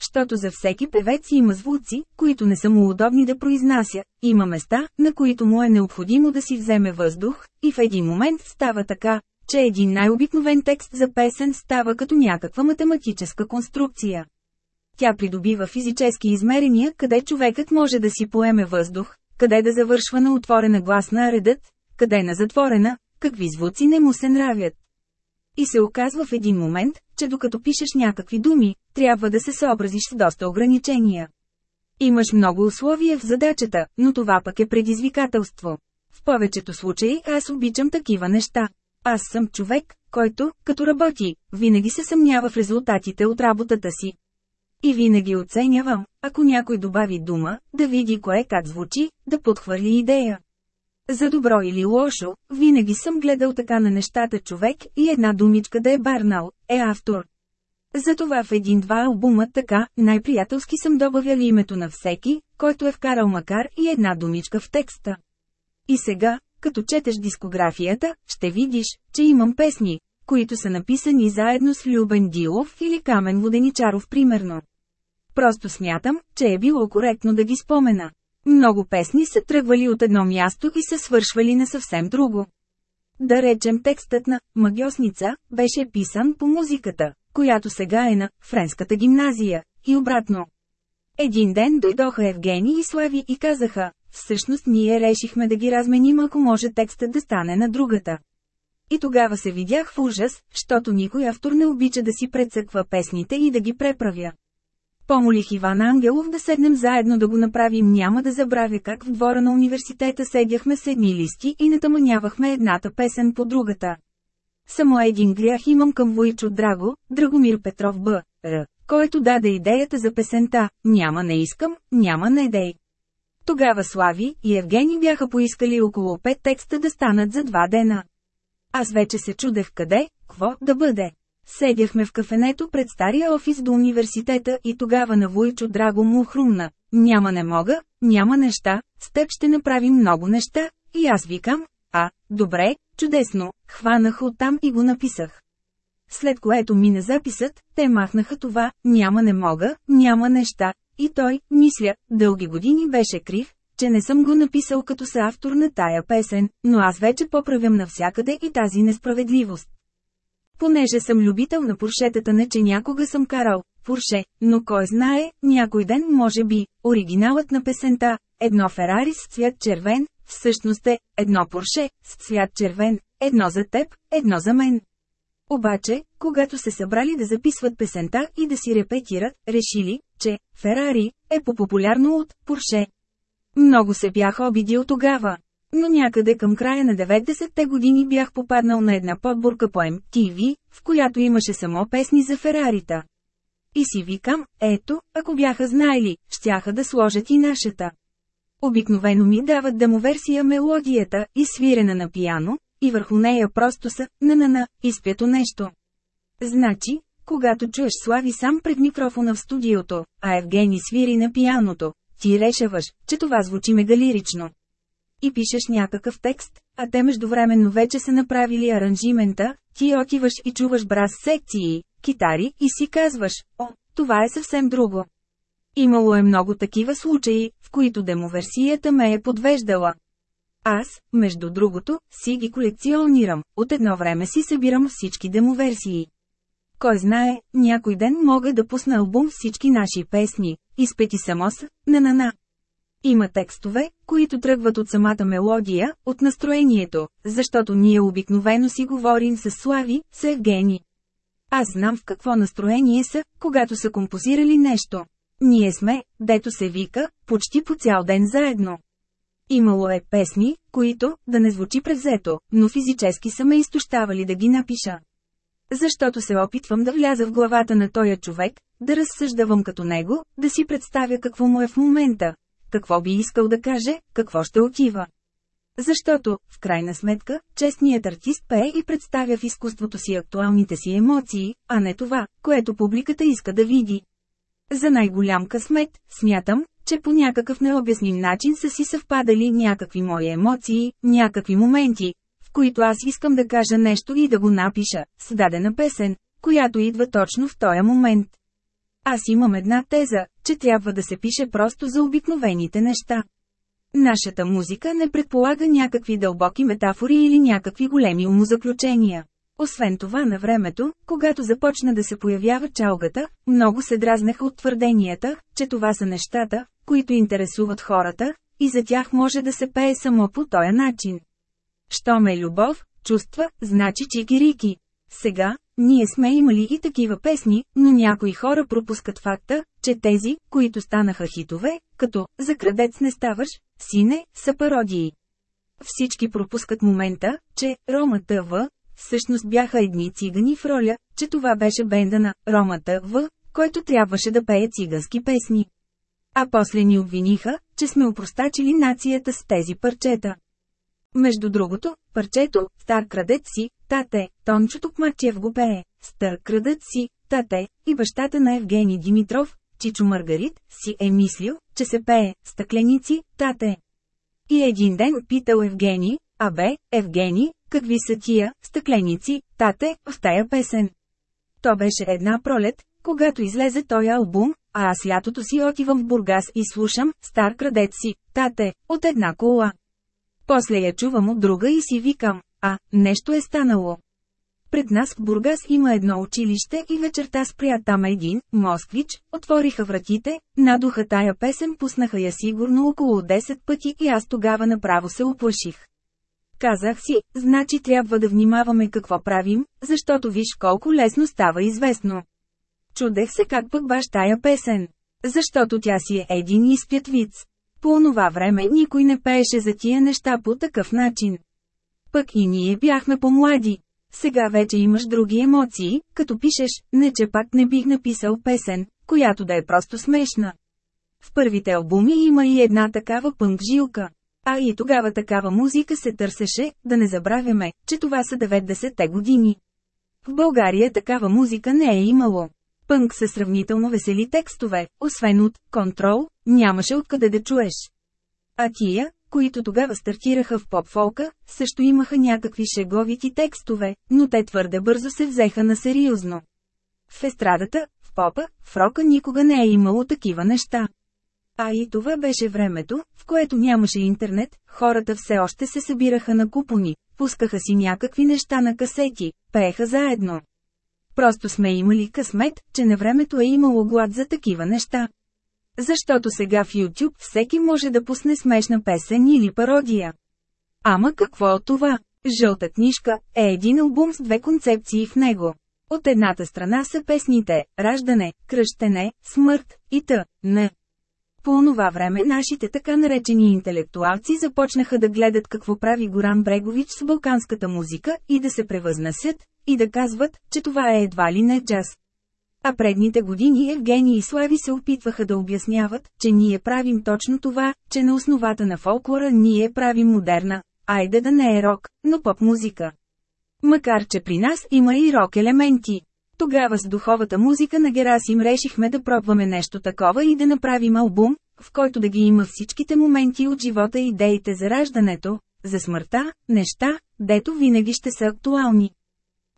S1: Щото за всеки певец има звуци, които не са му удобни да произнася, има места, на които му е необходимо да си вземе въздух, и в един момент става така, че един най-обикновен текст за песен става като някаква математическа конструкция. Тя придобива физически измерения, къде човекът може да си поеме въздух, къде да завършва на отворена гласна редът, къде на затворена, какви звуци не му се нравят. И се оказва в един момент, че докато пишеш някакви думи, трябва да се съобразиш с доста ограничения. Имаш много условия в задачата, но това пък е предизвикателство. В повечето случаи аз обичам такива неща. Аз съм човек, който, като работи, винаги се съмнява в резултатите от работата си. И винаги оценявам, ако някой добави дума, да види кое как звучи, да подхвърли идея. За добро или лошо, винаги съм гледал така на нещата човек и една думичка да е барнал, е автор. Затова в един-два албума така, най-приятелски съм добавял името на всеки, който е вкарал макар и една думичка в текста. И сега, като четеш дискографията, ще видиш, че имам песни, които са написани заедно с Любен Дилов или Камен Воденичаров примерно. Просто смятам, че е било коректно да ги спомена. Много песни са тръгвали от едно място и са свършвали на съвсем друго. Да речем текстът на «Магиосница» беше писан по музиката, която сега е на «Френската гимназия» и обратно. Един ден дойдоха Евгений и Слави и казаха, всъщност ние решихме да ги разменим ако може текстът да стане на другата. И тогава се видях в ужас, защото никой автор не обича да си прецъква песните и да ги преправя. Помолих Иван Ангелов да седнем заедно да го направим няма да забравя как в двора на университета седяхме с едни листи и натаманявахме едната песен по другата. Само един грях имам към Войчо Драго, Драгомир Петров Б. Р. Който даде идеята за песента «Няма не искам, няма не дей». Тогава Слави и Евгений бяха поискали около пет текста да станат за два дена. Аз вече се чудех къде, какво да бъде. Седяхме в кафенето пред стария офис до университета и тогава на Войчо драго му хрумна. Няма не мога, няма неща, с теб ще направим много неща, и аз викам, а, добре, чудесно, хванах оттам и го написах. След което мина записът, те махнаха това, няма не мога, няма неща, и той, мисля, дълги години беше крив, че не съм го написал като съавтор на тая песен, но аз вече поправям навсякъде и тази несправедливост. Понеже съм любител на поршетата не че някога съм карал Порше, но кой знае, някой ден може би, оригиналът на песента, едно Ферари с цвят червен, всъщност е, едно Порше, с цвят червен, едно за теб, едно за мен. Обаче, когато се събрали да записват песента и да си репетират, решили, че «Ферари» е по-популярно от «Порше». Много се бях обидил тогава. Но някъде към края на 90-те години бях попаднал на една подборка по MTV, в която имаше само песни за Ферарита. И си викам, ето, ако бяха знаели, щяха да сложат и нашата. Обикновено ми дават демоверсия мелодията, свирена на пияно, и върху нея просто са «на-на-на» изпято нещо. Значи, когато чуеш Слави сам пред микрофона в студиото, а Евгений свири на пияното, ти решаваш, че това звучи мегалирично и пишеш някакъв текст, а те междувременно вече са направили аранжимента, ти отиваш и чуваш брас секции, китари и си казваш, о, това е съвсем друго. Имало е много такива случаи, в които демоверсията ме е подвеждала. Аз, между другото, си ги колекционирам, от едно време си събирам всички демоверсии. Кой знае, някой ден мога да пусна албум всички наши песни, изпети само с «на-на-на». Има текстове, които тръгват от самата мелодия, от настроението, защото ние обикновено си говорим с Слави, с Евгени. Аз знам в какво настроение са, когато са композирали нещо. Ние сме, дето се вика, почти по цял ден заедно. Имало е песни, които, да не звучи превзето, но физически са ме изтощавали да ги напиша. Защото се опитвам да вляза в главата на тоя човек, да разсъждавам като него, да си представя какво му е в момента, какво би искал да каже, какво ще отива. Защото, в крайна сметка, честният артист пее и представя в изкуството си актуалните си емоции, а не това, което публиката иска да види. За най-голям късмет, смятам, че по някакъв необясним начин са си съвпадали някакви мои емоции, някакви моменти, в които аз искам да кажа нещо и да го напиша, с дадена песен, която идва точно в този момент. Аз имам една теза, че трябва да се пише просто за обикновените неща. Нашата музика не предполага някакви дълбоки метафори или някакви големи умозаключения. Освен това на времето, когато започна да се появява чалгата, много се дразнеха от твърденията, че това са нещата, които интересуват хората, и за тях може да се пее само по този начин. Що ме любов, чувства, значи чики-рики. Сега, ние сме имали и такива песни, но някои хора пропускат факта, че тези, които станаха хитове, като «За крадец не ставаш», «Сине», са пародии. Всички пропускат момента, че «Рома ТВ» всъщност бяха едни цигани в роля, че това беше бенда на «Рома ТВ», който трябваше да пее цигански песни. А после ни обвиниха, че сме упростачили нацията с тези парчета. Между другото, парчето «Стар крадец си», тате, Тончо Токмачев го пее, «Стар крадец си», тате, и бащата на Евгений Димитров, Чичо Маргарит, си е мислил, че се пее «Стъкленици», тате. И един ден питал Евгений, «Абе, Евгений, какви са тия, стъкленици, тате, в тая песен?» То беше една пролет, когато излезе той албум, а аз лятото си отивам в Бургас и слушам «Стар крадец си», тате, от една кола. После я чувам от друга и си викам, а, нещо е станало. Пред нас в Бургас има едно училище и вечерта спря там един, москвич, отвориха вратите, надуха тая песен, пуснаха я сигурно около 10 пъти и аз тогава направо се оплаших. Казах си, значи трябва да внимаваме какво правим, защото виж колко лесно става известно. Чудех се как пък баш тая песен. Защото тя си е един изпят виц. По онова време никой не пееше за тия неща по такъв начин. Пък и ние бяхме по-млади. Сега вече имаш други емоции, като пишеш, не че пак не бих написал песен, която да е просто смешна. В първите албуми има и една такава пънк жилка. А и тогава такава музика се търсеше, да не забравяме, че това са 90-те години. В България такава музика не е имало. Пънк са сравнително весели текстове, освен от «Контрол», нямаше откъде да чуеш. А тия, които тогава стартираха в поп-фолка, също имаха някакви шеговити текстове, но те твърде бързо се взеха на сериозно. В естрадата, в попа, в рока никога не е имало такива неща. А и това беше времето, в което нямаше интернет, хората все още се събираха на купони, пускаха си някакви неща на касети, пееха заедно. Просто сме имали късмет, че на времето е имало глад за такива неща. Защото сега в YouTube всеки може да пусне смешна песен или пародия. Ама какво от това? Жълта книжка е един албум с две концепции в него. От едната страна са песните «Раждане», «Кръщене», «Смърт» и т.н. По онова време нашите така наречени интелектуалци започнаха да гледат какво прави Горан Брегович с балканската музика и да се превъзнасят, и да казват, че това е едва ли не джаз. А предните години Евгений и Слави се опитваха да обясняват, че ние правим точно това, че на основата на фолклора ние правим модерна, айде да не е рок, но поп-музика. Макар че при нас има и рок елементи. Тогава с духовата музика на Герасим решихме да пробваме нещо такова и да направим албум, в който да ги има всичките моменти от живота и идеите за раждането, за смъртта, неща, дето винаги ще са актуални.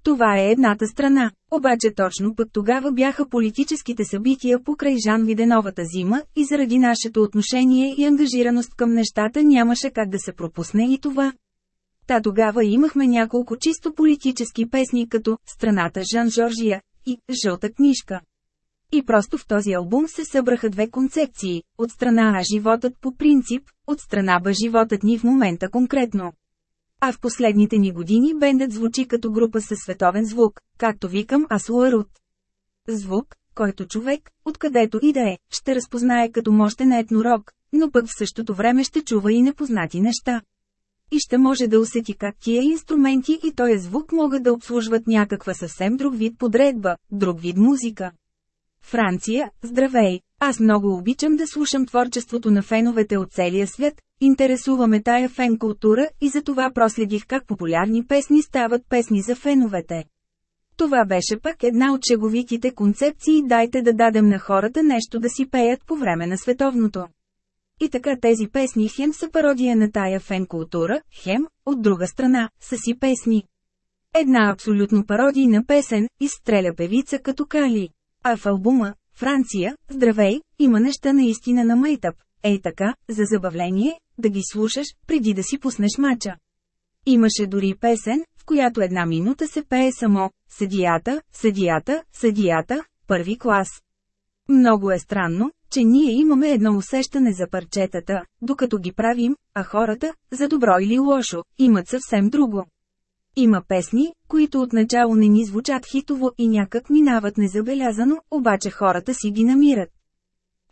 S1: Това е едната страна. Обаче точно пък тогава бяха политическите събития покрай Жан Виденовата зима и заради нашето отношение и ангажираност към нещата нямаше как да се пропусне и това. Та тогава имахме няколко чисто политически песни като «Страната Жан Жоржия» и «Жълта книжка». И просто в този албум се събраха две концепции, от страна А животът по принцип, от страна Б животът ни в момента конкретно. А в последните ни години бендът звучи като група със световен звук, както викам аз. Звук, който човек, откъдето и да е, ще разпознае като мощен етнорок, но пък в същото време ще чува и непознати неща. И ще може да усети как тия инструменти и този звук могат да обслужват някаква съвсем друг вид подредба, друг вид музика. Франция, здравей! Аз много обичам да слушам творчеството на феновете от целия свят, интересуваме тая фен култура и за това проследих как популярни песни стават песни за феновете. Това беше пък една от шеговитите концепции дайте да дадем на хората нещо да си пеят по време на световното. И така тези песни хем са пародия на тая фен култура, хем, от друга страна, са си песни. Една абсолютно пародийна песен, изстреля певица като Кали. А в албума, Франция, здравей, има неща наистина на майтъп. Ей така, за забавление, да ги слушаш, преди да си пуснеш мача. Имаше дори песен, в която една минута се пее само «Съдията, съдията, съдията, първи клас». Много е странно, че ние имаме едно усещане за парчетата, докато ги правим, а хората, за добро или лошо, имат съвсем друго. Има песни, които отначало не ни звучат хитово и някак минават незабелязано, обаче хората си ги намират.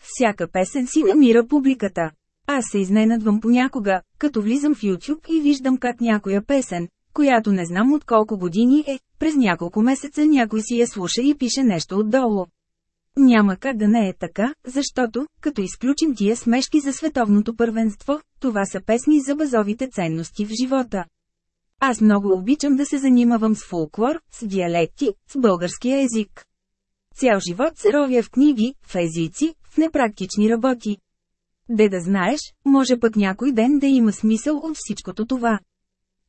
S1: Всяка песен си намира публиката. Аз се изненадвам понякога, като влизам в YouTube и виждам как някоя песен, която не знам от колко години е, през няколко месеца някой си я слуша и пише нещо отдолу. Няма как да не е така, защото, като изключим тия смешки за световното първенство, това са песни за базовите ценности в живота. Аз много обичам да се занимавам с фолклор, с диалекти, с българския език. Цял живот се ровя в книги, в езици, в непрактични работи. Де да знаеш, може пък някой ден да има смисъл от всичкото това.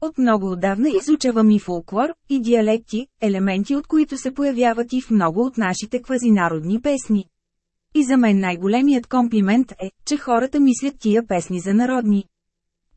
S1: От много отдавна изучавам и фолклор, и диалекти, елементи от които се появяват и в много от нашите квазинародни песни. И за мен най-големият комплимент е, че хората мислят тия песни за народни.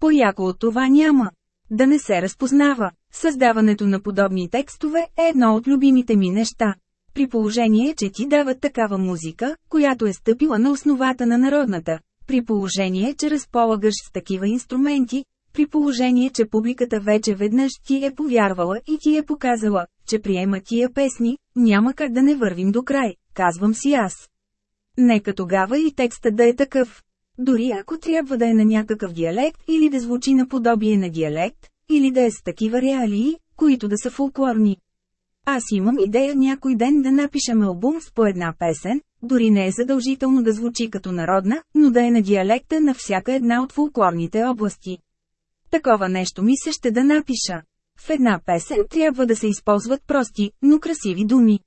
S1: Пояко от това няма. Да не се разпознава. Създаването на подобни текстове е едно от любимите ми неща. При положение, че ти дават такава музика, която е стъпила на основата на народната, при положение, че разполагаш с такива инструменти, при положение, че публиката вече веднъж ти е повярвала и ти е показала, че приема тия песни, няма как да не вървим до край, казвам си аз. Нека тогава и текстът да е такъв. Дори ако трябва да е на някакъв диалект или да звучи на подобие на диалект, или да е с такива реалии, които да са фолклорни. Аз имам идея някой ден да напишем албум с по една песен, дори не е задължително да звучи като народна, но да е на диалекта на всяка една от фолклорните области. Такова нещо ми се ще да напиша. В една песен трябва да се използват прости, но красиви думи.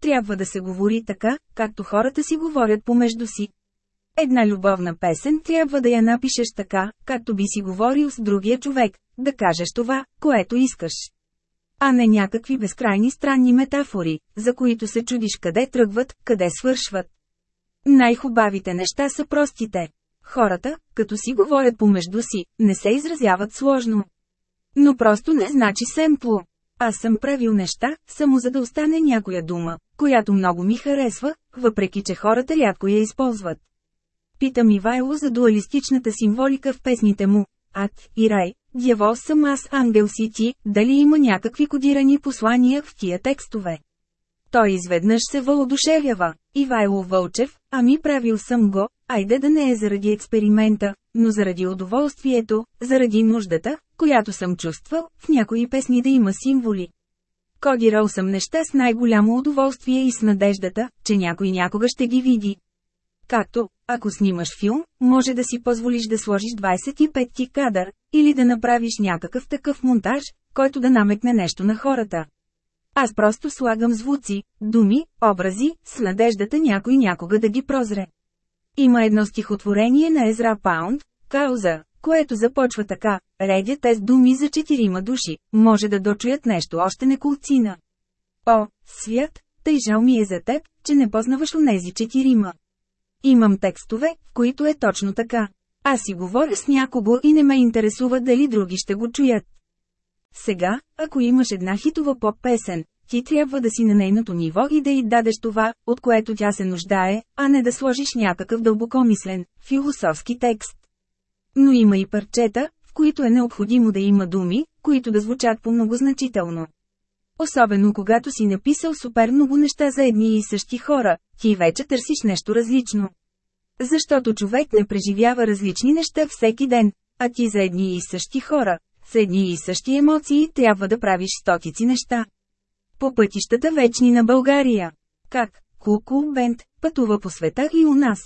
S1: Трябва да се говори така, както хората си говорят помежду си. Една любовна песен трябва да я напишеш така, както би си говорил с другия човек, да кажеш това, което искаш. А не някакви безкрайни странни метафори, за които се чудиш къде тръгват, къде свършват. Най-хубавите неща са простите. Хората, като си говорят помежду си, не се изразяват сложно. Но просто не значи семпло. Аз съм правил неща, само за да остане някоя дума, която много ми харесва, въпреки че хората рядко я използват. Питам Ивайло за дуалистичната символика в песните му. Ад и рай, дявол съм аз ангел си ти, дали има някакви кодирани послания в тия текстове. Той изведнъж се въодушевява. Ивайло Вълчев, ами правил съм го, айде да не е заради експеримента, но заради удоволствието, заради нуждата, която съм чувствал, в някои песни да има символи. Кодирал съм неща с най-голямо удоволствие и с надеждата, че някой някога ще ги види. Както, ако снимаш филм, може да си позволиш да сложиш 25 ти кадър, или да направиш някакъв такъв монтаж, който да намекне нещо на хората. Аз просто слагам звуци, думи, образи, с надеждата някой някога да ги прозре. Има едно стихотворение на Езра Паунд, Кауза, което започва така, редя те с думи за четирима души, може да дочуят нещо още не колцина. О, свят, тъй жал ми е за теб, че не познаваш онези четирима. Имам текстове, в които е точно така. Аз си говоря с някого и не ме интересува дали други ще го чуят. Сега, ако имаш една хитова поп-песен, ти трябва да си на нейното ниво и да й дадеш това, от което тя се нуждае, а не да сложиш някакъв дълбокомислен, философски текст. Но има и парчета, в които е необходимо да има думи, които да звучат по многозначително. Особено когато си написал супер много неща за едни и същи хора, ти вече търсиш нещо различно. Защото човек не преживява различни неща всеки ден, а ти за едни и същи хора, с едни и същи емоции трябва да правиш стотици неща. По пътищата вечни на България. Как? Куку Бенд пътува по света и у нас.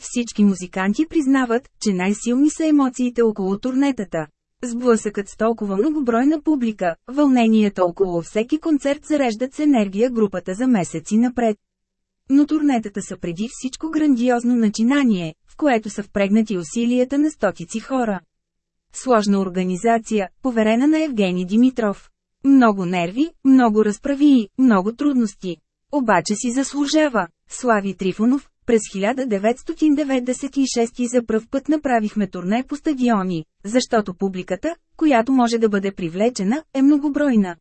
S1: Всички музиканти признават, че най-силни са емоциите около турнетата. Сблъсъкът с толкова многобройна публика, вълнението около всеки концерт зареждат с енергия групата за месеци напред. Но турнетата са преди всичко грандиозно начинание, в което са впрегнати усилията на стотици хора. Сложна организация, поверена на Евгений Димитров. Много нерви, много разправии, много трудности. Обаче си заслужава. Слави Трифонов, през 1996 за пръв път направихме турне по стадиони, защото публиката, която може да бъде привлечена, е многобройна.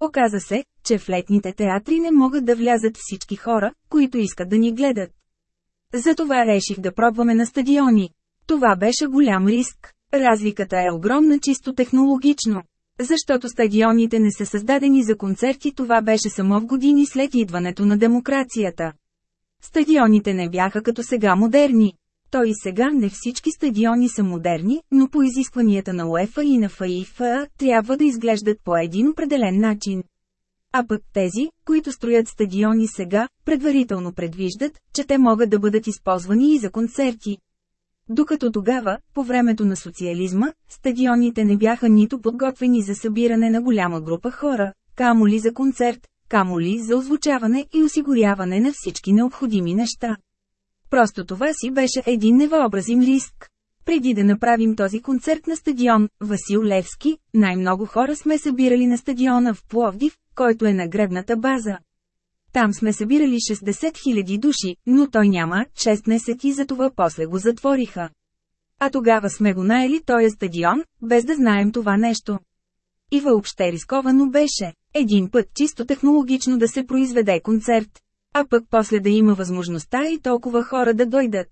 S1: Оказа се, че в летните театри не могат да влязат всички хора, които искат да ни гледат. Затова реших да пробваме на стадиони. Това беше голям риск. Разликата е огромна чисто технологично. Защото стадионите не са създадени за концерти това беше само в години след идването на демокрацията. Стадионите не бяха като сега модерни. То и сега не всички стадиони са модерни, но по изискванията на УЕФА и на ФАИФА трябва да изглеждат по един определен начин. А пък тези, които строят стадиони сега, предварително предвиждат, че те могат да бъдат използвани и за концерти. Докато тогава, по времето на социализма, стадионите не бяха нито подготвени за събиране на голяма група хора, камо ли за концерт, камо ли за озвучаване и осигуряване на всички необходими неща. Просто това си беше един невъобразим риск. Преди да направим този концерт на стадион, Васил Левски, най-много хора сме събирали на стадиона в Пловдив, който е на гребната база. Там сме събирали 60 000 души, но той няма 16 и затова после го затвориха. А тогава сме го наели този стадион, без да знаем това нещо. И въобще рисковано беше, един път чисто технологично да се произведе концерт. А пък после да има възможността и толкова хора да дойдат.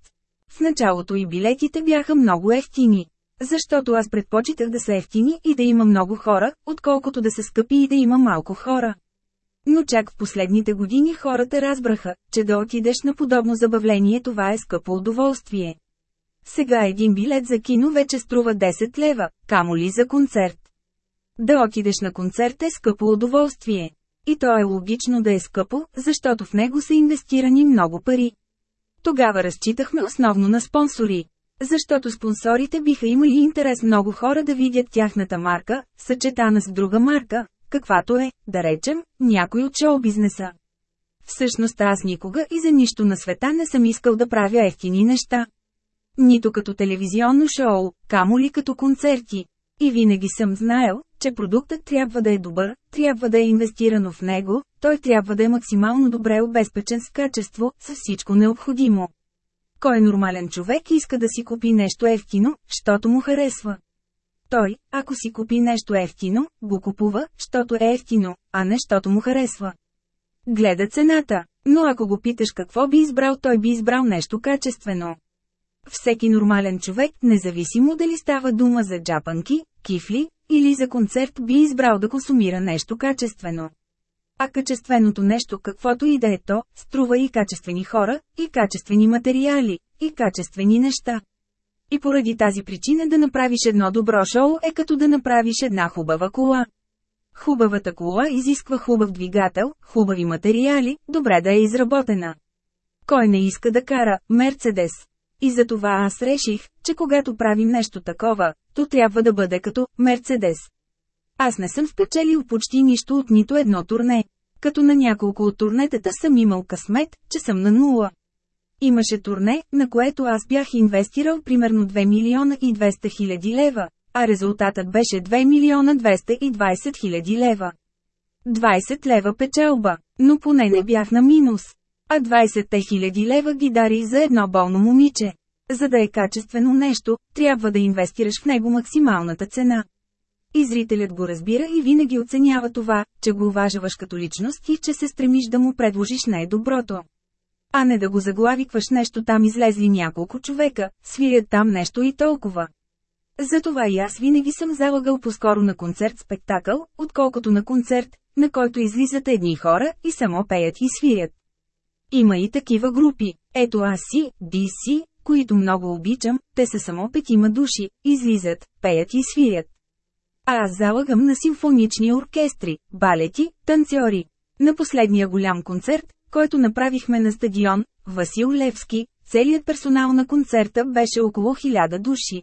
S1: В началото и билетите бяха много ефтини. Защото аз предпочитах да са ефтини и да има много хора, отколкото да се скъпи и да има малко хора. Но чак в последните години хората разбраха, че да отидеш на подобно забавление това е скъпо удоволствие. Сега един билет за кино вече струва 10 лева, камо ли за концерт. Да отидеш на концерт е скъпо удоволствие. И то е логично да е скъпо, защото в него са инвестирани много пари. Тогава разчитахме основно на спонсори. Защото спонсорите биха имали интерес много хора да видят тяхната марка, съчетана с друга марка, каквато е, да речем, някой от шоу-бизнеса. Всъщност аз никога и за нищо на света не съм искал да правя ефтини неща. Нито като телевизионно шоу, камо ли като концерти. И винаги съм знаел, че продуктът трябва да е добър, трябва да е инвестирано в него, той трябва да е максимално добре обезпечен с качество, с всичко необходимо. Кой нормален човек иска да си купи нещо ефтино, щото му харесва? Той, ако си купи нещо ефтино, го купува, щото е ефтино, а не щото му харесва. Гледа цената, но ако го питаш какво би избрал, той би избрал нещо качествено. Всеки нормален човек, независимо дали става дума за джапанки, кифли, или за концерт би избрал да консумира нещо качествено. А качественото нещо каквото и да е то, струва и качествени хора, и качествени материали, и качествени неща. И поради тази причина да направиш едно добро шоу е като да направиш една хубава кола. Хубавата кола изисква хубав двигател, хубави материали, добре да е изработена. Кой не иска да кара Мерцедес? И за това аз реших, че когато правим нещо такова, то трябва да бъде като Мерцедес. Аз не съм спечелил почти нищо от нито едно турне. Като на няколко от турнетата съм имал късмет, че съм на нула. Имаше турне, на което аз бях инвестирал примерно 2 милиона и 200 хиляди лева, а резултатът беше 2 милиона 220 хиляди лева. 20 лева печелба, но поне не бях на минус. А 20 хиляди лева ги дари за едно болно момиче. За да е качествено нещо, трябва да инвестираш в него максималната цена. И зрителят го разбира и винаги оценява това, че го уважаваш като личност и че се стремиш да му предложиш най-доброто. А не да го заглавикваш нещо там излезли няколко човека, свият там нещо и толкова. Затова и аз винаги съм залагал по-скоро на концерт-спектакъл, отколкото на концерт, на който излизат едни хора и само пеят и свият. Има и такива групи. Ето аз си, които много обичам, те са само петима души, излизат, пеят и свирят. А аз залагам на симфонични оркестри, балети, танцори. На последния голям концерт, който направихме на стадион, Васил Левски, целият персонал на концерта беше около 1000 души.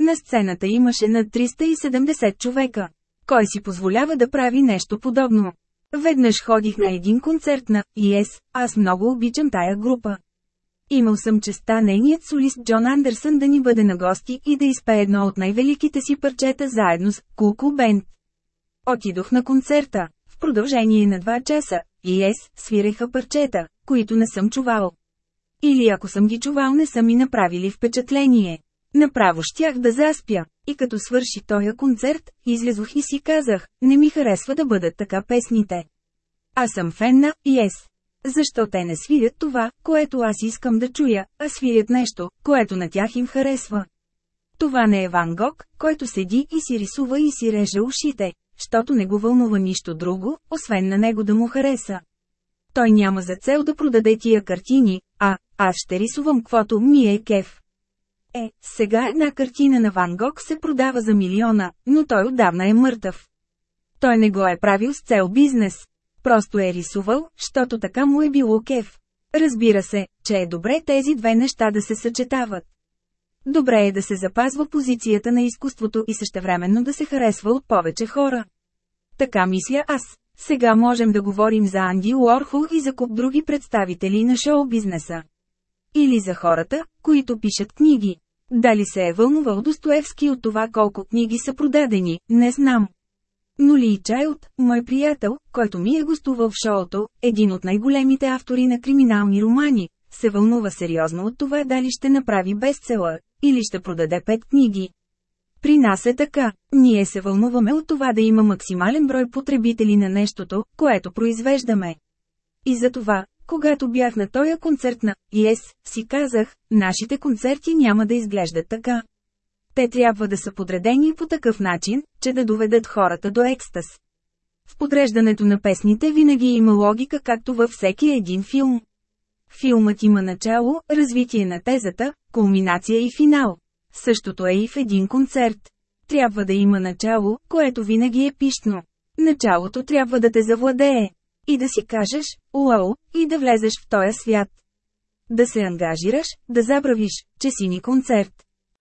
S1: На сцената имаше над 370 човека. Кой си позволява да прави нещо подобно? Веднъж ходих на един концерт на Yes, аз много обичам тая група. Имал съм честа нейният солист Джон Андерсън да ни бъде на гости и да изпее едно от най-великите си парчета заедно с Кулку Бенд. Отидох на концерта. В продължение на два часа, и Ес свиреха парчета, които не съм чувал. Или ако съм ги чувал не са ми направили впечатление. Направо щях да заспя, и като свърши тоя концерт, излязох и си казах, не ми харесва да бъдат така песните. Аз съм фен на Yes. Защо те не свирят това, което аз искам да чуя, а свирят нещо, което на тях им харесва? Това не е Ван Гог, който седи и си рисува и си реже ушите, щото не го вълнува нищо друго, освен на него да му хареса. Той няма за цел да продаде тия картини, а аз ще рисувам квото ми е кеф. Е, сега една картина на Ван Гог се продава за милиона, но той отдавна е мъртъв. Той не го е правил с цел бизнес. Просто е рисувал, защото така му е било кеф. Разбира се, че е добре тези две неща да се съчетават. Добре е да се запазва позицията на изкуството и същевременно да се харесва от повече хора. Така мисля аз. Сега можем да говорим за Анди Уорхол и за куп други представители на шоу-бизнеса. Или за хората, които пишат книги. Дали се е вълнувал Достоевски от това колко книги са продадени, не знам. Но Ли Чайлд, мой приятел, който ми е гостувал в шоуто, един от най-големите автори на криминални романи, се вълнува сериозно от това дали ще направи бестселър, или ще продаде пет книги. При нас е така. Ние се вълнуваме от това да има максимален брой потребители на нещото, което произвеждаме. И за това, когато бях на този концерт на Yes, си казах, нашите концерти няма да изглеждат така. Те трябва да са подредени по такъв начин, че да доведат хората до екстаз. В подреждането на песните винаги има логика както във всеки един филм. Филмът има начало, развитие на тезата, кулминация и финал. Същото е и в един концерт. Трябва да има начало, което винаги е пищно. Началото трябва да те завладее. И да си кажеш, уау, и да влезеш в този свят. Да се ангажираш, да забравиш, че си ни концерт.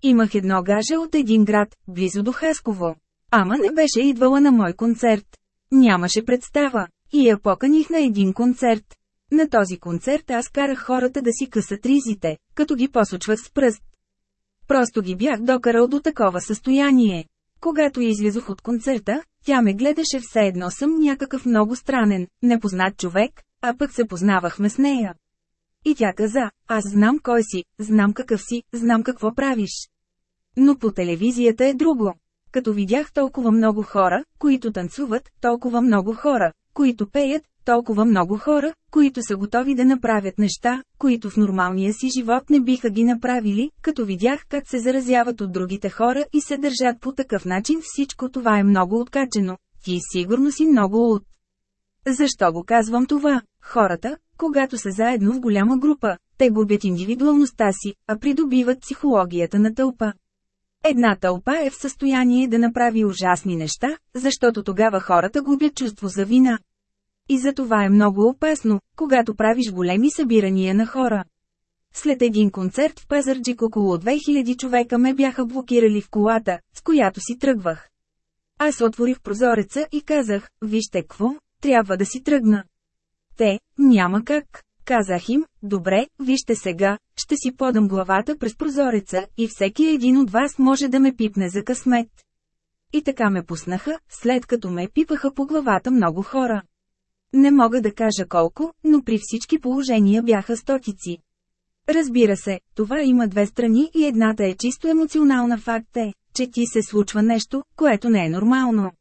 S1: Имах едно гаже от един град, близо до Хасково. Ама не беше идвала на мой концерт. Нямаше представа. И я поканих на един концерт. На този концерт аз карах хората да си късат ризите, като ги посочвах с пръст. Просто ги бях докарал до такова състояние. Когато излизох от концерта, тя ме гледаше все едно съм някакъв много странен, непознат човек, а пък се познавахме с нея. И тя каза, аз знам кой си, знам какъв си, знам какво правиш. Но по телевизията е друго. Като видях толкова много хора, които танцуват, толкова много хора, които пеят, толкова много хора, които са готови да направят неща, които в нормалния си живот не биха ги направили, като видях как се заразяват от другите хора и се държат по такъв начин всичко това е много откачено. Ти сигурно си много от. Защо го казвам това? Хората, когато са заедно в голяма група, те губят индивидуалността си, а придобиват психологията на тълпа. Една тълпа е в състояние да направи ужасни неща, защото тогава хората губят чувство за вина. И за това е много опасно, когато правиш големи събирания на хора. След един концерт в Пазарджик около 2000 човека ме бяха блокирали в колата, с която си тръгвах. Аз отворих прозореца и казах, вижте какво, трябва да си тръгна. Те, няма как, казах им, добре, вижте сега, ще си подам главата през прозореца и всеки един от вас може да ме пипне за късмет. И така ме пуснаха, след като ме пипаха по главата много хора. Не мога да кажа колко, но при всички положения бяха стотици. Разбира се, това има две страни и едната е чисто емоционална факт е, че ти се случва нещо, което не е нормално.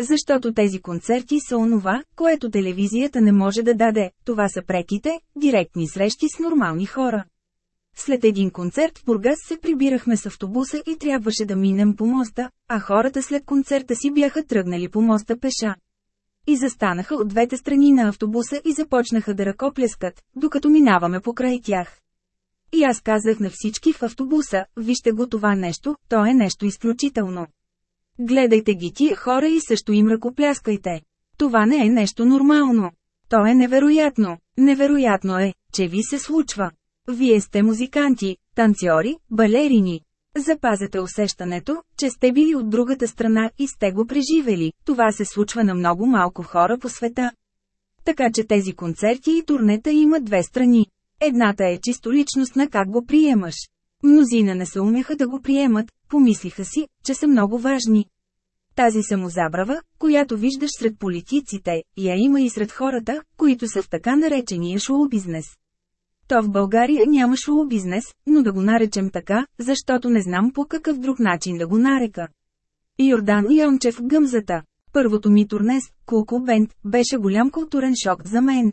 S1: Защото тези концерти са онова, което телевизията не може да даде, това са преките, директни срещи с нормални хора. След един концерт в Бургас се прибирахме с автобуса и трябваше да минем по моста, а хората след концерта си бяха тръгнали по моста пеша. И застанаха от двете страни на автобуса и започнаха да ръкопляскат, докато минаваме покрай тях. И аз казах на всички в автобуса, вижте го това нещо, то е нещо изключително. Гледайте ги тия хора и също им ръкопляскайте. Това не е нещо нормално. То е невероятно. Невероятно е, че ви се случва. Вие сте музиканти, танцори, балерини, Запазете усещането, че сте били от другата страна и сте го преживели, това се случва на много малко хора по света. Така че тези концерти и турнета имат две страни. Едната е чисто личност на как го приемаш. Мнозина не се умяха да го приемат, помислиха си, че са много важни. Тази самозабрава, която виждаш сред политиците, я има и сред хората, които са в така наречения шоу-бизнес. То в България няма шоу-бизнес, но да го наречем така, защото не знам по какъв друг начин да го нарека. Йордан Йончев в гъмзата. Първото ми турне с Куку Бенд беше голям културен шок за мен.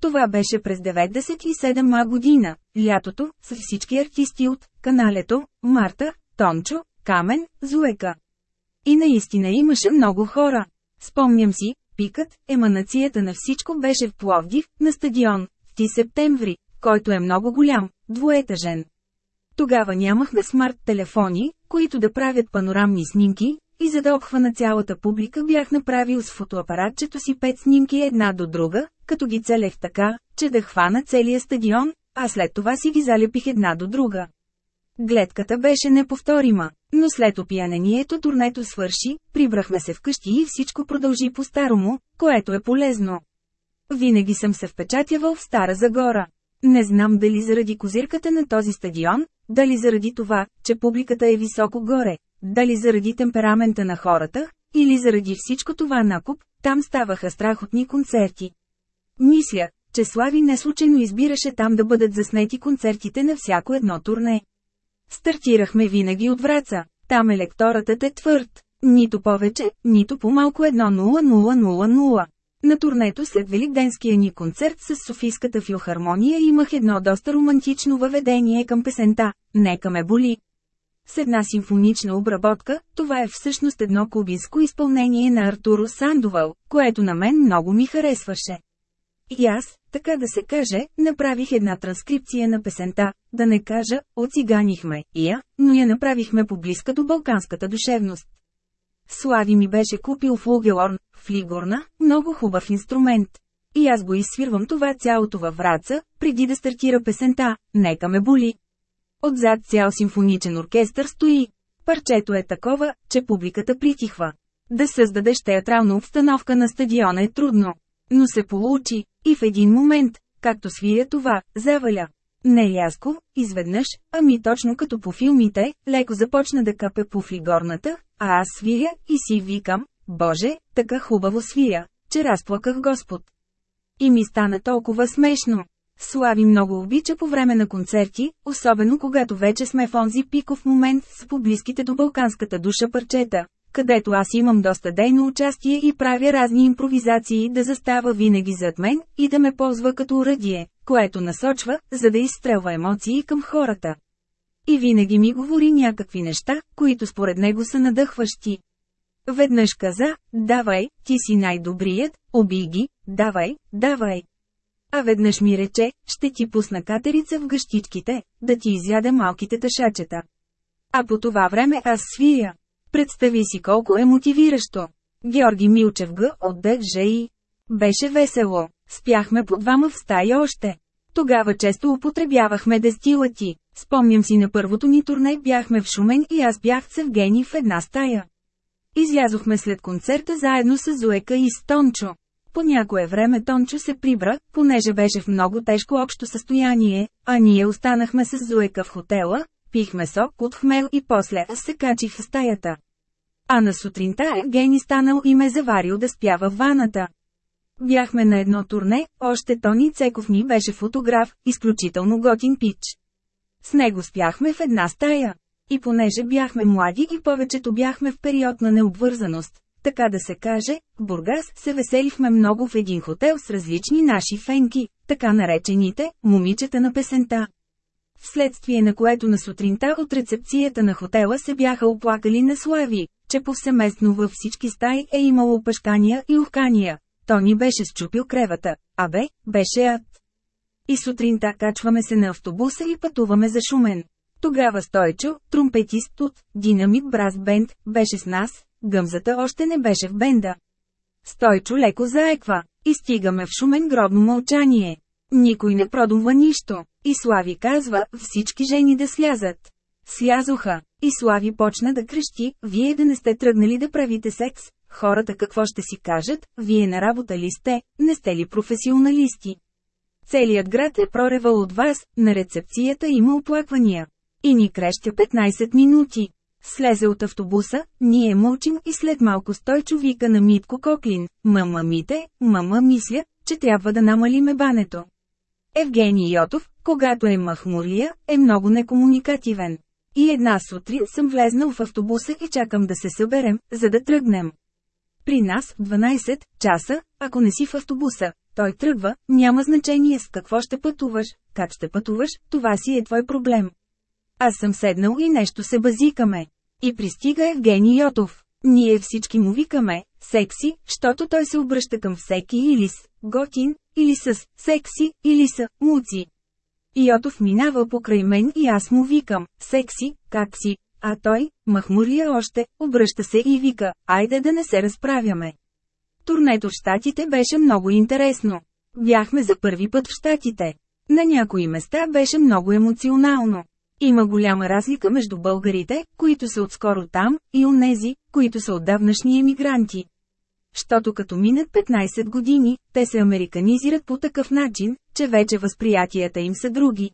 S1: Това беше през 97 година, лятото, с всички артисти от Каналето, Марта, Тончо, Камен, Зуека. И наистина имаше много хора. Спомням си, пикът, еманацията на всичко беше в Пловдив, на стадион, Ти септември, който е много голям, двуетажен. Тогава нямахме смарт-телефони, които да правят панорамни снимки, и за да обхвана цялата публика бях направил с фотоапаратчето си пет снимки една до друга, като ги целех така, че да хвана целия стадион, а след това си ги залепих една до друга. Гледката беше неповторима, но след опиянението турнето свърши, прибрахме се вкъщи и всичко продължи по-старому, което е полезно. Винаги съм се впечатявал в Стара Загора. Не знам дали заради козирката на този стадион, дали заради това, че публиката е високо горе, дали заради темперамента на хората, или заради всичко това накуп, там ставаха страхотни концерти. Мисля, че Слави не случайно избираше там да бъдат заснети концертите на всяко едно турне. Стартирахме винаги от Враца. Там електоратът е твърд. Нито повече, нито по-малко 1-0-0-0-0. На турнето след великденския ни концерт с Софийската филхармония имах едно доста романтично въведение към песента «Нека ме боли». С една симфонична обработка, това е всъщност едно кубинско изпълнение на Артуро Сандовал, което на мен много ми харесваше. И аз, така да се каже, направих една транскрипция на песента, да не кажа, оциганихме я, но я направихме поблизка до балканската душевност. Слави ми беше купил флугелорн, флигорна, много хубав инструмент. И аз го изсвирвам това цялото във враца, преди да стартира песента, нека ме боли. Отзад цял симфоничен оркестър стои. Парчето е такова, че публиката притихва. Да създадеш театрална обстановка на стадиона е трудно. Но се получи, и в един момент, както свиря това, заваля. Не рязко, изведнъж, ами точно като по филмите, леко започна да капе по флигорната, а аз свиря и си викам, Боже, така хубаво свиря, че разплаках Господ. И ми стана толкова смешно. Слави много обича по време на концерти, особено когато вече сме в онзи пиков момент с поблизките до балканската душа парчета, където аз имам доста дейно участие и правя разни импровизации да застава винаги зад мен и да ме ползва като уръдие, което насочва, за да изстрелва емоции към хората. И винаги ми говори някакви неща, които според него са надъхващи. Веднъж каза, давай, ти си най-добрият, убий ги, давай, давай. А веднъж ми рече, ще ти пусна катерица в гъщичките, да ти изяда малките тъшачета. А по това време аз свия. Представи си колко е мотивиращо. Георги Милчев Г. от ДЖИ. Беше весело. Спяхме по двама в стая още. Тогава често употребявахме дестилати. Спомням си на първото ни турне бяхме в Шумен и аз бях с Евгений в една стая. Излязохме след концерта заедно с Зуека и с Тончо. По някое време Тончо се прибра, понеже беше в много тежко общо състояние, а ние останахме с Зуека в хотела, пихме сок от хмел и после аз се качих в стаята. А на сутринта Евгений станал и ме заварил да спя във ваната. Бяхме на едно турне, още Тони Цеков ни беше фотограф, изключително готин пич. С него спяхме в една стая. И понеже бяхме млади и повечето бяхме в период на необвързаност, така да се каже, в Бургас се веселихме много в един хотел с различни наши фенки, така наречените «момичета на песента». Вследствие на което на сутринта от рецепцията на хотела се бяха оплакали на Слави, че повсеместно във всички стаи е имало пъшкания и ухкания. То ни беше счупил кревата, а бе, беше ад. И сутринта качваме се на автобуса и пътуваме за Шумен. Тогава Стойчо, тромпетист от Динамит Брас Бенд, беше с нас, гъмзата още не беше в бенда. Стойчо леко заеква, и стигаме в шумен гробно мълчание. Никой не продумва нищо. И Слави казва, всички жени да слязат. Слязоха. И Слави почна да крещи, вие да не сте тръгнали да правите секс. Хората какво ще си кажат, вие на работа ли сте, не сте ли професионалисти. Целият град е проревал от вас, на рецепцията има оплаквания. И ни крещя 15 минути. Слезе от автобуса, ние мълчим и след малко Стойчо вика на Митко Коклин, мама мите, мама мисля, че трябва да намалиме бането. Евгений Йотов, когато е махмурия, е много некомуникативен. И една сутрин съм влезнал в автобуса и чакам да се съберем, за да тръгнем. При нас, в 12 часа, ако не си в автобуса, той тръгва, няма значение с какво ще пътуваш, как ще пътуваш, това си е твой проблем. Аз съм седнал и нещо се базикаме. И пристига Евгений Йотов. Ние всички му викаме, секси, щото той се обръща към всеки или с готин, или с секси, или с муци. Йотов минава покрай мен и аз му викам, секси, как си, а той, махмурия още, обръща се и вика, айде да не се разправяме. Турнето в Штатите беше много интересно. Бяхме за първи път в Штатите. На някои места беше много емоционално. Има голяма разлика между българите, които са отскоро там, и онези, които са отдавнашни емигранти. Щото като минат 15 години, те се американизират по такъв начин, че вече възприятията им са други.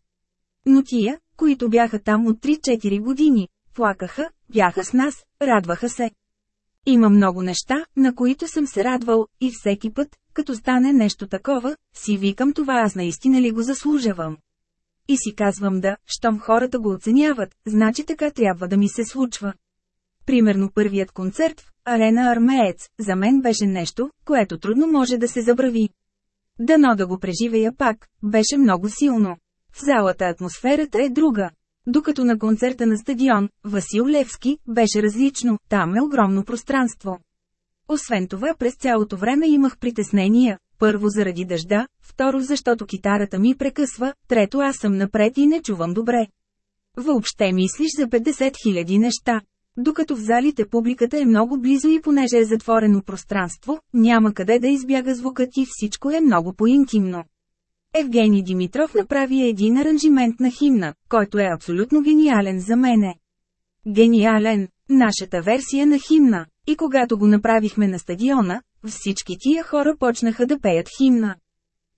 S1: Но тия, които бяха там от 3-4 години, плакаха, бяха с нас, радваха се. Има много неща, на които съм се радвал, и всеки път, като стане нещо такова, си викам това аз наистина ли го заслужавам. И си казвам да, щом хората го оценяват, значи така трябва да ми се случва. Примерно първият концерт в Арена Армеец, за мен беше нещо, което трудно може да се забрави. Дано да го преживея пак, беше много силно. В залата атмосферата е друга. Докато на концерта на стадион, Васил Левски, беше различно, там е огромно пространство. Освен това през цялото време имах притеснения, първо заради дъжда, второ защото китарата ми прекъсва, трето аз съм напред и не чувам добре. Въобще мислиш за 50 000 неща. Докато в залите публиката е много близо и понеже е затворено пространство, няма къде да избяга звукът и всичко е много по-интимно. Евгений Димитров направи един аранжимент на химна, който е абсолютно гениален за мене. Гениален, нашата версия на химна. И когато го направихме на стадиона, всички тия хора почнаха да пеят химна.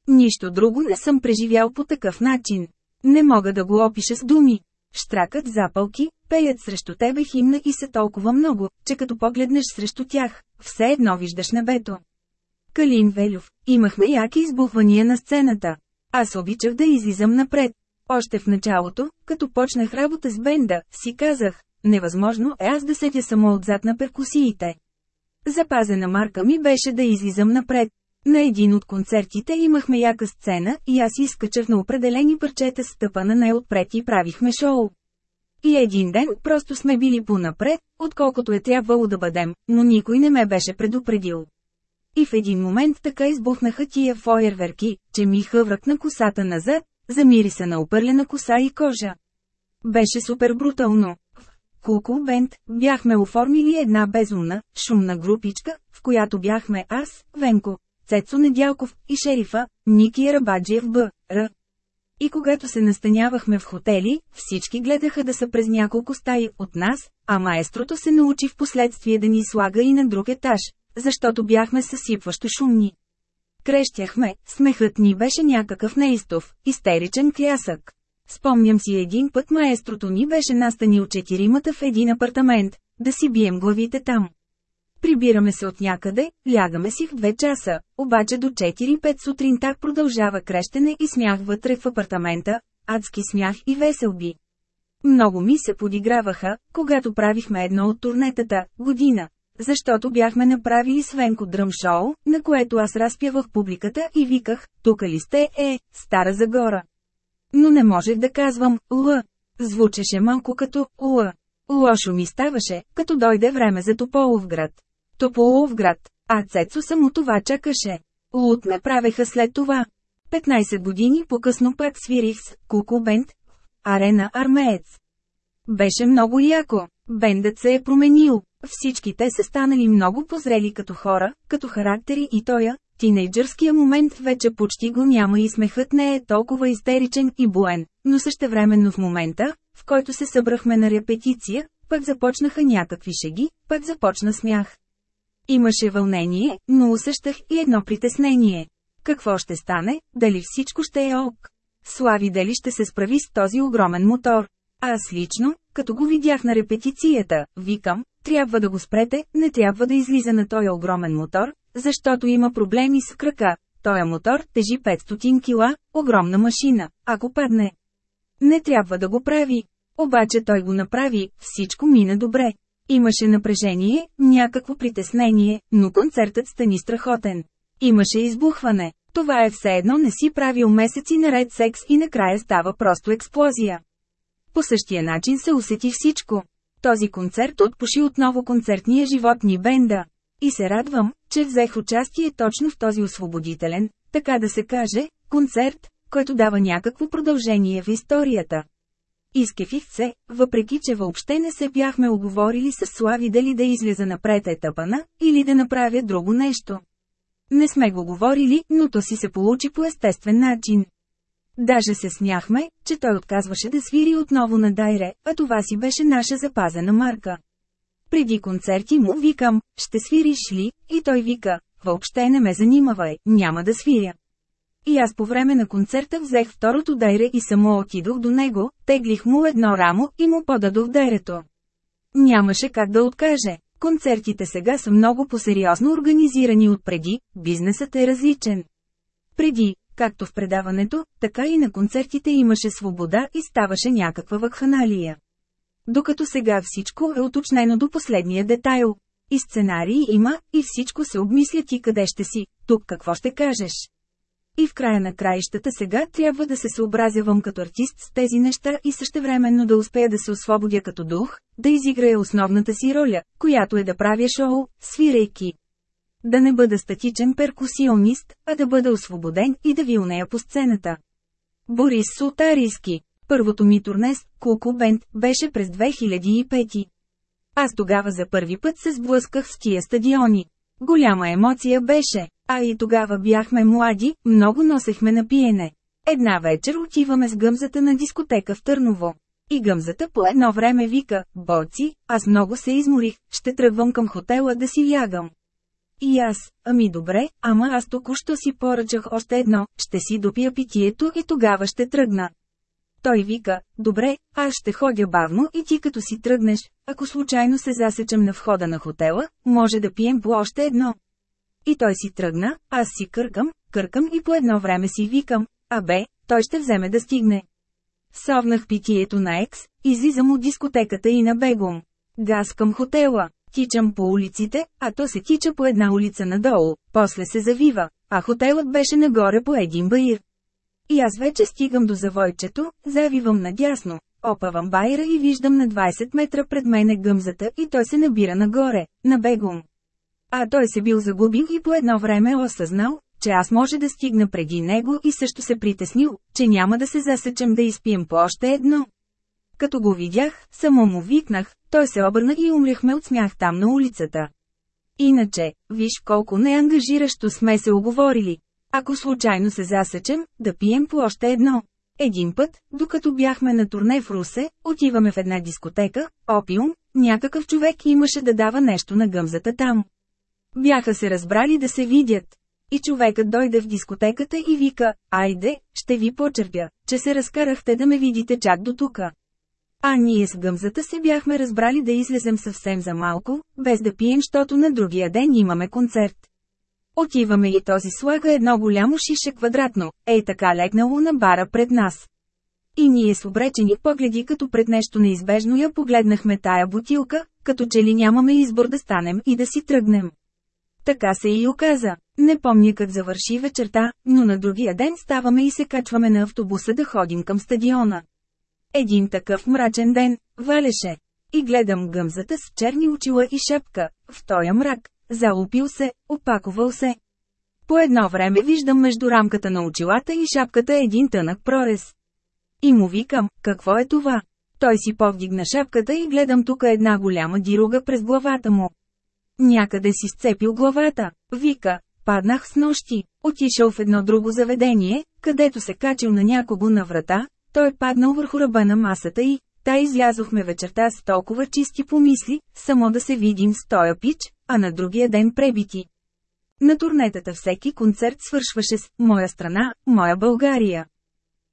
S1: Нищо друго не съм преживял по такъв начин. Не мога да го опиша с думи. Штракат запалки, пеят срещу тебе химна и са толкова много, че като погледнеш срещу тях, все едно виждаш небето. Калин Велюв, имахме яки избухвания на сцената. Аз обичах да излизам напред. Още в началото, като почнах работа с бенда, си казах, невъзможно е аз да седя само отзад на перкусиите. Запазена марка ми беше да излизам напред. На един от концертите имахме яка сцена и аз изкачах на определени парчета стъпа на най-отпред и правихме шоу. И един ден просто сме били понапред, отколкото е трябвало да бъдем, но никой не ме беше предупредил. И в един момент така избухнаха тия фойерверки, че ми хъвръкна косата назад, замири се на опърлена коса и кожа. Беше супер брутално. В Куку Бенд бяхме оформили една безумна, шумна групичка, в която бяхме аз, Венко, Цецо Недялков и шерифа, Ники Рабаджиев Б. Р. И когато се настанявахме в хотели, всички гледаха да са през няколко стаи от нас, а маестрото се научи в последствие да ни слага и на друг етаж, защото бяхме съсипващо шумни. Крещяхме, смехът ни беше някакъв неистов, истеричен клясък. Спомням си един път маестрото ни беше настанил четиримата в един апартамент, да си бием главите там. Прибираме се от някъде, лягаме си в две часа, обаче до 4-5 сутринта продължава крещене и смях вътре в апартамента, адски смях и веселби. Много ми се подиграваха, когато правихме едно от турнетата, година. Защото бяхме направили свенко дръм шоу, на което аз разпявах публиката и виках, тука ли сте, е, Стара Загора. Но не можех да казвам Л. Звучеше малко като Л. Лошо ми ставаше, като дойде време за Тополовград. Тополовград, а Цецо само това чакаше. Лут ме правеха след това. 15 години по-късно пак свирих с Куку Бенд, Арена Армеец. Беше много яко. Бендът се е променил. Всички те са станали много позрели като хора, като характери и тоя, тинейджърския момент вече почти го няма и смехът не е толкова истеричен и буен, но същевременно в момента, в който се събрахме на репетиция, пък започнаха някакви шеги, пък започна смях. Имаше вълнение, но усещах и едно притеснение. Какво ще стане, дали всичко ще е ок? Слави дали ще се справи с този огромен мотор? Аз лично, като го видях на репетицията, викам, трябва да го спрете, не трябва да излиза на този огромен мотор, защото има проблеми с крака. Тоя мотор тежи 500 кила, огромна машина, ако падне. Не трябва да го прави. Обаче той го направи, всичко мина добре. Имаше напрежение, някакво притеснение, но концертът стани страхотен. Имаше избухване. Това е все едно не си правил месеци наред секс и накрая става просто експлозия. По същия начин се усети всичко. Този концерт отпуши отново концертния живот ни бенда. И се радвам, че взех участие точно в този освободителен, така да се каже, концерт, който дава някакво продължение в историята. Изкефих се, въпреки че въобще не се бяхме оговорили с Слави дали да изляза напред етапана, или да направя друго нещо. Не сме го говорили, но то си се получи по естествен начин. Даже се смяхме, че той отказваше да свири отново на Дайре, а това си беше наша запазена марка. Преди концерти му викам, ще свириш ли, и той вика, въобще не ме занимавай, няма да свиря. И аз по време на концерта взех второто дайре и само отидох до него, теглих му едно рамо и му подадох дайрето. Нямаше как да откаже. Концертите сега са много по-сериозно организирани от преди, бизнесът е различен. Преди, както в предаването, така и на концертите имаше свобода и ставаше някаква вакханалия. Докато сега всичко е уточнено до последния детайл. И сценарии има, и всичко се обмисля ти къде ще си, тук какво ще кажеш. И в края на краищата сега трябва да се съобразявам като артист с тези неща и същевременно да успея да се освободя като дух, да изиграя основната си роля, която е да правя шоу, свирейки. Да не бъда статичен перкусионист, а да бъда освободен и да вилнея по сцената. Борис Султарийски Първото ми турне с Куку Бенд беше през 2005. Аз тогава за първи път се сблъсках с тия стадиони. Голяма емоция беше, а и тогава бяхме млади, много носехме на пиене. Една вечер отиваме с гъмзата на дискотека в Търново. И гъмзата по едно време вика, Боци, аз много се изморих, ще тръгвам към хотела да си лягам. И аз, ами добре, ама аз току-що си поръчах още едно, ще си допия питието и тогава ще тръгна. Той вика, добре, аз ще ходя бавно и ти като си тръгнеш, ако случайно се засечем на входа на хотела, може да пием по още едно. И той си тръгна, аз си къркам, къркам и по едно време си викам, а бе, той ще вземе да стигне. Совнах питието на екс, излизам от дискотеката и на бегом. Газ към хотела, тичам по улиците, а то се тича по една улица надолу, после се завива, а хотелът беше нагоре по един баир. И аз вече стигам до завойчето, завивам надясно, опавам байра и виждам на 20 метра пред мене гъмзата и той се набира нагоре, на бегом. А той се бил загубил и по едно време осъзнал, че аз може да стигна преди него и също се притеснил, че няма да се засечем да изпием по още едно. Като го видях, само му викнах, той се обърна и умряхме от смях там на улицата. Иначе, виж колко неангажиращо сме се оговорили. Ако случайно се засечем, да пием по още едно. Един път, докато бяхме на турне в Русе, отиваме в една дискотека, опиум, някакъв човек имаше да дава нещо на гъмзата там. Бяха се разбрали да се видят. И човекът дойде в дискотеката и вика, айде, ще ви почерпя, че се разкарахте да ме видите чак до тука. А ние с гъмзата се бяхме разбрали да излезем съвсем за малко, без да пием, защото на другия ден имаме концерт. Отиваме и този слага едно голямо шише квадратно, ей така легнало на бара пред нас. И ние с обречени погледи като пред нещо неизбежно я погледнахме тая бутилка, като че ли нямаме избор да станем и да си тръгнем. Така се и оказа. Не помня как завърши вечерта, но на другия ден ставаме и се качваме на автобуса да ходим към стадиона. Един такъв мрачен ден, валеше. И гледам гъмзата с черни очила и шапка, в тоя мрак, залупил се, опаковал се. По едно време виждам между рамката на очилата и шапката един тънък прорез. И му викам, какво е това? Той си повдигна шапката и гледам тук една голяма дируга през главата му. Някъде си сцепил главата. Вика, паднах с нощи. Отишъл в едно друго заведение, където се качил на някого на врата, той паднал върху ръба на масата и, та излязохме вечерта с толкова чисти помисли, само да се видим с тоя пич, а на другия ден пребити. На турнетата всеки концерт свършваше с «Моя страна, моя България».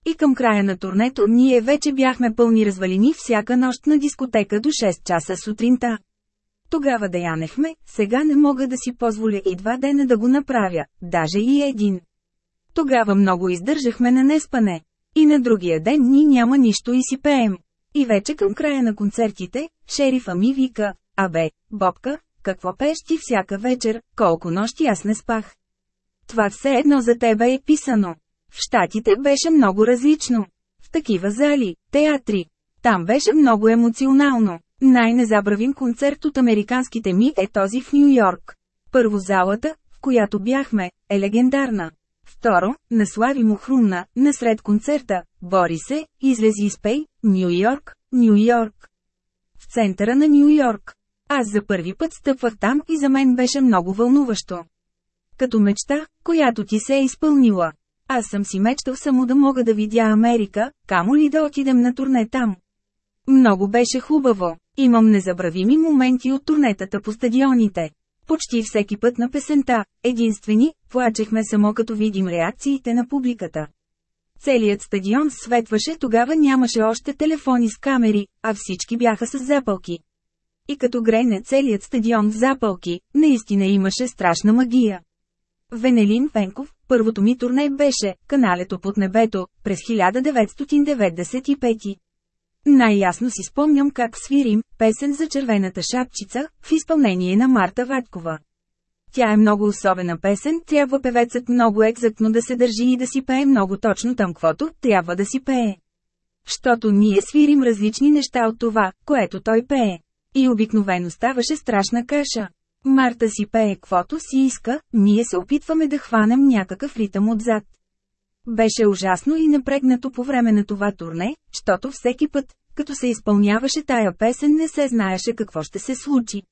S1: И към края на турнето ние вече бяхме пълни развалини всяка нощ на дискотека до 6 часа сутринта. Тогава да янехме, сега не мога да си позволя и два дена да го направя, даже и един. Тогава много издържахме на неспане. И на другия ден ни няма нищо и си пеем. И вече към края на концертите, шерифа ми вика, абе, Бобка, какво пееш ти всяка вечер, колко нощи аз не спах. Това все едно за тебе е писано. В Штатите беше много различно. В такива зали, театри. Там беше много емоционално. Най-незабравим концерт от американските ми е този в Нью Йорк. Първо залата, в която бяхме, е легендарна. Второ, на Слави му хрумна, насред концерта, бори се, излези и спей, Нью Йорк, Ню Йорк. В центъра на Нью Йорк. Аз за първи път стъпвах там и за мен беше много вълнуващо. Като мечта, която ти се е изпълнила. Аз съм си мечтал само да мога да видя Америка, камо ли да отидем на турне там. Много беше хубаво. Имам незабравими моменти от турнетата по стадионите. Почти всеки път на песента, единствени, плачехме само като видим реакциите на публиката. Целият стадион светваше тогава нямаше още телефони с камери, а всички бяха с запалки. И като грейне целият стадион в запалки, наистина имаше страшна магия. Венелин Венков, първото ми турне беше «Каналето под небето» през 1995. Най-ясно си спомням как свирим песен за червената шапчица в изпълнение на Марта Ваткова. Тя е много особена песен, трябва певецът много екзактно да се държи и да си пее много точно там каквото трябва да си пее. Щото ние свирим различни неща от това, което той пее. И обикновено ставаше страшна каша. Марта си пее каквото си иска, ние се опитваме да хванем някакъв ритъм отзад. Беше ужасно и напрегнато по време на това турне, щото всеки път, като се изпълняваше тая песен не се знаеше какво ще се случи.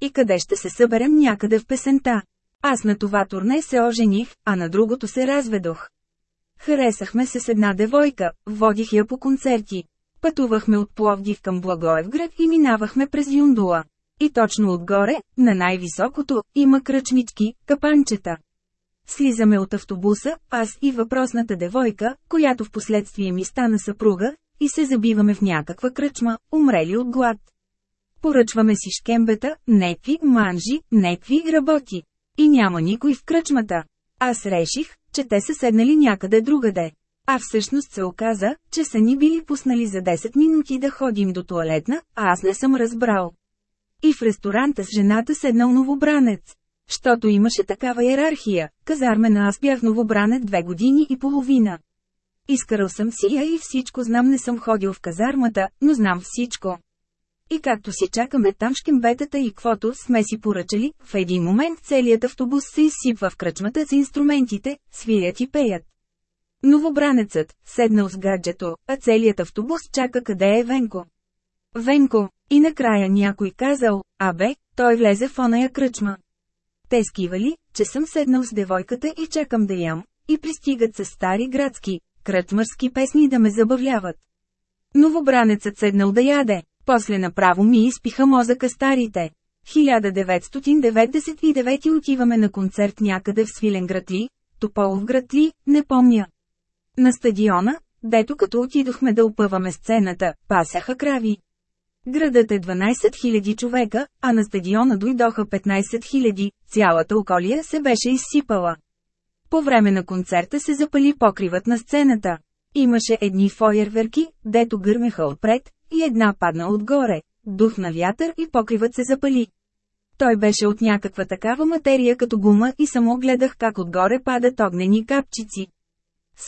S1: И къде ще се съберем някъде в песента. Аз на това турне се ожених, а на другото се разведох. Харесахме се с една девойка, водих я по концерти. Пътувахме от Пловдив към Благоевград и минавахме през Юндула. И точно отгоре, на най-високото, има кръчмички, капанчета. Слизаме от автобуса, аз и въпросната девойка, която в последствие ми стана съпруга, и се забиваме в някаква кръчма, умрели от глад. Поръчваме си шкембета, некви манжи, некви работи. И няма никой в кръчмата. Аз реших, че те са седнали някъде другаде. А всъщност се оказа, че са ни били пуснали за 10 минути да ходим до туалетна, а аз не съм разбрал. И в ресторанта с жената седнал новобранец. Щото имаше такава иерархия, казармена аз бях новобранец две години и половина. Изкарал съм си я и всичко знам не съм ходил в казармата, но знам всичко. И както си чакаме там шкембетата и квото сме си поръчали, в един момент целият автобус се изсипва в кръчмата с инструментите, свирят и пеят. Новобранецът, седнал с гаджето, а целият автобус чака къде е Венко. Венко, и накрая някой казал, абе, той влезе в оная кръчма. Те скивали, че съм седнал с девойката и чакам да ям, и пристигат с стари градски, кръчмърски песни да ме забавляват. Новобранецът седнал да яде, после направо ми изпиха мозъка старите. 1999 отиваме на концерт някъде в Свиленград ли, Тополовград ли, не помня. На стадиона, дето като отидохме да опъваме сцената, пасяха крави. Градът е 12 000 човека, а на стадиона дойдоха 15 000, цялата околия се беше изсипала. По време на концерта се запали покривът на сцената. Имаше едни фойерверки, дето гърмеха отпред, и една падна отгоре. Дух на вятър и покривът се запали. Той беше от някаква такава материя като гума и само гледах как отгоре падат огнени капчици.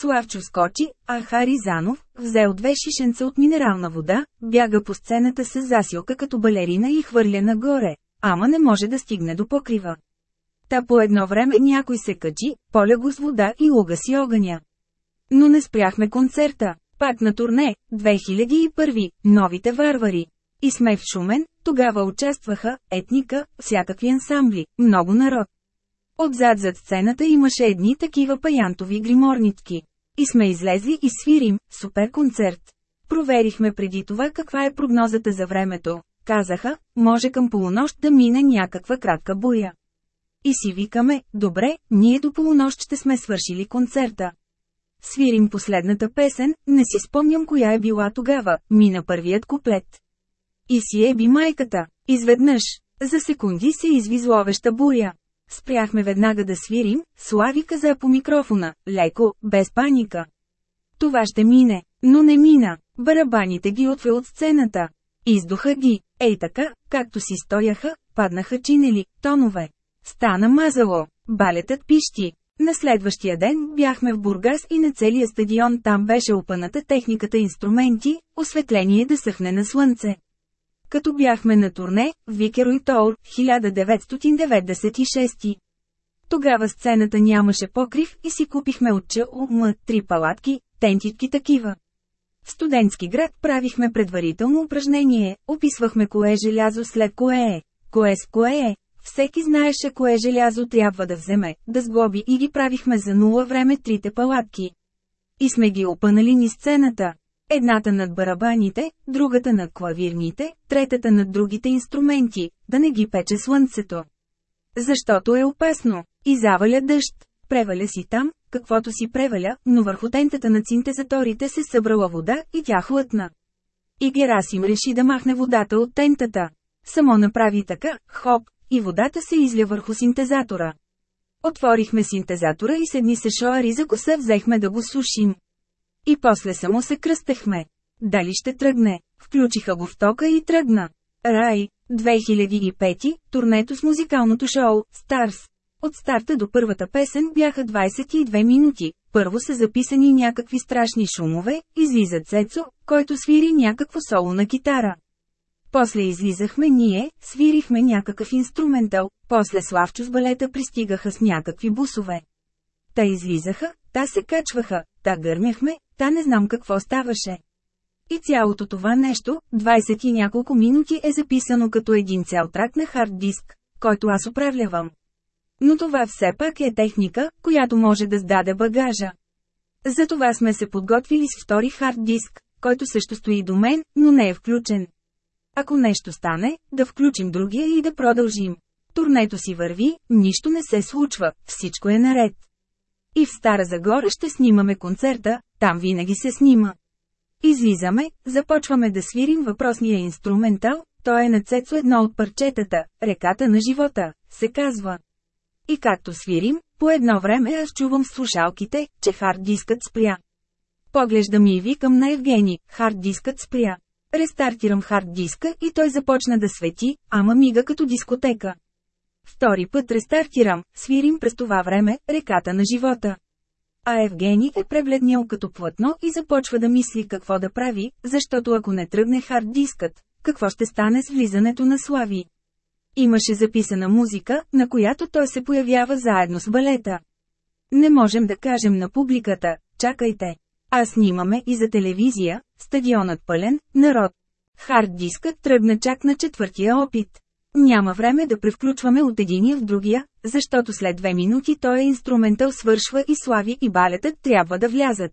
S1: Славчо скочи, а Харизанов, взел две шишенца от минерална вода, бяга по сцената с засилка като балерина и хвърля нагоре, ама не може да стигне до покрива. Та по едно време някой се качи, поля го с вода и луга си огъня. Но не спряхме концерта. Пак на турне, 2001, новите варвари. И сме в Шумен, тогава участваха, етника, всякакви ансамбли, много народ. Отзад зад сцената имаше едни такива паянтови гриморнички. И сме излезли и свирим, супер концерт. Проверихме преди това каква е прогнозата за времето. Казаха, може към полунощ да мине някаква кратка буя. И си викаме, добре, ние до полунощ ще сме свършили концерта. свирим последната песен, не си спомням коя е била тогава, мина първият куплет. И си е би майката. Изведнъж, за секунди се изви зловеща буря. Спряхме веднага да свирим, Слави каза по микрофона, леко, без паника. Това ще мине, но не мина. Барабаните ги отве от сцената. Издуха ги, ей така, както си стояха, паднаха чинели, тонове. Стана мазало, балетът пищи. На следващия ден бяхме в Бургас и на целия стадион там беше опъната техниката инструменти, осветление да съхне на слънце. Като бяхме на турне, Викеро и Тоур, 1996. Тогава сцената нямаше покрив и си купихме от ЧУМ три палатки, тентитки такива. В студентски град правихме предварително упражнение, описвахме кое желязо след кое е, кое с кое е. Всеки знаеше кое желязо трябва да вземе, да сглоби и ги правихме за нула време трите палатки. И сме ги опънали ни сцената. Едната над барабаните, другата над клавирните, третата над другите инструменти, да не ги пече слънцето. Защото е опасно. И заваля дъжд. Преваля си там, каквото си преваля, но върху тентата на синтезаторите се събрала вода и тя хлътна. И Герасим реши да махне водата от тентата. Само направи така, хоп, и водата се изля върху синтезатора. Отворихме синтезатора и седни се шоари за коса взехме да го сушим. И после само се кръстехме. Дали ще тръгне? Включиха го в тока и тръгна. Рай, 2005, турнето с музикалното шоу, Старс. От старта до първата песен бяха 22 минути. Първо са записани някакви страшни шумове, излиза Цецо, който свири някакво соло на китара. После излизахме ние, свирихме някакъв инструментал, после Славчо с балета пристигаха с някакви бусове. Та излизаха, та се качваха, та гърмяхме, та не знам какво ставаше. И цялото това нещо, 20 и няколко минути е записано като един цял трак на хард диск, който аз управлявам. Но това все пак е техника, която може да сдаде багажа. Затова сме се подготвили с втори хард диск, който също стои до мен, но не е включен. Ако нещо стане, да включим другия и да продължим. Турнето си върви, нищо не се случва, всичко е наред. И в Стара Загора ще снимаме концерта, там винаги се снима. Излизаме, започваме да свирим въпросния инструментал, той е на цецо едно от парчетата, реката на живота, се казва. И както свирим, по едно време аз чувам слушалките, че хард дискът спря. Поглеждам и викам на Евгений, хард дискът спря. Рестартирам хард диска и той започна да свети, ама мига като дискотека. Втори път рестартирам, свирим през това време, реката на живота. А Евгений е пребледнял като плътно и започва да мисли какво да прави, защото ако не тръгне хард дискът, какво ще стане с влизането на Слави. Имаше записана музика, на която той се появява заедно с балета. Не можем да кажем на публиката, чакайте. А снимаме и за телевизия, стадионът пълен, народ. Хард дискът тръгна чак на четвъртия опит. Няма време да превключваме от единия в другия, защото след две минути той е инструментал свършва и слави и балетът трябва да влязат.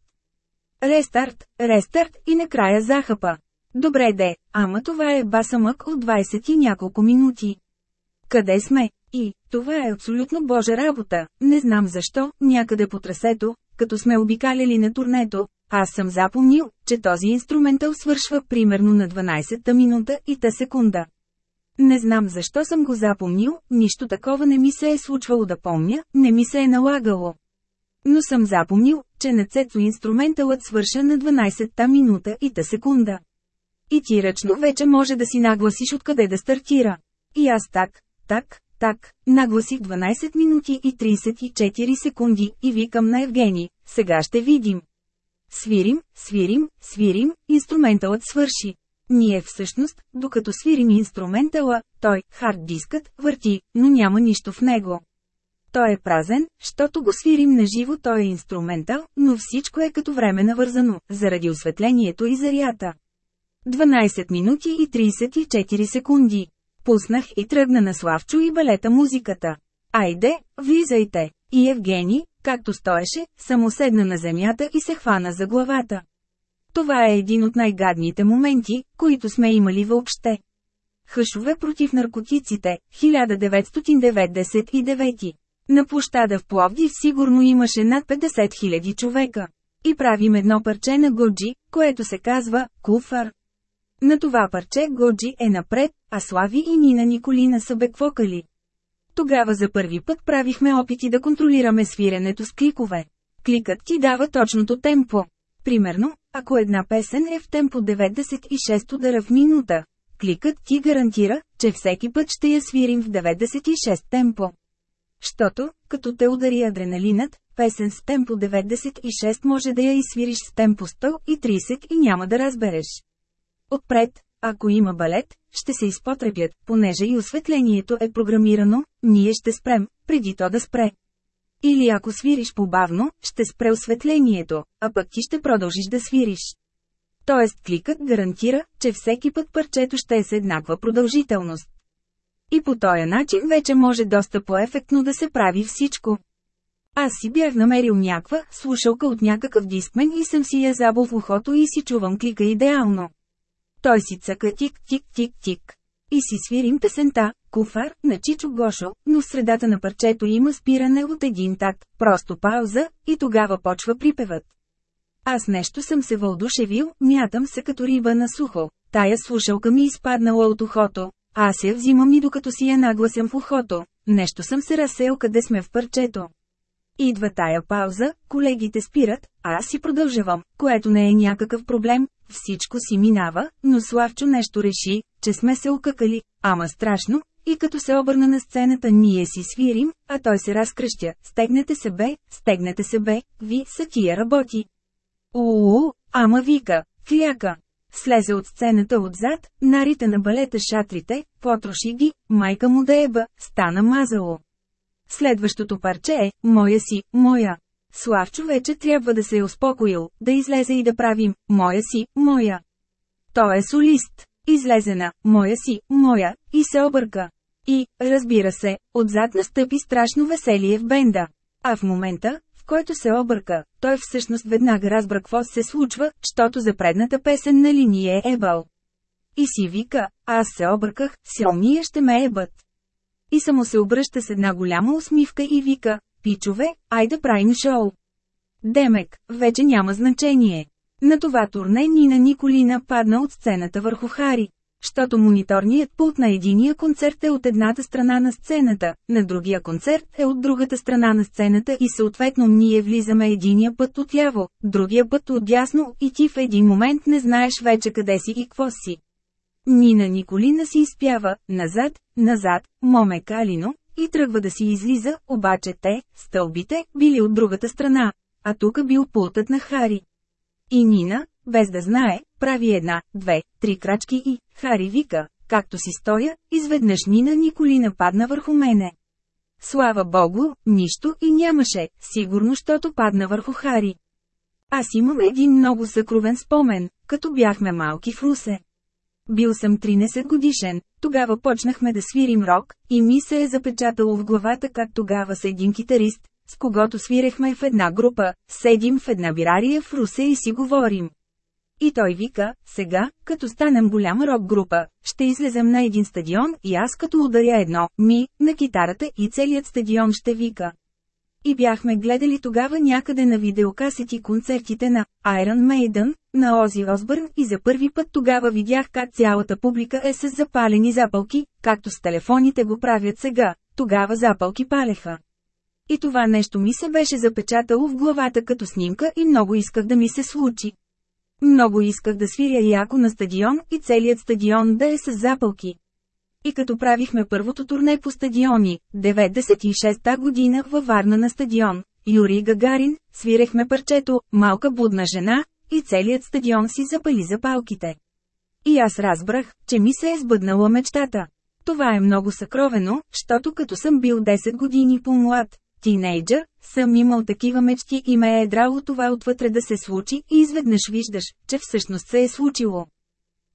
S1: Рестарт, рестарт и накрая захъпа. Добре де, ама това е басамък от 20 и няколко минути. Къде сме? И, това е абсолютно божа работа, не знам защо, някъде по трасето, като сме обикаляли на турнето, аз съм запомнил, че този инструментал свършва примерно на 12-та минута и та секунда. Не знам защо съм го запомнил, нищо такова не ми се е случвало да помня, не ми се е налагало. Но съм запомнил, че на цецо инструменталът свърша на 12-та минута и та секунда. И ти ръчно вече може да си нагласиш откъде да стартира. И аз так, так, так, нагласих 12 минути и 34 секунди и викам на Евгений, сега ще видим. Свирим, свирим, свирим, инструменталът свърши. Ние всъщност, докато свирим инструментала, той, хард дискът, върти, но няма нищо в него. Той е празен, щото го свирим на живо той е инструментал, но всичко е като време навързано, заради осветлението и зарята. 12 минути и 34 секунди. Пуснах и тръгна на Славчо и балета музиката. Айде, влизайте! И Евгений, както стоеше, само седна на земята и се хвана за главата. Това е един от най-гадните моменти, които сме имали въобще. Хъшове против наркотиците, 1999. На площада в Пловдив сигурно имаше над 50 000 човека. И правим едно парче на Годжи, което се казва «Куфар». На това парче Годжи е напред, а Слави и Нина Николина са беквокали. Тогава за първи път правихме опити да контролираме свиренето с кликове. Кликът ти дава точното темпо. Примерно, ако една песен е в темпо 96 удара в минута, кликът ти гарантира, че всеки път ще я свирим в 96 темпо. Щото, като те удари адреналинът, песен с темпо 96 може да я изсвириш с темпо 130 и няма да разбереш. Отпред, ако има балет, ще се изпотребят, понеже и осветлението е програмирано, ние ще спрем, преди то да спре. Или ако свириш побавно, ще спре осветлението, а пък ти ще продължиш да свириш. Тоест кликът гарантира, че всеки път парчето ще е с еднаква продължителност. И по този начин вече може доста по-ефектно да се прави всичко. Аз си бях намерил някаква слушалка от някакъв дискмен и съм си я забол в ухото и си чувам клика идеално. Той си цъка тик-тик-тик-тик. И си свирим песента, куфар, на Чичо Гошо, но в средата на парчето има спиране от един такт, просто пауза, и тогава почва припевът. Аз нещо съм се вълдушевил, мятам се като риба на сухо. Тая слушалка ми изпаднала от ухото. Аз я взимам и докато си я нагласям в ухото. Нещо съм се разсеял къде сме в парчето. Идва тая пауза, колегите спират, а аз си продължавам, което не е някакъв проблем, всичко си минава, но Славчо нещо реши, че сме се окъкали, ама страшно, и като се обърна на сцената ние си свирим, а той се разкръщя, стегнете се бе, стегнете се бе, ви са тия работи. Уу, ама вика, кляка. Слезе от сцената отзад, нарите на балета шатрите, потроши ги, майка му да еба, стана мазало. Следващото парче е «Моя си, моя». Славчо вече трябва да се е успокоил, да излезе и да правим «Моя си, моя». Той е солист. Излезе на «Моя си, моя» и се обърка. И, разбира се, отзад настъпи страшно веселие в бенда. А в момента, в който се обърка, той всъщност веднага разбра какво се случва, щото за предната песен на линия е ебал. И си вика, аз се обърках, силния ще ме ебат. И само се обръща с една голяма усмивка и вика, пичове, айде правим шоу. Демек, вече няма значение. На това турне Нина Николина падна от сцената върху Хари. Щото мониторният пулт на единия концерт е от едната страна на сцената, на другия концерт е от другата страна на сцената и съответно ние влизаме единия път отляво, другия път отдясно и ти в един момент не знаеш вече къде си и какво си. Нина Николина си изпява, назад, назад, моме калино, и тръгва да си излиза, обаче те, стълбите, били от другата страна, а тук бил пултът на Хари. И Нина, без да знае, прави една, две, три крачки и, Хари вика, както си стоя, изведнъж Нина Николина падна върху мене. Слава Богу, нищо и нямаше, сигурно, щото падна върху Хари. Аз имам един много съкровен спомен, като бяхме малки в Русе. Бил съм 13 годишен, тогава почнахме да свирим рок, и ми се е запечатало в главата как тогава с един китарист, с когото свирехме в една група, седим в една бирария в Русе и си говорим. И той вика, сега, като станем голяма рок група, ще излезем на един стадион и аз като ударя едно, ми, на китарата и целият стадион ще вика. И бяхме гледали тогава някъде на видеокасети концертите на Iron Maiden, на Ози Осбърн и за първи път тогава видях как цялата публика е с запалени запалки, както с телефоните го правят сега, тогава запалки палеха. И това нещо ми се беше запечатало в главата като снимка и много исках да ми се случи. Много исках да свиря яко на стадион и целият стадион да е с запалки. И като правихме първото турне по стадиони, 96-та година във Варна на стадион, Юрий Гагарин, свирехме парчето «Малка будна жена» и целият стадион си запали запалките. И аз разбрах, че ми се е сбъднала мечтата. Това е много съкровено, защото като съм бил 10 години по-млад, тинейджър, съм имал такива мечти и ме е драло това отвътре да се случи и изведнъж виждаш, че всъщност се е случило.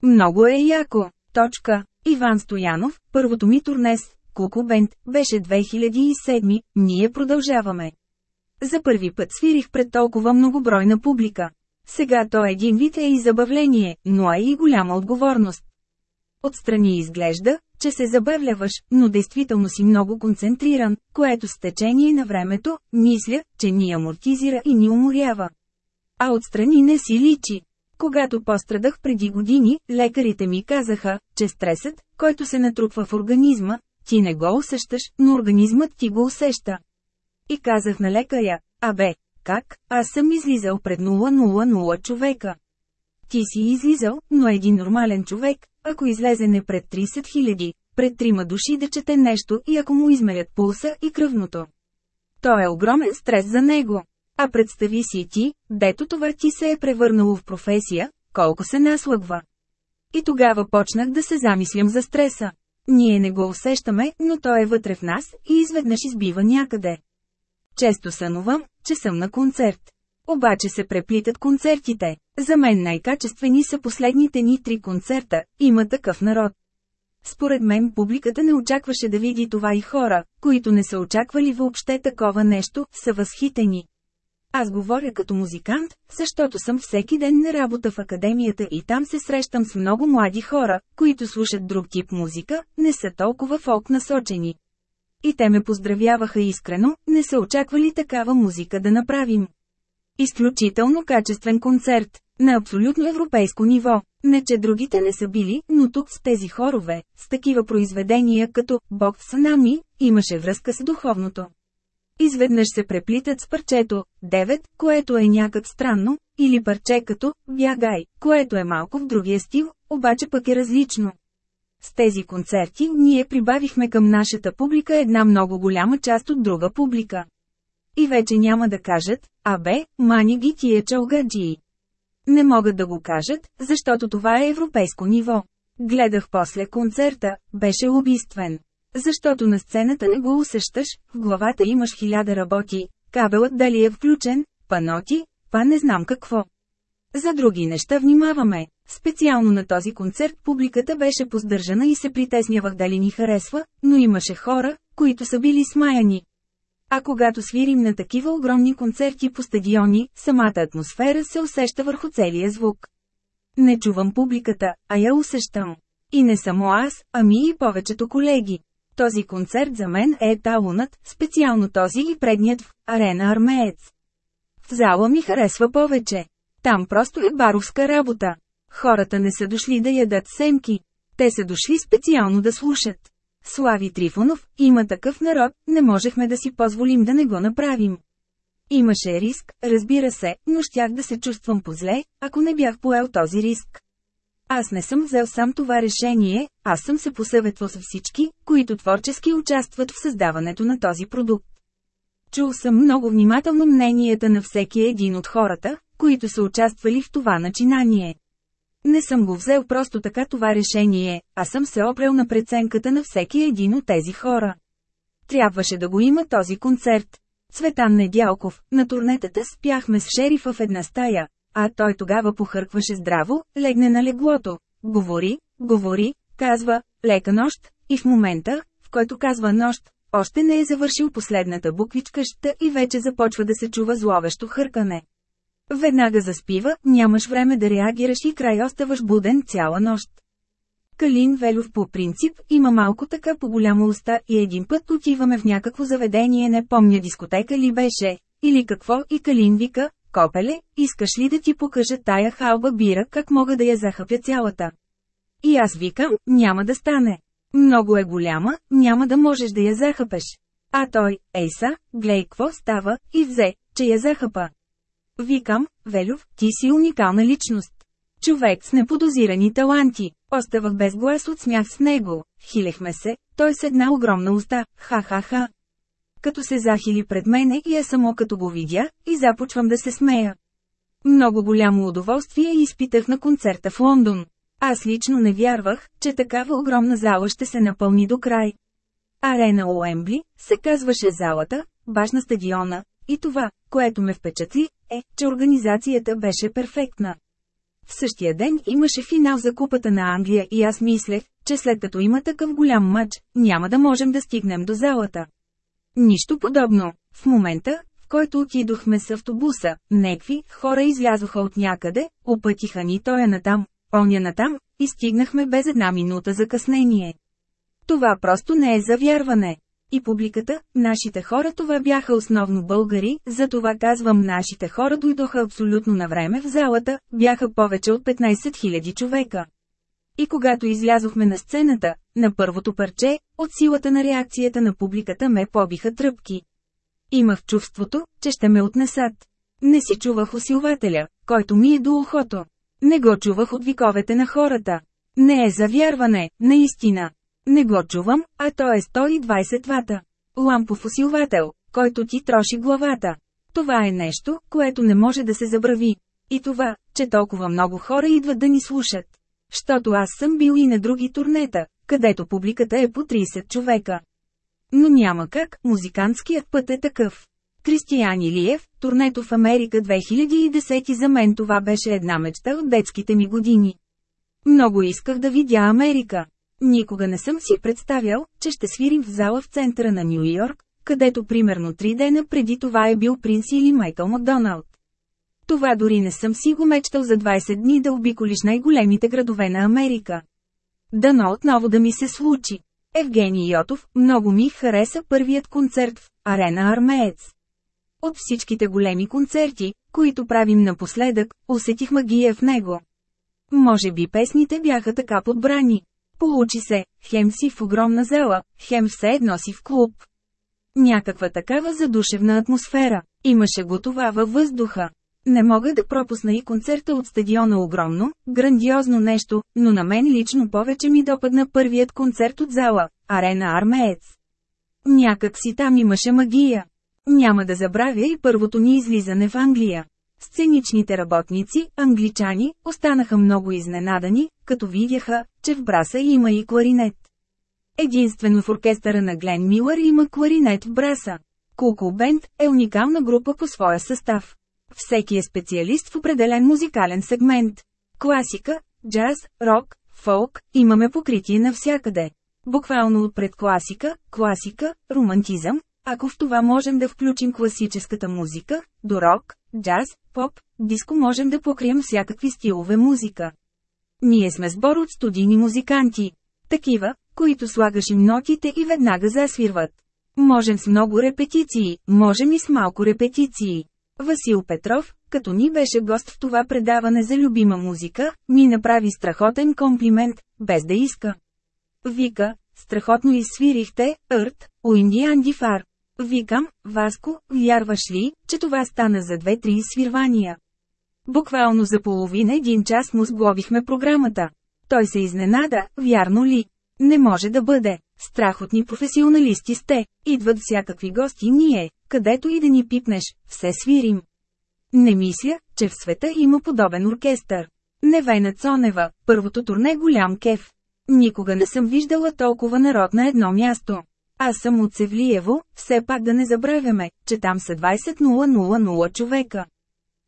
S1: Много е яко. Точка. Иван Стоянов, първото ми турнес, Куку Бенд, беше 2007, ние продължаваме. За първи път свирих пред толкова многобройна публика. Сега то един вид е и забавление, но е и голяма отговорност. Отстрани изглежда, че се забавляваш, но действително си много концентриран, което с течение на времето, мисля, че ни амортизира и ни уморява. А отстрани не си личи. Когато пострадах преди години, лекарите ми казаха, че стресът, който се натрупва в организма, ти не го усещаш, но организмът ти го усеща. И казах на лекаря, абе, как, аз съм излизал пред 000 човека. Ти си излизал, но един нормален човек, ако излезе не пред 30 000, пред трима души да чете нещо и ако му измерят пулса и кръвното. То е огромен стрес за него. А представи си ти, дето това ти се е превърнало в професия, колко се наслъгва. И тогава почнах да се замислям за стреса. Ние не го усещаме, но той е вътре в нас и изведнъж избива някъде. Често сънувам, че съм на концерт. Обаче се преплитат концертите. За мен най-качествени са последните ни три концерта, има такъв народ. Според мен публиката не очакваше да види това и хора, които не са очаквали въобще такова нещо, са възхитени. Аз говоря като музикант, защото съм всеки ден на работа в академията и там се срещам с много млади хора, които слушат друг тип музика, не са толкова фолк насочени. И те ме поздравяваха искрено, не са очаквали такава музика да направим. Изключително качествен концерт, на абсолютно европейско ниво. Не че другите не са били, но тук с тези хорове, с такива произведения като «Бог с нами», имаше връзка с духовното. Изведнъж се преплитат с парчето «9», което е някак странно, или парче като «Бягай», което е малко в другия стил, обаче пък е различно. С тези концерти ние прибавихме към нашата публика една много голяма част от друга публика. И вече няма да кажат, абе, мани ги тия чалгаджии. Не могат да го кажат, защото това е европейско ниво. Гледах после концерта, беше убийствен. Защото на сцената не го усещаш, в главата имаш хиляда работи, кабелът дали е включен, паноти, па не знам какво. За други неща внимаваме. Специално на този концерт публиката беше поздържана и се притеснявах дали ни харесва, но имаше хора, които са били смаяни. А когато свирим на такива огромни концерти по стадиони, самата атмосфера се усеща върху целия звук. Не чувам публиката, а я усещам. И не само аз, ами и повечето колеги. Този концерт за мен е талунът, специално този и предният в Арена Армеец. В зала ми харесва повече. Там просто е баровска работа. Хората не са дошли да ядат семки. Те са дошли специално да слушат. Слави Трифонов, има такъв народ, не можехме да си позволим да не го направим. Имаше риск, разбира се, но щях да се чувствам позле, ако не бях поел този риск. Аз не съм взел сам това решение, аз съм се посъветвал с всички, които творчески участват в създаването на този продукт. Чул съм много внимателно мненията на всеки един от хората, които са участвали в това начинание. Не съм го взел просто така това решение, а съм се опрел на преценката на всеки един от тези хора. Трябваше да го има този концерт. Цветан Недялков, на турнетата спяхме с шерифа в една стая, а той тогава похъркваше здраво, легне на леглото. Говори, говори, казва, лека нощ, и в момента, в който казва нощ, още не е завършил последната буквичка ща и вече започва да се чува зловещо хъркане. Веднага заспива, нямаш време да реагираш и край оставаш буден цяла нощ. Калин Велев по принцип има малко така по голяма уста и един път отиваме в някакво заведение не помня дискотека ли беше, или какво и Калин вика, Копеле, искаш ли да ти покажа тая халба бира как мога да я захъпя цялата? И аз викам, няма да стане. Много е голяма, няма да можеш да я захъпеш. А той, ейса, глей какво става, и взе, че я захъпа. Викам, Велюв, ти си уникална личност. Човек с неподозирани таланти. Оставах без глас от смях с него. Хилехме се, той с една огромна уста, ха-ха-ха. Като се захили пред мене и е само като го видя, и започвам да се смея. Много голямо удоволствие изпитах на концерта в Лондон. Аз лично не вярвах, че такава огромна зала ще се напълни до край. Арена Уембли, се казваше залата, баш на стадиона, и това, което ме впечатли, е, че организацията беше перфектна. В същия ден имаше финал за Купата на Англия и аз мислех, че след като има такъв голям матч, няма да можем да стигнем до залата. Нищо подобно. В момента, в който отидохме с автобуса, некви хора излязоха от някъде, опътиха ни тоя натам, оня натам, и стигнахме без една минута закъснение. Това просто не е за вярване. И публиката, нашите хора това бяха основно българи, затова казвам нашите хора дойдоха абсолютно на време в залата, бяха повече от 15 000 човека. И когато излязохме на сцената, на първото парче, от силата на реакцията на публиката ме побиха тръпки. Имах чувството, че ще ме отнесат. Не си чувах усилвателя, който ми е до ухото. Не го чувах от виковете на хората. Не е за вярване, наистина. Не го чувам, а то е 120 вата. Лампов усилвател, който ти троши главата. Това е нещо, което не може да се забрави. И това, че толкова много хора идват да ни слушат. Щото аз съм бил и на други турнета, където публиката е по 30 човека. Но няма как, музикантският път е такъв. Кристиян Илиев, турнето в Америка 2010 за мен това беше една мечта от детските ми години. Много исках да видя Америка. Никога не съм си представял, че ще свирим в зала в центъра на Нью Йорк, където примерно три дена преди това е бил принц или Майкъл Макдоналд. Това дори не съм си го мечтал за 20 дни да обиколиш най-големите градове на Америка. Дано отново да ми се случи. Евгений Йотов, много ми хареса първият концерт в Арена Армеец. От всичките големи концерти, които правим напоследък, усетих магия в него. Може би песните бяха така подбрани. Получи се, хем си в огромна зала, хем все едно си в клуб. Някаква такава задушевна атмосфера. Имаше го това във въздуха. Не мога да пропусна и концерта от стадиона огромно, грандиозно нещо, но на мен лично повече ми допадна първият концерт от зала, Арена Армеец. Някак си там имаше магия. Няма да забравя и първото ни излизане в Англия. Сценичните работници, англичани, останаха много изненадани, като видяха, че в браса има и кларинет. Единствено в оркестъра на Глен Милър има кларинет в браса. Куку Бенд е уникална група по своя състав. Всеки е специалист в определен музикален сегмент. Класика, джаз, рок, фолк, имаме покритие навсякъде. Буквално отпред класика, класика, романтизъм, ако в това можем да включим класическата музика, до рок, джаз, поп, диско можем да покрием всякакви стилове музика. Ние сме сбор от студийни музиканти. Такива, които слагаш им нотите и веднага засвирват. Можем с много репетиции, можем и с малко репетиции. Васил Петров, като ни беше гост в това предаване за любима музика, ми направи страхотен комплимент, без да иска. Вика, страхотно изсвирихте,Ърт, Уинди Дифар. Викам, Васко, вярваш ли, че това стана за две-три изсвирвания? Буквално за половина един час му сглобихме програмата. Той се изненада, вярно ли? Не може да бъде. Страхотни професионалисти сте, идват всякакви гости ние, където и да ни пипнеш, все свирим. Не мисля, че в света има подобен оркестър. Невена Цонева, първото турне голям кеф. Никога не съм виждала толкова народ на едно място. Аз съм от Севлиево, все пак да не забравяме, че там са 20 000 човека.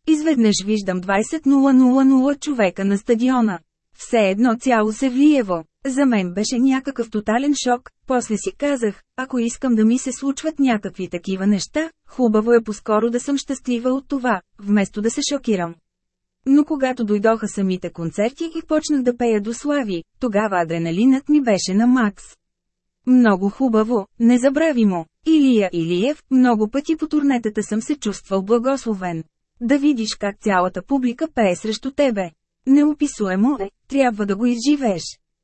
S1: Изведнъж виждам 20 000 човека на стадиона. Все едно цяло Севлиево. За мен беше някакъв тотален шок, после си казах, ако искам да ми се случват някакви такива неща, хубаво е по-скоро да съм щастлива от това, вместо да се шокирам. Но когато дойдоха самите концерти и почнах да пея до слави, тогава адреналинът ми беше на макс. Много хубаво, незабравимо. Илия Илиев, много пъти по турнетата съм се чувствал благословен. Да видиш как цялата публика пее срещу тебе. Неописуемо е, трябва да го изживееш.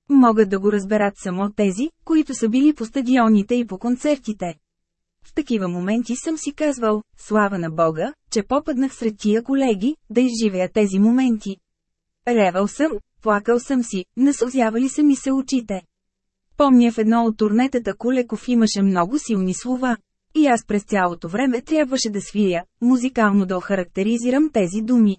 S1: Могат да го разберат само тези, които са били по стадионите и по концертите. В такива моменти съм си казвал, слава на Бога, че попаднах сред тия колеги, да изживея тези моменти. Ревал съм, плакал съм си, насълзявали са ми се очите. Помня в едно от турнетата Кулеков имаше много силни слова. И аз през цялото време трябваше да свия, музикално да охарактеризирам тези думи.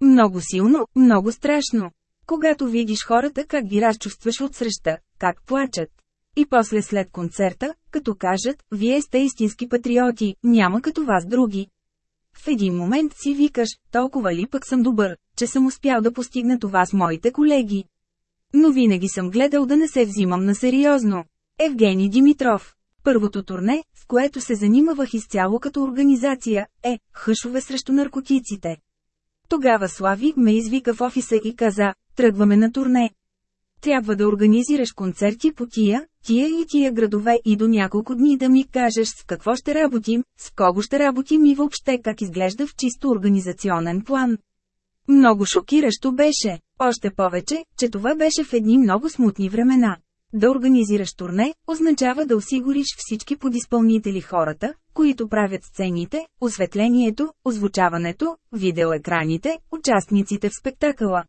S1: Много силно, много страшно. Когато видиш хората как ги разчувстваш от среща, как плачат. И после след концерта, като кажат, вие сте истински патриоти, няма като вас други. В един момент си викаш, толкова ли пък съм добър, че съм успял да постигна това с моите колеги. Но винаги съм гледал да не се взимам на сериозно. Евгений Димитров. Първото турне, с което се занимавах изцяло като организация, е «Хъшове срещу наркотиците». Тогава Слави ме извика в офиса и каза, тръгваме на турне. Трябва да организираш концерти по тия, тия и тия градове и до няколко дни да ми кажеш с какво ще работим, с кого ще работим и въобще как изглежда в чисто организационен план. Много шокиращо беше, още повече, че това беше в едни много смутни времена. Да организираш турне, означава да осигуриш всички подизпълнители хората, които правят сцените, осветлението, озвучаването, видеоекраните, участниците в спектакъла.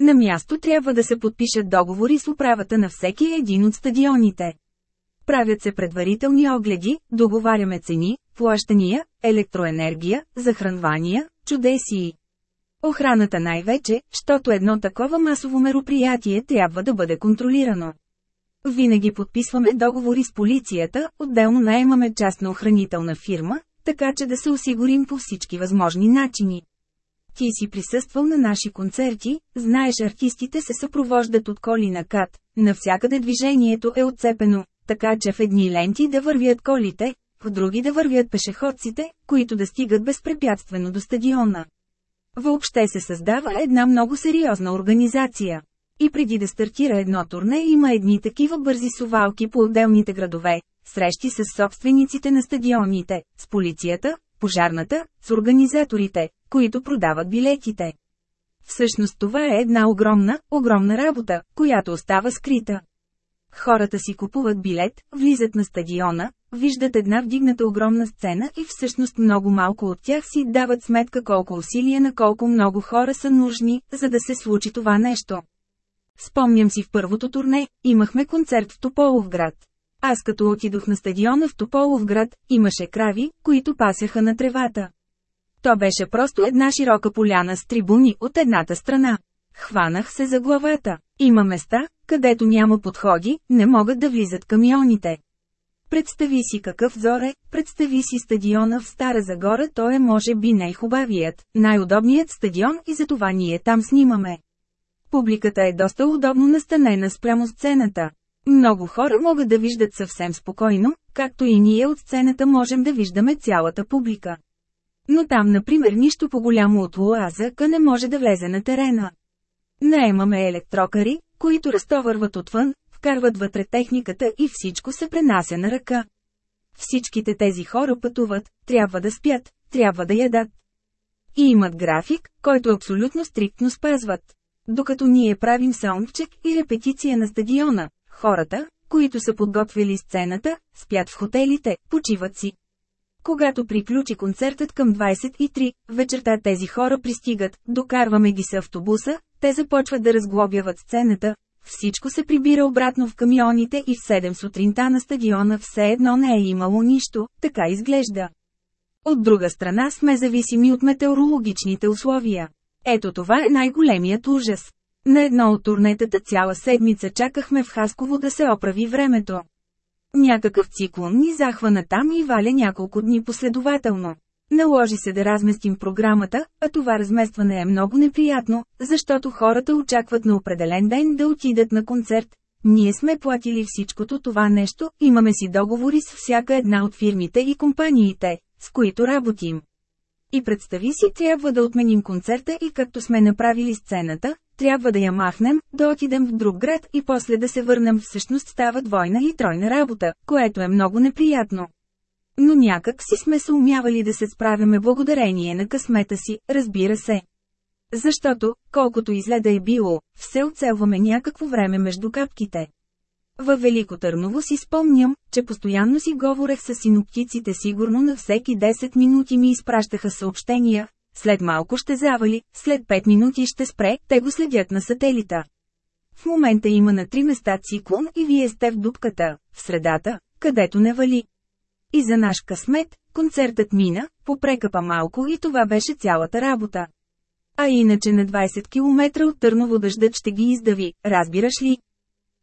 S1: На място трябва да се подпишат договори с управата на всеки един от стадионите. Правят се предварителни огледи, договаряме цени, плащания, електроенергия, захранвания, чудесии. Охраната най-вече, защото едно такова масово мероприятие трябва да бъде контролирано. Винаги подписваме договори с полицията, отделно наемаме частна охранителна фирма, така че да се осигурим по всички възможни начини. Ти си присъствал на наши концерти, знаеш артистите се съпровождат от коли на кат, навсякъде движението е отцепено, така че в едни ленти да вървят колите, в други да вървят пешеходците, които да стигат безпрепятствено до стадиона. Въобще се създава една много сериозна организация. И преди да стартира едно турне има едни такива бързи сувалки по отделните градове, срещи с собствениците на стадионите, с полицията, пожарната, с организаторите, които продават билетите. Всъщност това е една огромна, огромна работа, която остава скрита. Хората си купуват билет, влизат на стадиона, виждат една вдигната огромна сцена и всъщност много малко от тях си дават сметка колко усилия на колко много хора са нужни, за да се случи това нещо. Спомням си в първото турне, имахме концерт в Тополовград. Аз като отидох на стадиона в Тополовград, имаше крави, които пасяха на тревата. То беше просто една широка поляна с трибуни от едната страна. Хванах се за главата. Има места, където няма подходи, не могат да влизат камионите. Представи си какъв зоре, представи си стадиона в Стара Загора, той е може би най-хубавият, най-удобният стадион и затова ние там снимаме. Публиката е доста удобно настанена спрямо сцената. Много хора могат да виждат съвсем спокойно, както и ние от сцената можем да виждаме цялата публика. Но там, например, нищо по-голямо от луазъка не може да влезе на терена. Наемаме електрокари, които разтовърват отвън, вкарват вътре техниката и всичко се пренася на ръка. Всичките тези хора пътуват, трябва да спят, трябва да ядат. И имат график, който абсолютно стриктно спазват. Докато ние правим саундчек и репетиция на стадиона, хората, които са подготвили сцената, спят в хотелите, почиват си. Когато приключи концертът към 23, вечерта тези хора пристигат, докарваме ги с автобуса, те започват да разглобяват сцената, всичко се прибира обратно в камионите и в 7 сутринта на стадиона все едно не е имало нищо, така изглежда. От друга страна сме зависими от метеорологичните условия. Ето това е най-големият ужас. На едно от турнетата цяла седмица чакахме в Хасково да се оправи времето. Някакъв циклон ни захвана там и валя няколко дни последователно. Наложи се да разместим програмата, а това разместване е много неприятно, защото хората очакват на определен ден да отидат на концерт. Ние сме платили всичкото това нещо, имаме си договори с всяка една от фирмите и компаниите, с които работим. И представи си, трябва да отменим концерта и както сме направили сцената, трябва да я махнем, да отидем в друг град и после да се върнем всъщност става двойна и тройна работа, което е много неприятно. Но някак си сме се умявали да се справяме благодарение на късмета си, разбира се. Защото, колкото изле да е било, все оцелваме някакво време между капките. Във Велико Търново си спомням, че постоянно си говорех с синоптиците сигурно на всеки 10 минути ми изпращаха съобщения, след малко ще завали, след 5 минути ще спре, те го следят на сателита. В момента има на три места циклон и вие сте в дупката, в средата, където не вали. И за наш късмет, концертът мина, попрекапа малко и това беше цялата работа. А иначе на 20 км от Търново дъждът ще ги издави, разбираш ли?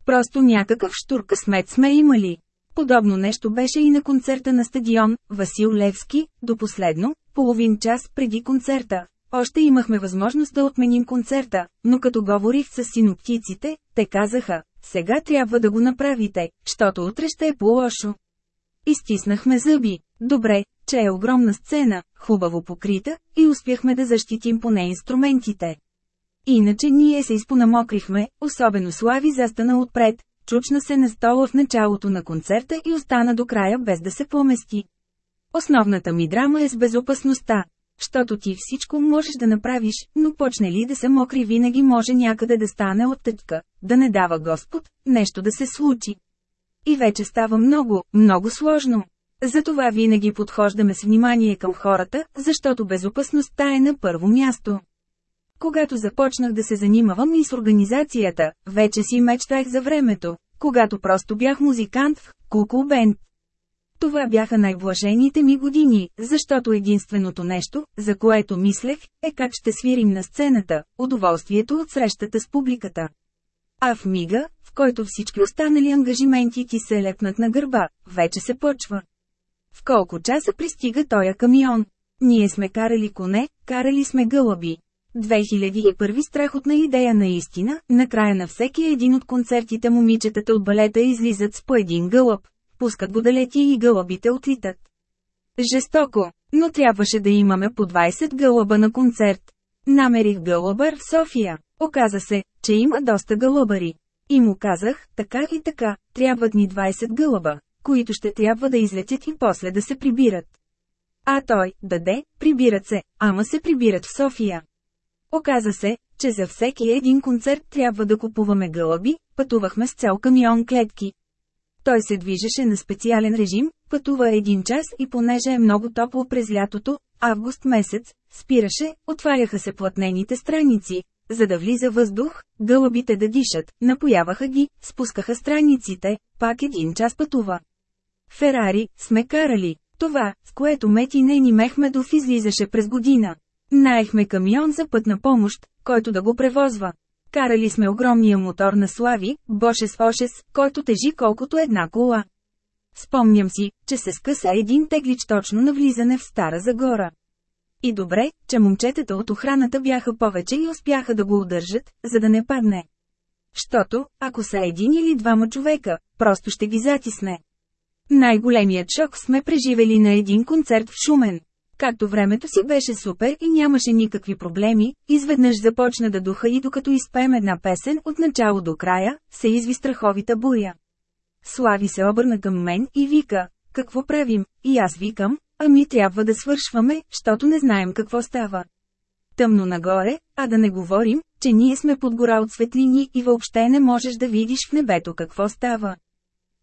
S1: Просто някакъв штур късмет сме имали. Подобно нещо беше и на концерта на стадион Васил Левски, до последно, половин час преди концерта. Още имахме възможност да отменим концерта, но като говорих с синоптиците, те казаха, сега трябва да го направите, защото утре ще е по-лошо. Изтиснахме зъби. Добре, че е огромна сцена, хубаво покрита, и успяхме да защитим поне инструментите. Иначе ние се изпонамокрихме, особено Слави застана отпред, чучна се на стола в началото на концерта и остана до края без да се помести. Основната ми драма е с безопасността. Щото ти всичко можеш да направиш, но почне ли да се мокри винаги може някъде да стане оттъчка, да не дава Господ, нещо да се случи. И вече става много, много сложно. Затова винаги подхождаме с внимание към хората, защото безопасността е на първо място. Когато започнах да се занимавам и с организацията, вече си мечтах за времето, когато просто бях музикант в Кукул Бенд. Това бяха най-блажените ми години, защото единственото нещо, за което мислех, е как ще свирим на сцената, удоволствието от срещата с публиката. А в мига, в който всички останали ангажименти ти се лепнат на гърба, вече се почва. В колко часа пристига тоя камион? Ние сме карали коне, карали сме гълъби. 2001 страхотна идея наистина, накрая на всеки един от концертите момичетата от балета излизат с по един гълъб, пускат го да лети и гълъбите отлитат. Жестоко, но трябваше да имаме по 20 гълъба на концерт. Намерих гълъбър в София. Оказа се, че има доста гълъбари. И му казах, така и така, трябват ни 20 гълъба, които ще трябва да излетят и после да се прибират. А той, даде, прибират се, ама се прибират в София. Оказа се, че за всеки един концерт трябва да купуваме гълъби, пътувахме с цел камион клетки. Той се движеше на специален режим, пътува един час и понеже е много топло през лятото, август месец, спираше, отваряха се платнените страници, за да влиза въздух, гълъбите да дишат, напояваха ги, спускаха страниците, пак един час пътува. Ферари, сме карали. Това, с което Мети не ни Мехмедов излизаше през година. Наехме камион за пътна помощ, който да го превозва. Карали сме огромния мотор на Слави, Бошес Ошес, който тежи колкото една кола. Спомням си, че се скъса един теглич точно на влизане в Стара Загора. И добре, че момчетата от охраната бяха повече и успяха да го удържат, за да не падне. Щото, ако са един или двама човека, просто ще ги затисне. Най-големият шок сме преживели на един концерт в Шумен. Както времето си беше супер и нямаше никакви проблеми, изведнъж започна да духа и докато изпеем една песен от начало до края, се изви страховита буря. Слави се обърна към мен и вика, какво правим, и аз викам, ами трябва да свършваме, защото не знаем какво става. Тъмно нагоре, а да не говорим, че ние сме под гора от светлини и въобще не можеш да видиш в небето какво става.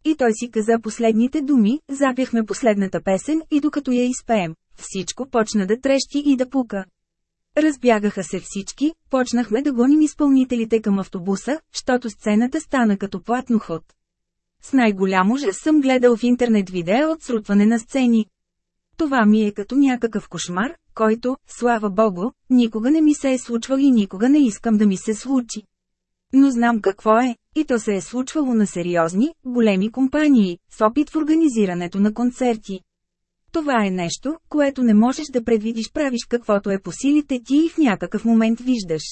S1: И той си каза последните думи, запяхме последната песен и докато я изпеем, всичко почна да трещи и да пука. Разбягаха се всички, почнахме да гоним изпълнителите към автобуса, защото сцената стана като платно ход. С най-голям ужас съм гледал в интернет видео от срутване на сцени. Това ми е като някакъв кошмар, който, слава богу, никога не ми се е случвал и никога не искам да ми се случи. Но знам какво е, и то се е случвало на сериозни, големи компании, с опит в организирането на концерти. Това е нещо, което не можеш да предвидиш правиш каквото е по силите ти и в някакъв момент виждаш.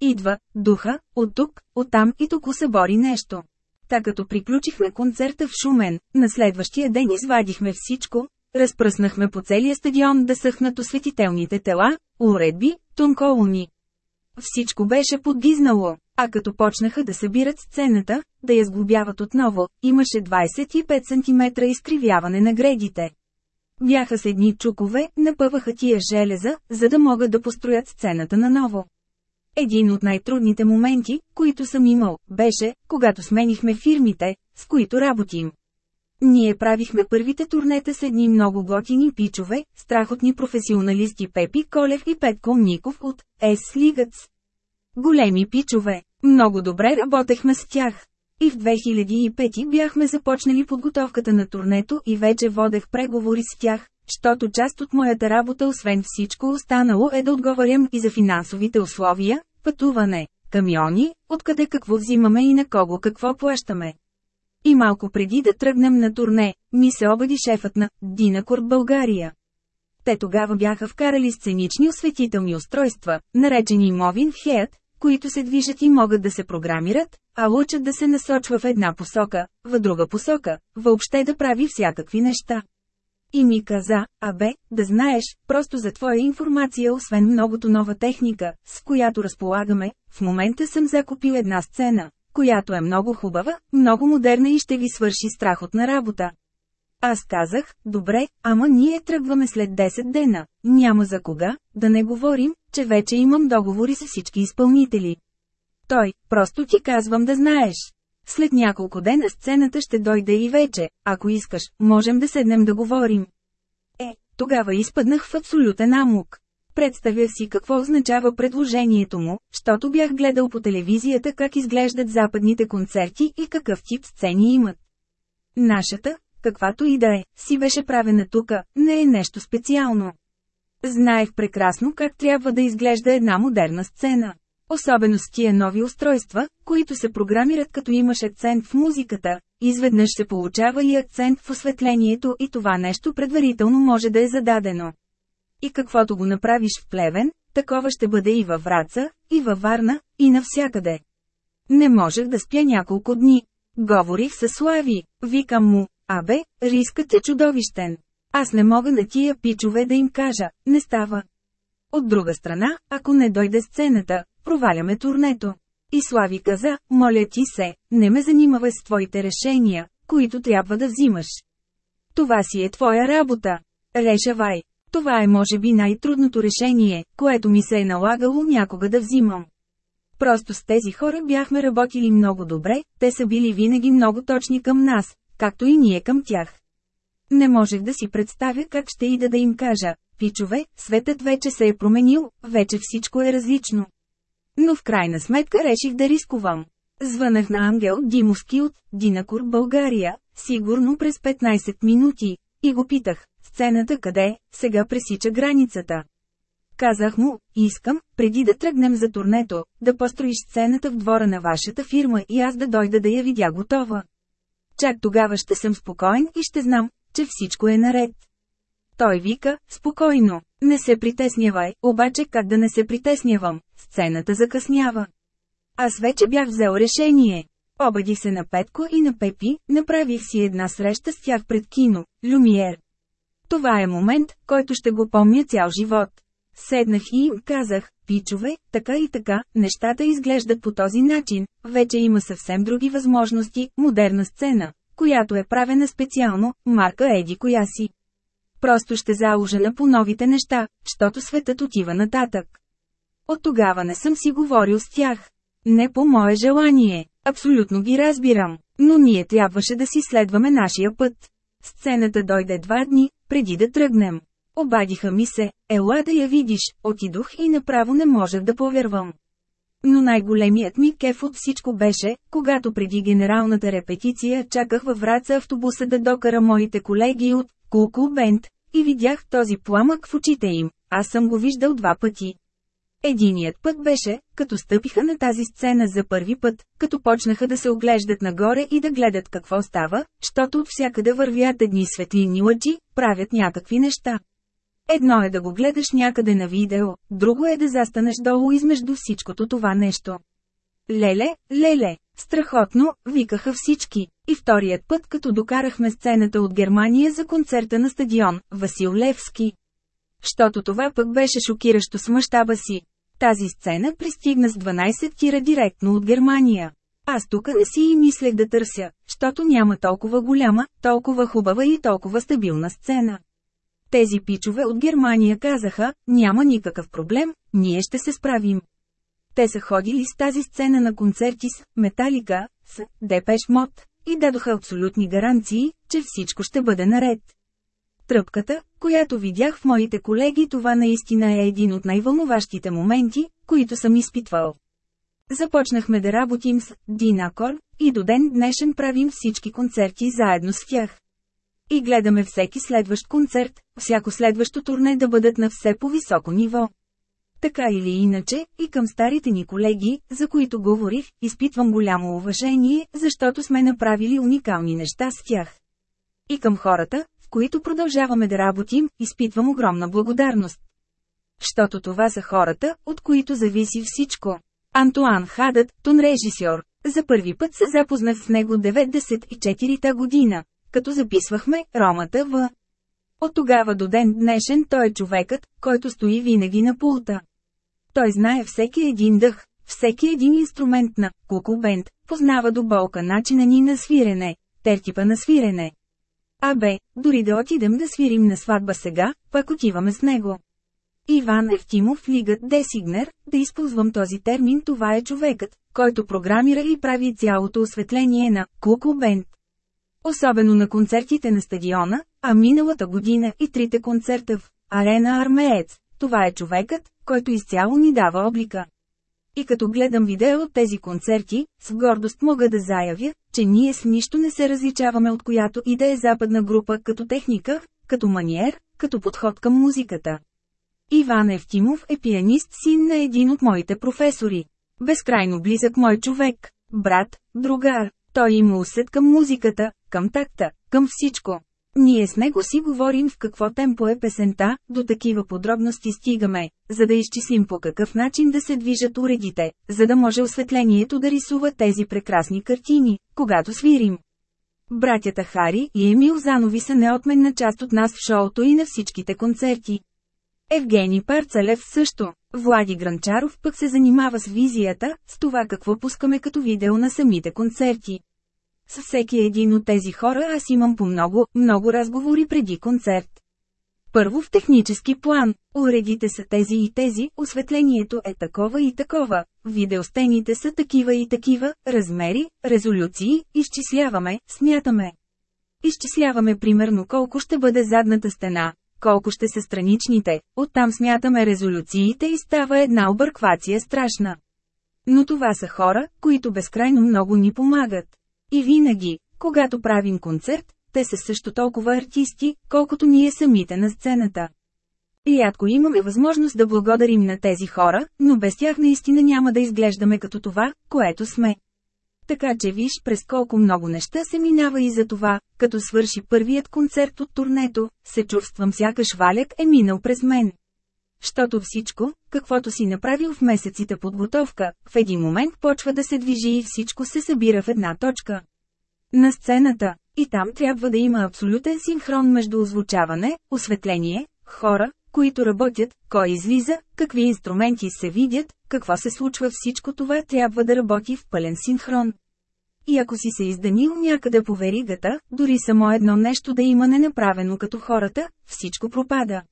S1: Идва, духа, от тук, от там и тук се бори нещо. Та като приключихме концерта в Шумен, на следващия ден извадихме всичко, разпръснахме по целия стадион да съхнат осветителните тела, уредби, тонколуни. Всичко беше подгизнало, а като почнаха да събират сцената, да я сглобяват отново, имаше 25 см изкривяване на гредите. Бяха с едни чукове, напъваха тия железа, за да могат да построят сцената наново. Един от най-трудните моменти, които съм имал, беше, когато сменихме фирмите, с които работим. Ние правихме първите турнета с едни много готини пичове, страхотни професионалисти Пепи Колев и Петко Ников от С. Лигац. Големи пичове. Много добре работехме с тях. И в 2005 бяхме започнали подготовката на турнето и вече водех преговори с тях, защото част от моята работа освен всичко останало е да отговарям и за финансовите условия, пътуване, камиони, откъде какво взимаме и на кого какво плащаме. И малко преди да тръгнем на турне, ми се обади шефът на Динакор България. Те тогава бяха вкарали сценични осветителни устройства, наречени Мовин Head, които се движат и могат да се програмират, а лучът да се насочва в една посока, в друга посока, въобще да прави всякакви неща. И ми каза, абе, да знаеш, просто за твоя информация освен многото нова техника, с която разполагаме, в момента съм закупил една сцена, която е много хубава, много модерна и ще ви свърши страхотна работа. Аз казах, добре, ама ние тръгваме след 10 дена, няма за кога, да не говорим, че вече имам договори с всички изпълнители. Той, просто ти казвам да знаеш. След няколко дена сцената ще дойде и вече, ако искаш, можем да седнем да говорим. Е, тогава изпаднах в абсолютен амук. Представя си какво означава предложението му, защото бях гледал по телевизията как изглеждат западните концерти и какъв тип сцени имат. Нашата, каквато и да е, си беше правена тука, не е нещо специално. Знаех прекрасно как трябва да изглежда една модерна сцена. Особено с тия нови устройства, които се програмират като имаш акцент в музиката, изведнъж се получава и акцент в осветлението и това нещо предварително може да е зададено. И каквото го направиш в Плевен, такова ще бъде и във Враца, и във Варна, и навсякъде. Не можех да спя няколко дни. Говорих с Слави, викам му, абе, рискът е чудовищен. Аз не мога на тия пичове да им кажа, не става. От друга страна, ако не дойде сцената, проваляме турнето. И Слави каза, моля ти се, не ме занимавай с твоите решения, които трябва да взимаш. Това си е твоя работа. Решавай. Това е може би най-трудното решение, което ми се е налагало някога да взимам. Просто с тези хора бяхме работили много добре, те са били винаги много точни към нас, както и ние към тях. Не можех да си представя как ще ида да им кажа, пичове, светът вече се е променил, вече всичко е различно. Но в крайна сметка реших да рискувам. Звънах на Ангел Димовски от Динакур, България, сигурно през 15 минути, и го питах, сцената къде, сега пресича границата. Казах му, искам, преди да тръгнем за турнето, да построиш сцената в двора на вашата фирма и аз да дойда да я видя готова. Чак тогава ще съм спокоен и ще знам, че всичко е наред. Той вика, спокойно, не се притеснявай, обаче как да не се притеснявам, сцената закъснява. Аз вече бях взел решение. Обади се на Петко и на Пепи, направих си една среща с тях пред кино, Люмиер. Това е момент, който ще го помня цял живот. Седнах и им казах, пичове, така и така, нещата изглеждат по този начин, вече има съвсем други възможности, модерна сцена, която е правена специално, марка Еди коя си. Просто ще заложена по новите неща, защото светът отива нататък. От тогава не съм си говорил с тях. Не по мое желание, абсолютно ги разбирам, но ние трябваше да си следваме нашия път. Сцената дойде два дни, преди да тръгнем. Обадиха ми се, ела да я видиш, отидох и направо не можех да повярвам. Но най-големият ми кеф от всичко беше, когато преди генералната репетиция чаках във враца автобуса да докара моите колеги от Кулкул Бенд, и видях този пламък в очите им, аз съм го виждал два пъти. Единият път беше, като стъпиха на тази сцена за първи път, като почнаха да се оглеждат нагоре и да гледат какво става, защото от всякъде вървят едни светлини лъчи, правят някакви неща. Едно е да го гледаш някъде на видео, друго е да застанеш долу измежду всичкото това нещо. Леле, леле, страхотно, викаха всички. И вторият път като докарахме сцената от Германия за концерта на стадион, Васил Левски. Щото това пък беше шокиращо с мащаба си. Тази сцена пристигна с 12 тира директно от Германия. Аз тук не си и мислех да търся, щото няма толкова голяма, толкова хубава и толкова стабилна сцена. Тези пичове от Германия казаха, няма никакъв проблем, ние ще се справим. Те са ходили с тази сцена на концерти с Металика, с Депеш Мод, и дадоха абсолютни гаранции, че всичко ще бъде наред. Тръпката, която видях в моите колеги това наистина е един от най-вълнуващите моменти, които съм изпитвал. Започнахме да работим с Динакор, и до ден днешен правим всички концерти заедно с тях. И гледаме всеки следващ концерт, всяко следващо турне да бъдат на все по-високо ниво. Така или иначе, и към старите ни колеги, за които говорих, изпитвам голямо уважение, защото сме направили уникални неща с тях. И към хората, в които продължаваме да работим, изпитвам огромна благодарност. Щото това са хората, от които зависи всичко. Антуан Хадът, тон режисьор. За първи път се запознах с него 94-та година, като записвахме «Ромата в». От тогава до ден днешен той е човекът, който стои винаги на пулта. Той знае всеки един дъх, всеки един инструмент на кукубент, познава до болка начина ни на свирене, тертипа на свирене. Абе, дори да отидем да свирим на сватба сега, пак отиваме с него. Иван Евтимов лигът Десигнер, да използвам този термин това е човекът, който програмира и прави цялото осветление на кукубент. Особено на концертите на стадиона, а миналата година и трите концерта в Арена Армеец, това е човекът, който изцяло ни дава облика. И като гледам видео от тези концерти, с гордост мога да заявя, че ние с нищо не се различаваме от която и да е западна група като техника, като маниер, като подход към музиката. Иван Евтимов е пианист син на един от моите професори. Безкрайно близък мой човек, брат, другар. Той има усет към музиката, към такта, към всичко. Ние с него си говорим в какво темпо е песента, до такива подробности стигаме, за да изчислим по какъв начин да се движат уредите, за да може осветлението да рисува тези прекрасни картини, когато свирим. Братята Хари и Емил Занови са неотменна част от нас в шоуто и на всичките концерти. Евгений Парцалев също. Влади Гранчаров пък се занимава с визията, с това какво пускаме като видео на самите концерти. С всеки един от тези хора аз имам по много, много разговори преди концерт. Първо в технически план, уредите са тези и тези, осветлението е такова и такова, видеостените са такива и такива, размери, резолюции, изчисляваме, смятаме. Изчисляваме примерно колко ще бъде задната стена, колко ще са страничните, оттам смятаме резолюциите и става една обърквация страшна. Но това са хора, които безкрайно много ни помагат. И винаги, когато правим концерт, те са също толкова артисти, колкото ние самите на сцената. Рядко имаме възможност да благодарим на тези хора, но без тях наистина няма да изглеждаме като това, което сме. Така че виж през колко много неща се минава и за това, като свърши първият концерт от турнето, се чувствам сякаш валяк е минал през мен. Щото всичко, каквото си направил в месеците подготовка, в един момент почва да се движи и всичко се събира в една точка. На сцената, и там трябва да има абсолютен синхрон между озвучаване, осветление, хора, които работят, кой излиза, какви инструменти се видят, какво се случва всичко това трябва да работи в пълен синхрон. И ако си се изданил някъде по веригата, дори само едно нещо да има ненаправено като хората, всичко пропада.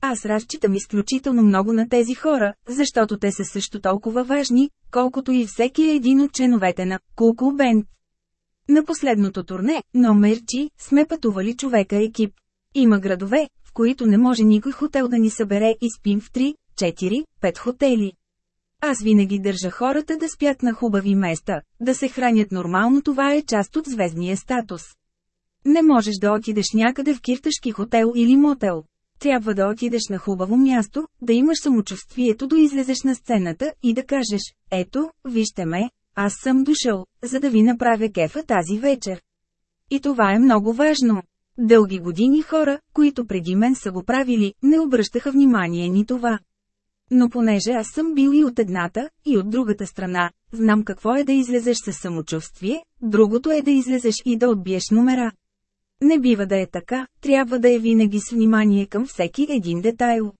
S1: Аз разчитам изключително много на тези хора, защото те са също толкова важни, колкото и всеки един от членовете на Кулкул Бенд. На последното турне, номерчи, сме пътували човека екип. Има градове, в които не може никой хотел да ни събере и спим в 3, 4, 5 хотели. Аз винаги държа хората да спят на хубави места, да се хранят нормално това е част от звездния статус. Не можеш да отидеш някъде в кирташки хотел или мотел. Трябва да отидеш на хубаво място, да имаш самочувствието да излезеш на сцената и да кажеш, ето, вижте ме, аз съм дошъл, за да ви направя кефа тази вечер. И това е много важно. Дълги години хора, които преди мен са го правили, не обръщаха внимание ни това. Но понеже аз съм бил и от едната, и от другата страна, знам какво е да излезеш със самочувствие, другото е да излезеш и да отбиеш номера. Не бива да е така, трябва да е винаги с внимание към всеки един детайл.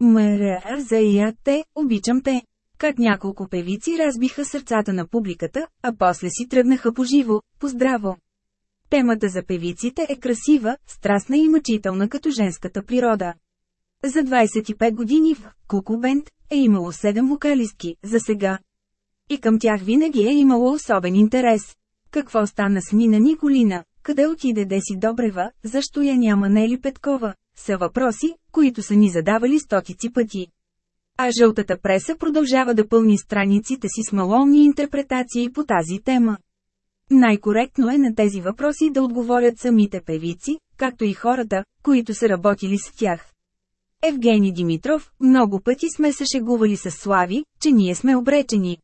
S1: МРР за и те, обичам те. Как няколко певици разбиха сърцата на публиката, а после си тръгнаха по живо, поздраво. Темата за певиците е красива, страстна и мъчителна като женската природа. За 25 години в Кукубент е имало 7 вокалистки, за сега. И към тях винаги е имало особен интерес. Какво стана с Нина Николина, къде отиде Деси Добрева, защо я няма Нели Петкова, са въпроси, които са ни задавали стотици пъти. А жълтата преса продължава да пълни страниците си с малолни интерпретации по тази тема. Най-коректно е на тези въпроси да отговорят самите певици, както и хората, които са работили с тях. Евгений Димитров, много пъти сме се шегували с Слави, че ние сме обречени.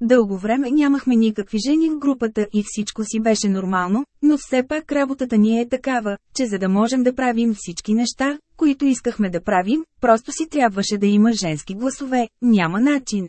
S1: Дълго време нямахме никакви жени в групата и всичко си беше нормално, но все пак работата ни е такава, че за да можем да правим всички неща, които искахме да правим, просто си трябваше да има женски гласове, няма начин.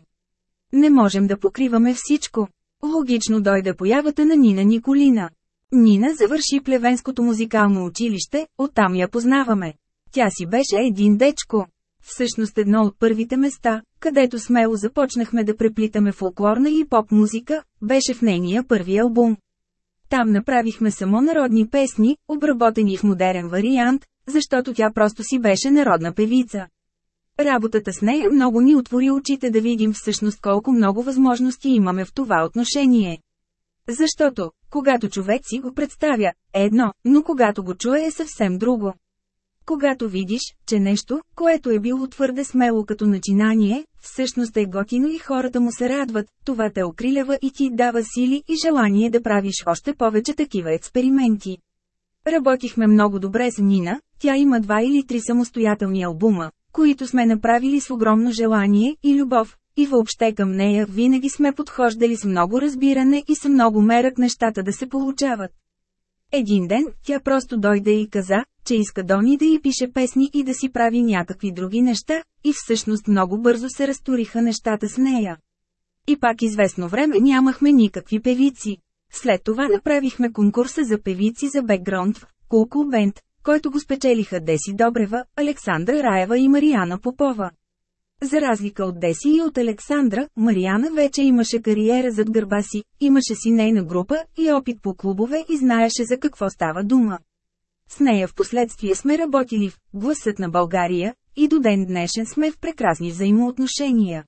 S1: Не можем да покриваме всичко. Логично дойде появата на Нина Николина. Нина завърши плевенското музикално училище, оттам я познаваме. Тя си беше един дечко. Всъщност едно от първите места, където смело започнахме да преплитаме фолклорна и поп музика, беше в нейния първи албум. Там направихме само народни песни, обработени в модерен вариант, защото тя просто си беше народна певица. Работата с нея много ни отвори очите да видим всъщност колко много възможности имаме в това отношение. Защото, когато човек си го представя, е едно, но когато го чуе е съвсем друго. Когато видиш, че нещо, което е било твърде смело като начинание, всъщност е готино и хората му се радват, това те окрилява и ти дава сили и желание да правиш още повече такива експерименти. Работихме много добре с Нина, тя има два или три самостоятелни албума, които сме направили с огромно желание и любов, и въобще към нея винаги сме подхождали с много разбиране и с много мерък нещата да се получават. Един ден, тя просто дойде и каза, че иска Дони да й пише песни и да си прави някакви други неща, и всъщност много бързо се разториха нещата с нея. И пак известно време нямахме никакви певици. След това направихме конкурса за певици за бекграунд в Кулкул Бенд, който го спечелиха Деси Добрева, Александра Раева и Марияна Попова. За разлика от Деси и от Александра, Марияна вече имаше кариера зад гърба си, имаше си нейна група и опит по клубове и знаеше за какво става дума. С нея в последствие сме работили в «Гласът на България» и до ден днешен сме в прекрасни взаимоотношения.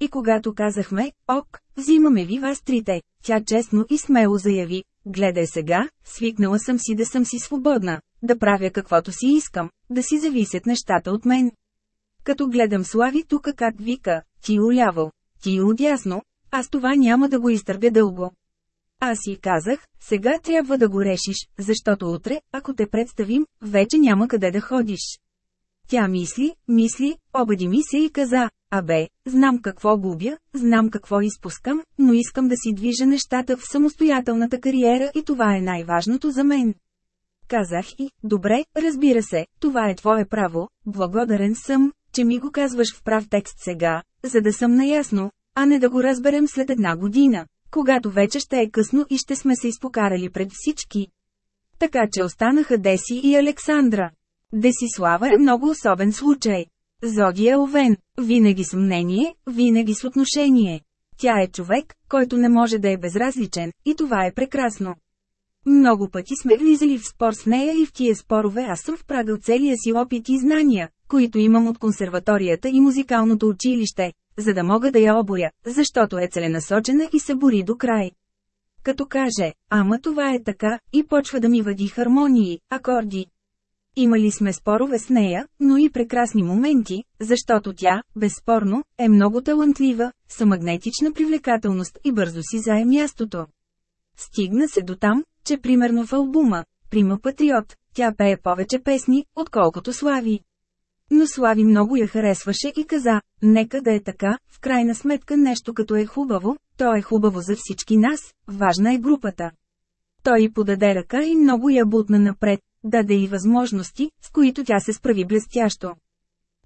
S1: И когато казахме, ок, взимаме ви вас трите, тя честно и смело заяви, гледай сега, свикнала съм си да съм си свободна, да правя каквото си искам, да си зависят нещата от мен. Като гледам Слави тука как вика, ти уляво, ти удясно, аз това няма да го изтърпя дълго. Аз си казах, сега трябва да го решиш, защото утре, ако те представим, вече няма къде да ходиш. Тя мисли, мисли, обади ми се и каза, абе, знам какво губя, знам какво изпускам, но искам да си движа нещата в самостоятелната кариера и това е най-важното за мен. Казах и, добре, разбира се, това е твое право, благодарен съм, че ми го казваш в прав текст сега, за да съм наясно, а не да го разберем след една година, когато вече ще е късно и ще сме се изпокарали пред всички. Така че останаха Деси и Александра. Десислава е много особен случай. Зодия е Овен, винаги с мнение, винаги с отношение. Тя е човек, който не може да е безразличен, и това е прекрасно. Много пъти сме влизали в спор с нея и в тия спорове аз съм впрагал целия си опит и знания, които имам от консерваторията и музикалното училище, за да мога да я оборя, защото е целенасочена и се бори до край. Като каже, ама това е така, и почва да ми въди хармонии, акорди. Имали сме спорове с нея, но и прекрасни моменти, защото тя, безспорно, е много талантлива, с магнетична привлекателност и бързо си зае мястото. Стигна се до там, че примерно в албума «Прима Патриот», тя пее повече песни, отколкото Слави. Но Слави много я харесваше и каза, нека да е така, в крайна сметка нещо като е хубаво, то е хубаво за всички нас, важна е групата. Той й подаде ръка и много я бутна напред, даде и възможности, с които тя се справи блестящо.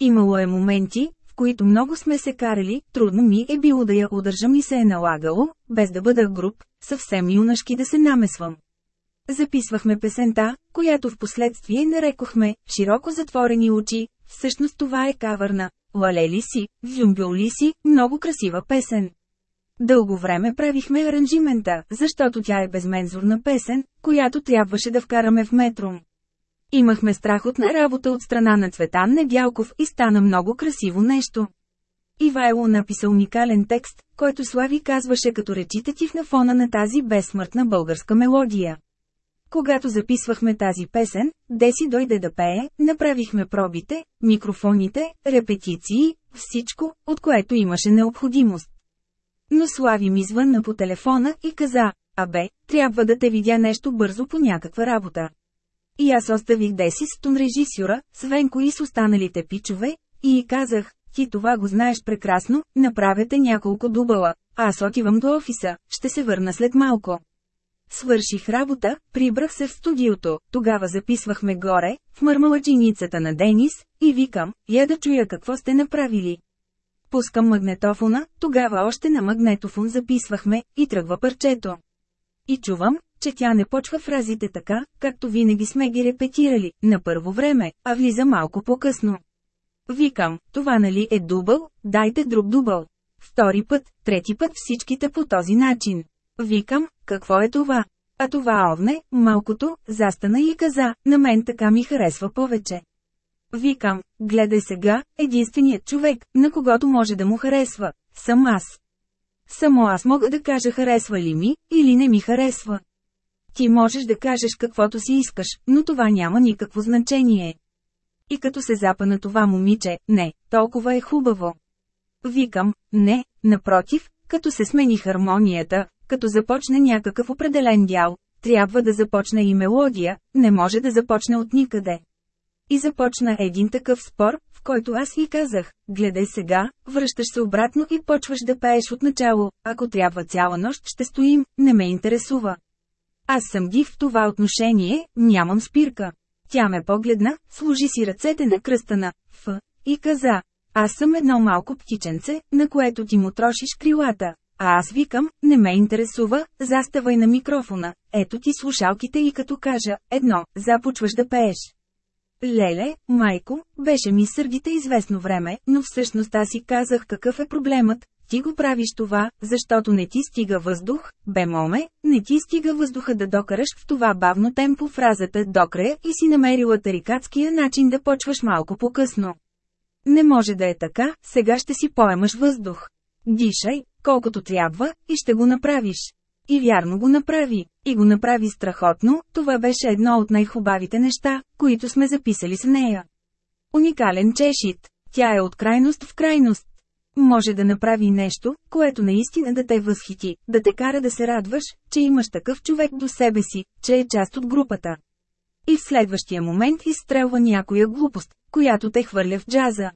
S1: Имало е моменти, в които много сме се карали, трудно ми е било да я удържам и се е налагало, без да бъда груб, съвсем юнашки да се намесвам. Записвахме песента, която в последствие нарекохме «Широко затворени очи», всъщност това е кавърна «Лалели си, Вюмбюл ли си», много красива песен. Дълго време правихме аранжимента, защото тя е безмензурна песен, която трябваше да вкараме в метром. Имахме страхотна работа от страна на Цветан Недялков и стана много красиво нещо. Ивайло написа уникален текст, който Слави казваше като речитатив на фона на тази безсмъртна българска мелодия. Когато записвахме тази песен, Деси дойде да пее, направихме пробите, микрофоните, репетиции, всичко, от което имаше необходимост. Но Слави ми звънна по телефона и каза, абе, трябва да те видя нещо бързо по някаква работа. И аз оставих Деси с тон режисюра, Свенко и с останалите пичове, и казах, ти това го знаеш прекрасно, направете няколко дубала, аз отивам до офиса, ще се върна след малко. Свърших работа, прибрах се в студиото, тогава записвахме горе, в мърмалачиницата на Денис, и викам, я да чуя какво сте направили. Пускам магнетофона, тогава още на магнетофон записвахме, и тръгва парчето. И чувам, че тя не почва фразите така, както винаги сме ги репетирали, на първо време, а влиза малко по-късно. Викам, това нали е дубъл, дайте друг дубъл. Втори път, трети път всичките по този начин. Викам, какво е това? А това овне, малкото, застана и каза, на мен така ми харесва повече. Викам, гледай сега, единственият човек, на когото може да му харесва, съм аз. Само аз мога да кажа харесва ли ми, или не ми харесва. Ти можеш да кажеш каквото си искаш, но това няма никакво значение. И като се запа това момиче, не, толкова е хубаво. Викам, не, напротив, като се смени хармонията, като започне някакъв определен дял, трябва да започне и мелодия, не може да започне от никъде. И започна един такъв спор, в който аз и казах, гледай сега, връщаш се обратно и почваш да пееш от начало, ако трябва цяла нощ ще стоим, не ме интересува. Аз съм див в това отношение, нямам спирка. Тя ме погледна, служи си ръцете на кръста на Ф и каза, аз съм едно малко птиченце, на което ти му трошиш крилата. А аз викам, не ме интересува, заставай на микрофона, ето ти слушалките и като кажа, едно, започваш да пееш. Леле, майко, беше ми сърдите известно време, но всъщност аз си казах какъв е проблемът, ти го правиш това, защото не ти стига въздух, бе моме, не ти стига въздуха да докараш в това бавно темпо фразата докрая и си намерила тарикатския начин да почваш малко по-късно. Не може да е така, сега ще си поемаш въздух. Дишай, колкото трябва, и ще го направиш. И вярно го направи. И го направи страхотно, това беше едно от най-хубавите неща, които сме записали с нея. Уникален чешит. Тя е от крайност в крайност. Може да направи нещо, което наистина да те възхити, да те кара да се радваш, че имаш такъв човек до себе си, че е част от групата. И в следващия момент изстрелва някоя глупост, която те хвърля в джаза.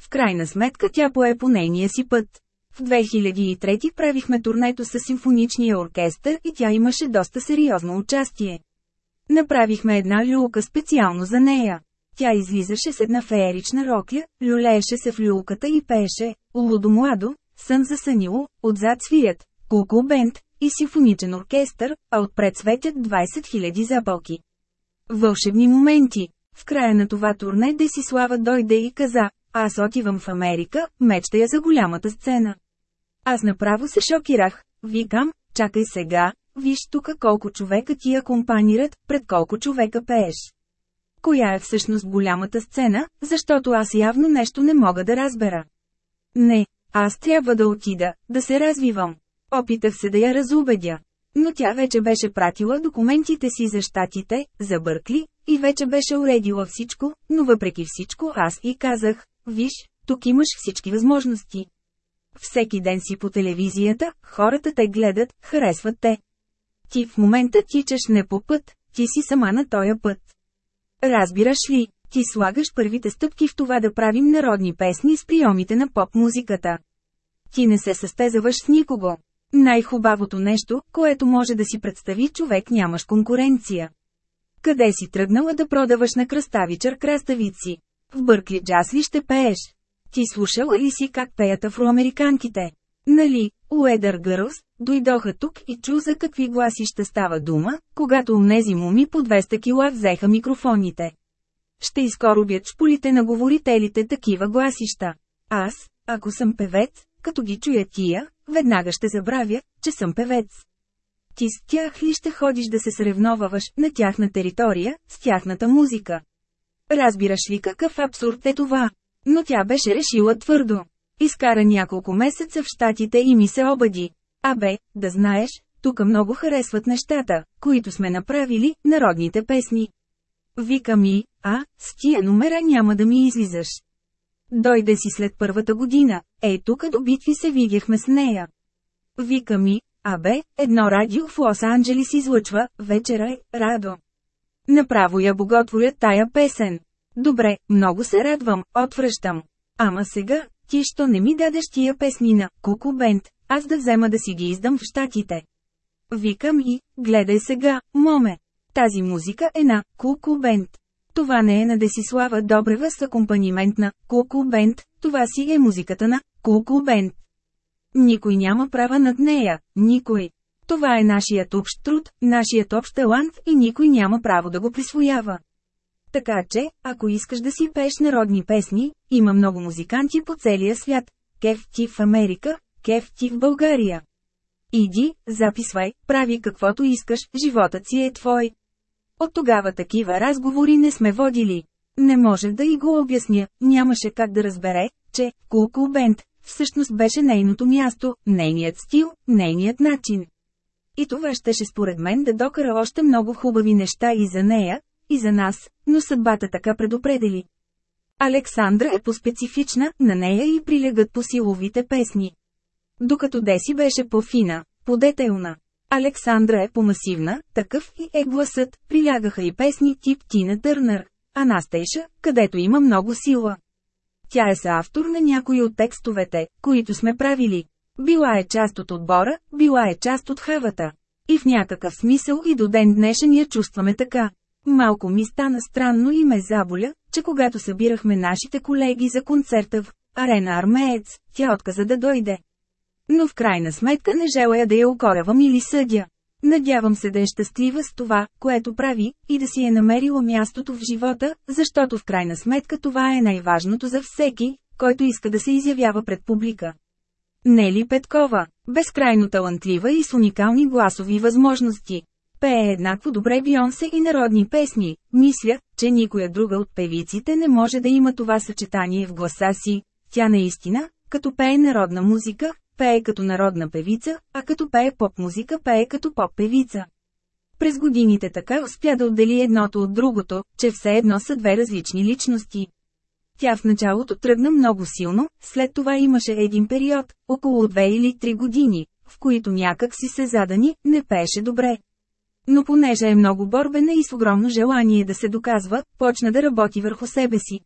S1: В крайна сметка тя пое по нейния си път. В 2003 правихме турнето с симфоничния оркестър и тя имаше доста сериозно участие. Направихме една люлка специално за нея. Тя излизаше с една феерична рокля, люлееше се в люлката и пееше «Лудо младо», «Сън за сънило», отзад свият «Куку бенд» и симфоничен оркестър, а отпред светят 20 000 запалки. Вълшебни моменти. В края на това турне Десислава дойде и каза, аз отивам в Америка, мечтая за голямата сцена. Аз направо се шокирах. Викам, чакай сега, виж тук колко човека ти акомпанират, пред колко човека пееш. Коя е всъщност голямата сцена, защото аз явно нещо не мога да разбера. Не, аз трябва да отида, да се развивам. Опитах се да я разубедя. Но тя вече беше пратила документите си за щатите, за Бъркли, и вече беше уредила всичко, но въпреки всичко аз и казах, виж, тук имаш всички възможности. Всеки ден си по телевизията, хората те гледат, харесват те. Ти в момента тичаш не по път, ти си сама на този път. Разбираш ли, ти слагаш първите стъпки в това да правим народни песни с приемите на поп-музиката. Ти не се състезаваш с никого. Най-хубавото нещо, което може да си представи човек нямаш конкуренция. Къде си тръгнала да продаваш на кръставичър краставици? В Бъркли джаз ли ще пееш? Ти слушала ли си как пеят афроамериканките? Нали, Уедър Гърлс, дойдоха тук и чу за какви гласи ще става дума, когато унези муми по 200 кила взеха микрофоните. Ще изкоробят шпулите на говорителите такива гласища. Аз, ако съм певец, като ги чуя тия, веднага ще забравя, че съм певец. Ти с тях ли ще ходиш да се сревноваваш на тяхна територия, с тяхната музика? Разбираш ли какъв абсурд е това? Но тя беше решила твърдо. Изкара няколко месеца в щатите и ми се обади. Абе, да знаеш, тук много харесват нещата, които сме направили, народните песни. Вика ми, а, с тия номера няма да ми излизаш. Дойде си след първата година, ей тук до битви се видяхме с нея. Вика ми, абе, едно радио в Лос-Анджелис излъчва, вечера е, радо. Направо я боготворят тая песен. Добре, много се радвам, отвръщам. Ама сега, ти що не ми дадеш тия песни на Куку Бенд, аз да взема да си ги издам в щатите. Викам и, гледай сега, моме. Тази музика е на Куку Бенд. Това не е на Десислава Добрева с акомпанимент на Куку Бенд, това си е музиката на Куку Бенд. Никой няма права над нея, никой. Това е нашият общ труд, нашият общ талант и никой няма право да го присвоява. Така че, ако искаш да си пееш народни песни, има много музиканти по целия свят. Кеф ти в Америка, кеф ти в България. Иди, записвай, прави каквото искаш, животът си е твой. От тогава такива разговори не сме водили. Не може да и го обясня, нямаше как да разбере, че Кулкул Бенд всъщност беше нейното място, нейният стил, нейният начин. И това щеше според мен да докара още много хубави неща и за нея, и за нас, но съдбата така предопредели. Александра е по-специфична, на нея и прилегат по силовите песни. Докато Деси беше по-фина, по-детелна. Александра е по-масивна, такъв и е гласът, прилягаха и песни тип Тина Търнър, Анастейша, където има много сила. Тя е съавтор на някои от текстовете, които сме правили. Била е част от отбора, била е част от хавата. И в някакъв смисъл и до ден днешен я чувстваме така. Малко ми стана странно и ме заболя, че когато събирахме нашите колеги за концерта в Арена Армеец, тя отказа да дойде. Но в крайна сметка не желая да я укорявам или съдя. Надявам се да е щастлива с това, което прави, и да си е намерила мястото в живота, защото в крайна сметка това е най-важното за всеки, който иска да се изявява пред публика. Нели Петкова, безкрайно талантлива и с уникални гласови възможности. Пее еднакво добре Бионсе и народни песни. Мисля, че никоя друга от певиците не може да има това съчетание в гласа си. Тя наистина, като пее народна музика, пее като народна певица, а като пее поп-музика пее като поп-певица. През годините така успя да отдели едното от другото, че все едно са две различни личности. Тя в началото тръгна много силно, след това имаше един период, около две или три години, в които някак си се задани, не пееше добре. Но понеже е много борбена и с огромно желание да се доказва, почна да работи върху себе си.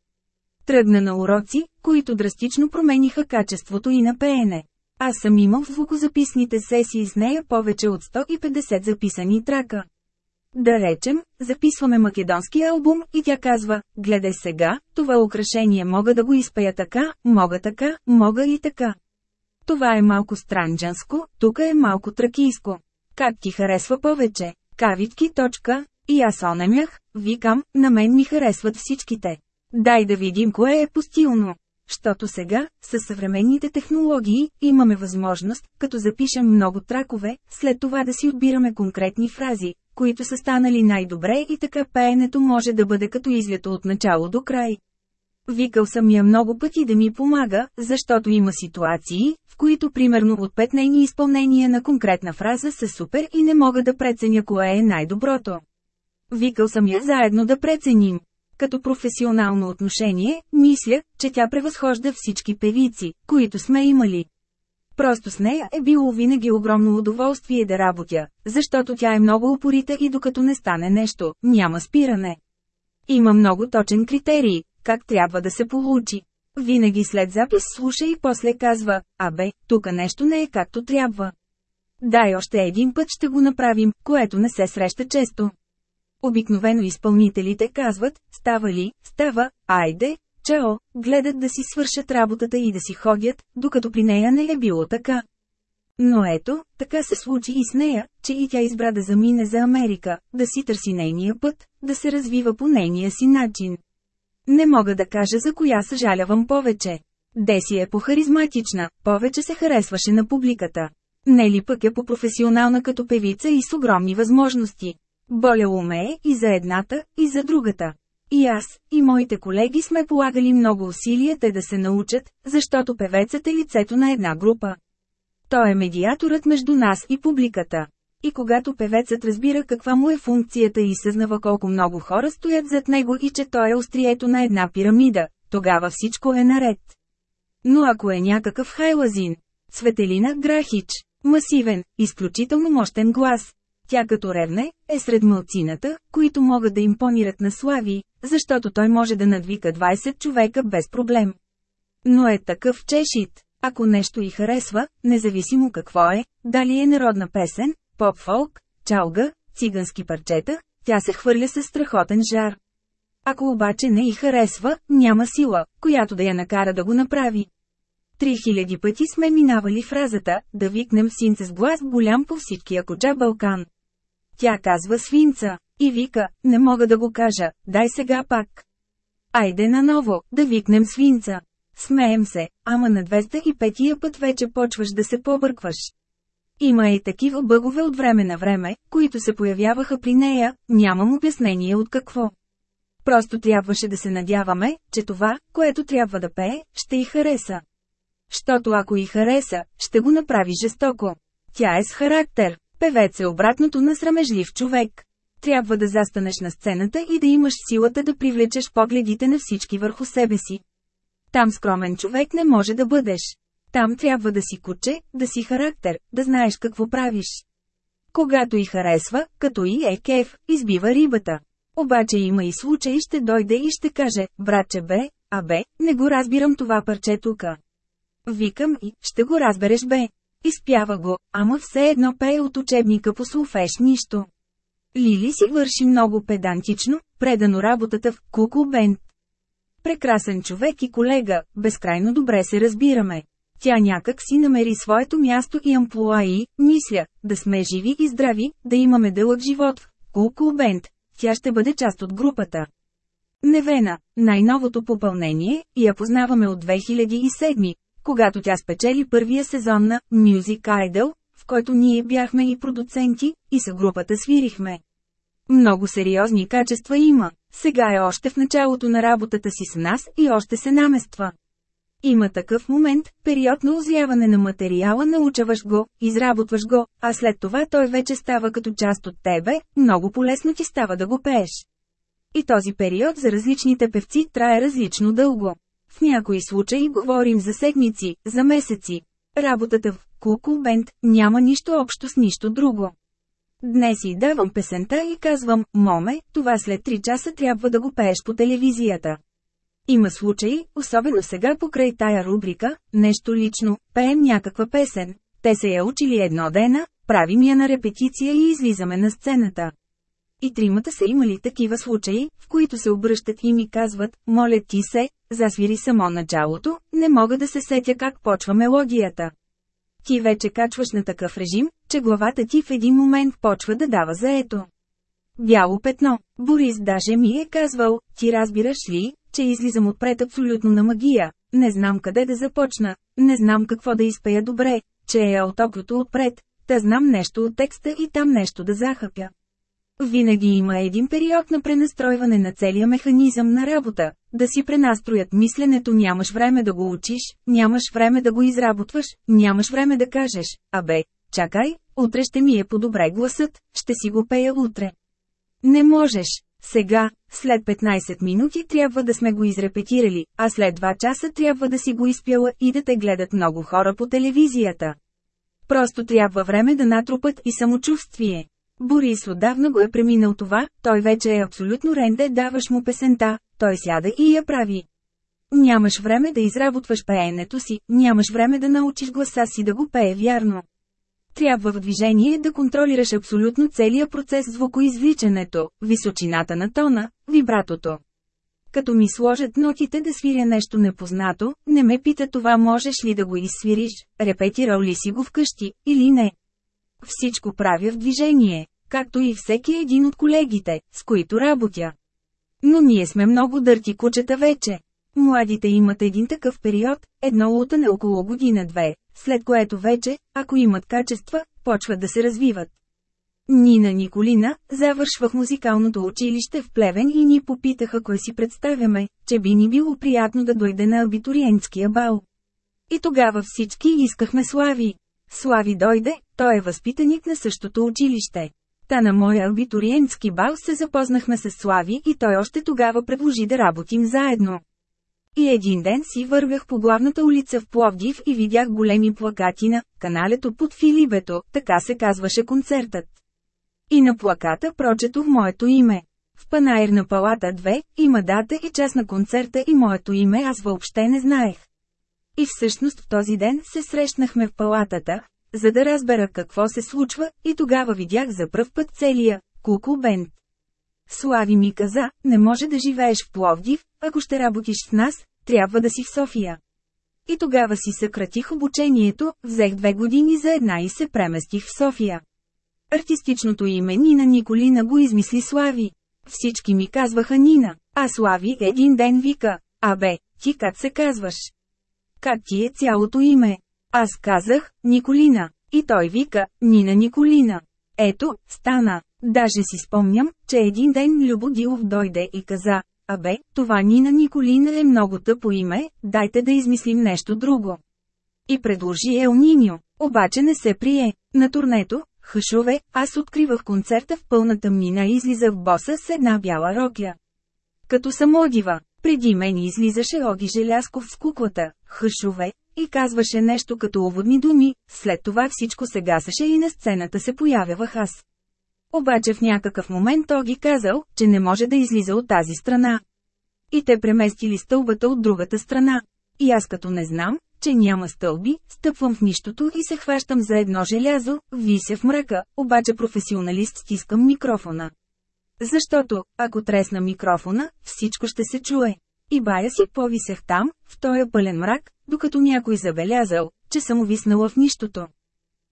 S1: Тръгна на уроци, които драстично промениха качеството и на пеене. Аз съм имал в звукозаписните сесии с нея повече от 150 записани трака. Да речем, записваме македонски албум и тя казва, гледай сега, това украшение мога да го изпея така, мога така, мога и така. Това е малко странджанско, тук е малко тракийско. Как ти харесва повече? Кавитки. Точка. И аз онемях, викам, на мен ми харесват всичките. Дай да видим кое е постилно. Щото сега, с съвременните технологии, имаме възможност, като запишем много тракове, след това да си отбираме конкретни фрази, които са станали най-добре и така пеенето може да бъде като излято от начало до край. Викал съм я много пъти да ми помага, защото има ситуации, в които примерно от пет нейни изпълнения на конкретна фраза са супер и не мога да преценя кое е най-доброто. Викал съм я заедно да преценим. Като професионално отношение, мисля, че тя превъзхожда всички певици, които сме имали. Просто с нея е било винаги огромно удоволствие да работя, защото тя е много упорита и докато не стане нещо, няма спиране. Има много точен критерий, как трябва да се получи. Винаги след запис слуша и после казва, абе, тук нещо не е както трябва. Дай още един път ще го направим, което не се среща често. Обикновено изпълнителите казват, става ли, става, айде, чао, гледат да си свършат работата и да си ходят, докато при нея не е било така. Но ето, така се случи и с нея, че и тя избра да замине за Америка, да си търси нейния път, да се развива по нейния си начин. Не мога да кажа за коя съжалявам повече. Деси е по-харизматична, повече се харесваше на публиката. Нели пък е по-професионална като певица и с огромни възможности. Боляло ме е и за едната, и за другата. И аз, и моите колеги сме полагали много усилия те да се научат, защото певецът е лицето на една група. Той е медиаторът между нас и публиката. И когато певецът разбира каква му е функцията и съзнава колко много хора стоят зад него и че той е острието на една пирамида, тогава всичко е наред. Но ако е някакъв хайлазин, Светелина Грахич, масивен, изключително мощен глас, тя като ревне, е сред мълцината, които могат да импонират на Слави, защото той може да надвика 20 човека без проблем. Но е такъв чешит. Ако нещо й харесва, независимо какво е, дали е народна песен, поп-фолк, чалга, цигански парчета, тя се хвърля със страхотен жар. Ако обаче не й харесва, няма сила, която да я накара да го направи. Три хиляди пъти сме минавали фразата, да викнем синца с глас голям по всички Акоджа Балкан. Тя казва свинца, и вика, не мога да го кажа, дай сега пак. Айде наново, да викнем свинца. Смеем се, ама на 205-я път вече почваш да се побъркваш. Има и такива бъгове от време на време, които се появяваха при нея, нямам обяснение от какво. Просто трябваше да се надяваме, че това, което трябва да пее, ще й хареса. Щото ако й хареса, ще го направи жестоко. Тя е с характер. Певец е обратното на срамежлив човек. Трябва да застанеш на сцената и да имаш силата да привлечеш погледите на всички върху себе си. Там скромен човек не може да бъдеш. Там трябва да си куче, да си характер, да знаеш какво правиш. Когато и харесва, като и е кеф, избива рибата. Обаче има и случай ще дойде и ще каже, братче бе, а бе, не го разбирам това парче тука. Викам и, ще го разбереш бе. Изпява го, ама все едно пее от учебника по суфеш нищо. Лили си върши много педантично, предано работата в Куку Бенд. Прекрасен човек и колега, безкрайно добре се разбираме. Тя някак си намери своето място и амплуа и, мисля, да сме живи и здрави, да имаме дълъг живот в Куку Бенд. Тя ще бъде част от групата. Невена, най-новото попълнение, я познаваме от 2007, когато тя спечели първия сезон на Music Idol, в който ние бяхме и продуценти, и с групата свирихме. Много сериозни качества има, сега е още в началото на работата си с нас и още се намества. Има такъв момент, период на озряване на материала научаваш го, изработваш го, а след това той вече става като част от тебе, много полезно ти става да го пееш. И този период за различните певци трае различно дълго. В някои случаи говорим за седмици, за месеци. Работата в Куку Бенд няма нищо общо с нищо друго. Днес и давам песента и казвам, моме, това след 3 часа трябва да го пееш по телевизията. Има случаи, особено сега покрай тая рубрика, нещо лично, пеем някаква песен. Те се я учили едно дена, правим я на репетиция и излизаме на сцената. И тримата са имали такива случаи, в които се обръщат и ми казват, моля ти се, засвири само началото, не мога да се сетя как почва мелодията. Ти вече качваш на такъв режим, че главата ти в един момент почва да дава заето. Бяло петно. Борис даже ми е казвал, ти разбираш ли, че излизам отпред абсолютно на магия, не знам къде да започна, не знам какво да изпея добре, че е autokrото отпред, да знам нещо от текста и там нещо да захъпя. Винаги има един период на пренастройване на целия механизъм на работа, да си пренастроят мисленето нямаш време да го учиш, нямаш време да го изработваш, нямаш време да кажеш, абе, чакай, утре ще ми е по-добре гласът, ще си го пея утре. Не можеш. Сега, след 15 минути трябва да сме го изрепетирали, а след 2 часа трябва да си го изпяла и да те гледат много хора по телевизията. Просто трябва време да натрупат и самочувствие. Борис отдавна го е преминал това, той вече е абсолютно ренде, даваш му песента, той сяда и я прави. Нямаш време да изработваш пеенето си, нямаш време да научиш гласа си да го пее вярно. Трябва в движение да контролираш абсолютно целия процес звукоизвличането, височината на тона, вибратото. Като ми сложат нотите да свиря нещо непознато, не ме пита това можеш ли да го изсвириш, репетирал ли си го вкъщи, или не. Всичко правя в движение, както и всеки един от колегите, с които работя. Но ние сме много дърти кучета вече. Младите имат един такъв период, едно лутане около година-две, след което вече, ако имат качества, почват да се развиват. Нина Николина, завършвах музикалното училище в Плевен и ни попитаха кой си представяме, че би ни било приятно да дойде на абитуриентския бал. И тогава всички искахме Слави. Слави дойде, той е възпитаник на същото училище. Та на моя абитуриентски бал се запознахме с Слави и той още тогава предложи да работим заедно. И един ден си вървях по главната улица в Пловдив и видях големи плакати на «Каналето под Филибето», така се казваше концертът. И на плаката прочетох моето име. В панаир на палата 2, има дата и час на концерта и моето име аз въобще не знаех. И всъщност в този ден се срещнахме в палатата, за да разбера какво се случва, и тогава видях за пръв път целия Куку Бенд. Слави ми каза, не може да живееш в Пловдив, ако ще работиш с нас, трябва да си в София. И тогава си съкратих обучението, взех две години за една и се преместих в София. Артистичното име Нина Николина го измисли Слави. Всички ми казваха Нина, а Слави един ден вика, абе, ти как се казваш? Как ти е цялото име? Аз казах, Николина. И той вика, Нина Николина. Ето, стана. Даже си спомням, че един ден Любо Дилов дойде и каза, Абе, това Нина Николина е много тъпо име, дайте да измислим нещо друго. И предложи Ел Ниньо, обаче не се прие. На турнето, Хъшове, аз откривах концерта в пълна тъмнина и излизах в боса с една бяла рокля. Като съм одива, преди мен излизаше Оги Желясков с куклата, Хъшове, и казваше нещо като уводни думи, след това всичко се гасеше и на сцената се появявах аз. Обаче в някакъв момент Оги казал, че не може да излиза от тази страна. И те преместили стълбата от другата страна. И аз като не знам, че няма стълби, стъпвам в нищото и се хващам за едно желязо, вися в мръка, обаче професионалист стискам микрофона. Защото, ако тресна микрофона, всичко ще се чуе. И бая си повисех там, в този пълен мрак, докато някой забелязал, че съм увиснала в нищото.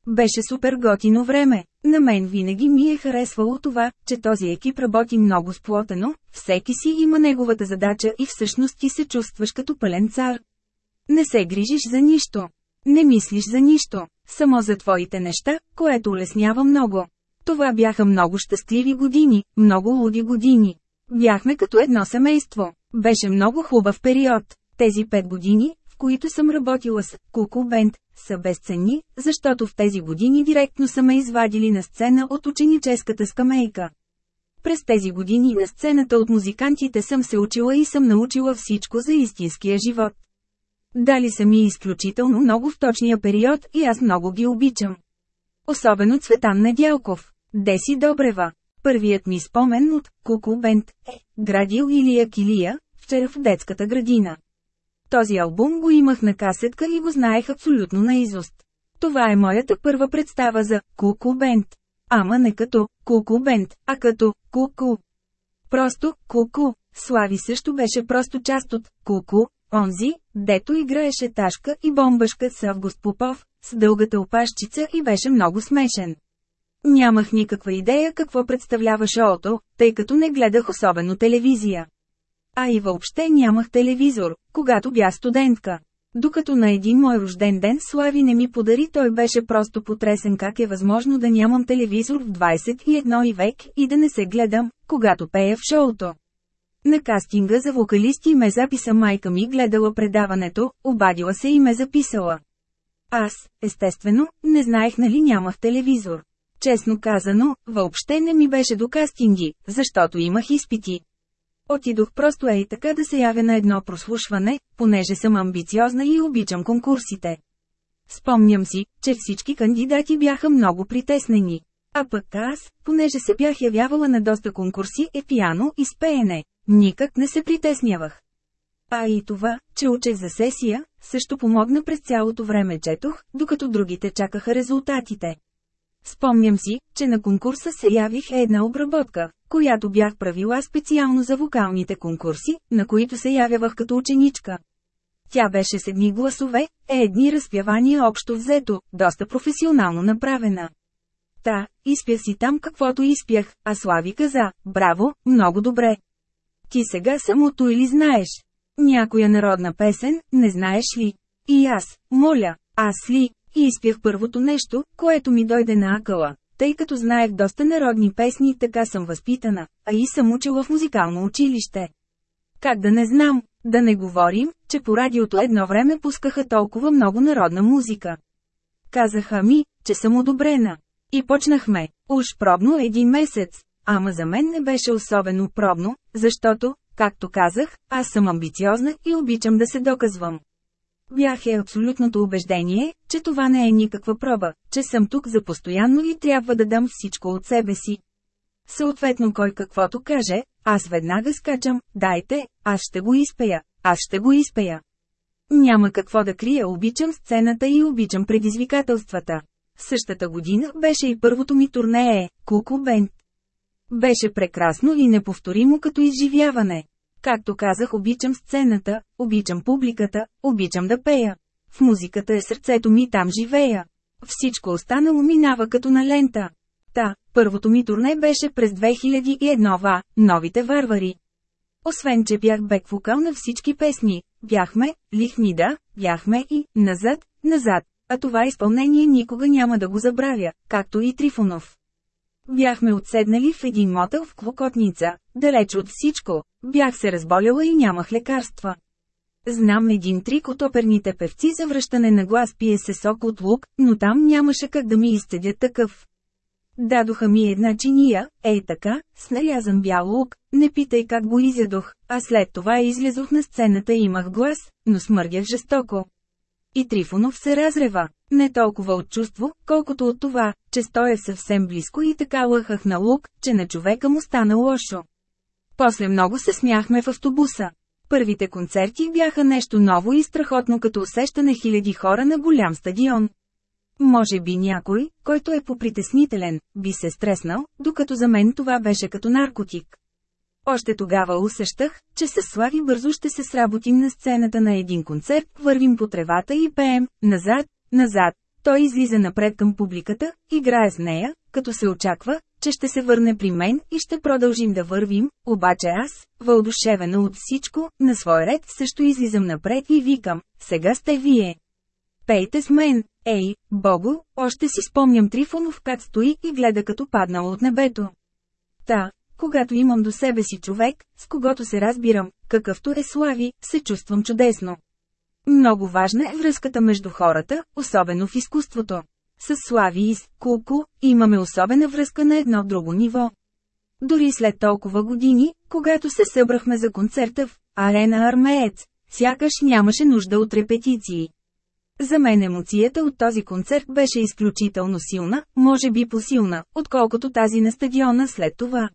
S1: Беше супер готино време. На мен винаги ми е харесвало това, че този екип работи много сплотено, всеки си има неговата задача и всъщност ти се чувстваш като пълен цар. Не се грижиш за нищо. Не мислиш за нищо. Само за твоите неща, което улеснява много. Това бяха много щастливи години, много луди години. Бяхме като едно семейство. Беше много хубав период. Тези пет години, в които съм работила с Куку Бенд, са безценни, защото в тези години директно са ме извадили на сцена от ученическата скамейка. През тези години на сцената от музикантите съм се учила и съм научила всичко за истинския живот. Дали са ми изключително много в точния период и аз много ги обичам. Особено Цветан Недялков, Деси Добрева. Първият ми спомен от Куку Бент е «Градил Илия Килия», вчера в детската градина. Този албум го имах на касетка и го знаех абсолютно наизуст. Това е моята първа представа за Куку Бент. Ама не като Куку Бент, а като Куку. Просто Куку. Слави също беше просто част от Куку, онзи, дето играеше Ташка и бомбашка с Август Попов, с дългата опашчица и беше много смешен. Нямах никаква идея какво представлява шоуто, тъй като не гледах особено телевизия. А и въобще нямах телевизор, когато бях студентка. Докато на един мой рожден ден Слави не ми подари, той беше просто потресен как е възможно да нямам телевизор в 21 и век и да не се гледам, когато пея в шоуто. На кастинга за вокалисти ме записа майка ми гледала предаването, обадила се и ме записала. Аз, естествено, не знаех нали нямах телевизор. Честно казано, въобще не ми беше до кастинги, защото имах изпити. Отидох просто ей така да се явя на едно прослушване, понеже съм амбициозна и обичам конкурсите. Спомням си, че всички кандидати бяха много притеснени. А пък аз, понеже се бях явявала на доста конкурси е пиано и с пеене, никак не се притеснявах. А и това, че учех за сесия, също помогна през цялото време четох, докато другите чакаха резултатите. Спомням си, че на конкурса се явих една обработка, която бях правила специално за вокалните конкурси, на които се явявах като ученичка. Тя беше с едни гласове, е едни разпявания общо взето, доста професионално направена. Та, изпя си там каквото изпях, а Слави каза, браво, много добре. Ти сега самото или знаеш? Някоя народна песен, не знаеш ли? И аз, моля, аз ли? И изпях първото нещо, което ми дойде на акъла, тъй като знаех доста народни песни, така съм възпитана, а и съм учила в музикално училище. Как да не знам, да не говорим, че по радиото едно време пускаха толкова много народна музика. Казаха ми, че съм одобрена. И почнахме, уж пробно един месец, ама за мен не беше особено пробно, защото, както казах, аз съм амбициозна и обичам да се доказвам. Бях е абсолютното убеждение, че това не е никаква проба, че съм тук за постоянно и трябва да дам всичко от себе си. Съответно кой каквото каже, аз веднага скачам, дайте, аз ще го изпея, аз ще го изпея. Няма какво да крия, обичам сцената и обичам предизвикателствата. Същата година беше и първото ми турнее, Куку Бенд. Беше прекрасно и неповторимо като изживяване. Както казах обичам сцената, обичам публиката, обичам да пея. В музиката е сърцето ми там живея. Всичко останало минава като на лента. Та, първото ми турне беше през 2001 ва, Новите варвари. Освен, че бях бек вокал на всички песни, бяхме, Лихнида, бяхме и «Назад, назад», а това изпълнение никога няма да го забравя, както и Трифонов. Бяхме отседнали в един мотел в Клокотница, далеч от всичко, бях се разболяла и нямах лекарства. Знам един трик от оперните певци за връщане на глас пие се сок от лук, но там нямаше как да ми изцедят такъв. Дадоха ми една чиния, ей така, с нарязан бял лук, не питай как го изядох, а след това излезох на сцената и имах глас, но смърдях жестоко. И Трифонов се разрева, не толкова от чувство, колкото от това, че стоя съвсем близко и така лъхах на лук, че на човека му стана лошо. После много се смяхме в автобуса. Първите концерти бяха нещо ново и страхотно като усещане хиляди хора на голям стадион. Може би някой, който е попритеснителен, би се стреснал, докато за мен това беше като наркотик. Още тогава усещах, че с Слави бързо ще се сработим на сцената на един концерт, вървим по тревата и пеем, назад, назад. Той излиза напред към публиката, играе с нея, като се очаква, че ще се върне при мен и ще продължим да вървим, обаче аз, въодушевена от всичко, на свой ред също излизам напред и викам, сега сте вие. Пейте с мен, ей, Богу, още си спомням Трифонов как стои и гледа като паднал от небето. Та, когато имам до себе си човек, с когото се разбирам, какъвто е Слави, се чувствам чудесно. Много важна е връзката между хората, особено в изкуството. С Слави и с Куку имаме особена връзка на едно друго ниво. Дори след толкова години, когато се събрахме за концерта в Арена Армеец, сякаш нямаше нужда от репетиции. За мен емоцията от този концерт беше изключително силна, може би посилна, отколкото тази на стадиона след това.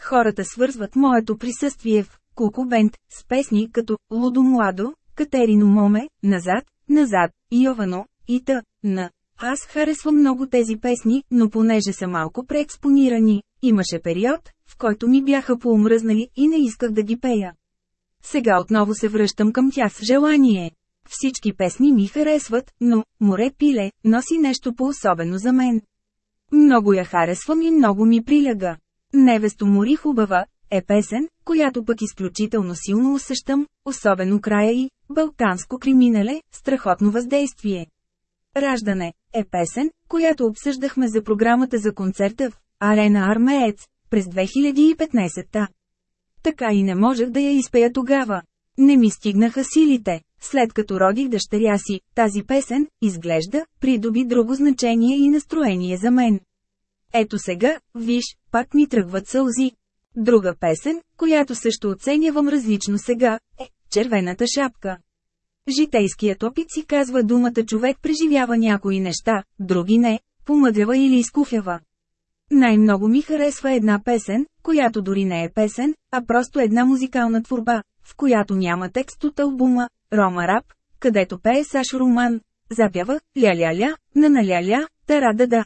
S1: Хората свързват моето присъствие в Куку Бенд с песни като Лудо Младо, Катерино Моме, Назад, Назад, Йовано, и т. на. Аз харесвам много тези песни, но понеже са малко преекспонирани, имаше период, в който ми бяха поумръзнали и не исках да ги пея. Сега отново се връщам към тях с желание. Всички песни ми харесват, но «Море пиле» носи нещо по-особено за мен. Много я харесвам и много ми приляга. Невесто мори хубава е песен, която пък изключително силно усещам, особено края и «Балканско криминале» страхотно въздействие. Раждане е песен, която обсъждахме за програмата за концерта в Арена Армеец през 2015-та. Така и не можех да я изпея тогава. Не ми стигнаха силите. След като родих дъщеря си, тази песен, изглежда, придоби друго значение и настроение за мен. Ето сега, виж, пак ми тръгват сълзи. Друга песен, която също оценявам различно сега, е «Червената шапка». Житейският опит си казва думата човек преживява някои неща, други не, помъдрява или изкуфява. Най-много ми харесва една песен, която дори не е песен, а просто една музикална творба, в която няма текст от албума «Рома Рап», където пее Саш Роман. Запява «Ля-ля-ля», «На-на-ля-ля», «Тара-да-да».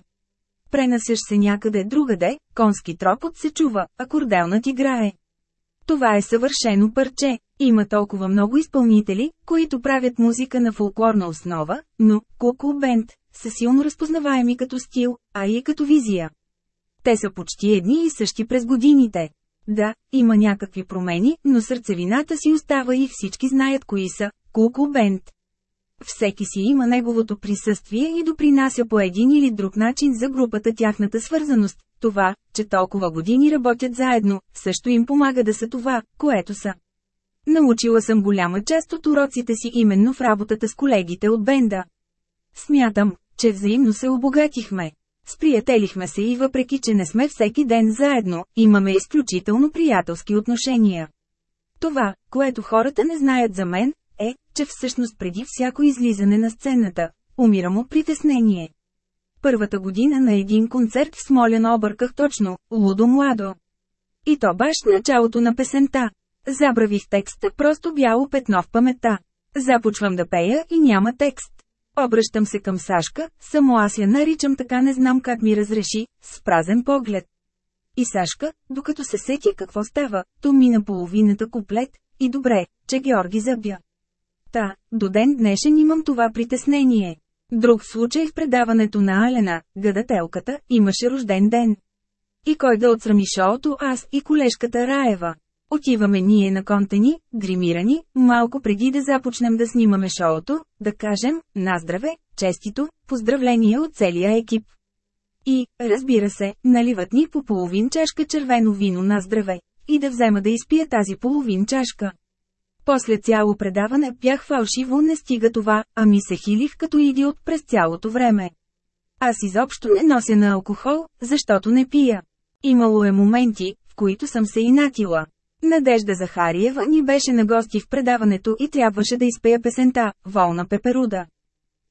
S1: Пренасяш се някъде другаде, конски тропот се чува, акорделнат играе. Това е съвършено парче. Има толкова много изпълнители, които правят музика на фолклорна основа, но Куку Бенд са силно разпознаваеми като стил, а и като визия. Те са почти едни и същи през годините. Да, има някакви промени, но сърцевината си остава и всички знаят кои са – Куку Бенд. Всеки си има неговото присъствие и допринася по един или друг начин за групата тяхната свързаност. Това, че толкова години работят заедно, също им помага да са това, което са. Научила съм голяма част от уроците си именно в работата с колегите от бенда. Смятам, че взаимно се обогатихме. Сприятелихме се и въпреки, че не сме всеки ден заедно, имаме изключително приятелски отношения. Това, което хората не знаят за мен, е, че всъщност преди всяко излизане на сцената, умирам от притеснение. Първата година на един концерт в Смолян обърках точно «Лудо младо». И то баш началото на песента. Забравих текста, просто бяло петно в паметта. Започвам да пея и няма текст. Обръщам се към Сашка, само аз я наричам така не знам как ми разреши, с празен поглед. И Сашка, докато се сети какво става, то мина половината куплет, и добре, че Георги забя. Та, до ден днешен имам това притеснение. Друг случай в предаването на Алена, гадателката, имаше рожден ден. И кой да отсрами шоуто аз и колежката Раева. Отиваме ние на контени, гримирани, малко преди да започнем да снимаме шоуто, да кажем, наздраве, честито, поздравления от целия екип. И, разбира се, наливат ни по половин чашка червено вино на здраве. И да взема да изпия тази половин чашка. После цяло предаване бях фалшиво не стига това, а ми се хилих като идиот през цялото време. Аз изобщо не нося на алкохол, защото не пия. Имало е моменти, в които съм се инатила. Надежда Захариева ни беше на гости в предаването и трябваше да изпея песента «Волна пеперуда».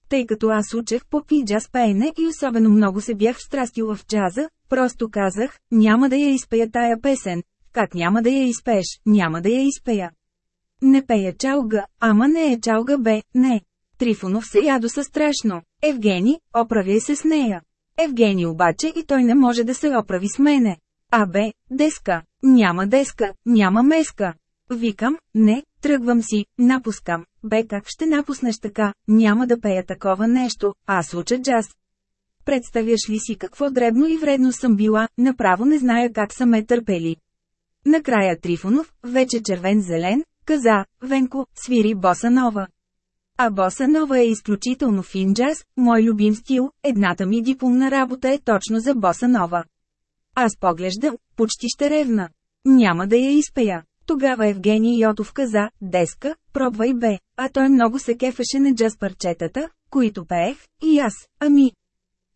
S1: Тъй като аз учех по и джаз пеене и особено много се бях встрастила в джаза, просто казах, няма да я изпея тая песен. Как няма да я изпееш, няма да я изпея. Не пея чалга, ама не е чалга бе, не. Трифонов се ядоса страшно. Евгений, оправяй се с нея. Евгений обаче и той не може да се оправи с мене. А бе, деска, няма деска, няма меска. Викам, не, тръгвам си, напускам. Бе как ще напуснеш така, няма да пея такова нещо, аз уча джаз. Представяш ли си какво дребно и вредно съм била, направо не зная как са ме търпели. Накрая Трифонов, вече червен-зелен, каза, Венко, свири боса нова. А боса нова е изключително фин джаз, мой любим стил, едната ми дипломна работа е точно за боса нова. Аз поглеждам, почти ще ревна. Няма да я изпея. Тогава Евгений Йотов каза, деска, пробвай бе, а той много се кефеше на джаз парчетата, които пеех, и аз, ами.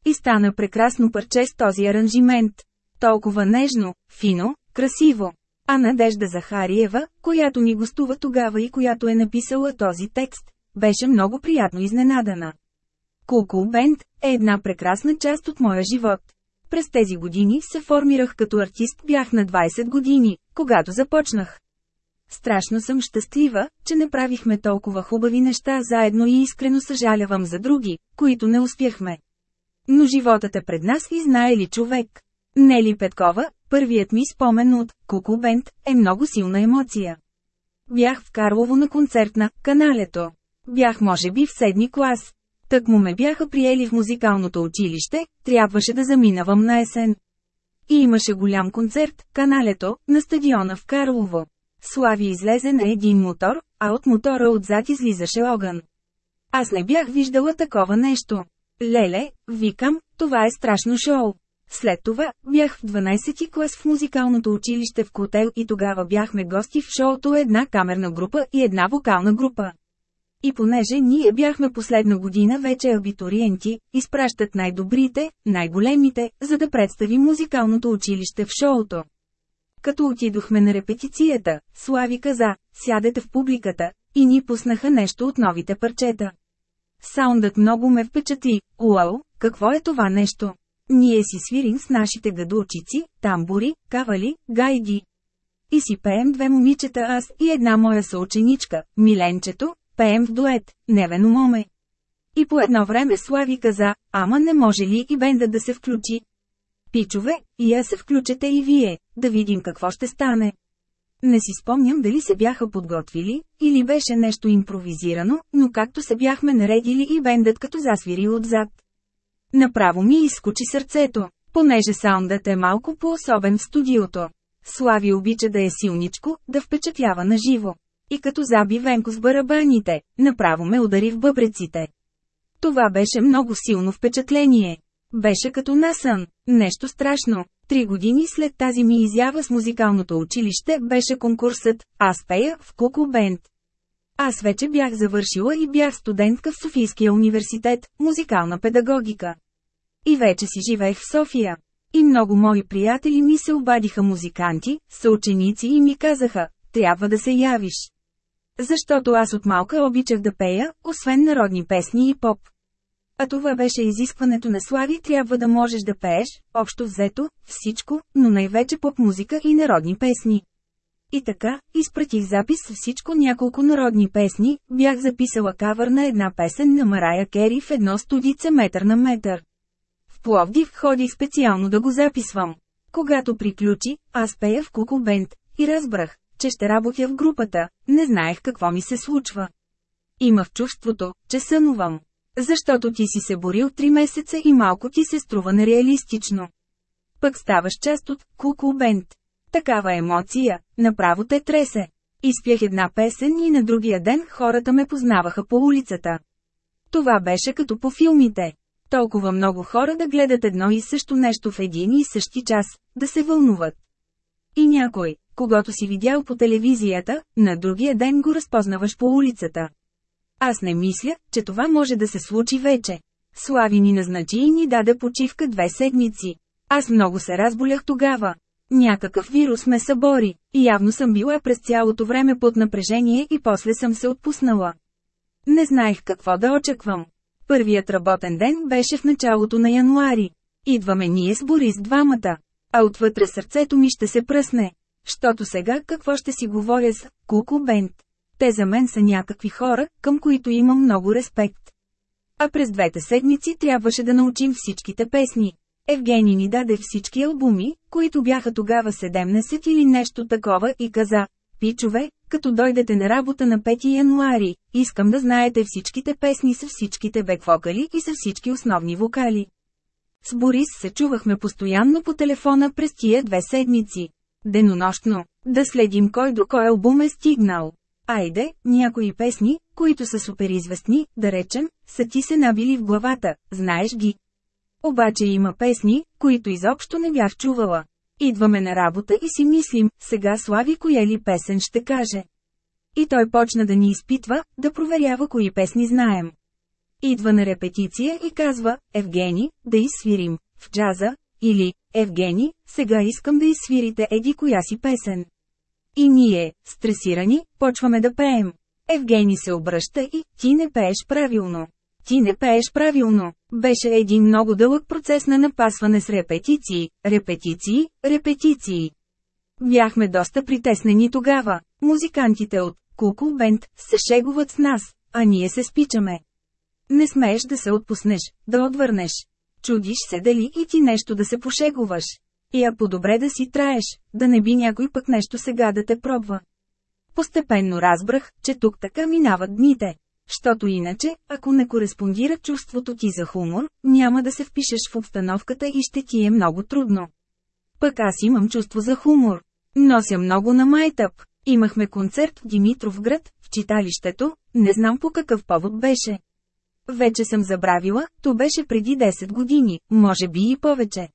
S1: И стана прекрасно парче с този аранжимент. Толкова нежно, фино, красиво. А Надежда Захариева, която ни гостува тогава и която е написала този текст, беше много приятно изненадана. Кулкул Бенд е една прекрасна част от моя живот. През тези години се формирах като артист бях на 20 години, когато започнах. Страшно съм щастлива, че не правихме толкова хубави неща заедно и искрено съжалявам за други, които не успяхме. Но животът е пред нас и знае ли човек? Нели Петкова, първият ми спомен от Куку Бенд, е много силна емоция. Бях в Карлово на концерт на «Каналето». Бях може би в седми клас. Тък му ме бяха приели в музикалното училище, трябваше да заминавам на есен. И имаше голям концерт, каналето, на стадиона в Карлово. Слави излезе на един мотор, а от мотора отзад излизаше огън. Аз не бях виждала такова нещо. Леле, викам, това е страшно шоу. След това, бях в 12 клас в музикалното училище в Котел и тогава бяхме гости в шоуто една камерна група и една вокална група. И понеже ние бяхме последна година вече абитуриенти, изпращат най-добрите, най-големите, за да представи музикалното училище в шоуто. Като отидохме на репетицията, Слави каза, сядете в публиката, и ни пуснаха нещо от новите парчета. Саундът много ме впечатли, уау, какво е това нещо? Ние си свирим с нашите гадулчици, тамбури, кавали, гайди. И си пеем две момичета аз и една моя съученичка, Миленчето, пеем в дует, невено моме. И по едно време Слави каза, ама не може ли и бенда да се включи? Пичове, и я се включете и вие, да видим какво ще стане. Не си спомням дали се бяха подготвили, или беше нещо импровизирано, но както се бяхме наредили и бендът като засвири отзад. Направо ми изкочи сърцето, понеже саундът е малко по-особен в студиото. Слави обича да е силничко, да впечатлява на живо. И като заби Венко с барабаните, направо ме удари в бъбреците. Това беше много силно впечатление. Беше като насън, нещо страшно. Три години след тази ми изява с музикалното училище беше конкурсът «Аз пея» в Куку Бенд. Аз вече бях завършила и бях студентка в Софийския университет, музикална педагогика. И вече си живеех в София. И много мои приятели ми се обадиха музиканти, съученици и ми казаха, трябва да се явиш. Защото аз от малка обичах да пея, освен народни песни и поп. А това беше изискването на Слави трябва да можеш да пееш, общо взето, всичко, но най-вече поп-музика и народни песни. И така, изпратих запис с всичко няколко народни песни, бях записала кавър на една песен на Марая Кери в едно студице метър на метър. В Пловдив ходих специално да го записвам. Когато приключи, аз пея в Куку Бенд, и разбрах, че ще работя в групата, не знаех какво ми се случва. Имах чувството, че сънувам. Защото ти си се борил три месеца и малко ти се струва нереалистично. Пък ставаш част от Куку Бенд. Такава емоция, направо те тресе. Изпях една песен и на другия ден хората ме познаваха по улицата. Това беше като по филмите. Толкова много хора да гледат едно и също нещо в един и същи час, да се вълнуват. И някой, когато си видял по телевизията, на другия ден го разпознаваш по улицата. Аз не мисля, че това може да се случи вече. Слави ни назначи и ни даде почивка две седмици. Аз много се разболях тогава. Някакъв вирус ме събори, явно съм била през цялото време под напрежение и после съм се отпуснала. Не знаех какво да очаквам. Първият работен ден беше в началото на януари. Идваме ние с Борис двамата. А отвътре сърцето ми ще се пръсне. Щото сега какво ще си говоря с Куку Бент. Те за мен са някакви хора, към които имам много респект. А през двете седмици трябваше да научим всичките песни. Евгений ни даде всички албуми, които бяха тогава 70 или нещо такова и каза, пичове, като дойдете на работа на 5 януари, искам да знаете всичките песни с всичките бек-вокали и с всички основни вокали. С Борис се чувахме постоянно по телефона през тия две седмици. Денонощно, да следим кой до кой албум е стигнал. Айде, някои песни, които са суперизвестни, да речем, са ти се набили в главата, знаеш ги. Обаче има песни, които изобщо не бях чувала. Идваме на работа и си мислим, сега Слави коя ли песен ще каже. И той почна да ни изпитва, да проверява кои песни знаем. Идва на репетиция и казва, Евгени, да изсвирим, в джаза, или, Евгени, сега искам да изсвирите еди коя си песен. И ние, стресирани, почваме да пеем. Евгени се обръща и, ти не пееш правилно. Ти не пееш правилно. Беше един много дълъг процес на напасване с репетиции, репетиции, репетиции. Бяхме доста притеснени тогава. Музикантите от Куку Бенд се шегуват с нас, а ние се спичаме. Не смееш да се отпуснеш, да отвърнеш. Чудиш се дали и ти нещо да се пошегуваш. И а по-добре да си траеш, да не би някой пък нещо сега да те пробва. Постепенно разбрах, че тук така минават дните. Щото иначе, ако не кореспондира чувството ти за хумор, няма да се впишеш в обстановката и ще ти е много трудно. Пък аз имам чувство за хумор. Нося много на майтъп. Имахме концерт в Димитров град, в читалището, не знам по какъв повод беше. Вече съм забравила, то беше преди 10 години, може би и повече.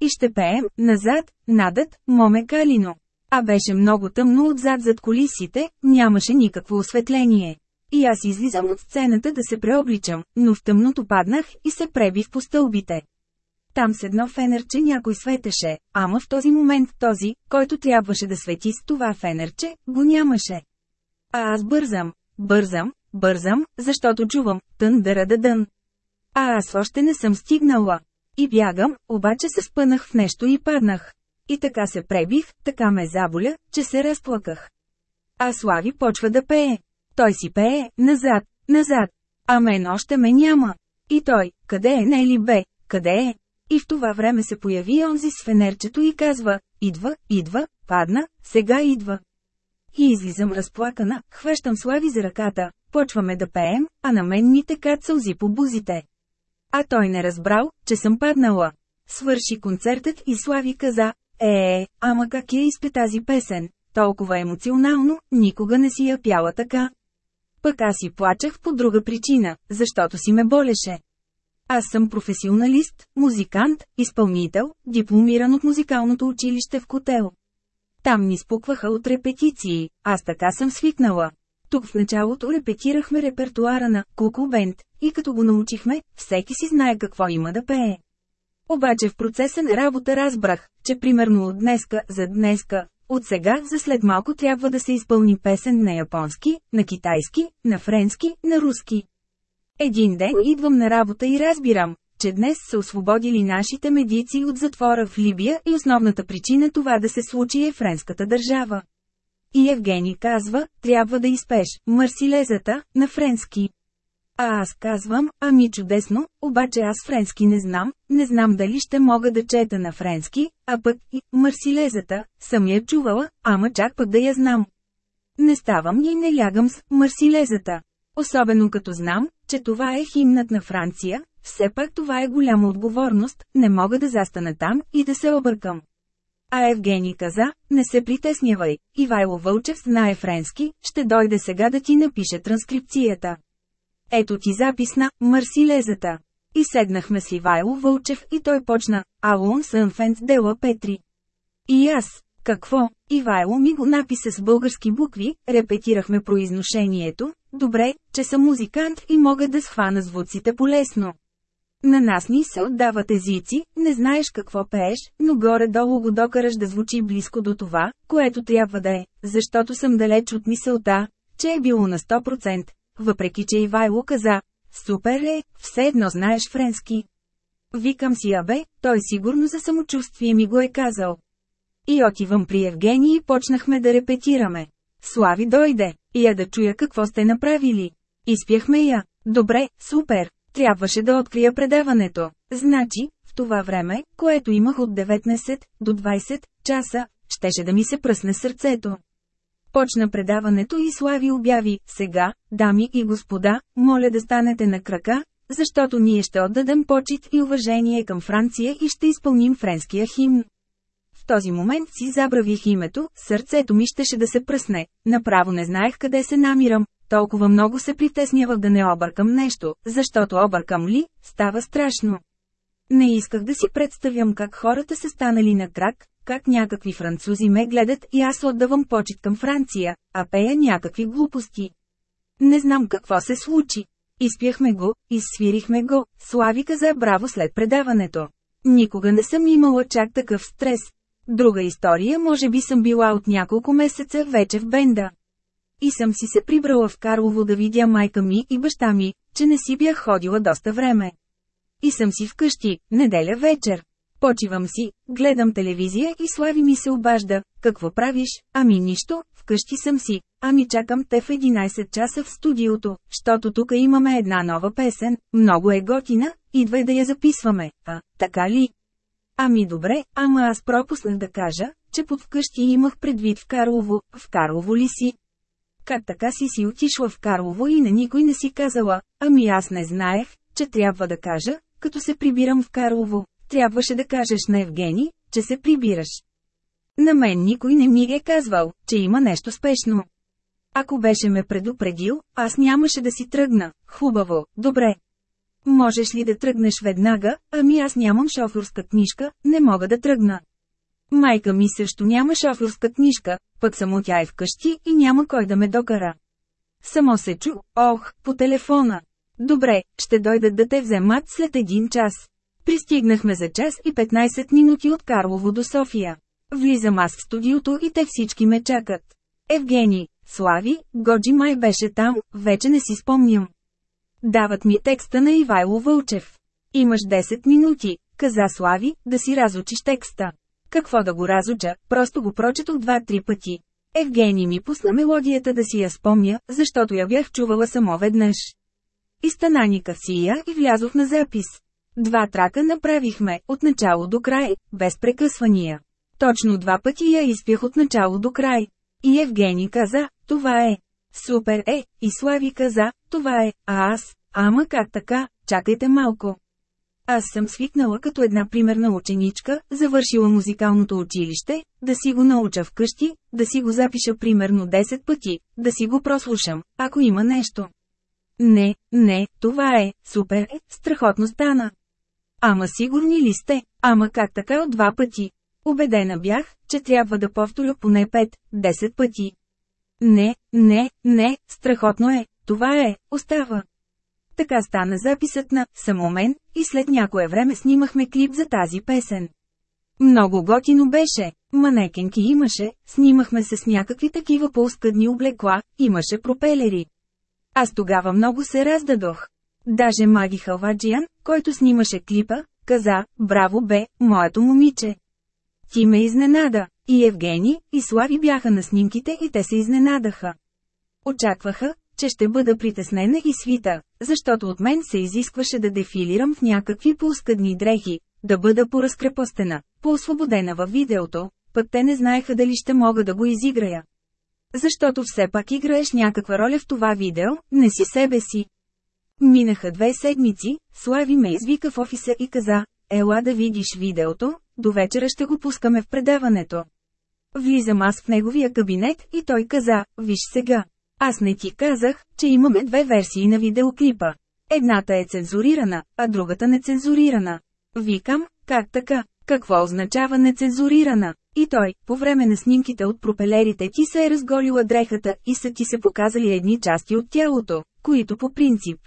S1: И ще пеем, назад, надът, моме Калино. А беше много тъмно отзад зад колисите, нямаше никакво осветление. И аз излизам от сцената да се преобличам, но в тъмното паднах и се пребих по стълбите. Там с едно фенерче някой светеше, ама в този момент този, който трябваше да свети с това фенерче, го нямаше. А аз бързам, бързам, бързам, защото чувам, тън дъра да дън. А аз още не съм стигнала. И бягам, обаче се спънах в нещо и паднах. И така се пребих, така ме заболя, че се разплаках. А Слави почва да пее. Той си пее, назад, назад. А мен още ме няма. И той, къде е не ли бе, къде е? И в това време се появи онзи с фенерчето и казва, идва, идва, падна, сега идва. И излизам разплакана, хващам Слави за ръката, почваме да пеем, а на мен ми текат сълзи по бузите. А той не разбрал, че съм паднала. Свърши концертът и Слави каза, е, е, ама как я изпе тази песен, толкова емоционално, никога не си я пяла така. Пък аз си плачех по друга причина, защото си ме болеше. Аз съм професионалист, музикант, изпълнител, дипломиран от музикалното училище в Котел. Там ни спукваха от репетиции, аз така съм свикнала. Тук в началото репетирахме репертуара на Куку Бенд, и като го научихме, всеки си знае какво има да пее. Обаче в процеса на работа разбрах, че примерно от днеска за днеска, от сега за след малко трябва да се изпълни песен на японски, на китайски, на френски, на руски. Един ден идвам на работа и разбирам, че днес са освободили нашите медици от затвора в Либия и основната причина това да се случи е френската държава. И Евгений казва, трябва да изпеш Марсилезата на френски. А аз казвам, ами чудесно, обаче аз френски не знам, не знам дали ще мога да чета на френски, а пък и Марсилезата, съм я чувала, ама чак пък да я знам. Не ставам и не лягам с Марсилезата. Особено като знам, че това е химнат на Франция, все пак това е голяма отговорност, не мога да застана там и да се объркам. А Евгений каза, не се притеснявай, Ивайло Вълчев знае френски, ще дойде сега да ти напише транскрипцията. Ето ти запис на Марсилезата. И седнахме с Ивайло Вълчев и той почна, Алун Сънфент Дела Петри. И аз, какво, Ивайло ми го написа с български букви, репетирахме произношението, добре, че съм музикант и мога да схвана звуците полесно. На нас ни се отдават езици, не знаеш какво пееш, но горе-долу го докараш да звучи близко до това, което трябва да е, защото съм далеч от мисълта, че е било на 100%, въпреки че Ивайло каза, супер е, все едно знаеш френски. Викам си абе, той сигурно за самочувствие ми го е казал. И отивам при Евгений и почнахме да репетираме. Слави дойде, я да чуя какво сте направили. Изпяхме я. Добре, супер. Трябваше да открия предаването. Значи, в това време, което имах от 19 до 20 часа, щеше да ми се пръсне сърцето. Почна предаването и Слави обяви, сега, дами и господа, моля да станете на крака, защото ние ще отдадем почет и уважение към Франция и ще изпълним френския химн. В този момент си забравих името, сърцето ми щеше да се пръсне, направо не знаех къде се намирам, толкова много се притеснявах да не объркам нещо, защото объркам ли, става страшно. Не исках да си представям как хората са станали на крак, как някакви французи ме гледат и аз отдавам почет към Франция, а пея някакви глупости. Не знам какво се случи. Изпяхме го, изсвирихме го, Слави каза браво след предаването. Никога не съм имала чак такъв стрес. Друга история може би съм била от няколко месеца вече в бенда. И съм си се прибрала в Карлово да видя майка ми и баща ми, че не си бях ходила доста време. И съм си вкъщи, неделя вечер. Почивам си, гледам телевизия и Слави ми се обажда. Какво правиш? Ами нищо, вкъщи съм си. Ами чакам те в 11 часа в студиото, защото тук имаме една нова песен, много е готина, идвай да я записваме. А, така ли? Ами добре, ама аз пропуснах да кажа, че под вкъщи имах предвид в Карлово, в Карлово ли си? Как така си си отишла в Карлово и на никой не си казала, ами аз не знаех, че трябва да кажа, като се прибирам в Карлово, трябваше да кажеш на Евгени, че се прибираш. На мен никой не ми е казвал, че има нещо спешно. Ако беше ме предупредил, аз нямаше да си тръгна. Хубаво, добре. Можеш ли да тръгнеш веднага, ами аз нямам шофьорска книжка, не мога да тръгна. Майка ми също няма шофьорска книжка, пък само тя е вкъщи и няма кой да ме докара. Само се чу, ох, по телефона. Добре, ще дойдат да те вземат след един час. Пристигнахме за час и 15 минути от Карлово до София. Влизам аз в студиото и те всички ме чакат. Евгений, Слави, Годжи май беше там, вече не си спомням. Дават ми текста на Ивайло Вълчев. Имаш 10 минути, каза Слави, да си разучиш текста. Какво да го разуча, просто го прочетох два-три пъти. Евгений ми пусна мелодията да си я спомня, защото я бях чувала само веднъж. Изтананика си я и влязох на запис. Два трака направихме, от начало до край, без прекъсвания. Точно два пъти я изпях от начало до край. И Евгений каза, това е. Супер е, и Слави каза, това е, а аз, ама как така, чакайте малко. Аз съм свикнала като една примерна ученичка, завършила музикалното училище, да си го науча вкъщи, да си го запиша примерно 10 пъти, да си го прослушам, ако има нещо. Не, не, това е, супер е, страхотно стана. Ама сигурни ли сте? Ама как така от два пъти? Обедена бях, че трябва да повторя поне 5-10 пъти. Не, не, не, страхотно е, това е, остава. Така стана записът на «Самомен» и след някое време снимахме клип за тази песен. Много готино беше, манекенки имаше, снимахме се с някакви такива по-скъдни облекла, имаше пропелери. Аз тогава много се раздадох. Даже Маги Халваджиян, който снимаше клипа, каза, браво бе, моето момиче. Ти ме изненада. И Евгени, и Слави бяха на снимките и те се изненадаха. Очакваха, че ще бъда притеснена и свита, защото от мен се изискваше да дефилирам в някакви пускадни дрехи, да бъда поразкрепостена, поосвободена във видеото, пък те не знаеха дали ще мога да го изиграя. Защото все пак играеш някаква роля в това видео, не си себе си. Минаха две седмици, Слави ме извика в офиса и каза, ела да видиш видеото, до вечера ще го пускаме в предаването. Влизам аз в неговия кабинет и той каза, виж сега. Аз не ти казах, че имаме две версии на видеоклипа. Едната е цензурирана, а другата нецензурирана. Викам, как така? Какво означава нецензурирана? И той, по време на снимките от пропелерите ти се е разголила дрехата и са ти се показали едни части от тялото, които по принцип.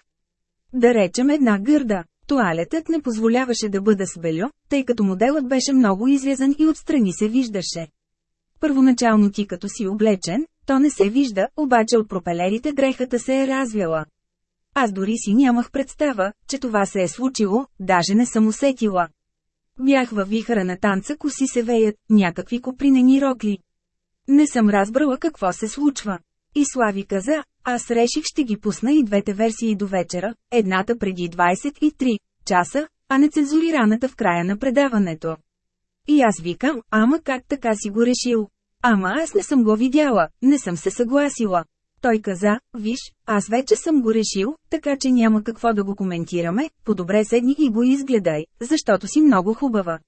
S1: Да речем една гърда. Туалетът не позволяваше да бъда с бельо, тъй като моделът беше много изрязан и отстрани се виждаше. Първоначално ти като си облечен, то не се вижда, обаче от пропелерите дрехата се е развяла. Аз дори си нямах представа, че това се е случило, даже не съм усетила. Бях във вихара на танца коси се веят, някакви копринени рокли. Не съм разбрала какво се случва. И Слави каза, аз реших ще ги пусна и двете версии до вечера, едната преди 23 часа, а не цензурираната в края на предаването. И аз викам, ама как така си го решил? Ама аз не съм го видяла, не съм се съгласила. Той каза, виж, аз вече съм го решил, така че няма какво да го коментираме, по-добре седни и го изгледай, защото си много хубава.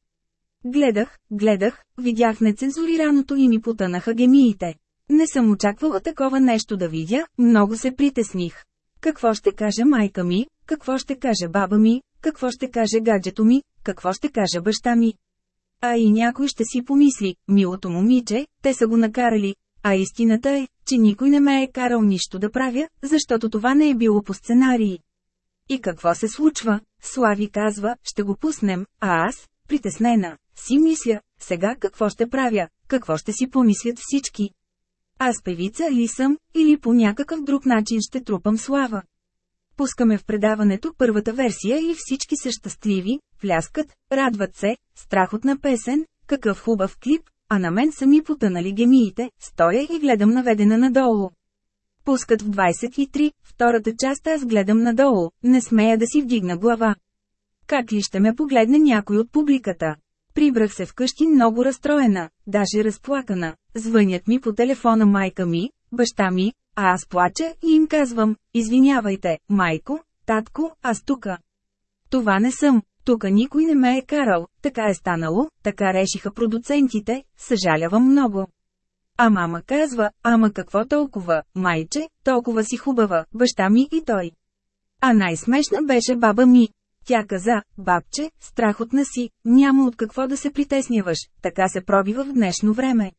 S1: Гледах, гледах, видях нецензурираното и ми потънаха гемиите. Не съм очаквала такова нещо да видя, много се притесних. Какво ще каже майка ми, какво ще каже баба ми, какво ще каже гаджето ми, какво ще каже баща ми. А и някой ще си помисли, милото момиче, те са го накарали. А истината е, че никой не ме е карал нищо да правя, защото това не е било по сценарии. И какво се случва? Слави казва, ще го пуснем, а аз, притеснена, си мисля, сега какво ще правя, какво ще си помислят всички. Аз певица ли съм, или по някакъв друг начин ще трупам слава. Пускаме в предаването първата версия и всички са щастливи, пляскат, радват се, страхотна песен, какъв хубав клип, а на мен са ми потънали гемиите, стоя и гледам наведена надолу. Пускат в 23, втората част аз гледам надолу, не смея да си вдигна глава. Как ли ще ме погледне някой от публиката? Прибрах се вкъщи много разстроена, даже разплакана. Звънят ми по телефона майка ми, баща ми, а аз плача и им казвам, извинявайте, майко, татко, аз тука. Това не съм, тука никой не ме е карал, така е станало, така решиха продуцентите, съжалявам много. А мама казва, ама какво толкова, майче, толкова си хубава, баща ми и той. А най-смешна беше баба ми. Тя каза, бабче, страхотна си, няма от какво да се притесняваш, така се пробива в днешно време.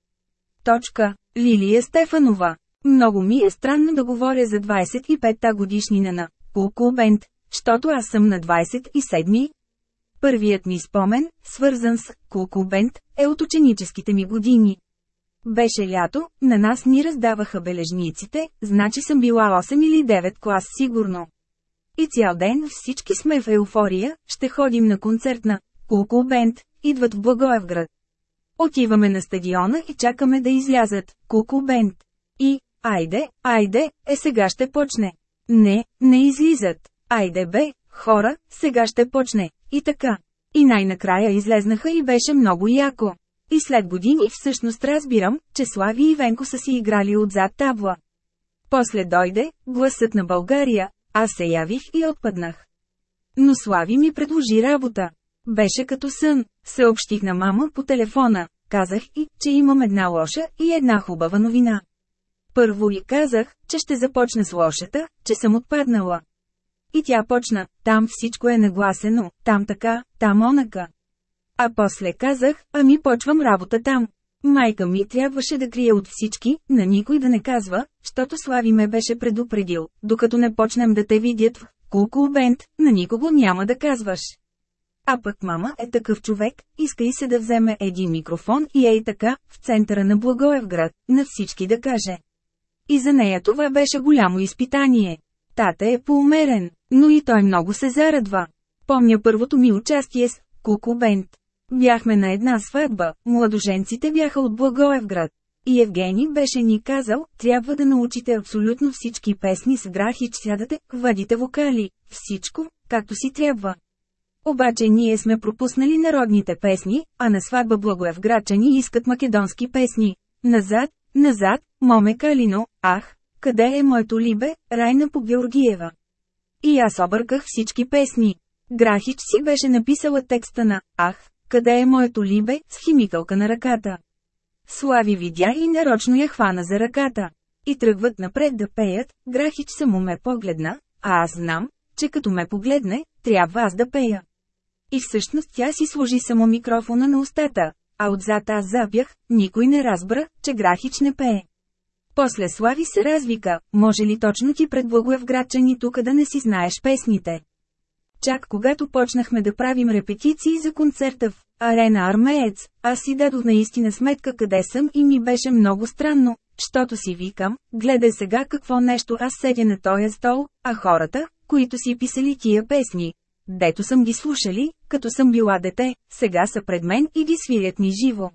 S1: Точка. Лилия Стефанова. Много ми е странно да говоря за 25-та годишнина на Кулкул Бенд, защото аз съм на 27-ми. Първият ми спомен, свързан с Кулкул Бенд, е от ученическите ми години. Беше лято, на нас ни раздаваха бележниците, значи съм била 8 или 9 клас сигурно. И цял ден всички сме в еуфория, ще ходим на концерт на Кулкул Бенд, идват в Благоевград. Отиваме на стадиона и чакаме да излязат Кулкул Бенд. И, айде, айде, е сега ще почне. Не, не излизат. Айде бе, хора, сега ще почне. И така. И най-накрая излезнаха и беше много яко. И след години всъщност разбирам, че Слави и Венко са си играли отзад табла. После дойде, гласът на България, аз се явих и отпаднах. Но Слави ми предложи работа. Беше като сън, съобщих на мама по телефона, казах и, че имам една лоша и една хубава новина. Първо и казах, че ще започне с лошата, че съм отпаднала. И тя почна, там всичко е нагласено, там така, там онака. А после казах, ами почвам работа там. Майка ми трябваше да крие от всички, на никой да не казва, щото Слави ме беше предупредил, докато не почнем да те видят в Кулкул Бенд, на никого няма да казваш. А пък мама е такъв човек, иска и се да вземе един микрофон и ей така, в центъра на Благоевград, на всички да каже. И за нея това беше голямо изпитание. Тата е поумерен, но и той много се зарадва. Помня първото ми участие с Куку Бенд. Бяхме на една сватба, младоженците бяха от Благоевград. И Евгений беше ни казал, трябва да научите абсолютно всички песни с грахич сядате, вадите вокали, всичко, както си трябва. Обаче ние сме пропуснали народните песни, а на сватба благоевграчани искат македонски песни. Назад, назад, моме Калино, ах, къде е моето либе, Райна по Георгиева. И аз обърках всички песни. Грахич си беше написала текста на «Ах, къде е моето либе» с химикалка на ръката. Слави видя и нарочно я хвана за ръката. И тръгват напред да пеят, Грахич само ме погледна, а аз знам, че като ме погледне, трябва аз да пея. И всъщност тя си сложи само микрофона на устата, а отзад аз запях, никой не разбра, че Грахич не пее. После Слави се развика, може ли точно ти пред Благоевградчани тук да не си знаеш песните? Чак когато почнахме да правим репетиции за концерта в Арена Армеец, аз си дадох наистина сметка къде съм и ми беше много странно, щото си викам, гледай сега какво нещо аз седя на този стол, а хората, които си писали тия песни, дето съм ги слушали, като съм била дете, сега са пред мен и ги свирят ми живо.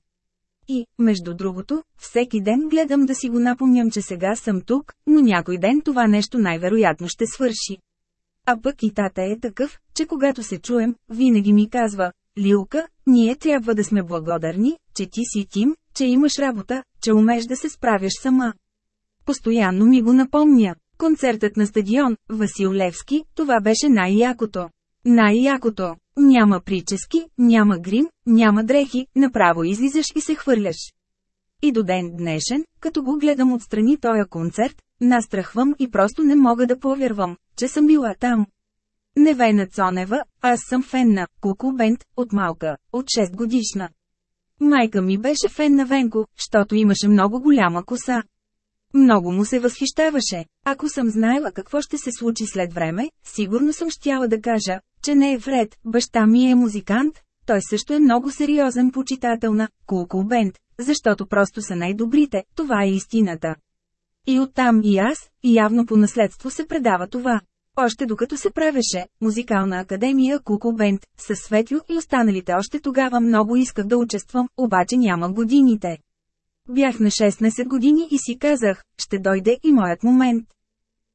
S1: И, между другото, всеки ден гледам да си го напомням, че сега съм тук, но някой ден това нещо най-вероятно ще свърши. А пък и тата е такъв, че когато се чуем, винаги ми казва, Лилка, ние трябва да сме благодарни, че ти си Тим, че имаш работа, че умеш да се справяш сама. Постоянно ми го напомня. Концертът на стадион, Васил Левски, това беше най-якото. Най-якото. Няма прически, няма грим, няма дрехи, направо излизаш и се хвърляш. И до ден днешен, като го гледам отстрани този концерт, настрахвам и просто не мога да повярвам, че съм била там. Невена Цонева, аз съм фен на Куку Бент, от малка, от 6 годишна. Майка ми беше фен на Венко, защото имаше много голяма коса. Много му се възхищаваше. Ако съм знаела какво ще се случи след време, сигурно съм щяла да кажа, че не е вред, баща ми е музикант, той също е много сериозен почитател на Кулкул Бенд, защото просто са най-добрите, това е истината. И оттам и аз, и явно по наследство се предава това. Още докато се правеше, музикална академия Куко Бенд, със Светлю и останалите още тогава много исках да участвам, обаче няма годините. Бях на 16 години и си казах, ще дойде и моят момент.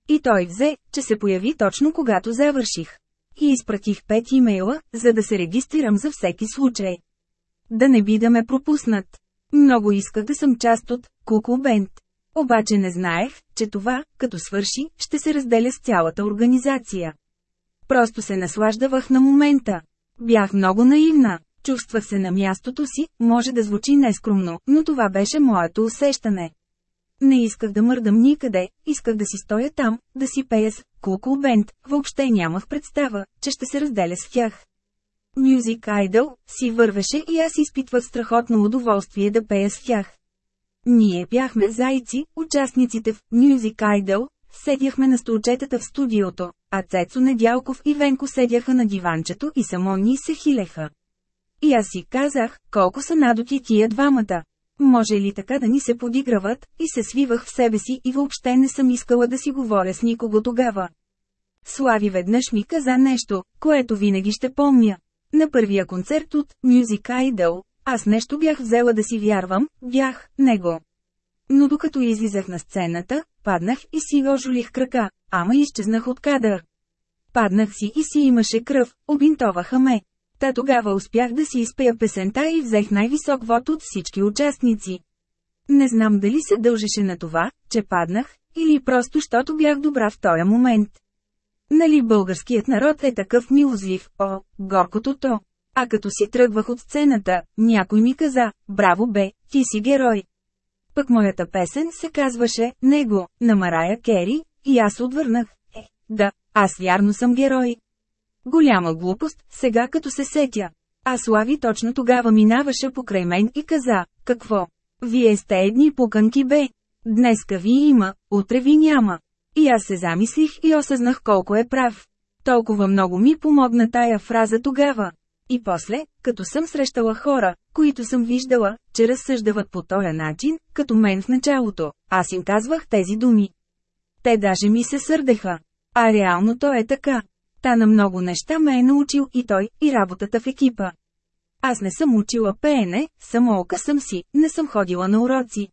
S1: И той взе, че се появи точно когато завърших. И изпратих пет имейла, за да се регистрирам за всеки случай. Да не би да ме пропуснат. Много исках да съм част от Куко Бенд. Обаче не знаех, че това, като свърши, ще се разделя с цялата организация. Просто се наслаждавах на момента. Бях много наивна. Чувствах се на мястото си, може да звучи нескромно, но това беше моето усещане. Не исках да мърдам никъде, исках да си стоя там, да си пея с Кукул Бенд, въобще нямах представа, че ще се разделя с тях. Music Idol си вървеше и аз изпитвах страхотно удоволствие да пея с тях. Ние бяхме зайци, участниците в Music Idol, седяхме на столчетата в студиото, а Цецо Недялков и Венко седяха на диванчето и само ни се хилеха. И аз си казах, колко са надоти тия двамата. Може ли така да ни се подиграват, и се свивах в себе си и въобще не съм искала да си говоря с никого тогава. Слави веднъж ми каза нещо, което винаги ще помня. На първия концерт от Music Idol, аз нещо бях взела да си вярвам, бях, него. Но докато излизах на сцената, паднах и си ожолих крака, ама изчезнах от кадър. Паднах си и си имаше кръв, обинтоваха ме. Та тогава успях да си изпея песента и взех най-висок вод от всички участници. Не знам дали се дължеше на това, че паднах, или просто защото бях добра в този момент. Нали българският народ е такъв милозлив, о, горкото то. А като си тръгвах от сцената, някой ми каза, браво бе, ти си герой. Пък моята песен се казваше «Него» на Марая Кери, и аз отвърнах, е, да, аз вярно съм герой. Голяма глупост, сега като се сетя. А Слави точно тогава минаваше покрай мен и каза, какво? Вие сте едни пуканки бе. Днеска ви има, утре ви няма. И аз се замислих и осъзнах колко е прав. Толкова много ми помогна тая фраза тогава. И после, като съм срещала хора, които съм виждала, че разсъждават по този начин, като мен в началото, аз им казвах тези думи. Те даже ми се сърдеха. А реално то е така. Та на много неща ме е научил и той, и работата в екипа. Аз не съм учила пеене, самоука съм си, не съм ходила на уроци.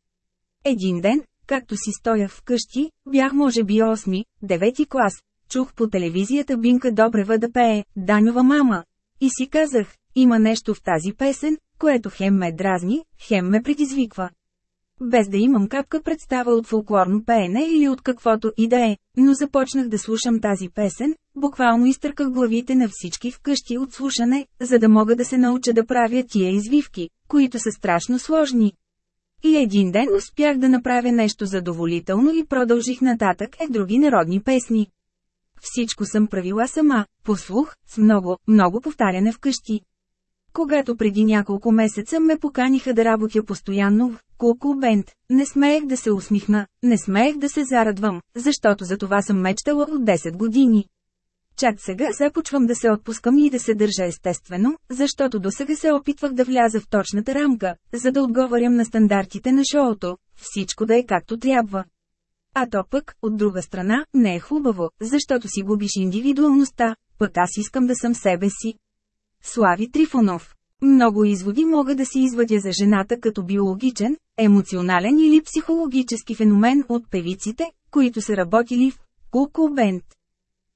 S1: Един ден, както си стоях вкъщи, бях може би 8, 9 клас, чух по телевизията Бинка Добрева да пее «Данюва мама». И си казах, има нещо в тази песен, което хем ме дразни, хем ме предизвиква. Без да имам капка представа от фолклорно пеене или от каквото и да е, но започнах да слушам тази песен, буквално изтърках главите на всички вкъщи от слушане, за да мога да се науча да правя тия извивки, които са страшно сложни. И един ден успях да направя нещо задоволително и продължих нататък е други народни песни. Всичко съм правила сама, послух, с много, много повтаряне вкъщи. Когато преди няколко месеца ме поканиха да работя постоянно в Куку Бенд, не смеех да се усмихна, не смеех да се зарадвам, защото за това съм мечтала от 10 години. Чак сега започвам да се отпускам и да се държа естествено, защото до сега се опитвах да вляза в точната рамка, за да отговарям на стандартите на шоуто, всичко да е както трябва. А то пък, от друга страна, не е хубаво, защото си губиш индивидуалността, пък аз искам да съм себе си. Слави Трифонов много изводи мога да си извадя за жената като биологичен, емоционален или психологически феномен от певиците, които са работили в Куку Бенд.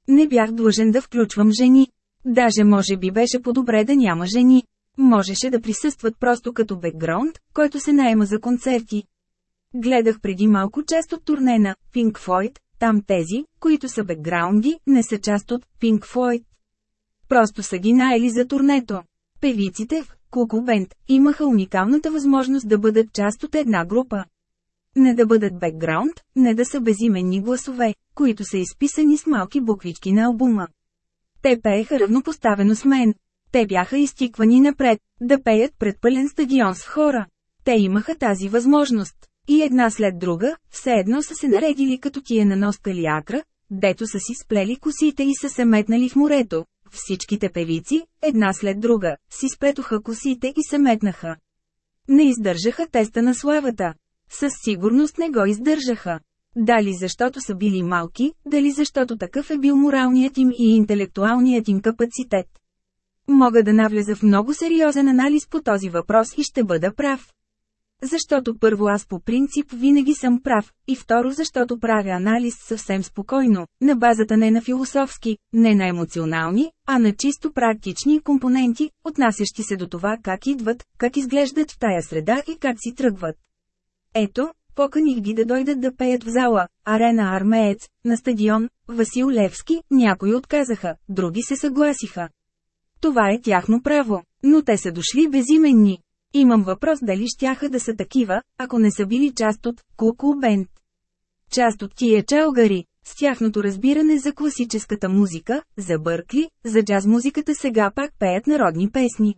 S1: Не бях длъжен да включвам жени. Даже може би беше по-добре да няма жени. Можеше да присъстват просто като бекграунд, който се наема за концерти. Гледах преди малко част от турне на Pink Floyd, там тези, които са бекграунди, не са част от Pink Floyd. Просто са ги наели за турнето. Певиците в Куку Бенд имаха уникалната възможност да бъдат част от една група. Не да бъдат бекграунд, не да са безименни гласове, които са изписани с малки буквички на албума. Те пееха равнопоставено с мен. Те бяха изтиквани напред, да пеят пред пълен стадион с хора. Те имаха тази възможност. И една след друга, все едно са се наредили като тия на носка лиакра, дето са си сплели косите и са се метнали в морето. Всичките певици, една след друга, си сплетоха косите и се метнаха. Не издържаха теста на славата. Със сигурност не го издържаха. Дали защото са били малки, дали защото такъв е бил моралният им и интелектуалният им капацитет. Мога да навлеза в много сериозен анализ по този въпрос и ще бъда прав. Защото първо аз по принцип винаги съм прав, и второ защото правя анализ съвсем спокойно, на базата не на философски, не на емоционални, а на чисто практични компоненти, отнасящи се до това как идват, как изглеждат в тая среда и как си тръгват. Ето, поканих ги да дойдат да пеят в зала, арена Армеец, на стадион, Васил Левски, някои отказаха, други се съгласиха. Това е тяхно право, но те са дошли безименни. Имам въпрос дали щяха да са такива, ако не са били част от Куку Бенд. Част от тия чалгари, с тяхното разбиране за класическата музика, за Бъркли, за джаз музиката сега пак пеят народни песни.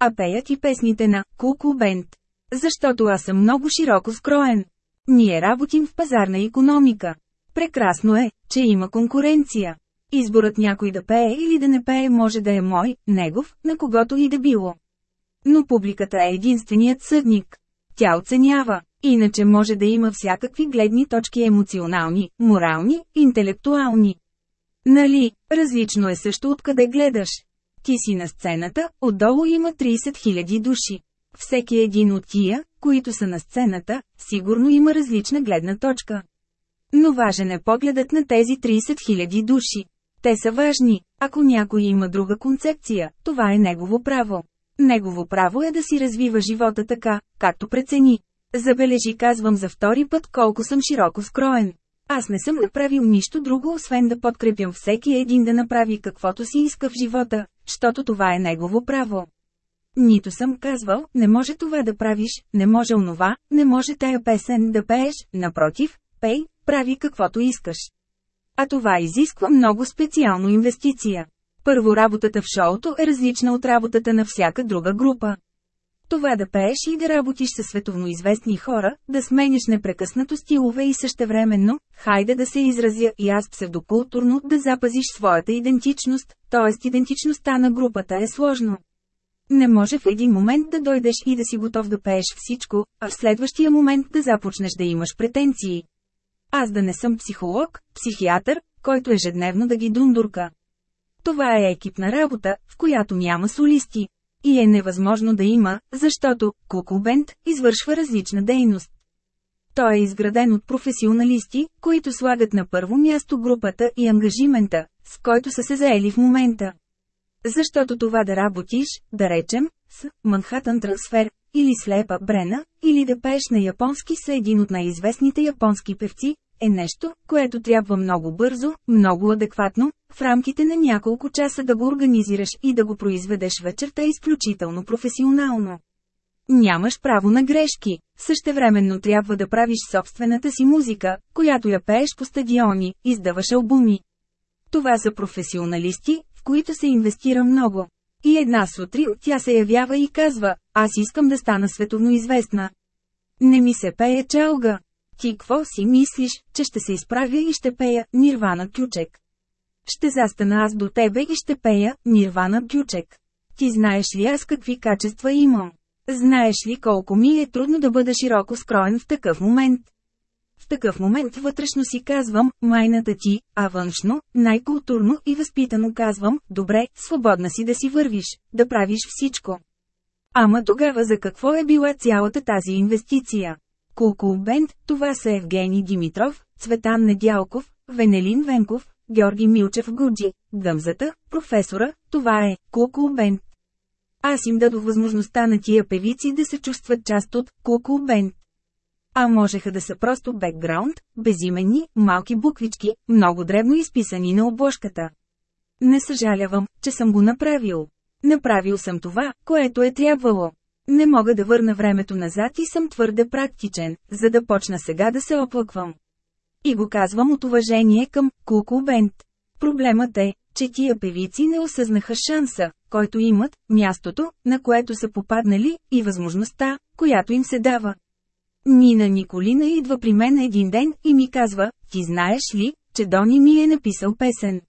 S1: А пеят и песните на Куку Бенд. Защото аз съм много широко скроен. Ние работим в пазарна економика. Прекрасно е, че има конкуренция. Изборът някой да пее или да не пее може да е мой, негов, на когото и да било. Но публиката е единственият съдник. Тя оценява. Иначе може да има всякакви гледни точки емоционални, морални, интелектуални. Нали, различно е също откъде гледаш. Ти си на сцената, отдолу има 30 000 души. Всеки един от тия, които са на сцената, сигурно има различна гледна точка. Но важен е погледът на тези 30 000 души. Те са важни, ако някой има друга концепция, това е негово право. Негово право е да си развива живота така, както прецени. Забележи казвам за втори път колко съм широко скроен. Аз не съм направил нищо друго, освен да подкрепям всеки един да направи каквото си иска в живота, защото това е негово право. Нито съм казвал, не може това да правиш, не може онова, не може тая песен да пееш, напротив, пей, прави каквото искаш. А това изисква много специално инвестиция. Първо работата в шоуто е различна от работата на всяка друга група. Това да пееш и да работиш със световно известни хора, да сменяш непрекъснато стилове и същевременно, хайде да се изразя и аз псевдокултурно, да запазиш своята идентичност, т.е. идентичността на групата е сложно. Не може в един момент да дойдеш и да си готов да пееш всичко, а в следващия момент да започнеш да имаш претенции. Аз да не съм психолог, психиатър, който ежедневно да ги дундурка. Това е екипна работа, в която няма солисти. И е невъзможно да има, защото Кукубент извършва различна дейност. Той е изграден от професионалисти, които слагат на първо място групата и ангажимента, с който са се заели в момента. Защото това да работиш, да речем, с Манхатън трансфер, или слепа Брена, или да пееш на японски са един от най-известните японски певци, е нещо, което трябва много бързо, много адекватно, в рамките на няколко часа да го организираш и да го произведеш вечерта изключително професионално. Нямаш право на грешки, същевременно трябва да правиш собствената си музика, която я пееш по стадиони, издаваш албуми. Това са професионалисти, в които се инвестира много. И една сутрин тя се явява и казва, аз искам да стана световно известна. Не ми се пее чалга. Ти какво си мислиш, че ще се изправя и ще пея Нирвана Кючек? Ще застана аз до тебе и ще пея Нирвана Кючек. Ти знаеш ли аз какви качества имам? Знаеш ли колко ми е трудно да бъда широко скроен в такъв момент? В такъв момент вътрешно си казвам, майната ти, а външно, най-културно и възпитано казвам, добре, свободна си да си вървиш, да правиш всичко. Ама тогава за какво е била цялата тази инвестиция? Кулкул това са Евгений Димитров, Цветан Недялков, Венелин Венков, Георги Милчев Гуджи, Гъмзата, професора, това е Кулкул. Аз им дадох възможността на тия певици да се чувстват част от Кулкул. А можеха да са просто бекграунд, безименни, малки буквички, много древно изписани на обложката. Не съжалявам, че съм го направил. Направил съм това, което е трябвало. Не мога да върна времето назад и съм твърде практичен, за да почна сега да се оплаквам. И го казвам от уважение към Куку Бент. Проблемът е, че тия певици не осъзнаха шанса, който имат, мястото, на което са попаднали, и възможността, която им се дава. Нина Николина идва при мен един ден и ми казва, ти знаеш ли, че Дони ми е написал песен.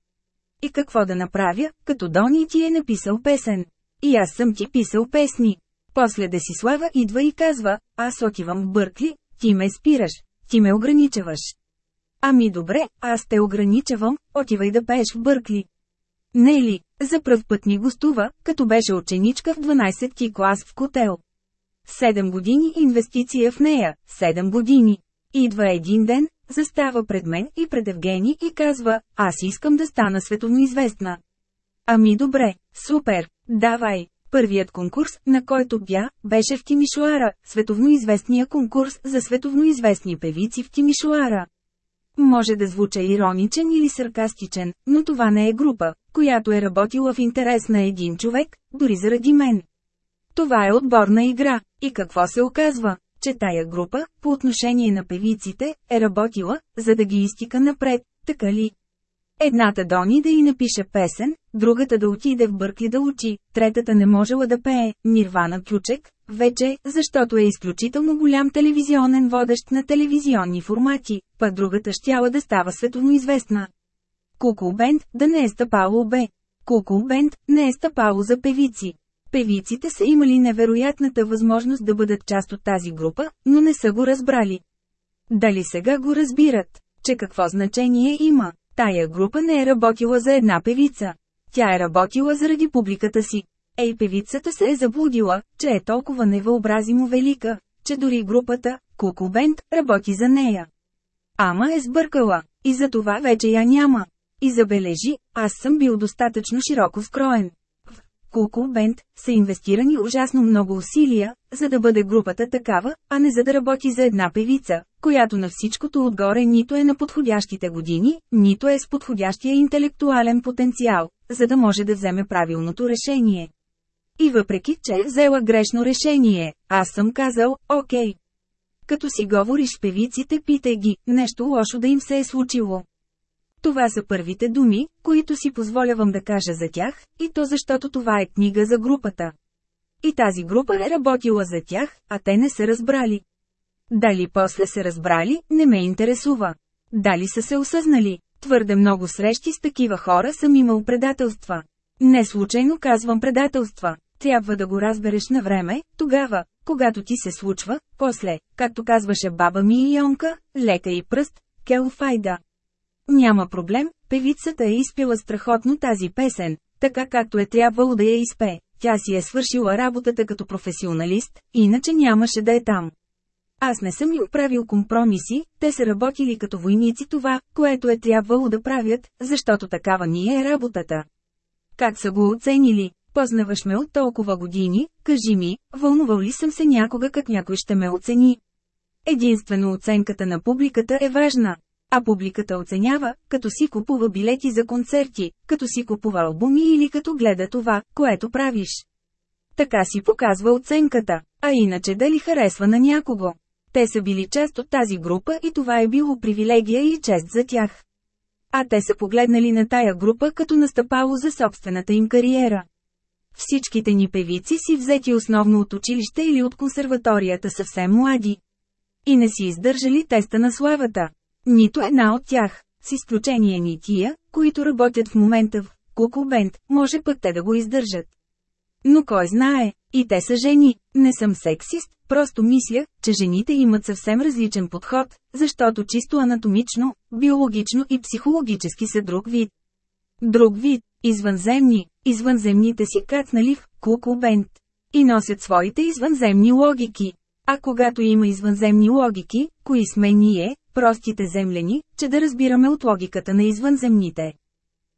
S1: И какво да направя, като Дони ти е написал песен? И аз съм ти писал песни. После да си слава идва и казва, аз отивам в Бъркли, ти ме спираш, ти ме ограничаваш. Ами добре, аз те ограничавам, отивай да пееш в Бъркли. Не ли, за пръв път ни гостува, като беше ученичка в 12 ти клас в котел. Седем години инвестиция в нея, седем години. Идва един ден, застава пред мен и пред Евгений и казва, аз искам да стана световно известна. Ами добре, супер, давай. Първият конкурс, на който бя, беше в Тимишуара, световно известния конкурс за световно известни певици в Тимишуара. Може да звуча ироничен или саркастичен, но това не е група, която е работила в интерес на един човек, дори заради мен. Това е отборна игра. И какво се оказва? Че тая група, по отношение на певиците, е работила, за да ги изтика напред, така ли? Едната Дони да й напише песен, другата да отиде в Бъркли да учи, третата не можела да пее, Нирвана Кючек, вече, защото е изключително голям телевизионен водещ на телевизионни формати, па другата щяла да става световно известна. Куку да не е стъпало бе. Куку Бенд не е стъпало за певици. Певиците са имали невероятната възможност да бъдат част от тази група, но не са го разбрали. Дали сега го разбират, че какво значение има? Тая група не е работила за една певица. Тя е работила заради публиката си. Ей певицата се е заблудила, че е толкова невъобразимо велика, че дори групата, Куку Бенд, работи за нея. Ама е сбъркала, и за това вече я няма. И забележи, аз съм бил достатъчно широко скроен. Куку Бенд, са инвестирани ужасно много усилия, за да бъде групата такава, а не за да работи за една певица, която на всичкото отгоре нито е на подходящите години, нито е с подходящия интелектуален потенциал, за да може да вземе правилното решение. И въпреки, че е взела грешно решение, аз съм казал, окей. Като си говориш певиците, питай ги, нещо лошо да им се е случило. Това са първите думи, които си позволявам да кажа за тях, и то защото това е книга за групата. И тази група е работила за тях, а те не са разбрали. Дали после се разбрали, не ме интересува. Дали са се осъзнали. Твърде много срещи с такива хора съм имал предателства. Не случайно казвам предателства. Трябва да го разбереш на време, тогава, когато ти се случва, после, както казваше баба ми и Йонка, лека и пръст, Келфайда. Няма проблем, певицата е изпила страхотно тази песен, така както е трябвало да я изпее. Тя си е свършила работата като професионалист, иначе нямаше да е там. Аз не съм им правил компромиси, те са работили като войници това, което е трябвало да правят, защото такава ни е работата. Как са го оценили? Познаваш ме от толкова години, кажи ми, вълнувал ли съм се някога как някой ще ме оцени? Единствено оценката на публиката е важна. А публиката оценява, като си купува билети за концерти, като си купува албуми или като гледа това, което правиш. Така си показва оценката, а иначе дали харесва на някого. Те са били част от тази група и това е било привилегия и чест за тях. А те са погледнали на тая група като настъпало за собствената им кариера. Всичките ни певици си взети основно от училище или от консерваторията съвсем млади. И не си издържали теста на славата. Нито една от тях, с изключение ни тия, които работят в момента в Куку Бенд, може пък те да го издържат. Но кой знае, и те са жени, не съм сексист, просто мисля, че жените имат съвсем различен подход, защото чисто анатомично, биологично и психологически са друг вид. Друг вид, извънземни, извънземните си кацнали в Куку Бенд. И носят своите извънземни логики. А когато има извънземни логики, кои сме ние, простите земляни, че да разбираме от логиката на извънземните?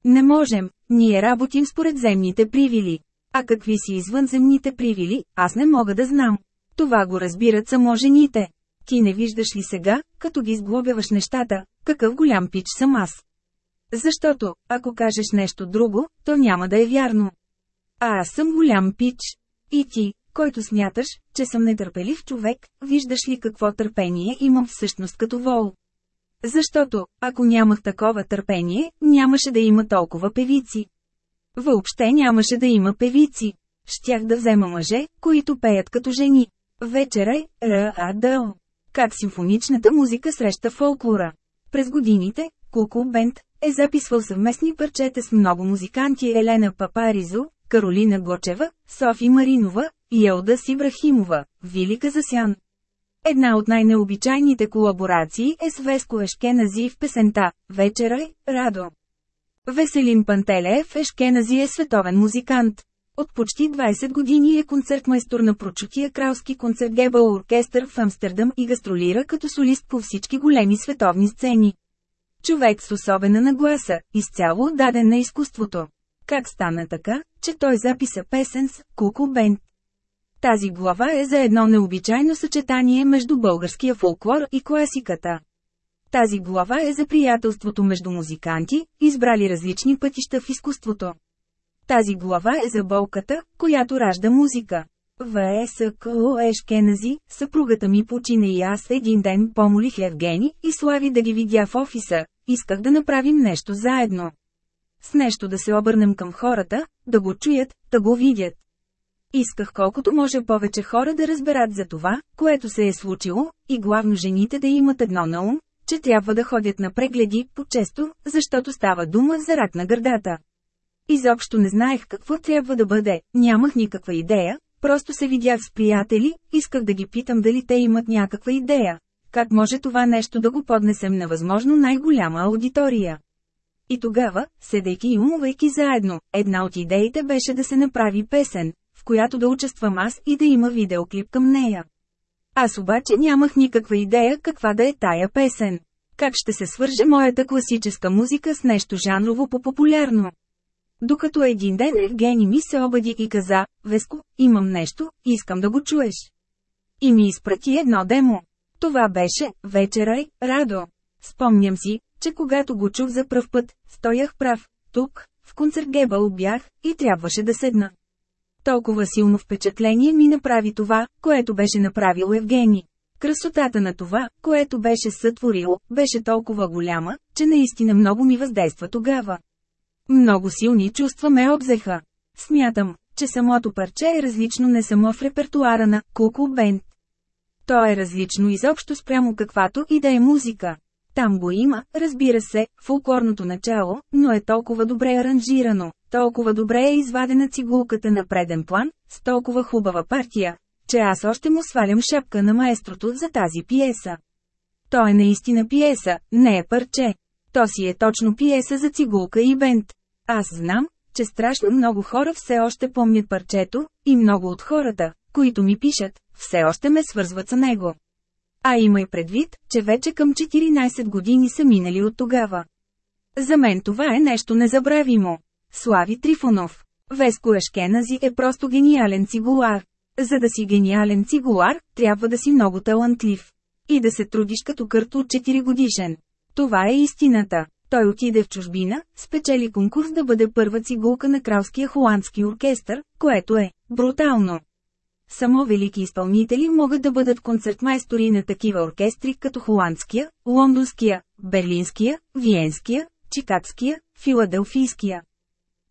S1: Не можем, ние работим според земните привили. А какви си извънземните привили, аз не мога да знам. Това го разбират само жените. Ти не виждаш ли сега, като ги сглобяваш нещата, какъв голям пич съм аз. Защото, ако кажеш нещо друго, то няма да е вярно. А аз съм голям пич. И ти, който смяташ, че съм нетърпелив човек, виждаш ли какво търпение имам всъщност като вол. Защото, ако нямах такова търпение, нямаше да има толкова певици. Въобще нямаше да има певици. Щях да взема мъже, които пеят като жени. Вечерай, Р.А.Д.О. Как симфоничната музика среща фолклора. През годините, Куку Бенд е записвал съвместни парчета с много музиканти Елена Папаризо, Каролина Гочева, Софи Маринова, и Елда Сибрахимова, Вили Казасян. Една от най-необичайните колаборации е с Веско Ешкенази в песента «Вечерай, Радо». Веселин Пантелеев Ешкенази е световен музикант. От почти 20 години е концертмайстор на прочутия кралски концерт Гебъл оркестър в Амстердам и гастролира като солист по всички големи световни сцени. Човек с особена нагласа, изцяло отдаден на изкуството. Как стана така, че той записа песен с Куку Бенд? Тази глава е за едно необичайно съчетание между българския фолклор и класиката. Тази глава е за приятелството между музиканти, избрали различни пътища в изкуството. Тази глава е за болката, която ражда музика. В.С.К.О. Ешкенази, съпругата ми почина и аз един ден помолих Евгени и Слави да ги видя в офиса, исках да направим нещо заедно. С нещо да се обърнем към хората, да го чуят, да го видят. Исках колкото може повече хора да разберат за това, което се е случило, и главно жените да имат едно на ум, че трябва да ходят на прегледи по-често, защото става дума за рак на гърдата. Изобщо не знаех какво трябва да бъде, нямах никаква идея, просто се видях с приятели, исках да ги питам дали те имат някаква идея. Как може това нещо да го поднесем на възможно най-голяма аудитория? И тогава, седейки и умувайки заедно, една от идеите беше да се направи песен, в която да участвам аз и да има видеоклип към нея. Аз обаче нямах никаква идея каква да е тая песен. Как ще се свърже моята класическа музика с нещо жанрово по-популярно? Докато един ден Евгений ми се обади и каза, Веско, имам нещо, искам да го чуеш. И ми изпрати едно демо. Това беше «Вечерай, Радо». Спомням си, че когато го чух за пръв път, стоях прав, тук, в концерт Гебъл бях, и трябваше да седна. Толкова силно впечатление ми направи това, което беше направил Евгений. Красотата на това, което беше сътворил, беше толкова голяма, че наистина много ми въздейства тогава. Много силни чувства ме обзеха. Смятам, че самото парче е различно не само в репертуара на Куку Бенд. То е различно изобщо спрямо каквато и да е музика. Там го има, разбира се, фулклорното начало, но е толкова добре аранжирано, толкова добре е извадена цигулката на преден план, с толкова хубава партия, че аз още му свалям шапка на маестрото за тази пиеса. То е наистина пиеса, не е парче. То си е точно пиеса за цигулка и бент. Аз знам, че страшно много хора все още помнят парчето, и много от хората, които ми пишат, все още ме свързват с него. А имай предвид, че вече към 14 години са минали от тогава. За мен това е нещо незабравимо. Слави Трифонов. Веско Ешкенази е просто гениален цигулар. За да си гениален цигулар, трябва да си много талантлив. И да се трудиш като кърто от 4 годишен. Това е истината. Той отиде в чужбина, спечели конкурс да бъде първа цигулка на Кралския холандски оркестър, което е брутално. Само велики изпълнители могат да бъдат концертмайстори на такива оркестри като холандския, лондонския, берлинския, виенския, чикагския, филаделфийския.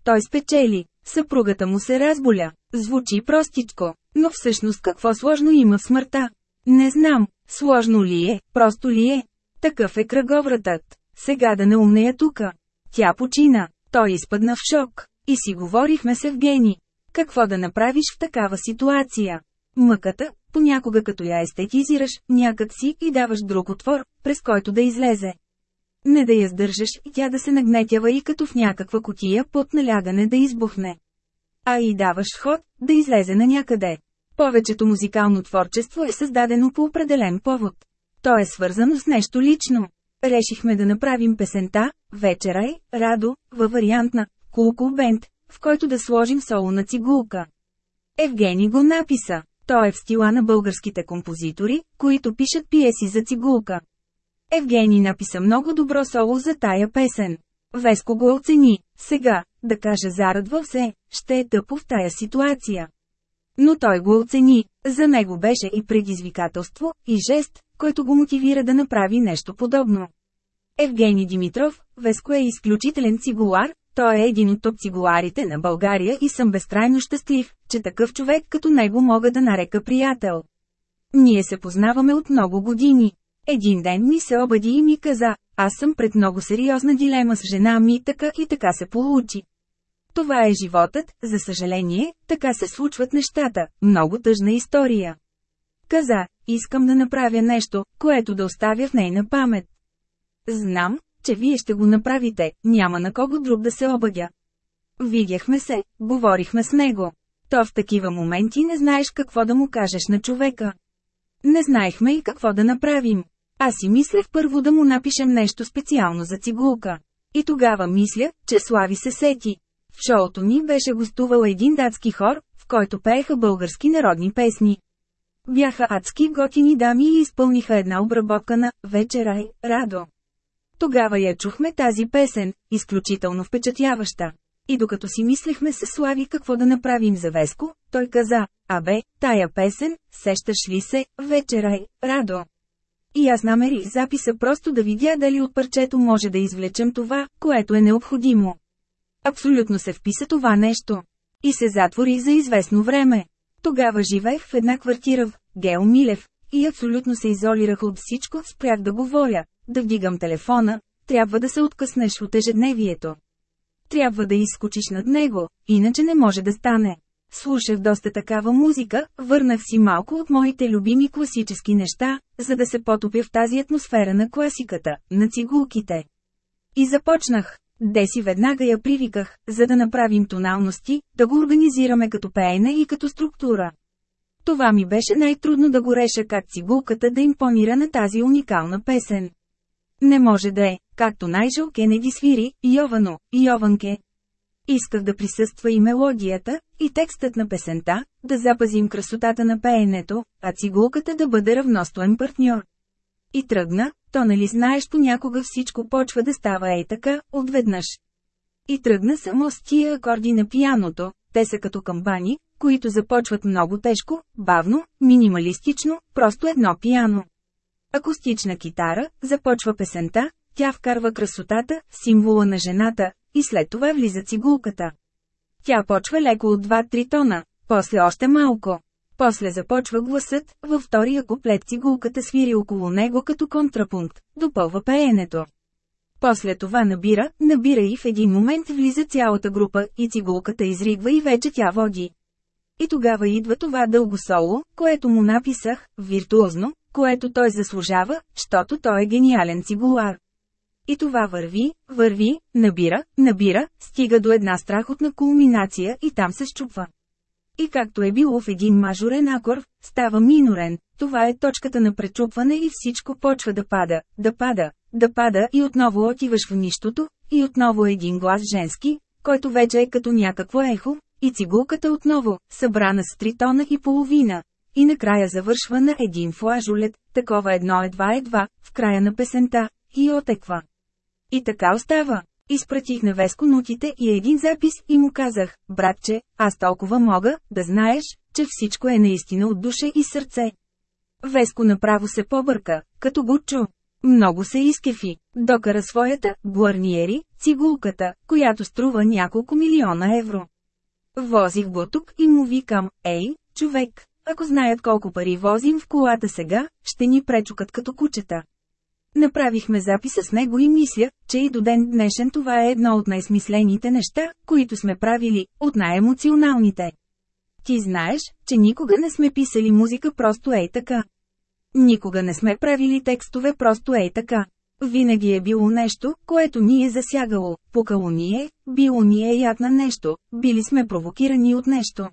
S1: Той спечели, съпругата му се разболя. Звучи простичко, но всъщност какво сложно има в смъртта? Не знам, сложно ли е, просто ли е. Такъв е кръговратът. Сега да не умнея тука. Тя почина. Той изпадна в шок. И си говорихме с Евгений. Какво да направиш в такава ситуация? Мъката, понякога като я естетизираш, някак си и даваш друг отвор, през който да излезе. Не да я сдържаш и тя да се нагнетява и като в някаква котия под налягане да избухне. А и даваш ход, да излезе на някъде. Повечето музикално творчество е създадено по определен повод. То е свързано с нещо лично. Решихме да направим песента «Вечерай, Радо» във вариант на «Кулко бенд», в който да сложим соло на цигулка. Евгений го написа. Той е в стила на българските композитори, които пишат пиеси за цигулка. Евгений написа много добро соло за тая песен. Веско го оцени. Сега, да кажа зарадва се, ще е тъпо в тая ситуация. Но той го оцени. За него беше и предизвикателство, и жест, който го мотивира да направи нещо подобно. Евгений Димитров, Веско е изключителен цигулар, той е един от топ цигуларите на България и съм безкрайно щастлив, че такъв човек като него мога да нарека приятел. Ние се познаваме от много години. Един ден ми се обади и ми каза, аз съм пред много сериозна дилема с жена ми така и така се получи. Това е животът, за съжаление, така се случват нещата, много тъжна история. Каза, искам да направя нещо, което да оставя в нейна памет. Знам, че вие ще го направите, няма на кого друг да се обадя. Видяхме се, говорихме с него. То в такива моменти не знаеш какво да му кажеш на човека. Не знаехме и какво да направим. Аз си мислех първо да му напишем нещо специално за цигулка. И тогава мисля, че Слави се сети. В шоуто ни беше гостувал един датски хор, в който пееха български народни песни. Бяха адски готини дами и изпълниха една обработка на «Вечерай, Радо». Тогава я чухме тази песен, изключително впечатляваща. И докато си мислехме се Слави какво да направим за Веско, той каза, абе, тая песен, сещаш ли се, вечерай, Радо. И аз намерих записа просто да видя дали от парчето може да извлечем това, което е необходимо. Абсолютно се вписа това нещо. И се затвори за известно време. Тогава живеех в една квартира в Гео Милев, и абсолютно се изолирах от всичко, спрях да говоря, да вдигам телефона, трябва да се откъснеш от ежедневието. Трябва да изскочиш над него, иначе не може да стане. Слушах доста такава музика, върнах си малко от моите любими класически неща, за да се потопя в тази атмосфера на класиката, на цигулките. И започнах. Деси веднага я привиках, за да направим тоналности, да го организираме като пеене и като структура. Това ми беше най-трудно да го реша как цигулката да импонира на тази уникална песен. Не може да е, както Найджел Кенеди свири, Йовано, Йованке. Исках да присъства и мелодията, и текстът на песента, да запазим красотата на пеенето, а цигулката да бъде равностоен партньор. И тръгна, то нали знаеш понякога всичко почва да става ей така, отведнъж. И тръгна само с тия акорди на пияното, те са като камбани, които започват много тежко, бавно, минималистично, просто едно пияно. Акустична китара, започва песента, тя вкарва красотата, символа на жената, и след това влиза цигулката. Тя почва леко от 2-3 тона, после още малко. После започва гласът, във втория куплет цигулката свири около него като контрапункт, допълва пеенето. После това набира, набира и в един момент влиза цялата група и цигулката изригва и вече тя води. И тогава идва това дълго соло, което му написах, виртуозно, което той заслужава, щото той е гениален цигулар. И това върви, върви, набира, набира, стига до една страхотна кулминация и там се щупва. И както е било в един мажорен акорд, става минорен, това е точката на пречупване и всичко почва да пада, да пада, да пада и отново отиваш в нищото, и отново един глас женски, който вече е като някакво ехо, и цигулката отново, събрана с три тона и половина. И накрая завършва на един флажолет, такова едно едва-едва, в края на песента, и отеква. И така остава. Изпратих на Веско нотите и един запис и му казах, братче, аз толкова мога, да знаеш, че всичко е наистина от душа и сърце. Веско направо се побърка, като го чу. Много се изкефи. Докара своята Гуарниери, цигулката, която струва няколко милиона евро. Возих го тук и му викам, ей, човек, ако знаят колко пари возим в колата сега, ще ни пречукат като кучета. Направихме записа с него и мисля, че и до ден днешен това е едно от най-смислените неща, които сме правили, от най-емоционалните. Ти знаеш, че никога не сме писали музика просто ей така. Никога не сме правили текстове просто ей така. Винаги е било нещо, което ни е засягало, пукало ни е, било ни е яд на нещо, били сме провокирани от нещо.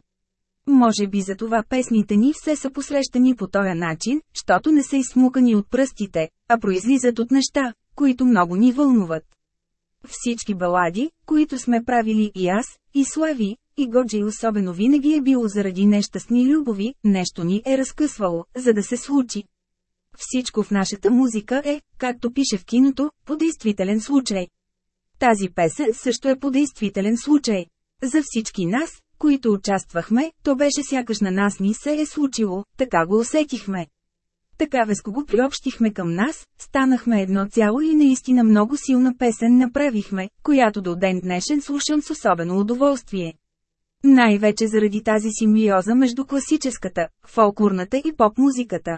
S1: Може би за това песните ни все са посрещани по този начин, щото не са изсмукани от пръстите, а произлизат от неща, които много ни вълнуват. Всички балади, които сме правили и аз, и Слави, и Годжи особено винаги е било заради нещастни любови, нещо ни е разкъсвало, за да се случи. Всичко в нашата музика е, както пише в киното, по действителен случай. Тази песен също е по действителен случай. За всички нас, които участвахме, то беше сякаш на нас ни се е случило, така го усетихме. Така веско го приобщихме към нас, станахме едно цяло и наистина много силна песен направихме, която до ден днешен слушам с особено удоволствие. Най-вече заради тази симбиоза между класическата, фолклорната и поп-музиката.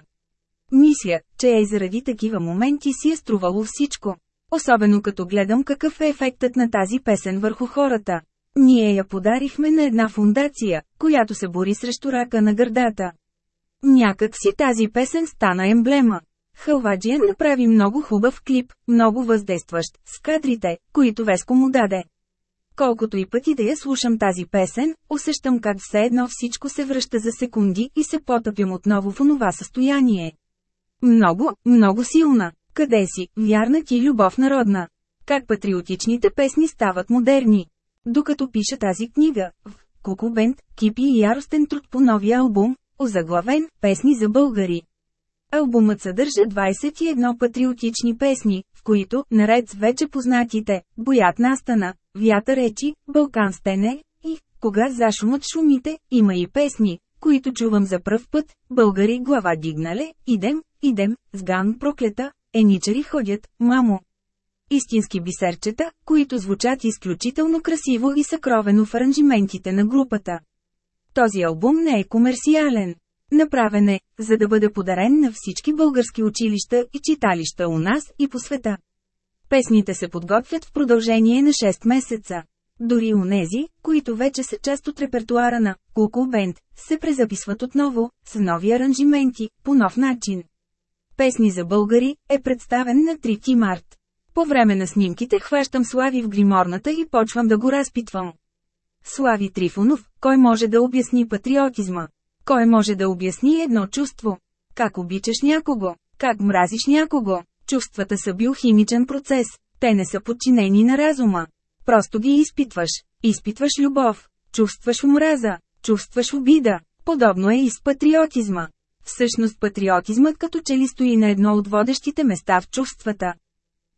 S1: Мисля, че е и заради такива моменти си е струвало всичко. Особено като гледам какъв е ефектът на тази песен върху хората. Ние я подарихме на една фундация, която се бори срещу рака на гърдата. Някак си тази песен стана емблема. Халваджия направи много хубав клип, много въздействащ, с кадрите, които Веско му даде. Колкото и пъти да я слушам тази песен, усещам как все едно всичко се връща за секунди и се потъпям отново в онова състояние. Много, много силна. Къде си, вярна ти любов народна? Как патриотичните песни стават модерни? Докато пиша тази книга, в Кукубент, кипи и яростен труд по новия албум, озаглавен «Песни за българи». Албумът съдържа 21 патриотични песни, в които, наред с вече познатите, Боят настана, Вятър речи, Балкан стене и Кога зашумат шумите, има и песни, които чувам за пръв път, българи глава дигнале, идем, идем, с ган проклета, еничари ходят, мамо. Истински бисерчета, които звучат изключително красиво и съкровено в аранжиментите на групата. Този албум не е комерциален. Направен е, за да бъде подарен на всички български училища и читалища у нас и по света. Песните се подготвят в продължение на 6 месеца. Дори унези, които вече са част от репертуара на Куку Бенд, се презаписват отново, с нови аранжименти, по нов начин. Песни за българи е представен на 3 март. По време на снимките хващам Слави в гриморната и почвам да го разпитвам. Слави Трифонов, кой може да обясни патриотизма? Кой може да обясни едно чувство? Как обичаш някого? Как мразиш някого? Чувствата са биохимичен процес, те не са подчинени на разума. Просто ги изпитваш. Изпитваш любов, чувстваш омраза, чувстваш обида. Подобно е и с патриотизма. Всъщност патриотизмът като че ли стои на едно от водещите места в чувствата.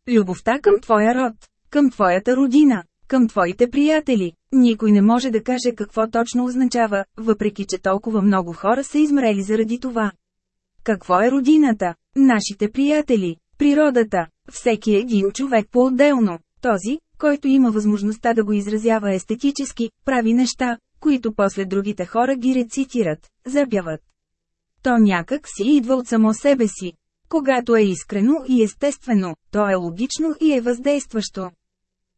S1: Любовта към твоя род, към твоята родина, към твоите приятели. Никой не може да каже какво точно означава, въпреки че толкова много хора са измрели заради това. Какво е родината? Нашите приятели, природата, всеки един човек по-отделно. Този, който има възможността да го изразява естетически, прави неща, които после другите хора ги рецитират, запяват. То някак си идва от само себе си. Когато е искрено и естествено, то е логично и е въздействащо.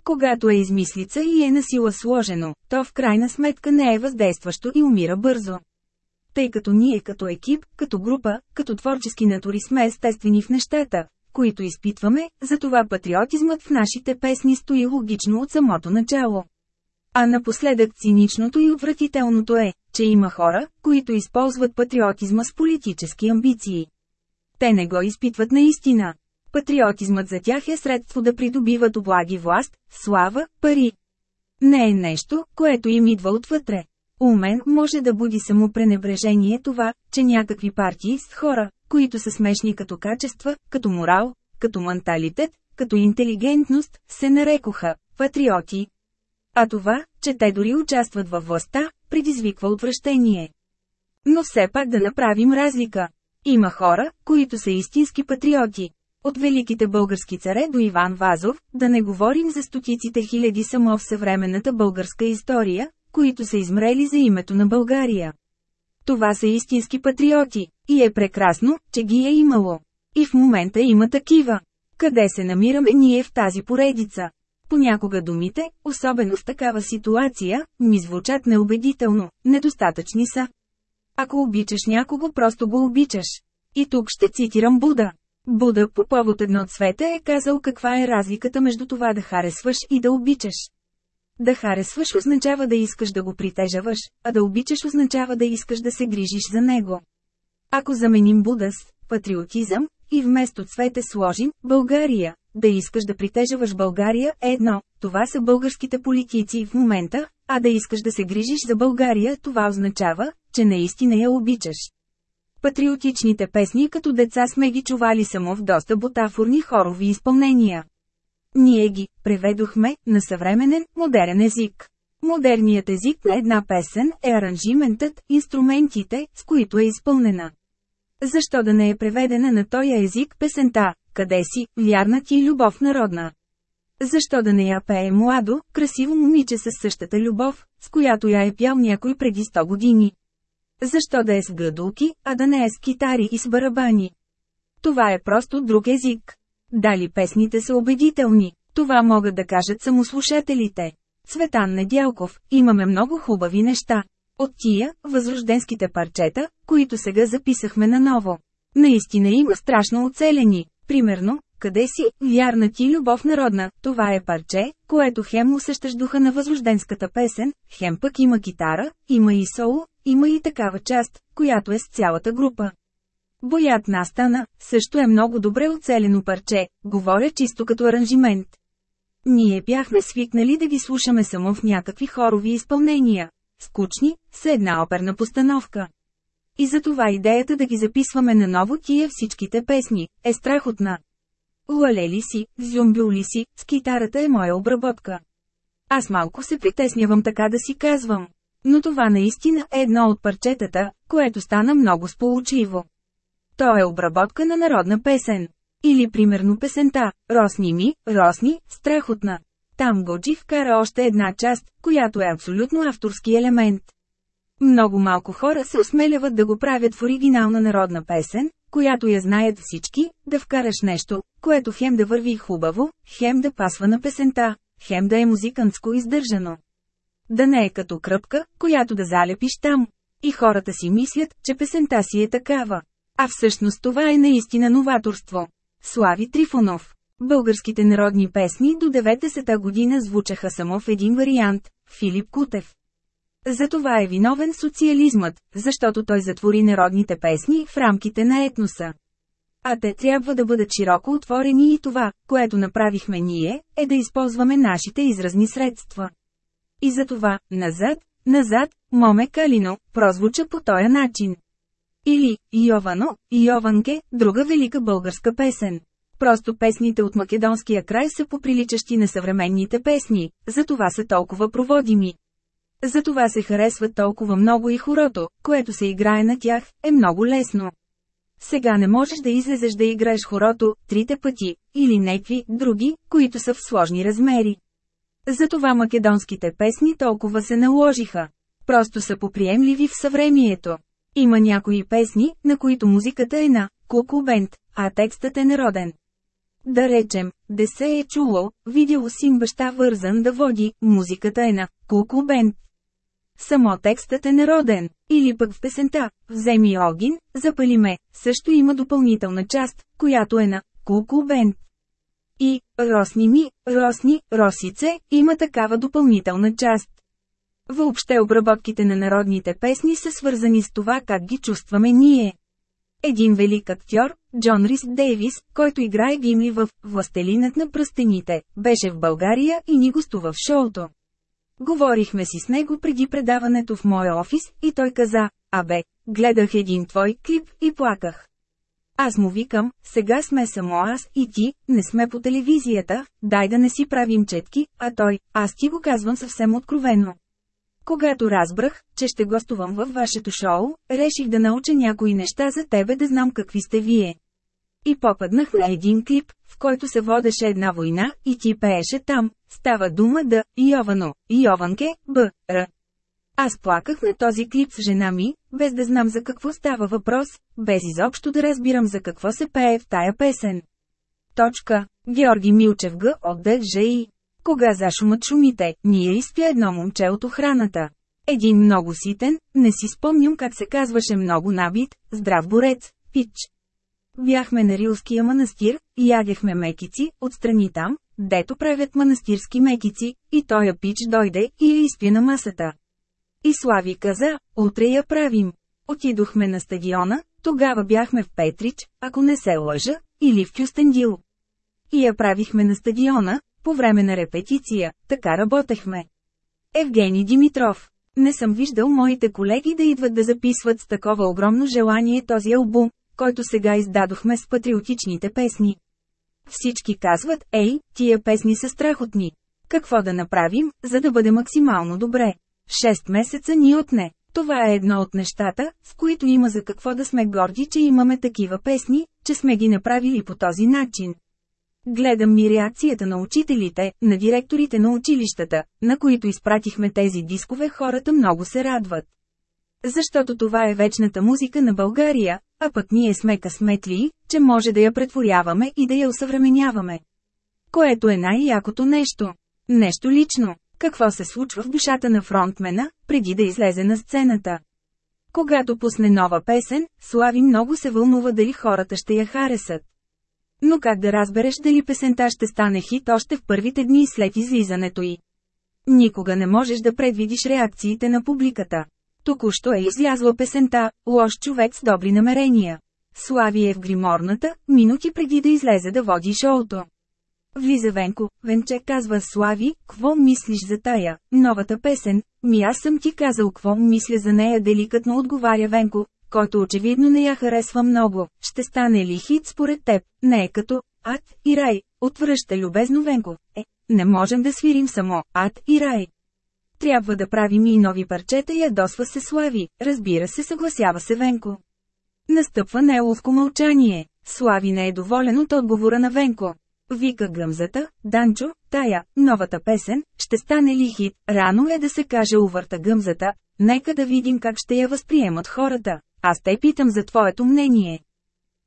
S1: Когато е измислица и е насила сложено, то в крайна сметка не е въздействащо и умира бързо. Тъй като ние като екип, като група, като творчески натури сме естествени в нещата, които изпитваме, затова патриотизмът в нашите песни стои логично от самото начало. А напоследък циничното и отвратителното е, че има хора, които използват патриотизма с политически амбиции. Те не го изпитват наистина. Патриотизмът за тях е средство да придобиват облаги власт, слава, пари. Не е нещо, което им идва отвътре. У мен може да буди само пренебрежение това, че някакви партии с хора, които са смешни като качества, като морал, като менталитет, като интелигентност, се нарекоха патриоти. А това, че те дори участват във властта, предизвиква отвращение. Но все пак да направим разлика. Има хора, които са истински патриоти. От великите български царе до Иван Вазов, да не говорим за стотиците хиляди само в съвременната българска история, които са измрели за името на България. Това са истински патриоти, и е прекрасно, че ги е имало. И в момента има такива. Къде се намираме ние в тази поредица? Понякога думите, особено в такава ситуация, ми звучат неубедително, недостатъчни са. Ако обичаш някого, просто го обичаш. И тук ще цитирам Буда. Буда по повод едно цвете е казал каква е разликата между това да харесваш и да обичаш. Да харесваш означава да искаш да го притежаваш, а да обичаш означава да искаш да се грижиш за него. Ако заменим Буда с патриотизъм, и вместо цвете сложим България, да искаш да притежаваш България е едно, това са българските политици в момента, а да искаш да се грижиш за България това означава, че наистина я обичаш. Патриотичните песни като деца сме ги чували само в доста бутафорни хорови изпълнения. Ние ги преведохме на съвременен, модерен език. Модерният език на една песен е аранжиментът, инструментите, с които е изпълнена. Защо да не е преведена на този език песента «Къде си, вярна ти любов народна»? Защо да не я пее младо, красиво момиче с същата любов, с която я е пял някой преди 100 години? Защо да е с гъдулки, а да не е с китари и с барабани? Това е просто друг език. Дали песните са убедителни, това могат да кажат само слушателите. Цветан Недялков, имаме много хубави неща. От тия, възрожденските парчета, които сега записахме наново. Наистина има страшно оцелени. Примерно, къде си, вярна ти любов народна, това е парче, което хем усещаш духа на възрожденската песен, хем пък има китара, има и соло, има и такава част, която е с цялата група. Боят настана, също е много добре оцелено парче, говоря чисто като аранжимент. Ние бяхме свикнали да ги слушаме само в някакви хорови изпълнения. Скучни, с една оперна постановка. И затова идеята да ги записваме наново тия всичките песни, е страхотна. Лалели си, зюмбюли си, с китарата е моя обработка. Аз малко се притеснявам така да си казвам. Но това наистина е едно от парчетата, което стана много сполучливо. То е обработка на народна песен. Или примерно песента «Росни ми, Росни, страхотна». Там Годжи вкара още една част, която е абсолютно авторски елемент. Много малко хора се осмеляват да го правят в оригинална народна песен, която я знаят всички, да вкараш нещо, което хем да върви хубаво, хем да пасва на песента, хем да е музикантско издържано. Да не е като кръпка, която да залепиш там. И хората си мислят, че песента си е такава. А всъщност това е наистина новаторство. Слави Трифонов Българските народни песни до 90-та година звучаха само в един вариант – Филип Кутев. За това е виновен социализмът, защото той затвори народните песни в рамките на етноса. А те трябва да бъдат широко отворени и това, което направихме ние, е да използваме нашите изразни средства. И за това, назад, назад, Моме Калино, прозвуча по този начин. Или, Йовано, Йованке, друга велика българска песен. Просто песните от македонския край са поприличащи на съвременните песни, затова са толкова проводими. Затова се харесват толкова много и хорото, което се играе на тях, е много лесно. Сега не можеш да излезеш да играеш хорото трите пъти, или некви други, които са в сложни размери. Затова македонските песни толкова се наложиха. Просто са поприемливи в съвремието. Има някои песни, на които музиката е на кукубент, а текстът е народен. Да речем, де се е чуло, видяло син баща вързан да води, музиката е на кукубент. Само текстът е народен. Или пък в песента «Вземи огин, запали ме» също има допълнителна част, която е на кукубент. И «Росни ми, росни, росице» има такава допълнителна част. Въобще обработките на народните песни са свързани с това как ги чувстваме ние. Един велик актьор, Джон Рис Дейвис, който играе Гимли в «Властелинът на пръстените», беше в България и ни гостува в шоуто. Говорихме си с него преди предаването в моя офис и той каза, абе, гледах един твой клип и плаках. Аз му викам, сега сме само аз и ти, не сме по телевизията, дай да не си правим четки, а той, аз ти го казвам съвсем откровенно. Когато разбрах, че ще гостувам във вашето шоу, реших да науча някои неща за тебе да знам какви сте вие. И попаднах на един клип, в който се водеше една война, и ти пееше там, става дума да, Йовано, Йованке, Б, Р. Аз плаках на този клип с жена ми, без да знам за какво става въпрос, без изобщо да разбирам за какво се пее в тая песен. Точка. Георги Милчев Г. от ДЖИ. Кога зашумът шумите, ние изпя едно момче от охраната. Един много ситен, не си спомням как се казваше много набит, здрав борец, пич. Бяхме на Рилския манастир, и ядехме мекици, отстрани там, дето правят манастирски мекици, и той пич дойде и я изпи на масата. И Слави каза, утре я правим. Отидохме на стадиона, тогава бяхме в Петрич, ако не се лъжа, или в Кюстендил. И я правихме на стадиона, по време на репетиция, така работехме. Евгений Димитров. Не съм виждал моите колеги да идват да записват с такова огромно желание този албум, който сега издадохме с патриотичните песни. Всички казват, ей, тия песни са страхотни. Какво да направим, за да бъде максимално добре? Шест месеца ни отне. Това е едно от нещата, с които има за какво да сме горди, че имаме такива песни, че сме ги направили по този начин. Гледам ми реакцията на учителите, на директорите на училищата, на които изпратихме тези дискове хората много се радват. Защото това е вечната музика на България, а пък ние сме късметли, че може да я претворяваме и да я усъвременяваме. Което е най-якото нещо. Нещо лично. Какво се случва в душата на фронтмена, преди да излезе на сцената? Когато пусне нова песен, Слави много се вълнува дали хората ще я харесат. Но как да разбереш дали песента ще стане хит още в първите дни след излизането й? Никога не можеш да предвидиш реакциите на публиката. Току-що е излязла песента «Лош човек с добри намерения». Слави е в гриморната, минути преди да излезе да води шоуто. Влиза Венко, Венче казва Слави, какво мислиш за тая, новата песен, ми аз съм ти казал какво мисля за нея деликатно отговаря Венко, който очевидно не я харесва много, ще стане ли хит според теб, не е като «Ад и рай», отвръща любезно Венко, е, не можем да свирим само «Ад и рай». Трябва да правим и нови парчета ядосва се Слави, разбира се съгласява се Венко. Настъпва неловко мълчание. Слави не е доволен от отговора на Венко. Вика гъмзата, Данчо, тая, новата песен, ще стане ли хит, рано е да се каже увърта гъмзата, нека да видим как ще я възприемат хората, аз те питам за твоето мнение.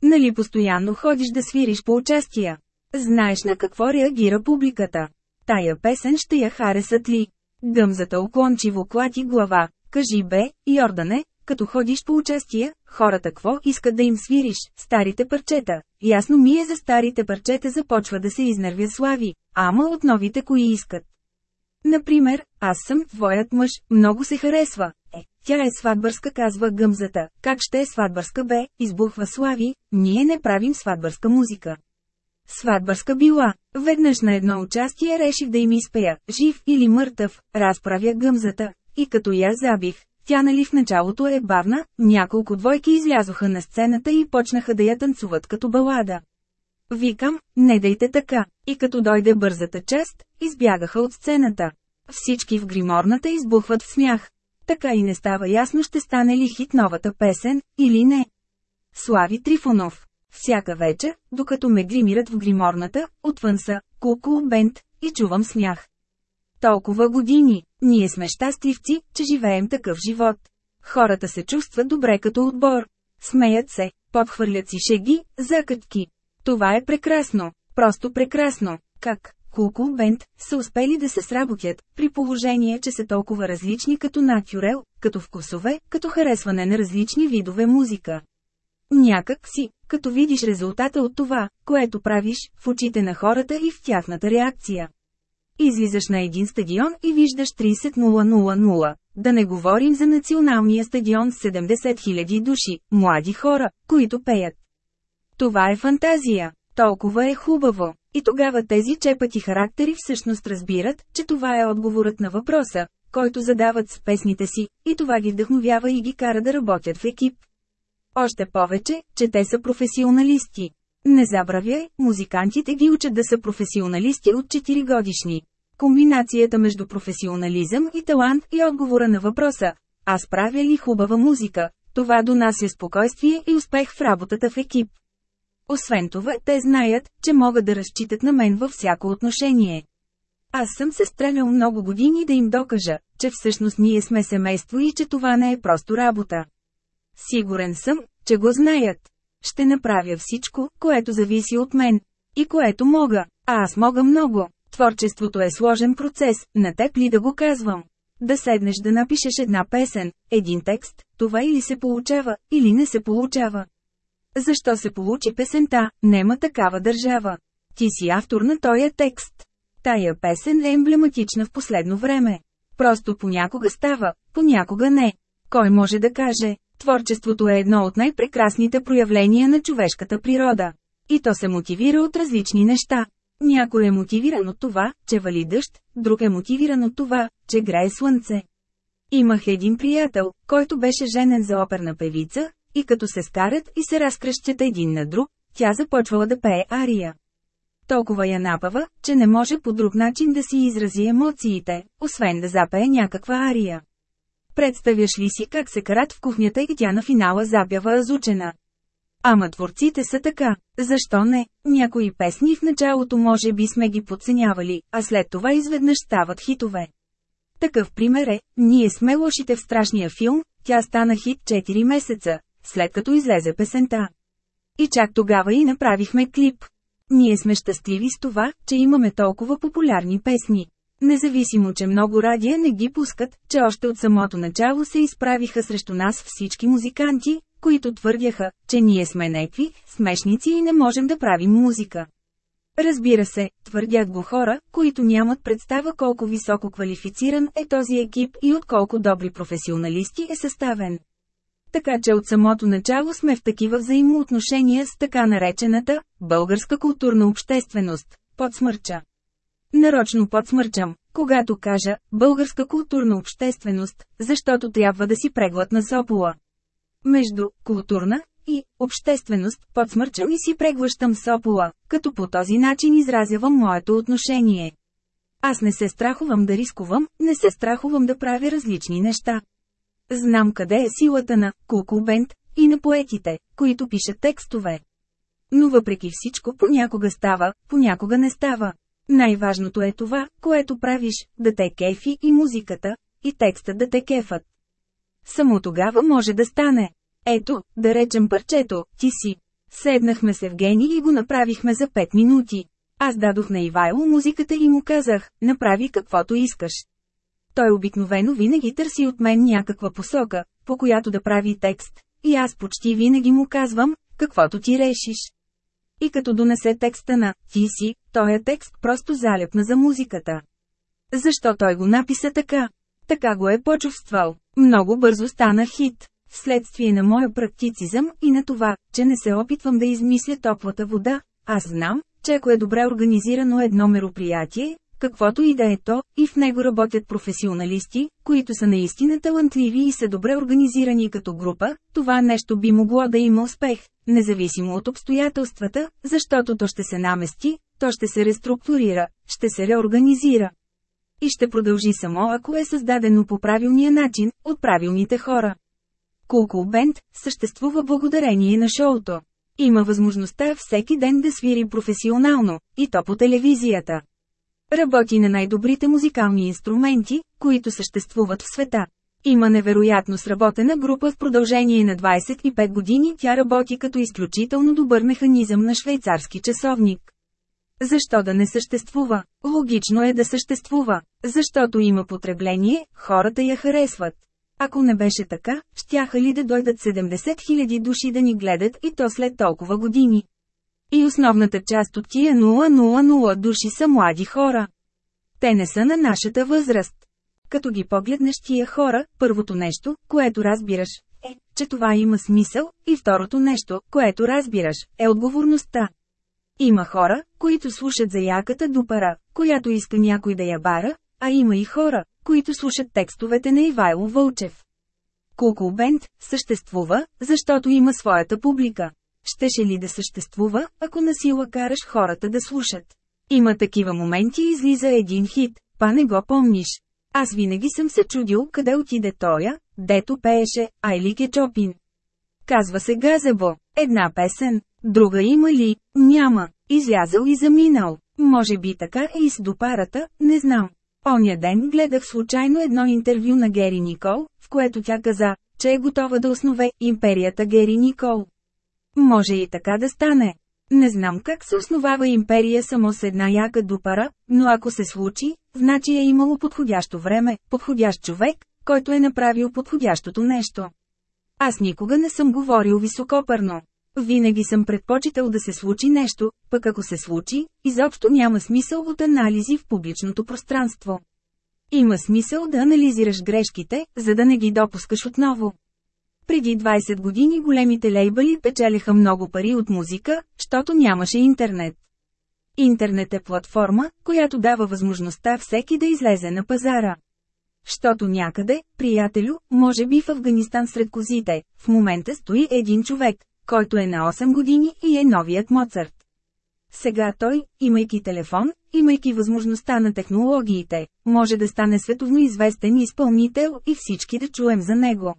S1: Нали постоянно ходиш да свириш по участия? Знаеш на какво реагира публиката? Тая песен ще я харесат ли? Гъмзата уклончиво клати глава, кажи бе, Йордане, като ходиш по участия, хората какво искат да им свириш, старите парчета. Ясно ми е за старите парчета започва да се изнервя слави, ама от новите кои искат. Например, аз съм твоят мъж, много се харесва. Е, тя е сватбърска казва гъмзата. Как ще е сватбърска бе, избухва Слави, ние не правим сватбърска музика. Сватбърска била. Веднъж на едно участие реших да им изпея, жив или мъртъв, разправя гъмзата, и като я забих, тя нали в началото е бавна, няколко двойки излязоха на сцената и почнаха да я танцуват като балада. Викам, не дайте така, и като дойде бързата част, избягаха от сцената. Всички в гриморната избухват в смях. Така и не става ясно ще стане ли хит новата песен, или не. Слави Трифонов всяка вечер, докато ме гримират в гриморната, отвън са, куку бент, и чувам смях. Толкова години, ние сме щастливци, че живеем такъв живот. Хората се чувстват добре като отбор. Смеят се, подхвърлят си шеги, закътки. Това е прекрасно, просто прекрасно. Как, Куку Бент, са успели да се сработят, при положение, че са толкова различни като натюрел, като вкусове, като харесване на различни видове музика. Някак си, като видиш резултата от това, което правиш, в очите на хората и в тяхната реакция. Излизаш на един стадион и виждаш 30 000. Да не говорим за националния стадион с 70 000 души, млади хора, които пеят. Това е фантазия. Толкова е хубаво. И тогава тези чепати характери всъщност разбират, че това е отговорът на въпроса, който задават с песните си, и това ги вдъхновява и ги кара да работят в екип. Още повече, че те са професионалисти. Не забравяй, музикантите ги учат да са професионалисти от 4 годишни. Комбинацията между професионализъм и талант и отговора на въпроса «Аз правя ли хубава музика?» Това донася спокойствие и успех в работата в екип. Освен това, те знаят, че могат да разчитат на мен във всяко отношение. Аз съм се стрелял много години да им докажа, че всъщност ние сме семейство и че това не е просто работа. Сигурен съм, че го знаят. Ще направя всичко, което зависи от мен. И което мога. А аз мога много. Творчеството е сложен процес, на теб ли да го казвам? Да седнеш да напишеш една песен, един текст, това или се получава, или не се получава. Защо се получи песента, нема такава държава. Ти си автор на този текст. Тая песен е емблематична в последно време. Просто понякога става, понякога не. Кой може да каже, творчеството е едно от най-прекрасните проявления на човешката природа. И то се мотивира от различни неща. Някой е мотивиран от това, че вали дъжд, друг е мотивиран от това, че грае слънце. Имах един приятел, който беше женен за оперна певица, и като се скарат и се разкръщат един на друг, тя започвала да пее ария. Толкова я напава, че не може по друг начин да си изрази емоциите, освен да запее някаква ария. Представяш ли си как се карат в кухнята и тя на финала запява азучена? Ама творците са така, защо не? Някои песни в началото може би сме ги подценявали, а след това изведнъж стават хитове. Такъв пример е, ние сме лошите в страшния филм, тя стана хит 4 месеца, след като излезе песента. И чак тогава и направихме клип. Ние сме щастливи с това, че имаме толкова популярни песни. Независимо, че много радия не ги пускат, че още от самото начало се изправиха срещу нас всички музиканти, които твърдяха, че ние сме некви, смешници и не можем да правим музика. Разбира се, твърдят го хора, които нямат представа колко високо квалифициран е този екип и от колко добри професионалисти е съставен. Така че от самото начало сме в такива взаимоотношения с така наречената българска културна общественост, подсмърча. Нарочно подсмърчам, когато кажа българска културна общественост, защото трябва да си преглътна сопола. Между културна и общественост подсмърчам и си преглъщам сопола, като по този начин изразявам моето отношение. Аз не се страхувам да рискувам, не се страхувам да правя различни неща. Знам къде е силата на Кукубент и на поетите, които пишат текстове. Но въпреки всичко понякога става, понякога не става. Най-важното е това, което правиш, да те кефи и музиката, и текстът да те кефат. Само тогава може да стане. Ето, да речем парчето, ти си. Седнахме с Евгений и го направихме за 5 минути. Аз дадох на Ивайло музиката и му казах, направи каквото искаш. Той обикновено винаги търси от мен някаква посока, по която да прави текст, и аз почти винаги му казвам, каквото ти решиш. И като донесе текста на «Ти си», този текст просто залепна за музиката. Защо той го написа така? Така го е почувствал. Много бързо стана хит. Вследствие на моя практицизъм и на това, че не се опитвам да измисля топлата вода, аз знам, че ако е добре организирано едно мероприятие, каквото и да е то, и в него работят професионалисти, които са наистина талантливи и са добре организирани като група, това нещо би могло да има успех, независимо от обстоятелствата, защото то ще се намести, то ще се реструктурира, ще се реорганизира. И ще продължи само ако е създадено по правилния начин, от правилните хора. Кулкул Бенд съществува благодарение на шоуто. Има възможността всеки ден да свири професионално, и то по телевизията. Работи на най-добрите музикални инструменти, които съществуват в света. Има невероятно сработена група в продължение на 25 години тя работи като изключително добър механизъм на швейцарски часовник. Защо да не съществува? Логично е да съществува, защото има потребление, хората я харесват. Ако не беше така, щяха ли да дойдат 70 000 души да ни гледат и то след толкова години? И основната част от тия 000 души са млади хора. Те не са на нашата възраст. Като ги погледнеш тия хора, първото нещо, което разбираш, е, че това има смисъл, и второто нещо, което разбираш, е отговорността. Има хора, които слушат за яката дупара, която иска някой да я бара, а има и хора, които слушат текстовете на Ивайло Вълчев. Куку Бенд съществува, защото има своята публика. Щеше ли да съществува, ако насила караш хората да слушат? Има такива моменти и излиза един хит, па не го помниш. Аз винаги съм се чудил къде отиде тоя, дето пееше Айлике Чопин. Казва се Газебо, една песен, друга има ли, няма, излязъл и заминал. Може би така е и с допарата, не знам. Оня ден гледах случайно едно интервю на Гери Никол, в което тя каза, че е готова да основе империята Гери Никол. Може и така да стане. Не знам как се основава империя само с една яка допара, но ако се случи, значи е имало подходящо време, подходящ човек, който е направил подходящото нещо. Аз никога не съм говорил високопърно. Винаги съм предпочитал да се случи нещо, пък ако се случи, изобщо няма смисъл от анализи в публичното пространство. Има смисъл да анализираш грешките, за да не ги допускаш отново. Преди 20 години големите лейбъли печелиха много пари от музика, защото нямаше интернет. Интернет е платформа, която дава възможността всеки да излезе на пазара. Щото някъде, приятелю, може би в Афганистан сред козите, в момента стои един човек, който е на 8 години и е новият Моцарт. Сега той, имайки телефон, имайки възможността на технологиите, може да стане световно известен изпълнител и всички да чуем за него.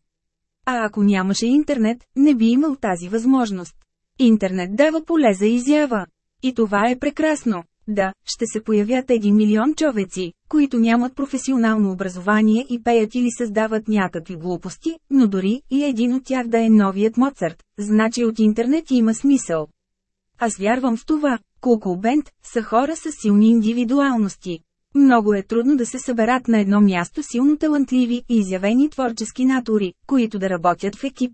S1: А ако нямаше интернет, не би имал тази възможност. Интернет дава поле за изява. И това е прекрасно. Да, ще се появят един милион човеци, които нямат професионално образование и пеят или създават някакви глупости, но дори и един от тях да е новият Моцарт, значи от интернет има смисъл. Аз вярвам в това. Куку Бенд са хора с силни индивидуалности. Много е трудно да се съберат на едно място силно талантливи и изявени творчески натури, които да работят в екип.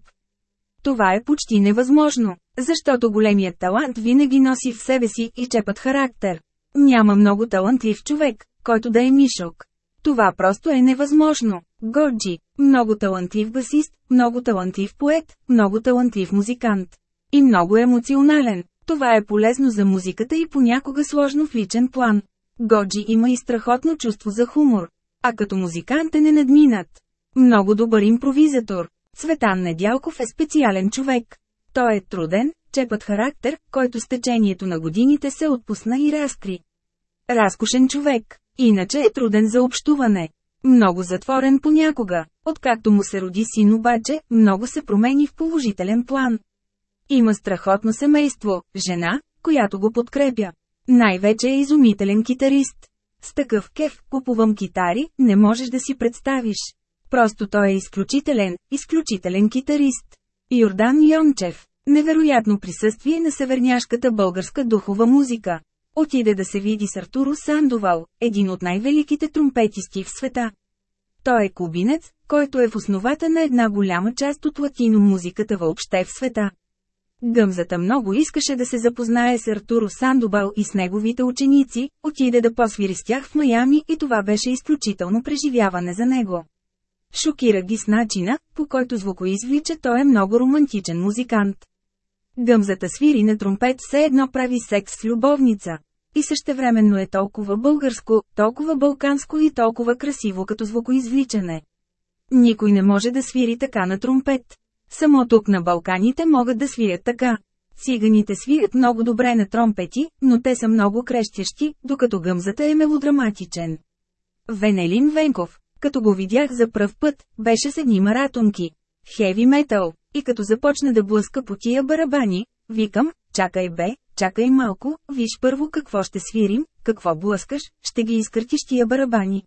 S1: Това е почти невъзможно, защото големият талант винаги носи в себе си и чепът характер. Няма много талантлив човек, който да е мишок. Това просто е невъзможно. Годжи, много талантлив басист, много талантлив поет, много талантлив музикант. И много емоционален. Това е полезно за музиката и понякога сложно в личен план. Годжи има и страхотно чувство за хумор. А като музикант е не надминат. Много добър импровизатор. Цветан Недялков е специален човек. Той е труден, чепът характер, който с течението на годините се отпусна и разкри. Разкошен човек, иначе е труден за общуване. Много затворен понякога, откакто му се роди син обаче, много се промени в положителен план. Има страхотно семейство, жена, която го подкрепя. Най-вече е изумителен китарист. С такъв кеф купувам китари, не можеш да си представиш. Просто той е изключителен, изключителен китарист. Йордан Йончев. Невероятно присъствие на северняшката българска духова музика. Отиде да се види с Артуро Сандовал, един от най-великите тромпетисти в света. Той е кубинец, който е в основата на една голяма част от латино музиката въобще в света. Гъмзата много искаше да се запознае с Артуро Сандобал и с неговите ученици, отиде да посвири с тях в Майами и това беше изключително преживяване за него. Шокира ги с начина, по който звукоизвлича той е много романтичен музикант. Гъмзата свири на тромпет все едно прави секс с любовница. И същевременно е толкова българско, толкова балканско и толкова красиво като звукоизвличане. Никой не може да свири така на тромпет. Само тук на Балканите могат да свирят така. Циганите свирят много добре на тромпети, но те са много крещящи, докато гъмзата е мелодраматичен. Венелин Венков, като го видях за пръв път, беше с едни маратонки. Хеви метал. И като започна да блъска по тия барабани, викам, чакай бе, чакай малко, виж първо какво ще свирим, какво блъскаш, ще ги изкъртиш тия барабани.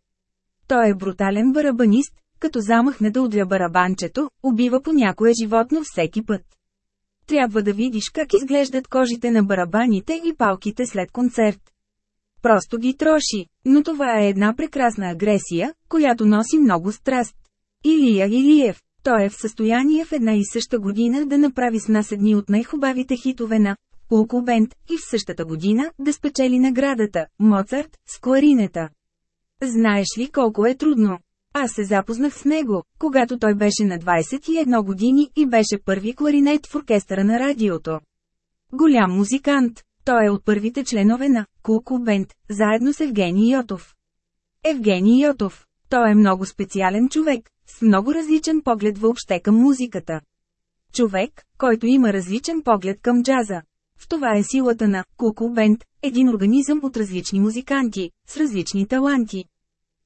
S1: Той е брутален барабанист, като замахне да удря барабанчето, убива по някое животно всеки път. Трябва да видиш как изглеждат кожите на барабаните и палките след концерт. Просто ги троши, но това е една прекрасна агресия, която носи много страст. Илия Илиев, той е в състояние в една и съща година да направи с нас едни от най-хубавите хитове на Пулко Бенд и в същата година да спечели наградата Моцарт с кларинета. Знаеш ли колко е трудно? Аз се запознах с него, когато той беше на 21 години и беше първи кларинет в оркестъра на радиото. Голям музикант, той е от първите членове на Куку Бенд, заедно с Евгений Йотов. Евгений Йотов. Той е много специален човек, с много различен поглед въобще към музиката. Човек, който има различен поглед към джаза. В това е силата на Куку Бенд, един организъм от различни музиканти, с различни таланти.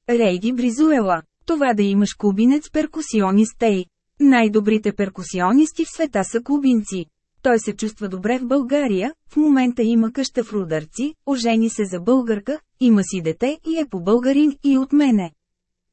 S1: Рейди Бризуела. Това да имаш кубинец перкусионист ей. Най-добрите перкусионисти в света са кубинци. Той се чувства добре в България, в момента има къща в Рудърци, ожени се за българка, има си дете и е по българин и от мене.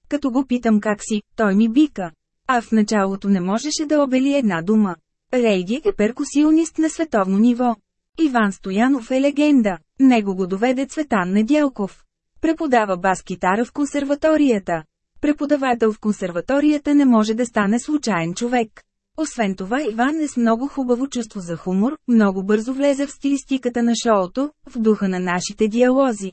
S1: Като го питам как си, той ми бика. А в началото не можеше да обели една дума. Рейди е перкусионист на световно ниво. Иван Стоянов е легенда. Него го доведе Цветан Недялков. Преподава бас-китара в консерваторията. Преподавател в консерваторията не може да стане случайен човек. Освен това Иван е с много хубаво чувство за хумор, много бързо влезе в стилистиката на шоуто, в духа на нашите диалози.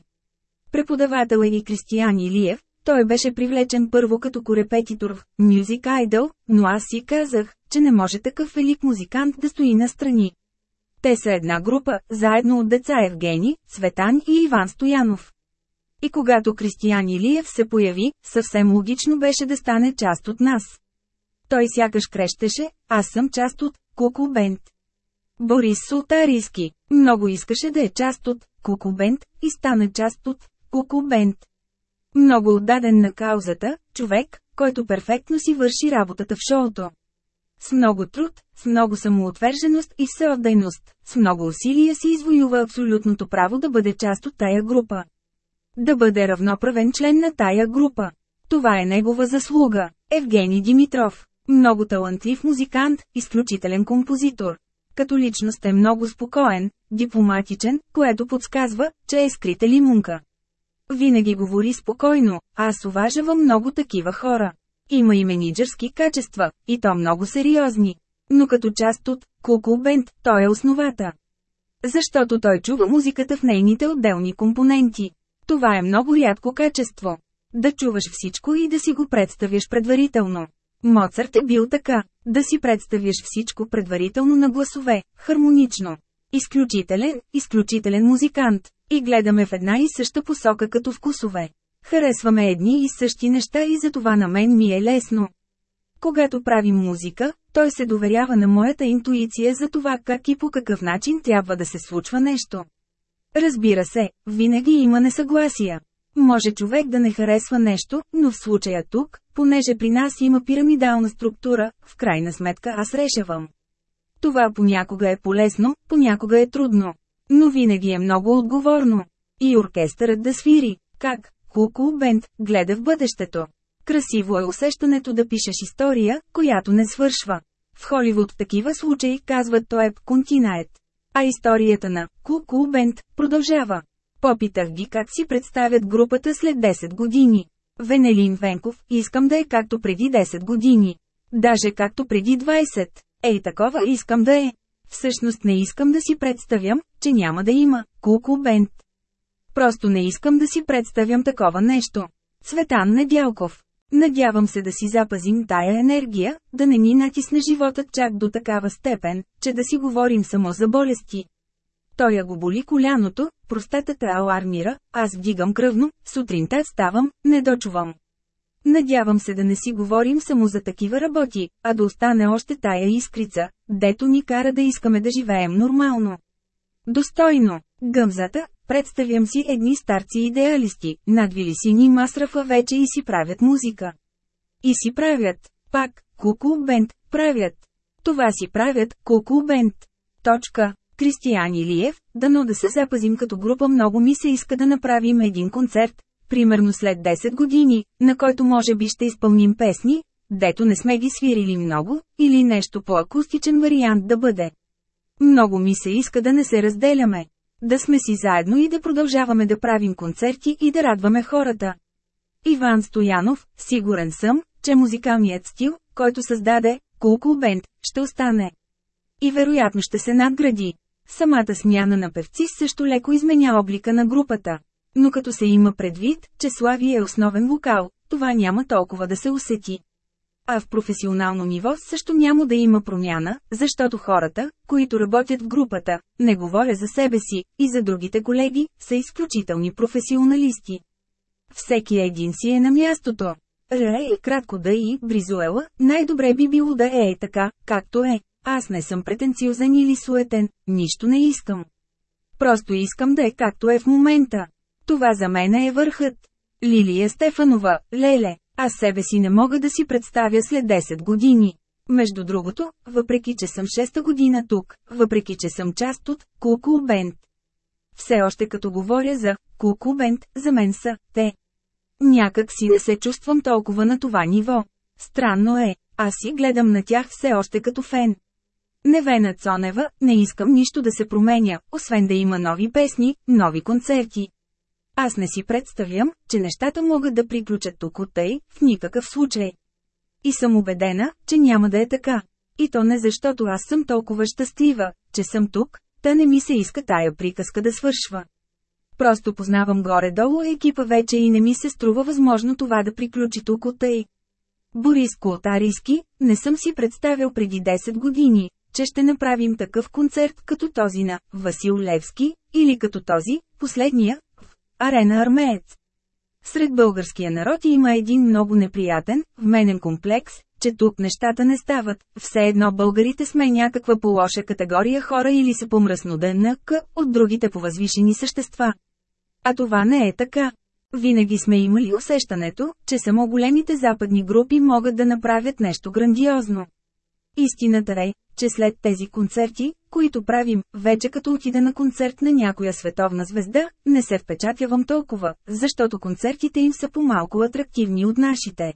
S1: Преподавател е и Кристиян Илиев, той беше привлечен първо като корепетитор в Music Idol, но аз си казах, че не може такъв велик музикант да стои настрани. Те са една група, заедно от деца Евгений, Светан и Иван Стоянов. И когато Кристиян Илиев се появи, съвсем логично беше да стане част от нас. Той сякаш крещеше, аз съм част от Куку Бенд. Борис Султарийски много искаше да е част от Куку Бенд и стана част от Куку Бенд. Много отдаден на каузата, човек, който перфектно си върши работата в шоуто. С много труд, с много самоотверженост и всеотдайност, с много усилия си извоюва абсолютното право да бъде част от тая група. Да бъде равноправен член на тая група. Това е негова заслуга. Евгений Димитров. Много талантлив музикант, изключителен композитор. Като личност е много спокоен, дипломатичен, което подсказва, че е скрита лимунка. Винаги говори спокойно, аз уважавам много такива хора. Има и менеджерски качества, и то много сериозни. Но като част от Куку Бенд, той е основата. Защото той чува музиката в нейните отделни компоненти. Това е много рядко качество. Да чуваш всичко и да си го представяш предварително. Моцарт е бил така, да си представяш всичко предварително на гласове, хармонично. Изключителен, изключителен музикант. И гледаме в една и съща посока като вкусове. Харесваме едни и същи неща и за това на мен ми е лесно. Когато правим музика, той се доверява на моята интуиция за това как и по какъв начин трябва да се случва нещо. Разбира се, винаги има несъгласия. Може човек да не харесва нещо, но в случая тук, понеже при нас има пирамидална структура, в крайна сметка аз решавам. Това понякога е полезно, понякога е трудно. Но винаги е много отговорно. И оркестърът да свири, как, Куку Бенд, гледа в бъдещето. Красиво е усещането да пишеш история, която не свършва. В Холивуд такива случаи казват той е континает. А историята на Куку Бенд продължава. Попитах ги как си представят групата след 10 години. Венелин Венков, искам да е както преди 10 години. Даже както преди 20. Ей такова искам да е. Всъщност не искам да си представям, че няма да има Куку Бенд. Просто не искам да си представям такова нещо. Цветан Недялков. Надявам се да си запазим тая енергия, да не ни натисне животът чак до такава степен, че да си говорим само за болести. Той я го боли коляното, простатата алармира, аз вдигам кръвно, сутринта ставам, не дочувам. Надявам се да не си говорим само за такива работи, а да остане още тая искрица, дето ни кара да искаме да живеем нормално. Достойно. Гъмзата, представям си едни старци идеалисти, надвили сини масрафа вече и си правят музика. И си правят, пак, куку бенд, правят. Това си правят, куку бенд. Точка. Кристиян Илиев, дано да се запазим като група много ми се иска да направим един концерт, примерно след 10 години, на който може би ще изпълним песни, дето не сме ги свирили много, или нещо по-акустичен вариант да бъде. Много ми се иска да не се разделяме. Да сме си заедно и да продължаваме да правим концерти и да радваме хората. Иван Стоянов, сигурен съм, че музикалният стил, който създаде, Кулкул Бенд, ще остане. И вероятно ще се надгради. Самата смяна на певци също леко изменя облика на групата. Но като се има предвид, че Слави е основен вокал, това няма толкова да се усети. А в професионално ниво също няма да има промяна, защото хората, които работят в групата, не говоря за себе си, и за другите колеги, са изключителни професионалисти. Всеки един си е на мястото. Ре е кратко да и, Бризуела, най-добре би било да е така, както е. Аз не съм претенциозен или суетен, нищо не искам. Просто искам да е както е в момента. Това за мен е върхът. Лилия Стефанова, леле, аз себе си не мога да си представя след 10 години. Между другото, въпреки че съм 6-та година тук, въпреки че съм част от Куку Бенд. Все още като говоря за Куку Бенд, за мен са те. Някак си не се чувствам толкова на това ниво. Странно е, аз си гледам на тях все още като фен. Невена Цонева, не искам нищо да се променя, освен да има нови песни, нови концерти. Аз не си представям, че нещата могат да приключат тук от тъй, в никакъв случай. И съм убедена, че няма да е така. И то не защото аз съм толкова щастлива, че съм тук, та не ми се иска тая приказка да свършва. Просто познавам горе-долу екипа вече и не ми се струва възможно това да приключи тук от тъй. Борис Колтарийски, не съм си представил преди 10 години, че ще направим такъв концерт като този на Васил Левски, или като този, последния, Арена Армеец. Сред българския народ има един много неприятен, вменен комплекс, че тук нещата не стават, все едно българите сме някаква по-лоша категория хора или са по-мръсно ДНК от другите повъзвишени същества. А това не е така. Винаги сме имали усещането, че само големите западни групи могат да направят нещо грандиозно. Истината е, че след тези концерти, които правим, вече като отида на концерт на някоя световна звезда, не се впечатявам толкова, защото концертите им са по-малко атрактивни от нашите.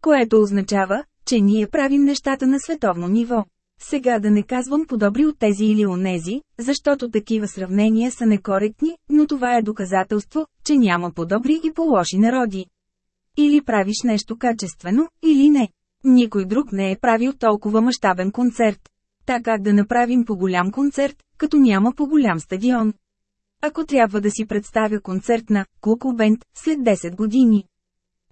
S1: Което означава, че ние правим нещата на световно ниво. Сега да не казвам подобри от тези или онези, защото такива сравнения са некоректни, но това е доказателство, че няма подобри и по-лоши народи. Или правиш нещо качествено, или не. Никой друг не е правил толкова мащабен концерт. Така как да направим по-голям концерт, като няма по-голям стадион. Ако трябва да си представя концерт на Куку Бенд след 10 години.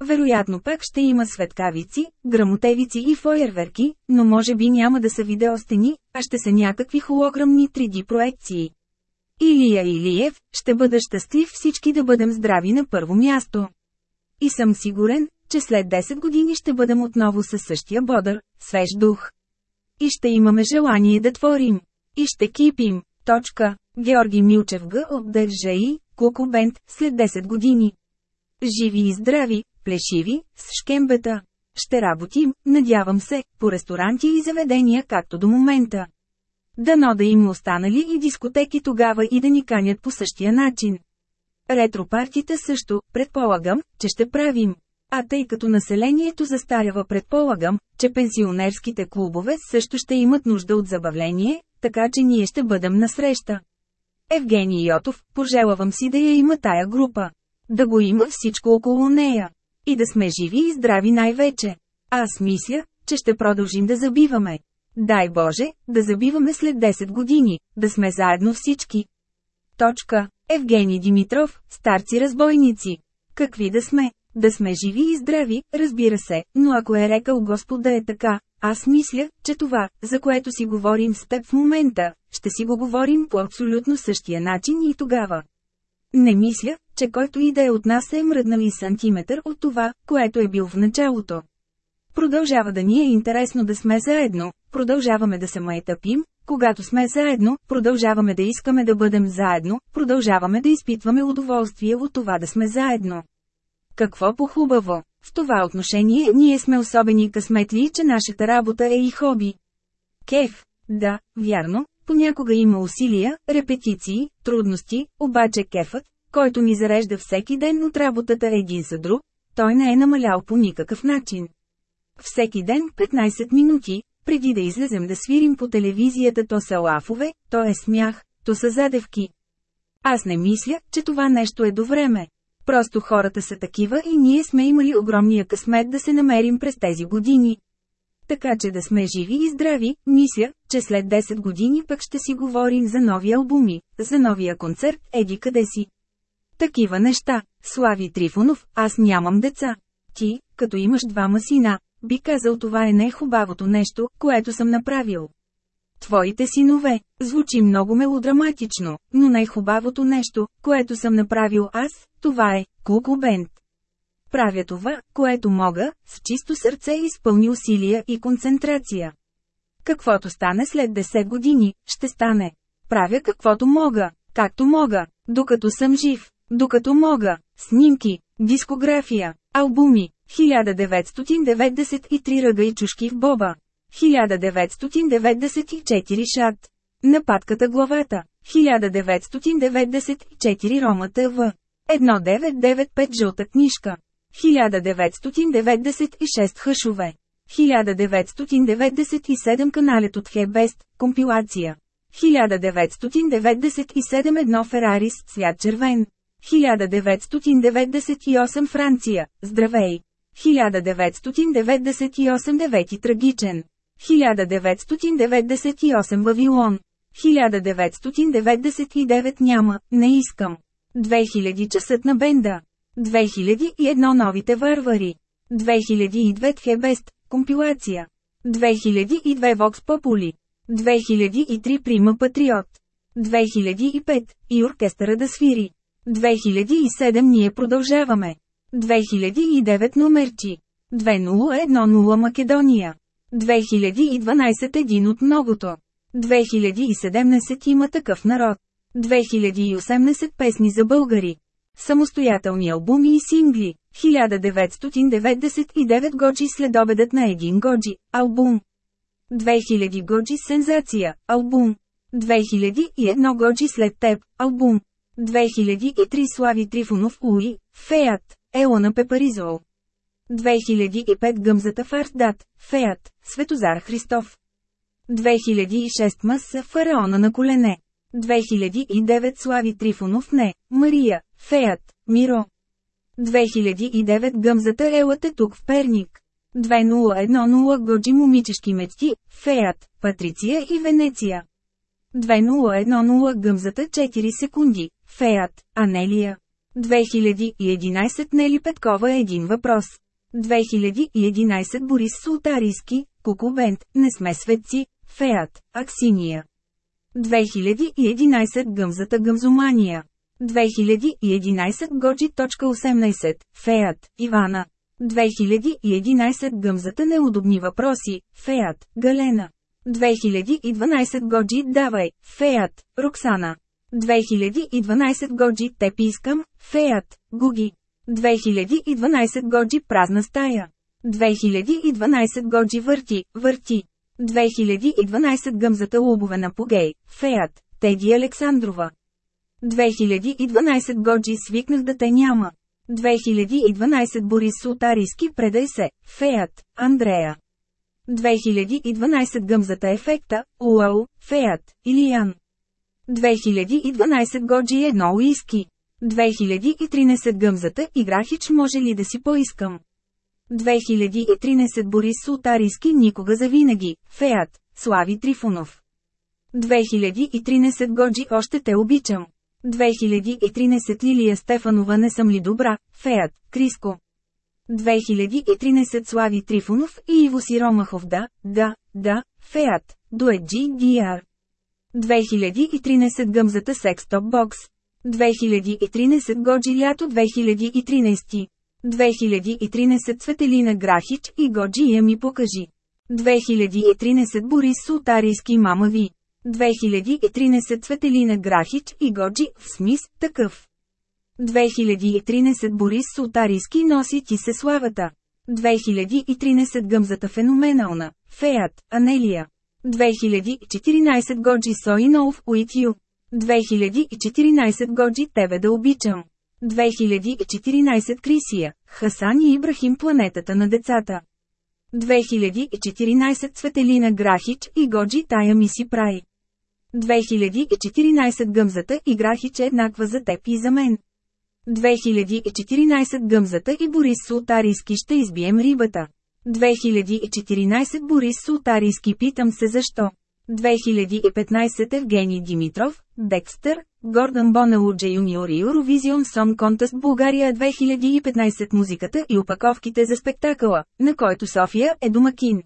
S1: Вероятно пак ще има светкавици, грамотевици и фойерверки, но може би няма да са видеостени, а ще са някакви холограмни 3D проекции. Илия Илиев, ще бъда щастлив всички да бъдем здрави на първо място. И съм сигурен, че след 10 години ще бъдем отново със същия бодър, свеж дух. И ще имаме желание да творим. И ще кипим. Точка. Георги Милчев Г. Куко Бенд, след 10 години. Живи и здрави, плешиви, с шкембета. Ще работим, надявам се, по ресторанти и заведения както до момента. Дано да им останали и дискотеки тогава и да ни канят по същия начин. Ретропартита също, предполагам, че ще правим. А тъй като населението застарява предполагам, че пенсионерските клубове също ще имат нужда от забавление, така че ние ще бъдем на среща. Евгений Йотов, пожелавам си да я има тая група. Да го има всичко около нея. И да сме живи и здрави най-вече. Аз мисля, че ще продължим да забиваме. Дай Боже, да забиваме след 10 години, да сме заедно всички. Точка. Евгений Димитров, старци разбойници. Какви да сме? Да сме живи и здрави, разбира се, но ако е рекал Господ да е така, аз мисля, че това, за което си говорим с теб в момента, ще си го говорим по абсолютно същия начин и тогава. Не мисля, че който и да е от нас е мръднал и сантиметър от това, което е бил в началото. Продължава да ни е интересно да сме заедно, продължаваме да се майтъпим, когато сме заедно, продължаваме да искаме да бъдем заедно, продължаваме да изпитваме удоволствие от това да сме заедно. Какво по-хубаво! В това отношение ние сме особени късметли, че нашата работа е и хоби. Кеф, да, вярно, понякога има усилия, репетиции, трудности, обаче кефът, който ни зарежда всеки ден от работата един за друг, той не е намалял по никакъв начин. Всеки ден 15 минути, преди да излезем да свирим по телевизията то са лафове, то е смях, то са задевки. Аз не мисля, че това нещо е до време. Просто хората са такива и ние сме имали огромния късмет да се намерим през тези години. Така че да сме живи и здрави, мисля, че след 10 години пък ще си говорим за нови албуми, за новия концерт, еди къде си. Такива неща. Слави Трифонов, аз нямам деца. Ти, като имаш двама сина, би казал това е най-хубавото нещо, което съм направил. Твоите синове, звучи много мелодраматично, но най-хубавото нещо, което съм направил аз, това е Куку Бенд. Правя това, което мога, с чисто сърце изпълни усилия и концентрация. Каквото стане след 10 години, ще стане. Правя каквото мога, както мога, докато съм жив, докато мога. Снимки, дискография, албуми, 1993 ръга и чушки в Боба. 1994 шат. Нападката главата. 1994 Рома ТВ. 1995 жълта книжка. 1996 хъшове. 1997 каналет от Хебест, компилация. 1997 едно Ферари с цвят червен. 1998 Франция, здравей! 1998 девети трагичен. 1998 Вавилон. 1999 няма, не искам. 2000 часът на бенда. 2001 новите вървари. 2002 Тхебест, компилация. 2002 Вокс Попули. 2003 Прима Патриот. 2005 и оркестъра да свири. 2007 ние продължаваме. 2009 номерчи. 2010 Македония. 2012 един от многото. 2017 има такъв народ. 2018 песни за българи. Самостоятелни албуми и сингли. 1999 Годжи следобедът на един Годжи, албум. 2000 Годжи Сензация, албум. 2001 Годжи след теб, албум. 2003 Слави Трифонов Уи, Феят, Елона Пепаризол. 2005 Гъмзата Фартдат, Феят, Светозар Христов. 2006 Маса Фараона на колене. 2009 Слави Трифонов Не, Мария, Феят, Миро. 2009 Гъмзата Елът е тук в Перник. 2010 Годжи момичешки мечти, Феят, Патриция и Венеция. 2010 Гъмзата 4 секунди, Феят, Анелия. 2011 Нели Петкова един въпрос. 2011 Борис Султарийски, Кукубент, Не сме светци, Феят, Аксиния. 2011 Гъмзата Гъмзомания. 2011 Годжи.18, Феят, Ивана. 2011 Гъмзата неудобни въпроси, Феят, Галена. 2012 Годжи Давай, Феят, Роксана. 2012 Годжи Теп искам, Феят, Гуги. 2012 Годжи Празна стая. 2012 Годжи Върти, Върти. 2012 Гъмзата Лубове на Погей, Феят, Теди Александрова. 2012 Годжи свикнах да те няма. 2012 Борис Султарийски предай се, Феят, Андрея. 2012 Гъмзата ефекта, Уау, Феят, Илиян. 2012 Годжи едно уиски. 2013 Гъмзата Играхич може ли да си поискам? 2013 Борис Султарийски никога завинаги, Феят, Слави Трифонов. 2013 Годжи още те обичам. 2013 Лилия Стефанова не съм ли добра, Феят, Криско. 2013 Слави Трифонов и Иво Сиромахов да, да, да, Феят, Дует GDR. 2013 Гъмзата Секстоп Бокс. 2013 Годжи лято 2013. 2013 Цветелина Грахич и Годжи я ми покажи. 2013 Борис Султарийски мама ви. 2013 Цветелина Грахич и Годжи, в смис, такъв. 2013 Борис Султарийски носи ти се славата. 2013 Гъмзата феноменална, Феят, Анелия. 2014 Годжи Соинов Уит Ю. 2014 Годжи Тебе да обичам. 2014 Крисия, Хасан и Ибрахим Планетата на децата. 2014 Цветелина Грахич и Годжи Тая ми си прави. 2014 Гъмзата и Грахич е еднаква за теб и за мен. 2014 Гъмзата и Борис Султарийски ще избием рибата. 2014 Борис Султарийски питам се защо. 2015 Евгений Димитров, Декстър, Гордън Бонелуджа Юниор и Eurovision Song Contest България 2015 музиката и опаковките за спектакъла, на който София е домакин.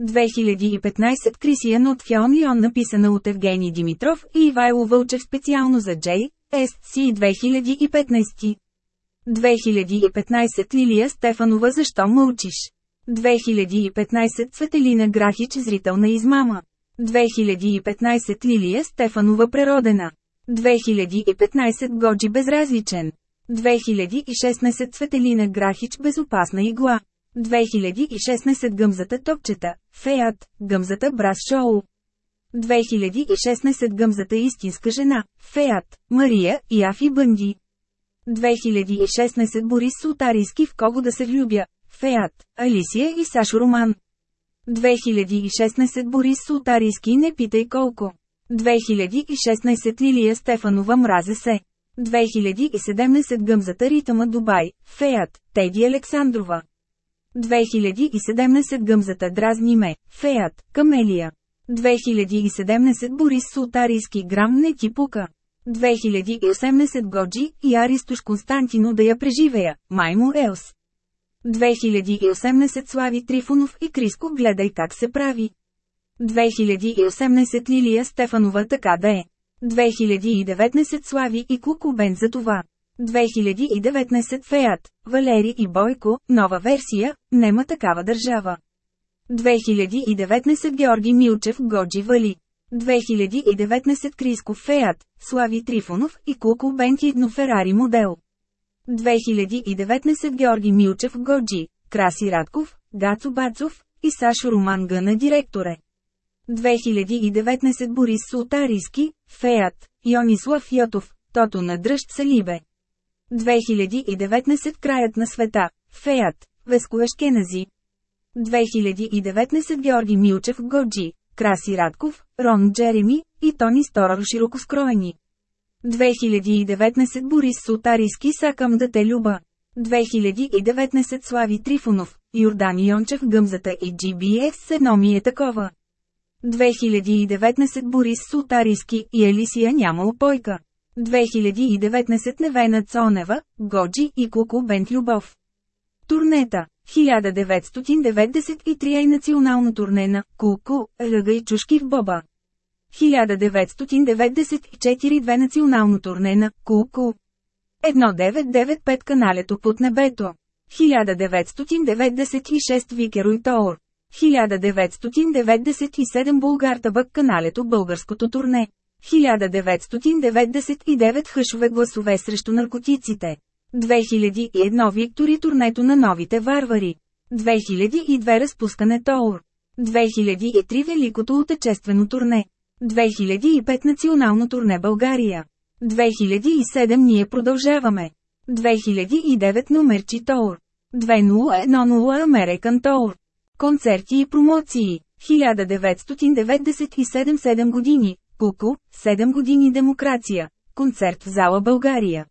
S1: 2015 Крисиян от Фьон написана от Евгений Димитров и Ивайло Вълчев специално за Джей, SC 2015. 2015 Лилия Стефанова Защо мълчиш? 2015 Цветелина Грахич Зрителна измама. 2015 Лилия Стефанова Преродена. 2015 Годжи Безразличен. 2016 Цветелина Грахич Безопасна игла. 2016 Гъмзата Топчета, Феят, Гъмзата Брас Шоу. 2016 Гъмзата Истинска жена, Феят, Мария и Афи Бънди. 2016 Борис Султарийски в кого да се влюбя, Феят, Алисия и Сашо Роман. 2016 Борис Султарийски не питай колко. 2016 Лилия Стефанова мразе се. 2017 Гъмзата Ритъма Дубай, Феят, Теди Александрова. 2017 Гъмзата Дразни ме, Феят, Камелия. 2017 Борис Султарийски грам не ти пука. 2018 Годжи и Аристош Константино да я преживея, Маймо Елс. 2018 Слави Трифонов и Криско гледай как се прави. 2018 Лилия Стефанова така да е. 2019 Слави и Кукубен за това. 2019 Феят, Валери и Бойко, нова версия, нема такава държава. 2019 Георги Милчев Годжи Вали. 2019 Крисков Феят, Слави Трифонов и Куко Бентидно Ферари модел. 2019 Георги Милчев Годжи, Краси Радков, Гацо Бацов и Сашо Роман Гъна директоре. 2019 Борис Султарийски, Феят, Йонислав Йотов, Тото на Дръжд Салибе. 2019 Краят на света, Феят, Веско Ешкенази. 2019 Георги Милчев Годжи, Краси Радков, Рон Джереми и Тони Сторар широко скроени. 2019 Борис Султарийски Сакам да те люба. 2019 Слави Трифонов, Йордан Йончев Гъмзата и GBS едно ми е такова. 2019 Борис Султарийски и Елисия няма опойка. 2019 Невена Цонева, Годжи и Куко Бент Любов. Турнета 1993 е национално турне на Куку, Ръга и Чушки в Боба. 1994 две национално турне на Куку. 1995 каналето под небето. 1996 Викеро и Тоор. 1997 Булгар Табък каналето Българското турне. 1999 хъшове гласове срещу наркотиците. 2001 Виктори турнето на новите варвари. 2002 разпускане Тоор. 2003 Великото отечествено турне. 2005 национално турне България. 2007 ние продължаваме. 2009 номерчи Тоор. 2010 Американ Тоор. Концерти и промоции. 1997 7 години. Куку, 7 години демокрация. Концерт в зала България.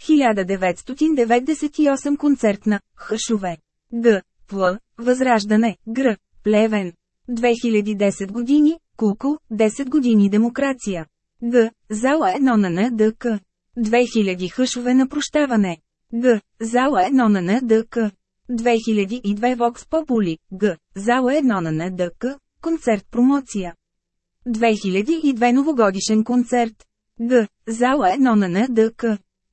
S1: 1998 концерт на Хъшове. Г. Пл. Възраждане. Гр. Плевен. 2010 години. Куку, 10 години демокрация. Г. Зала 1 на НДК. 2000 хъшове на прощаване. Г. Зала 1 на НДК. 2002 Вокс Попули. Г. Зала 1 на НДК. Концерт промоция. 2002 новогодишен концерт. Г. Зала 1 на НДК.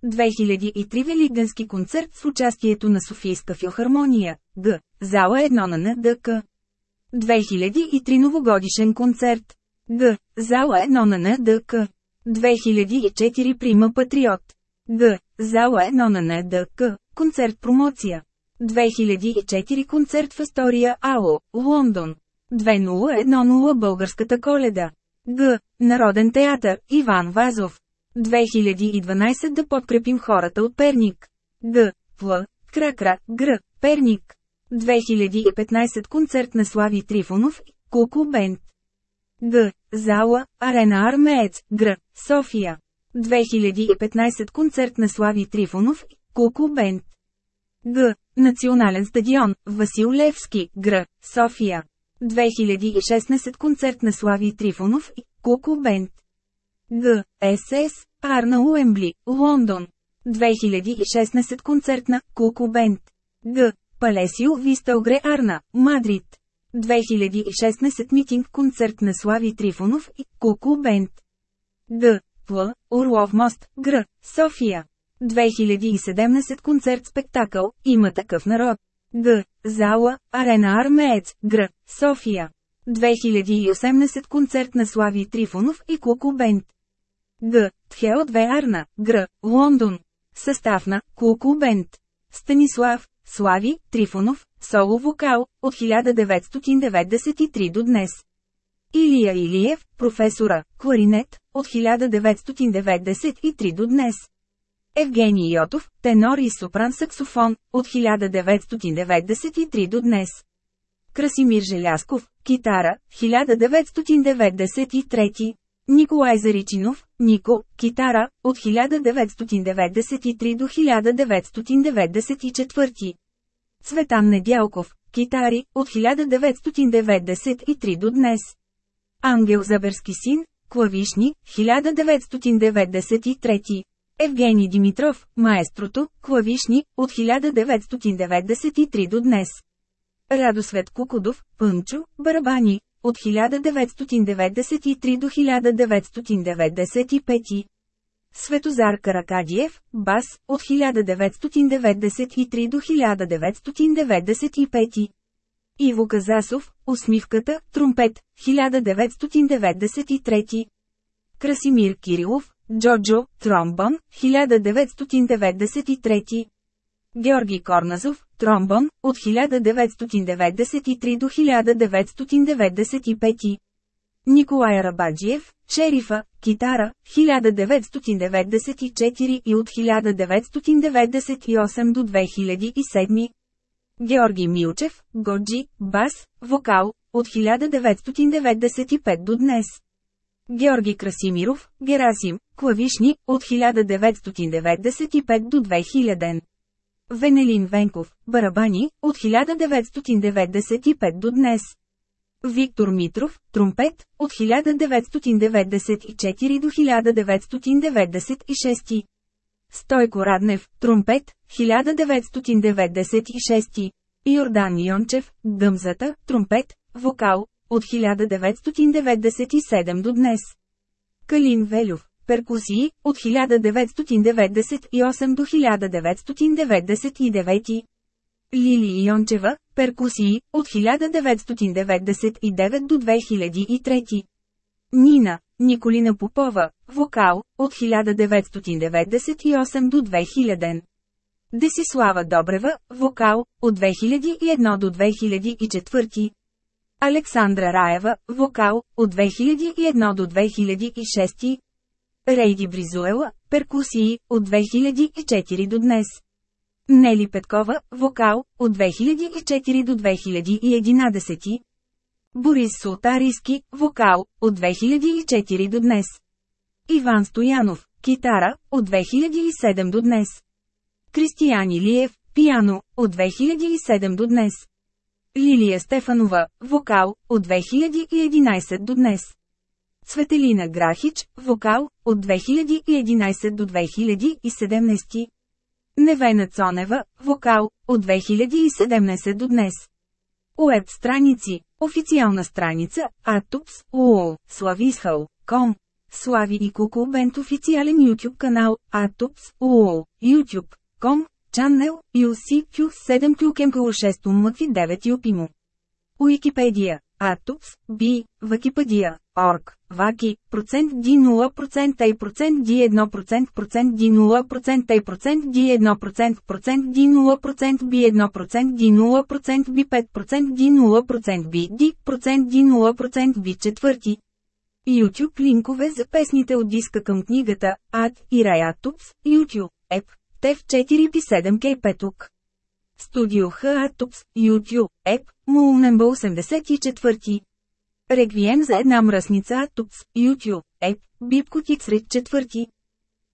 S1: 2003 Великденски концерт с участието на Софийска филхармония. Г. Зала 1 на НДК. 2003 новогодишен концерт. Г. Зала 1 на НДК. 2004 Прима Патриот. Г. Зала 1 на НДК. Концерт промоция. 2004 концерт в Астория АО, Лондон. 2010 Българската коледа. Г. Народен театър, Иван Вазов. 2012 да подкрепим хората от Перник. Г. Пл. Кракра, Гр. Перник. 2015 концерт на Слави Трифонов Куку Бенд. Г. Зала, Арена Армеец, Гр. София. 2015 концерт на Слави Трифонов Куку Бенд. Г. Национален стадион, Васил Левски, Гр. София. 2016 концерт на Слави Трифонов Куку Бенд. Г. СС, Арна Уембли, Лондон. 2016 концертна, Куку Бенд. Г. Палесио Висталгре Арна, Мадрид. 2016 митинг концерт на Слави Трифонов и Куку Бенд. Г. Пл. Орлов мост, Гр. София. 2017 концерт спектакъл, има такъв народ. Г. Зала, Арена Армеец, Гр. София. 2018 концерт на Слави Трифонов и Куку Бенд. Г. Тхео 2 Арна, Гр. Лондон. Състав на Куку Бенд. Станислав, Слави, Трифонов, соло вокал, от 1993 до днес. Илия Илиев, професора, кларинет, от 1993 до днес. Евгений Йотов, тенор и сопран саксофон, от 1993 до днес. Красимир Желясков, китара, 1993. Николай Заричинов, Нико, китара, от 1993 до 1994. Цветан Недялков, китари, от 1993 до днес. Ангел Заберски син, клавишни, 1993. Евгений Димитров, маестрото, клавишни, от 1993 до днес. Радосвет Кукудов, Пънчо, барабани, от 1993 до 1995. Светозар Каракадиев, бас, от 1993 до 1995. Иво Казасов, усмивката, тромпет, 1993. Красимир Кирилов, Джоджо, тромбон, 1993. Георги Корназов, тромбон, от 1993 до 1995. Николай Рабаджиев, шерифа, китара, 1994 и от 1998 до 2007. Георги Милчев, Годжи, бас, вокал, от 1995 до днес. Георги Красимиров, Герасим, клавишни, от 1995 до 2000. Венелин Венков, барабани, от 1995 до днес. Виктор Митров, тромпет, от 1994 до 1996. Стойко Раднев, тромпет, 1996. Йордан Йончев, гъмзата, тромпет, вокал, от 1997 до днес. Калин Велюв, перкусии, от 1998 до 1999. Лили Йончева, перкусии, от 1999 до 2003. Нина, Николина Попова, вокал, от 1998 до 2000. Десислава Добрева, вокал, от 2001 до 2004. Александра Раева, вокал, от 2001 до 2006. Рейди Бризуела, перкусии, от 2004 до днес. Нели Петкова, вокал, от 2004 до 2011. Борис Султарийски, вокал, от 2004 до днес. Иван Стоянов, китара, от 2007 до днес. Кристиян Илиев, пиано, от 2007 до днес. Лилия Стефанова, вокал, от 2011 до днес. Светелина Грахич, вокал, от 2011 до 2017. Невена Цонева, вокал, от 2017 до днес. Уеб страници, официална страница, Атупс, УОЛ, Слависхъл, Ком. Слави и Куку Бент официален YouTube канал, Атупс, УОЛ, YouTube, Ком, Channel, UCQ 7 Клюкемкало 6 Умъкви 9 Юпимо. Уикипедия, Атупс, Би, Википедия, Орг, Ваки, процент ди 0% и процент ди 1% процент ди 0% и процент ди 1% процент ди 0% би 1% ди 0% би 5% ди 0% би ди процент ди 0% би четвърти. YouTube линкове за песните от диска към книгата Ад и Раятупс, YouTube, Еп, Тев 4 би 7 Кей Петук. Студио Хатупс, YouTube, Еп, Мулнембъл 84. Реквием за една мръсница Атупс, YouTube, Еп, Бибко Тиксрит четвърти.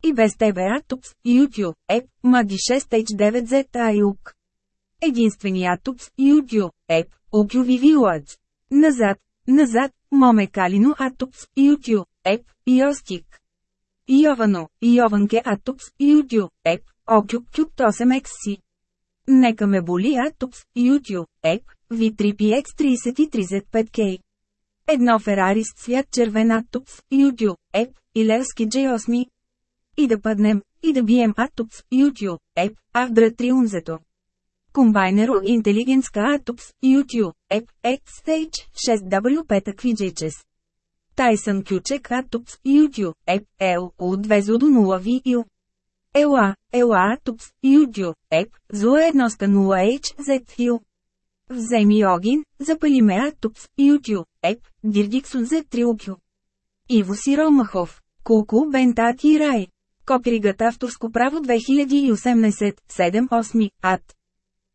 S1: И без тебе Атупс, YouTube, Еп, Маги 6H9Z Аюк. Единственият Атупс, YouTube, Еп, Окюви Виладж. Назад, назад, Моме Калино Атупс, YouTube, Еп, Йостик. Йовано, Йованке Атупс, YouTube, Еп, Окюб Кюб 8XC. Нека ме боли Атупс, YouTube, Еп, V3PX33Z5K. Едно Ферари с цвят червен Атупс, YouTube, Еп, и Левски J8. И да паднем, и да бием Атупс, YouTube, Еп, Авдра Триунзето. Комбайнеро интелигентска Атупс, YouTube, Еп, X-Stage, 6W5 Аквиджейчес. Тайсън Кючек Атупс, YouTube, Еп, Ел, от 2 зо до 0 VU. Ела, Ела Атупс, YouTube, Еп, 1 ска 0 H, Z Hill. Вземи огин, запали ме Атупс, YouTube, Еп, Дирдиксон Z 3 Укю. Иво Сиромахов, Кулку Бентат и Рай. Копиригът авторско право 2018, 7-8, ад.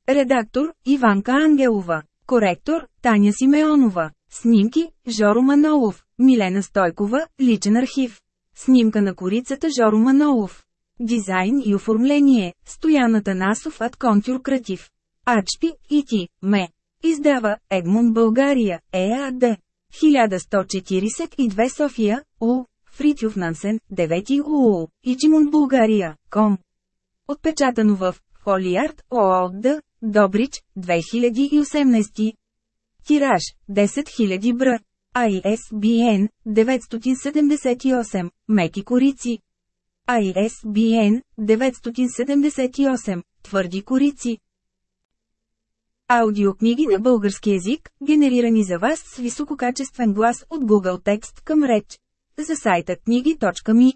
S1: Редактор – Иванка Ангелова. Коректор – Таня Симеонова. Снимки – Жоро Манолов. Милена Стойкова – личен архив. Снимка на корицата Жоро Манолов. Дизайн и оформление – Стояната Насов от Контюр Кратив. Ачпи и ти, ме. Издава Егмон България, ЕАД. 1142 София, У. Фритюф Нансен, 9 УУ, Ичимон България, Ком. Отпечатано в Холиард, ООД, Добрич, 2018. Тираж, 10 000 бр. ISBN, 978, Меки корици. ISBN, 978, Твърди корици. Аудиокниги на български език, генерирани за вас с висококачествен глас от Google Текст към реч. За сайта книги.ми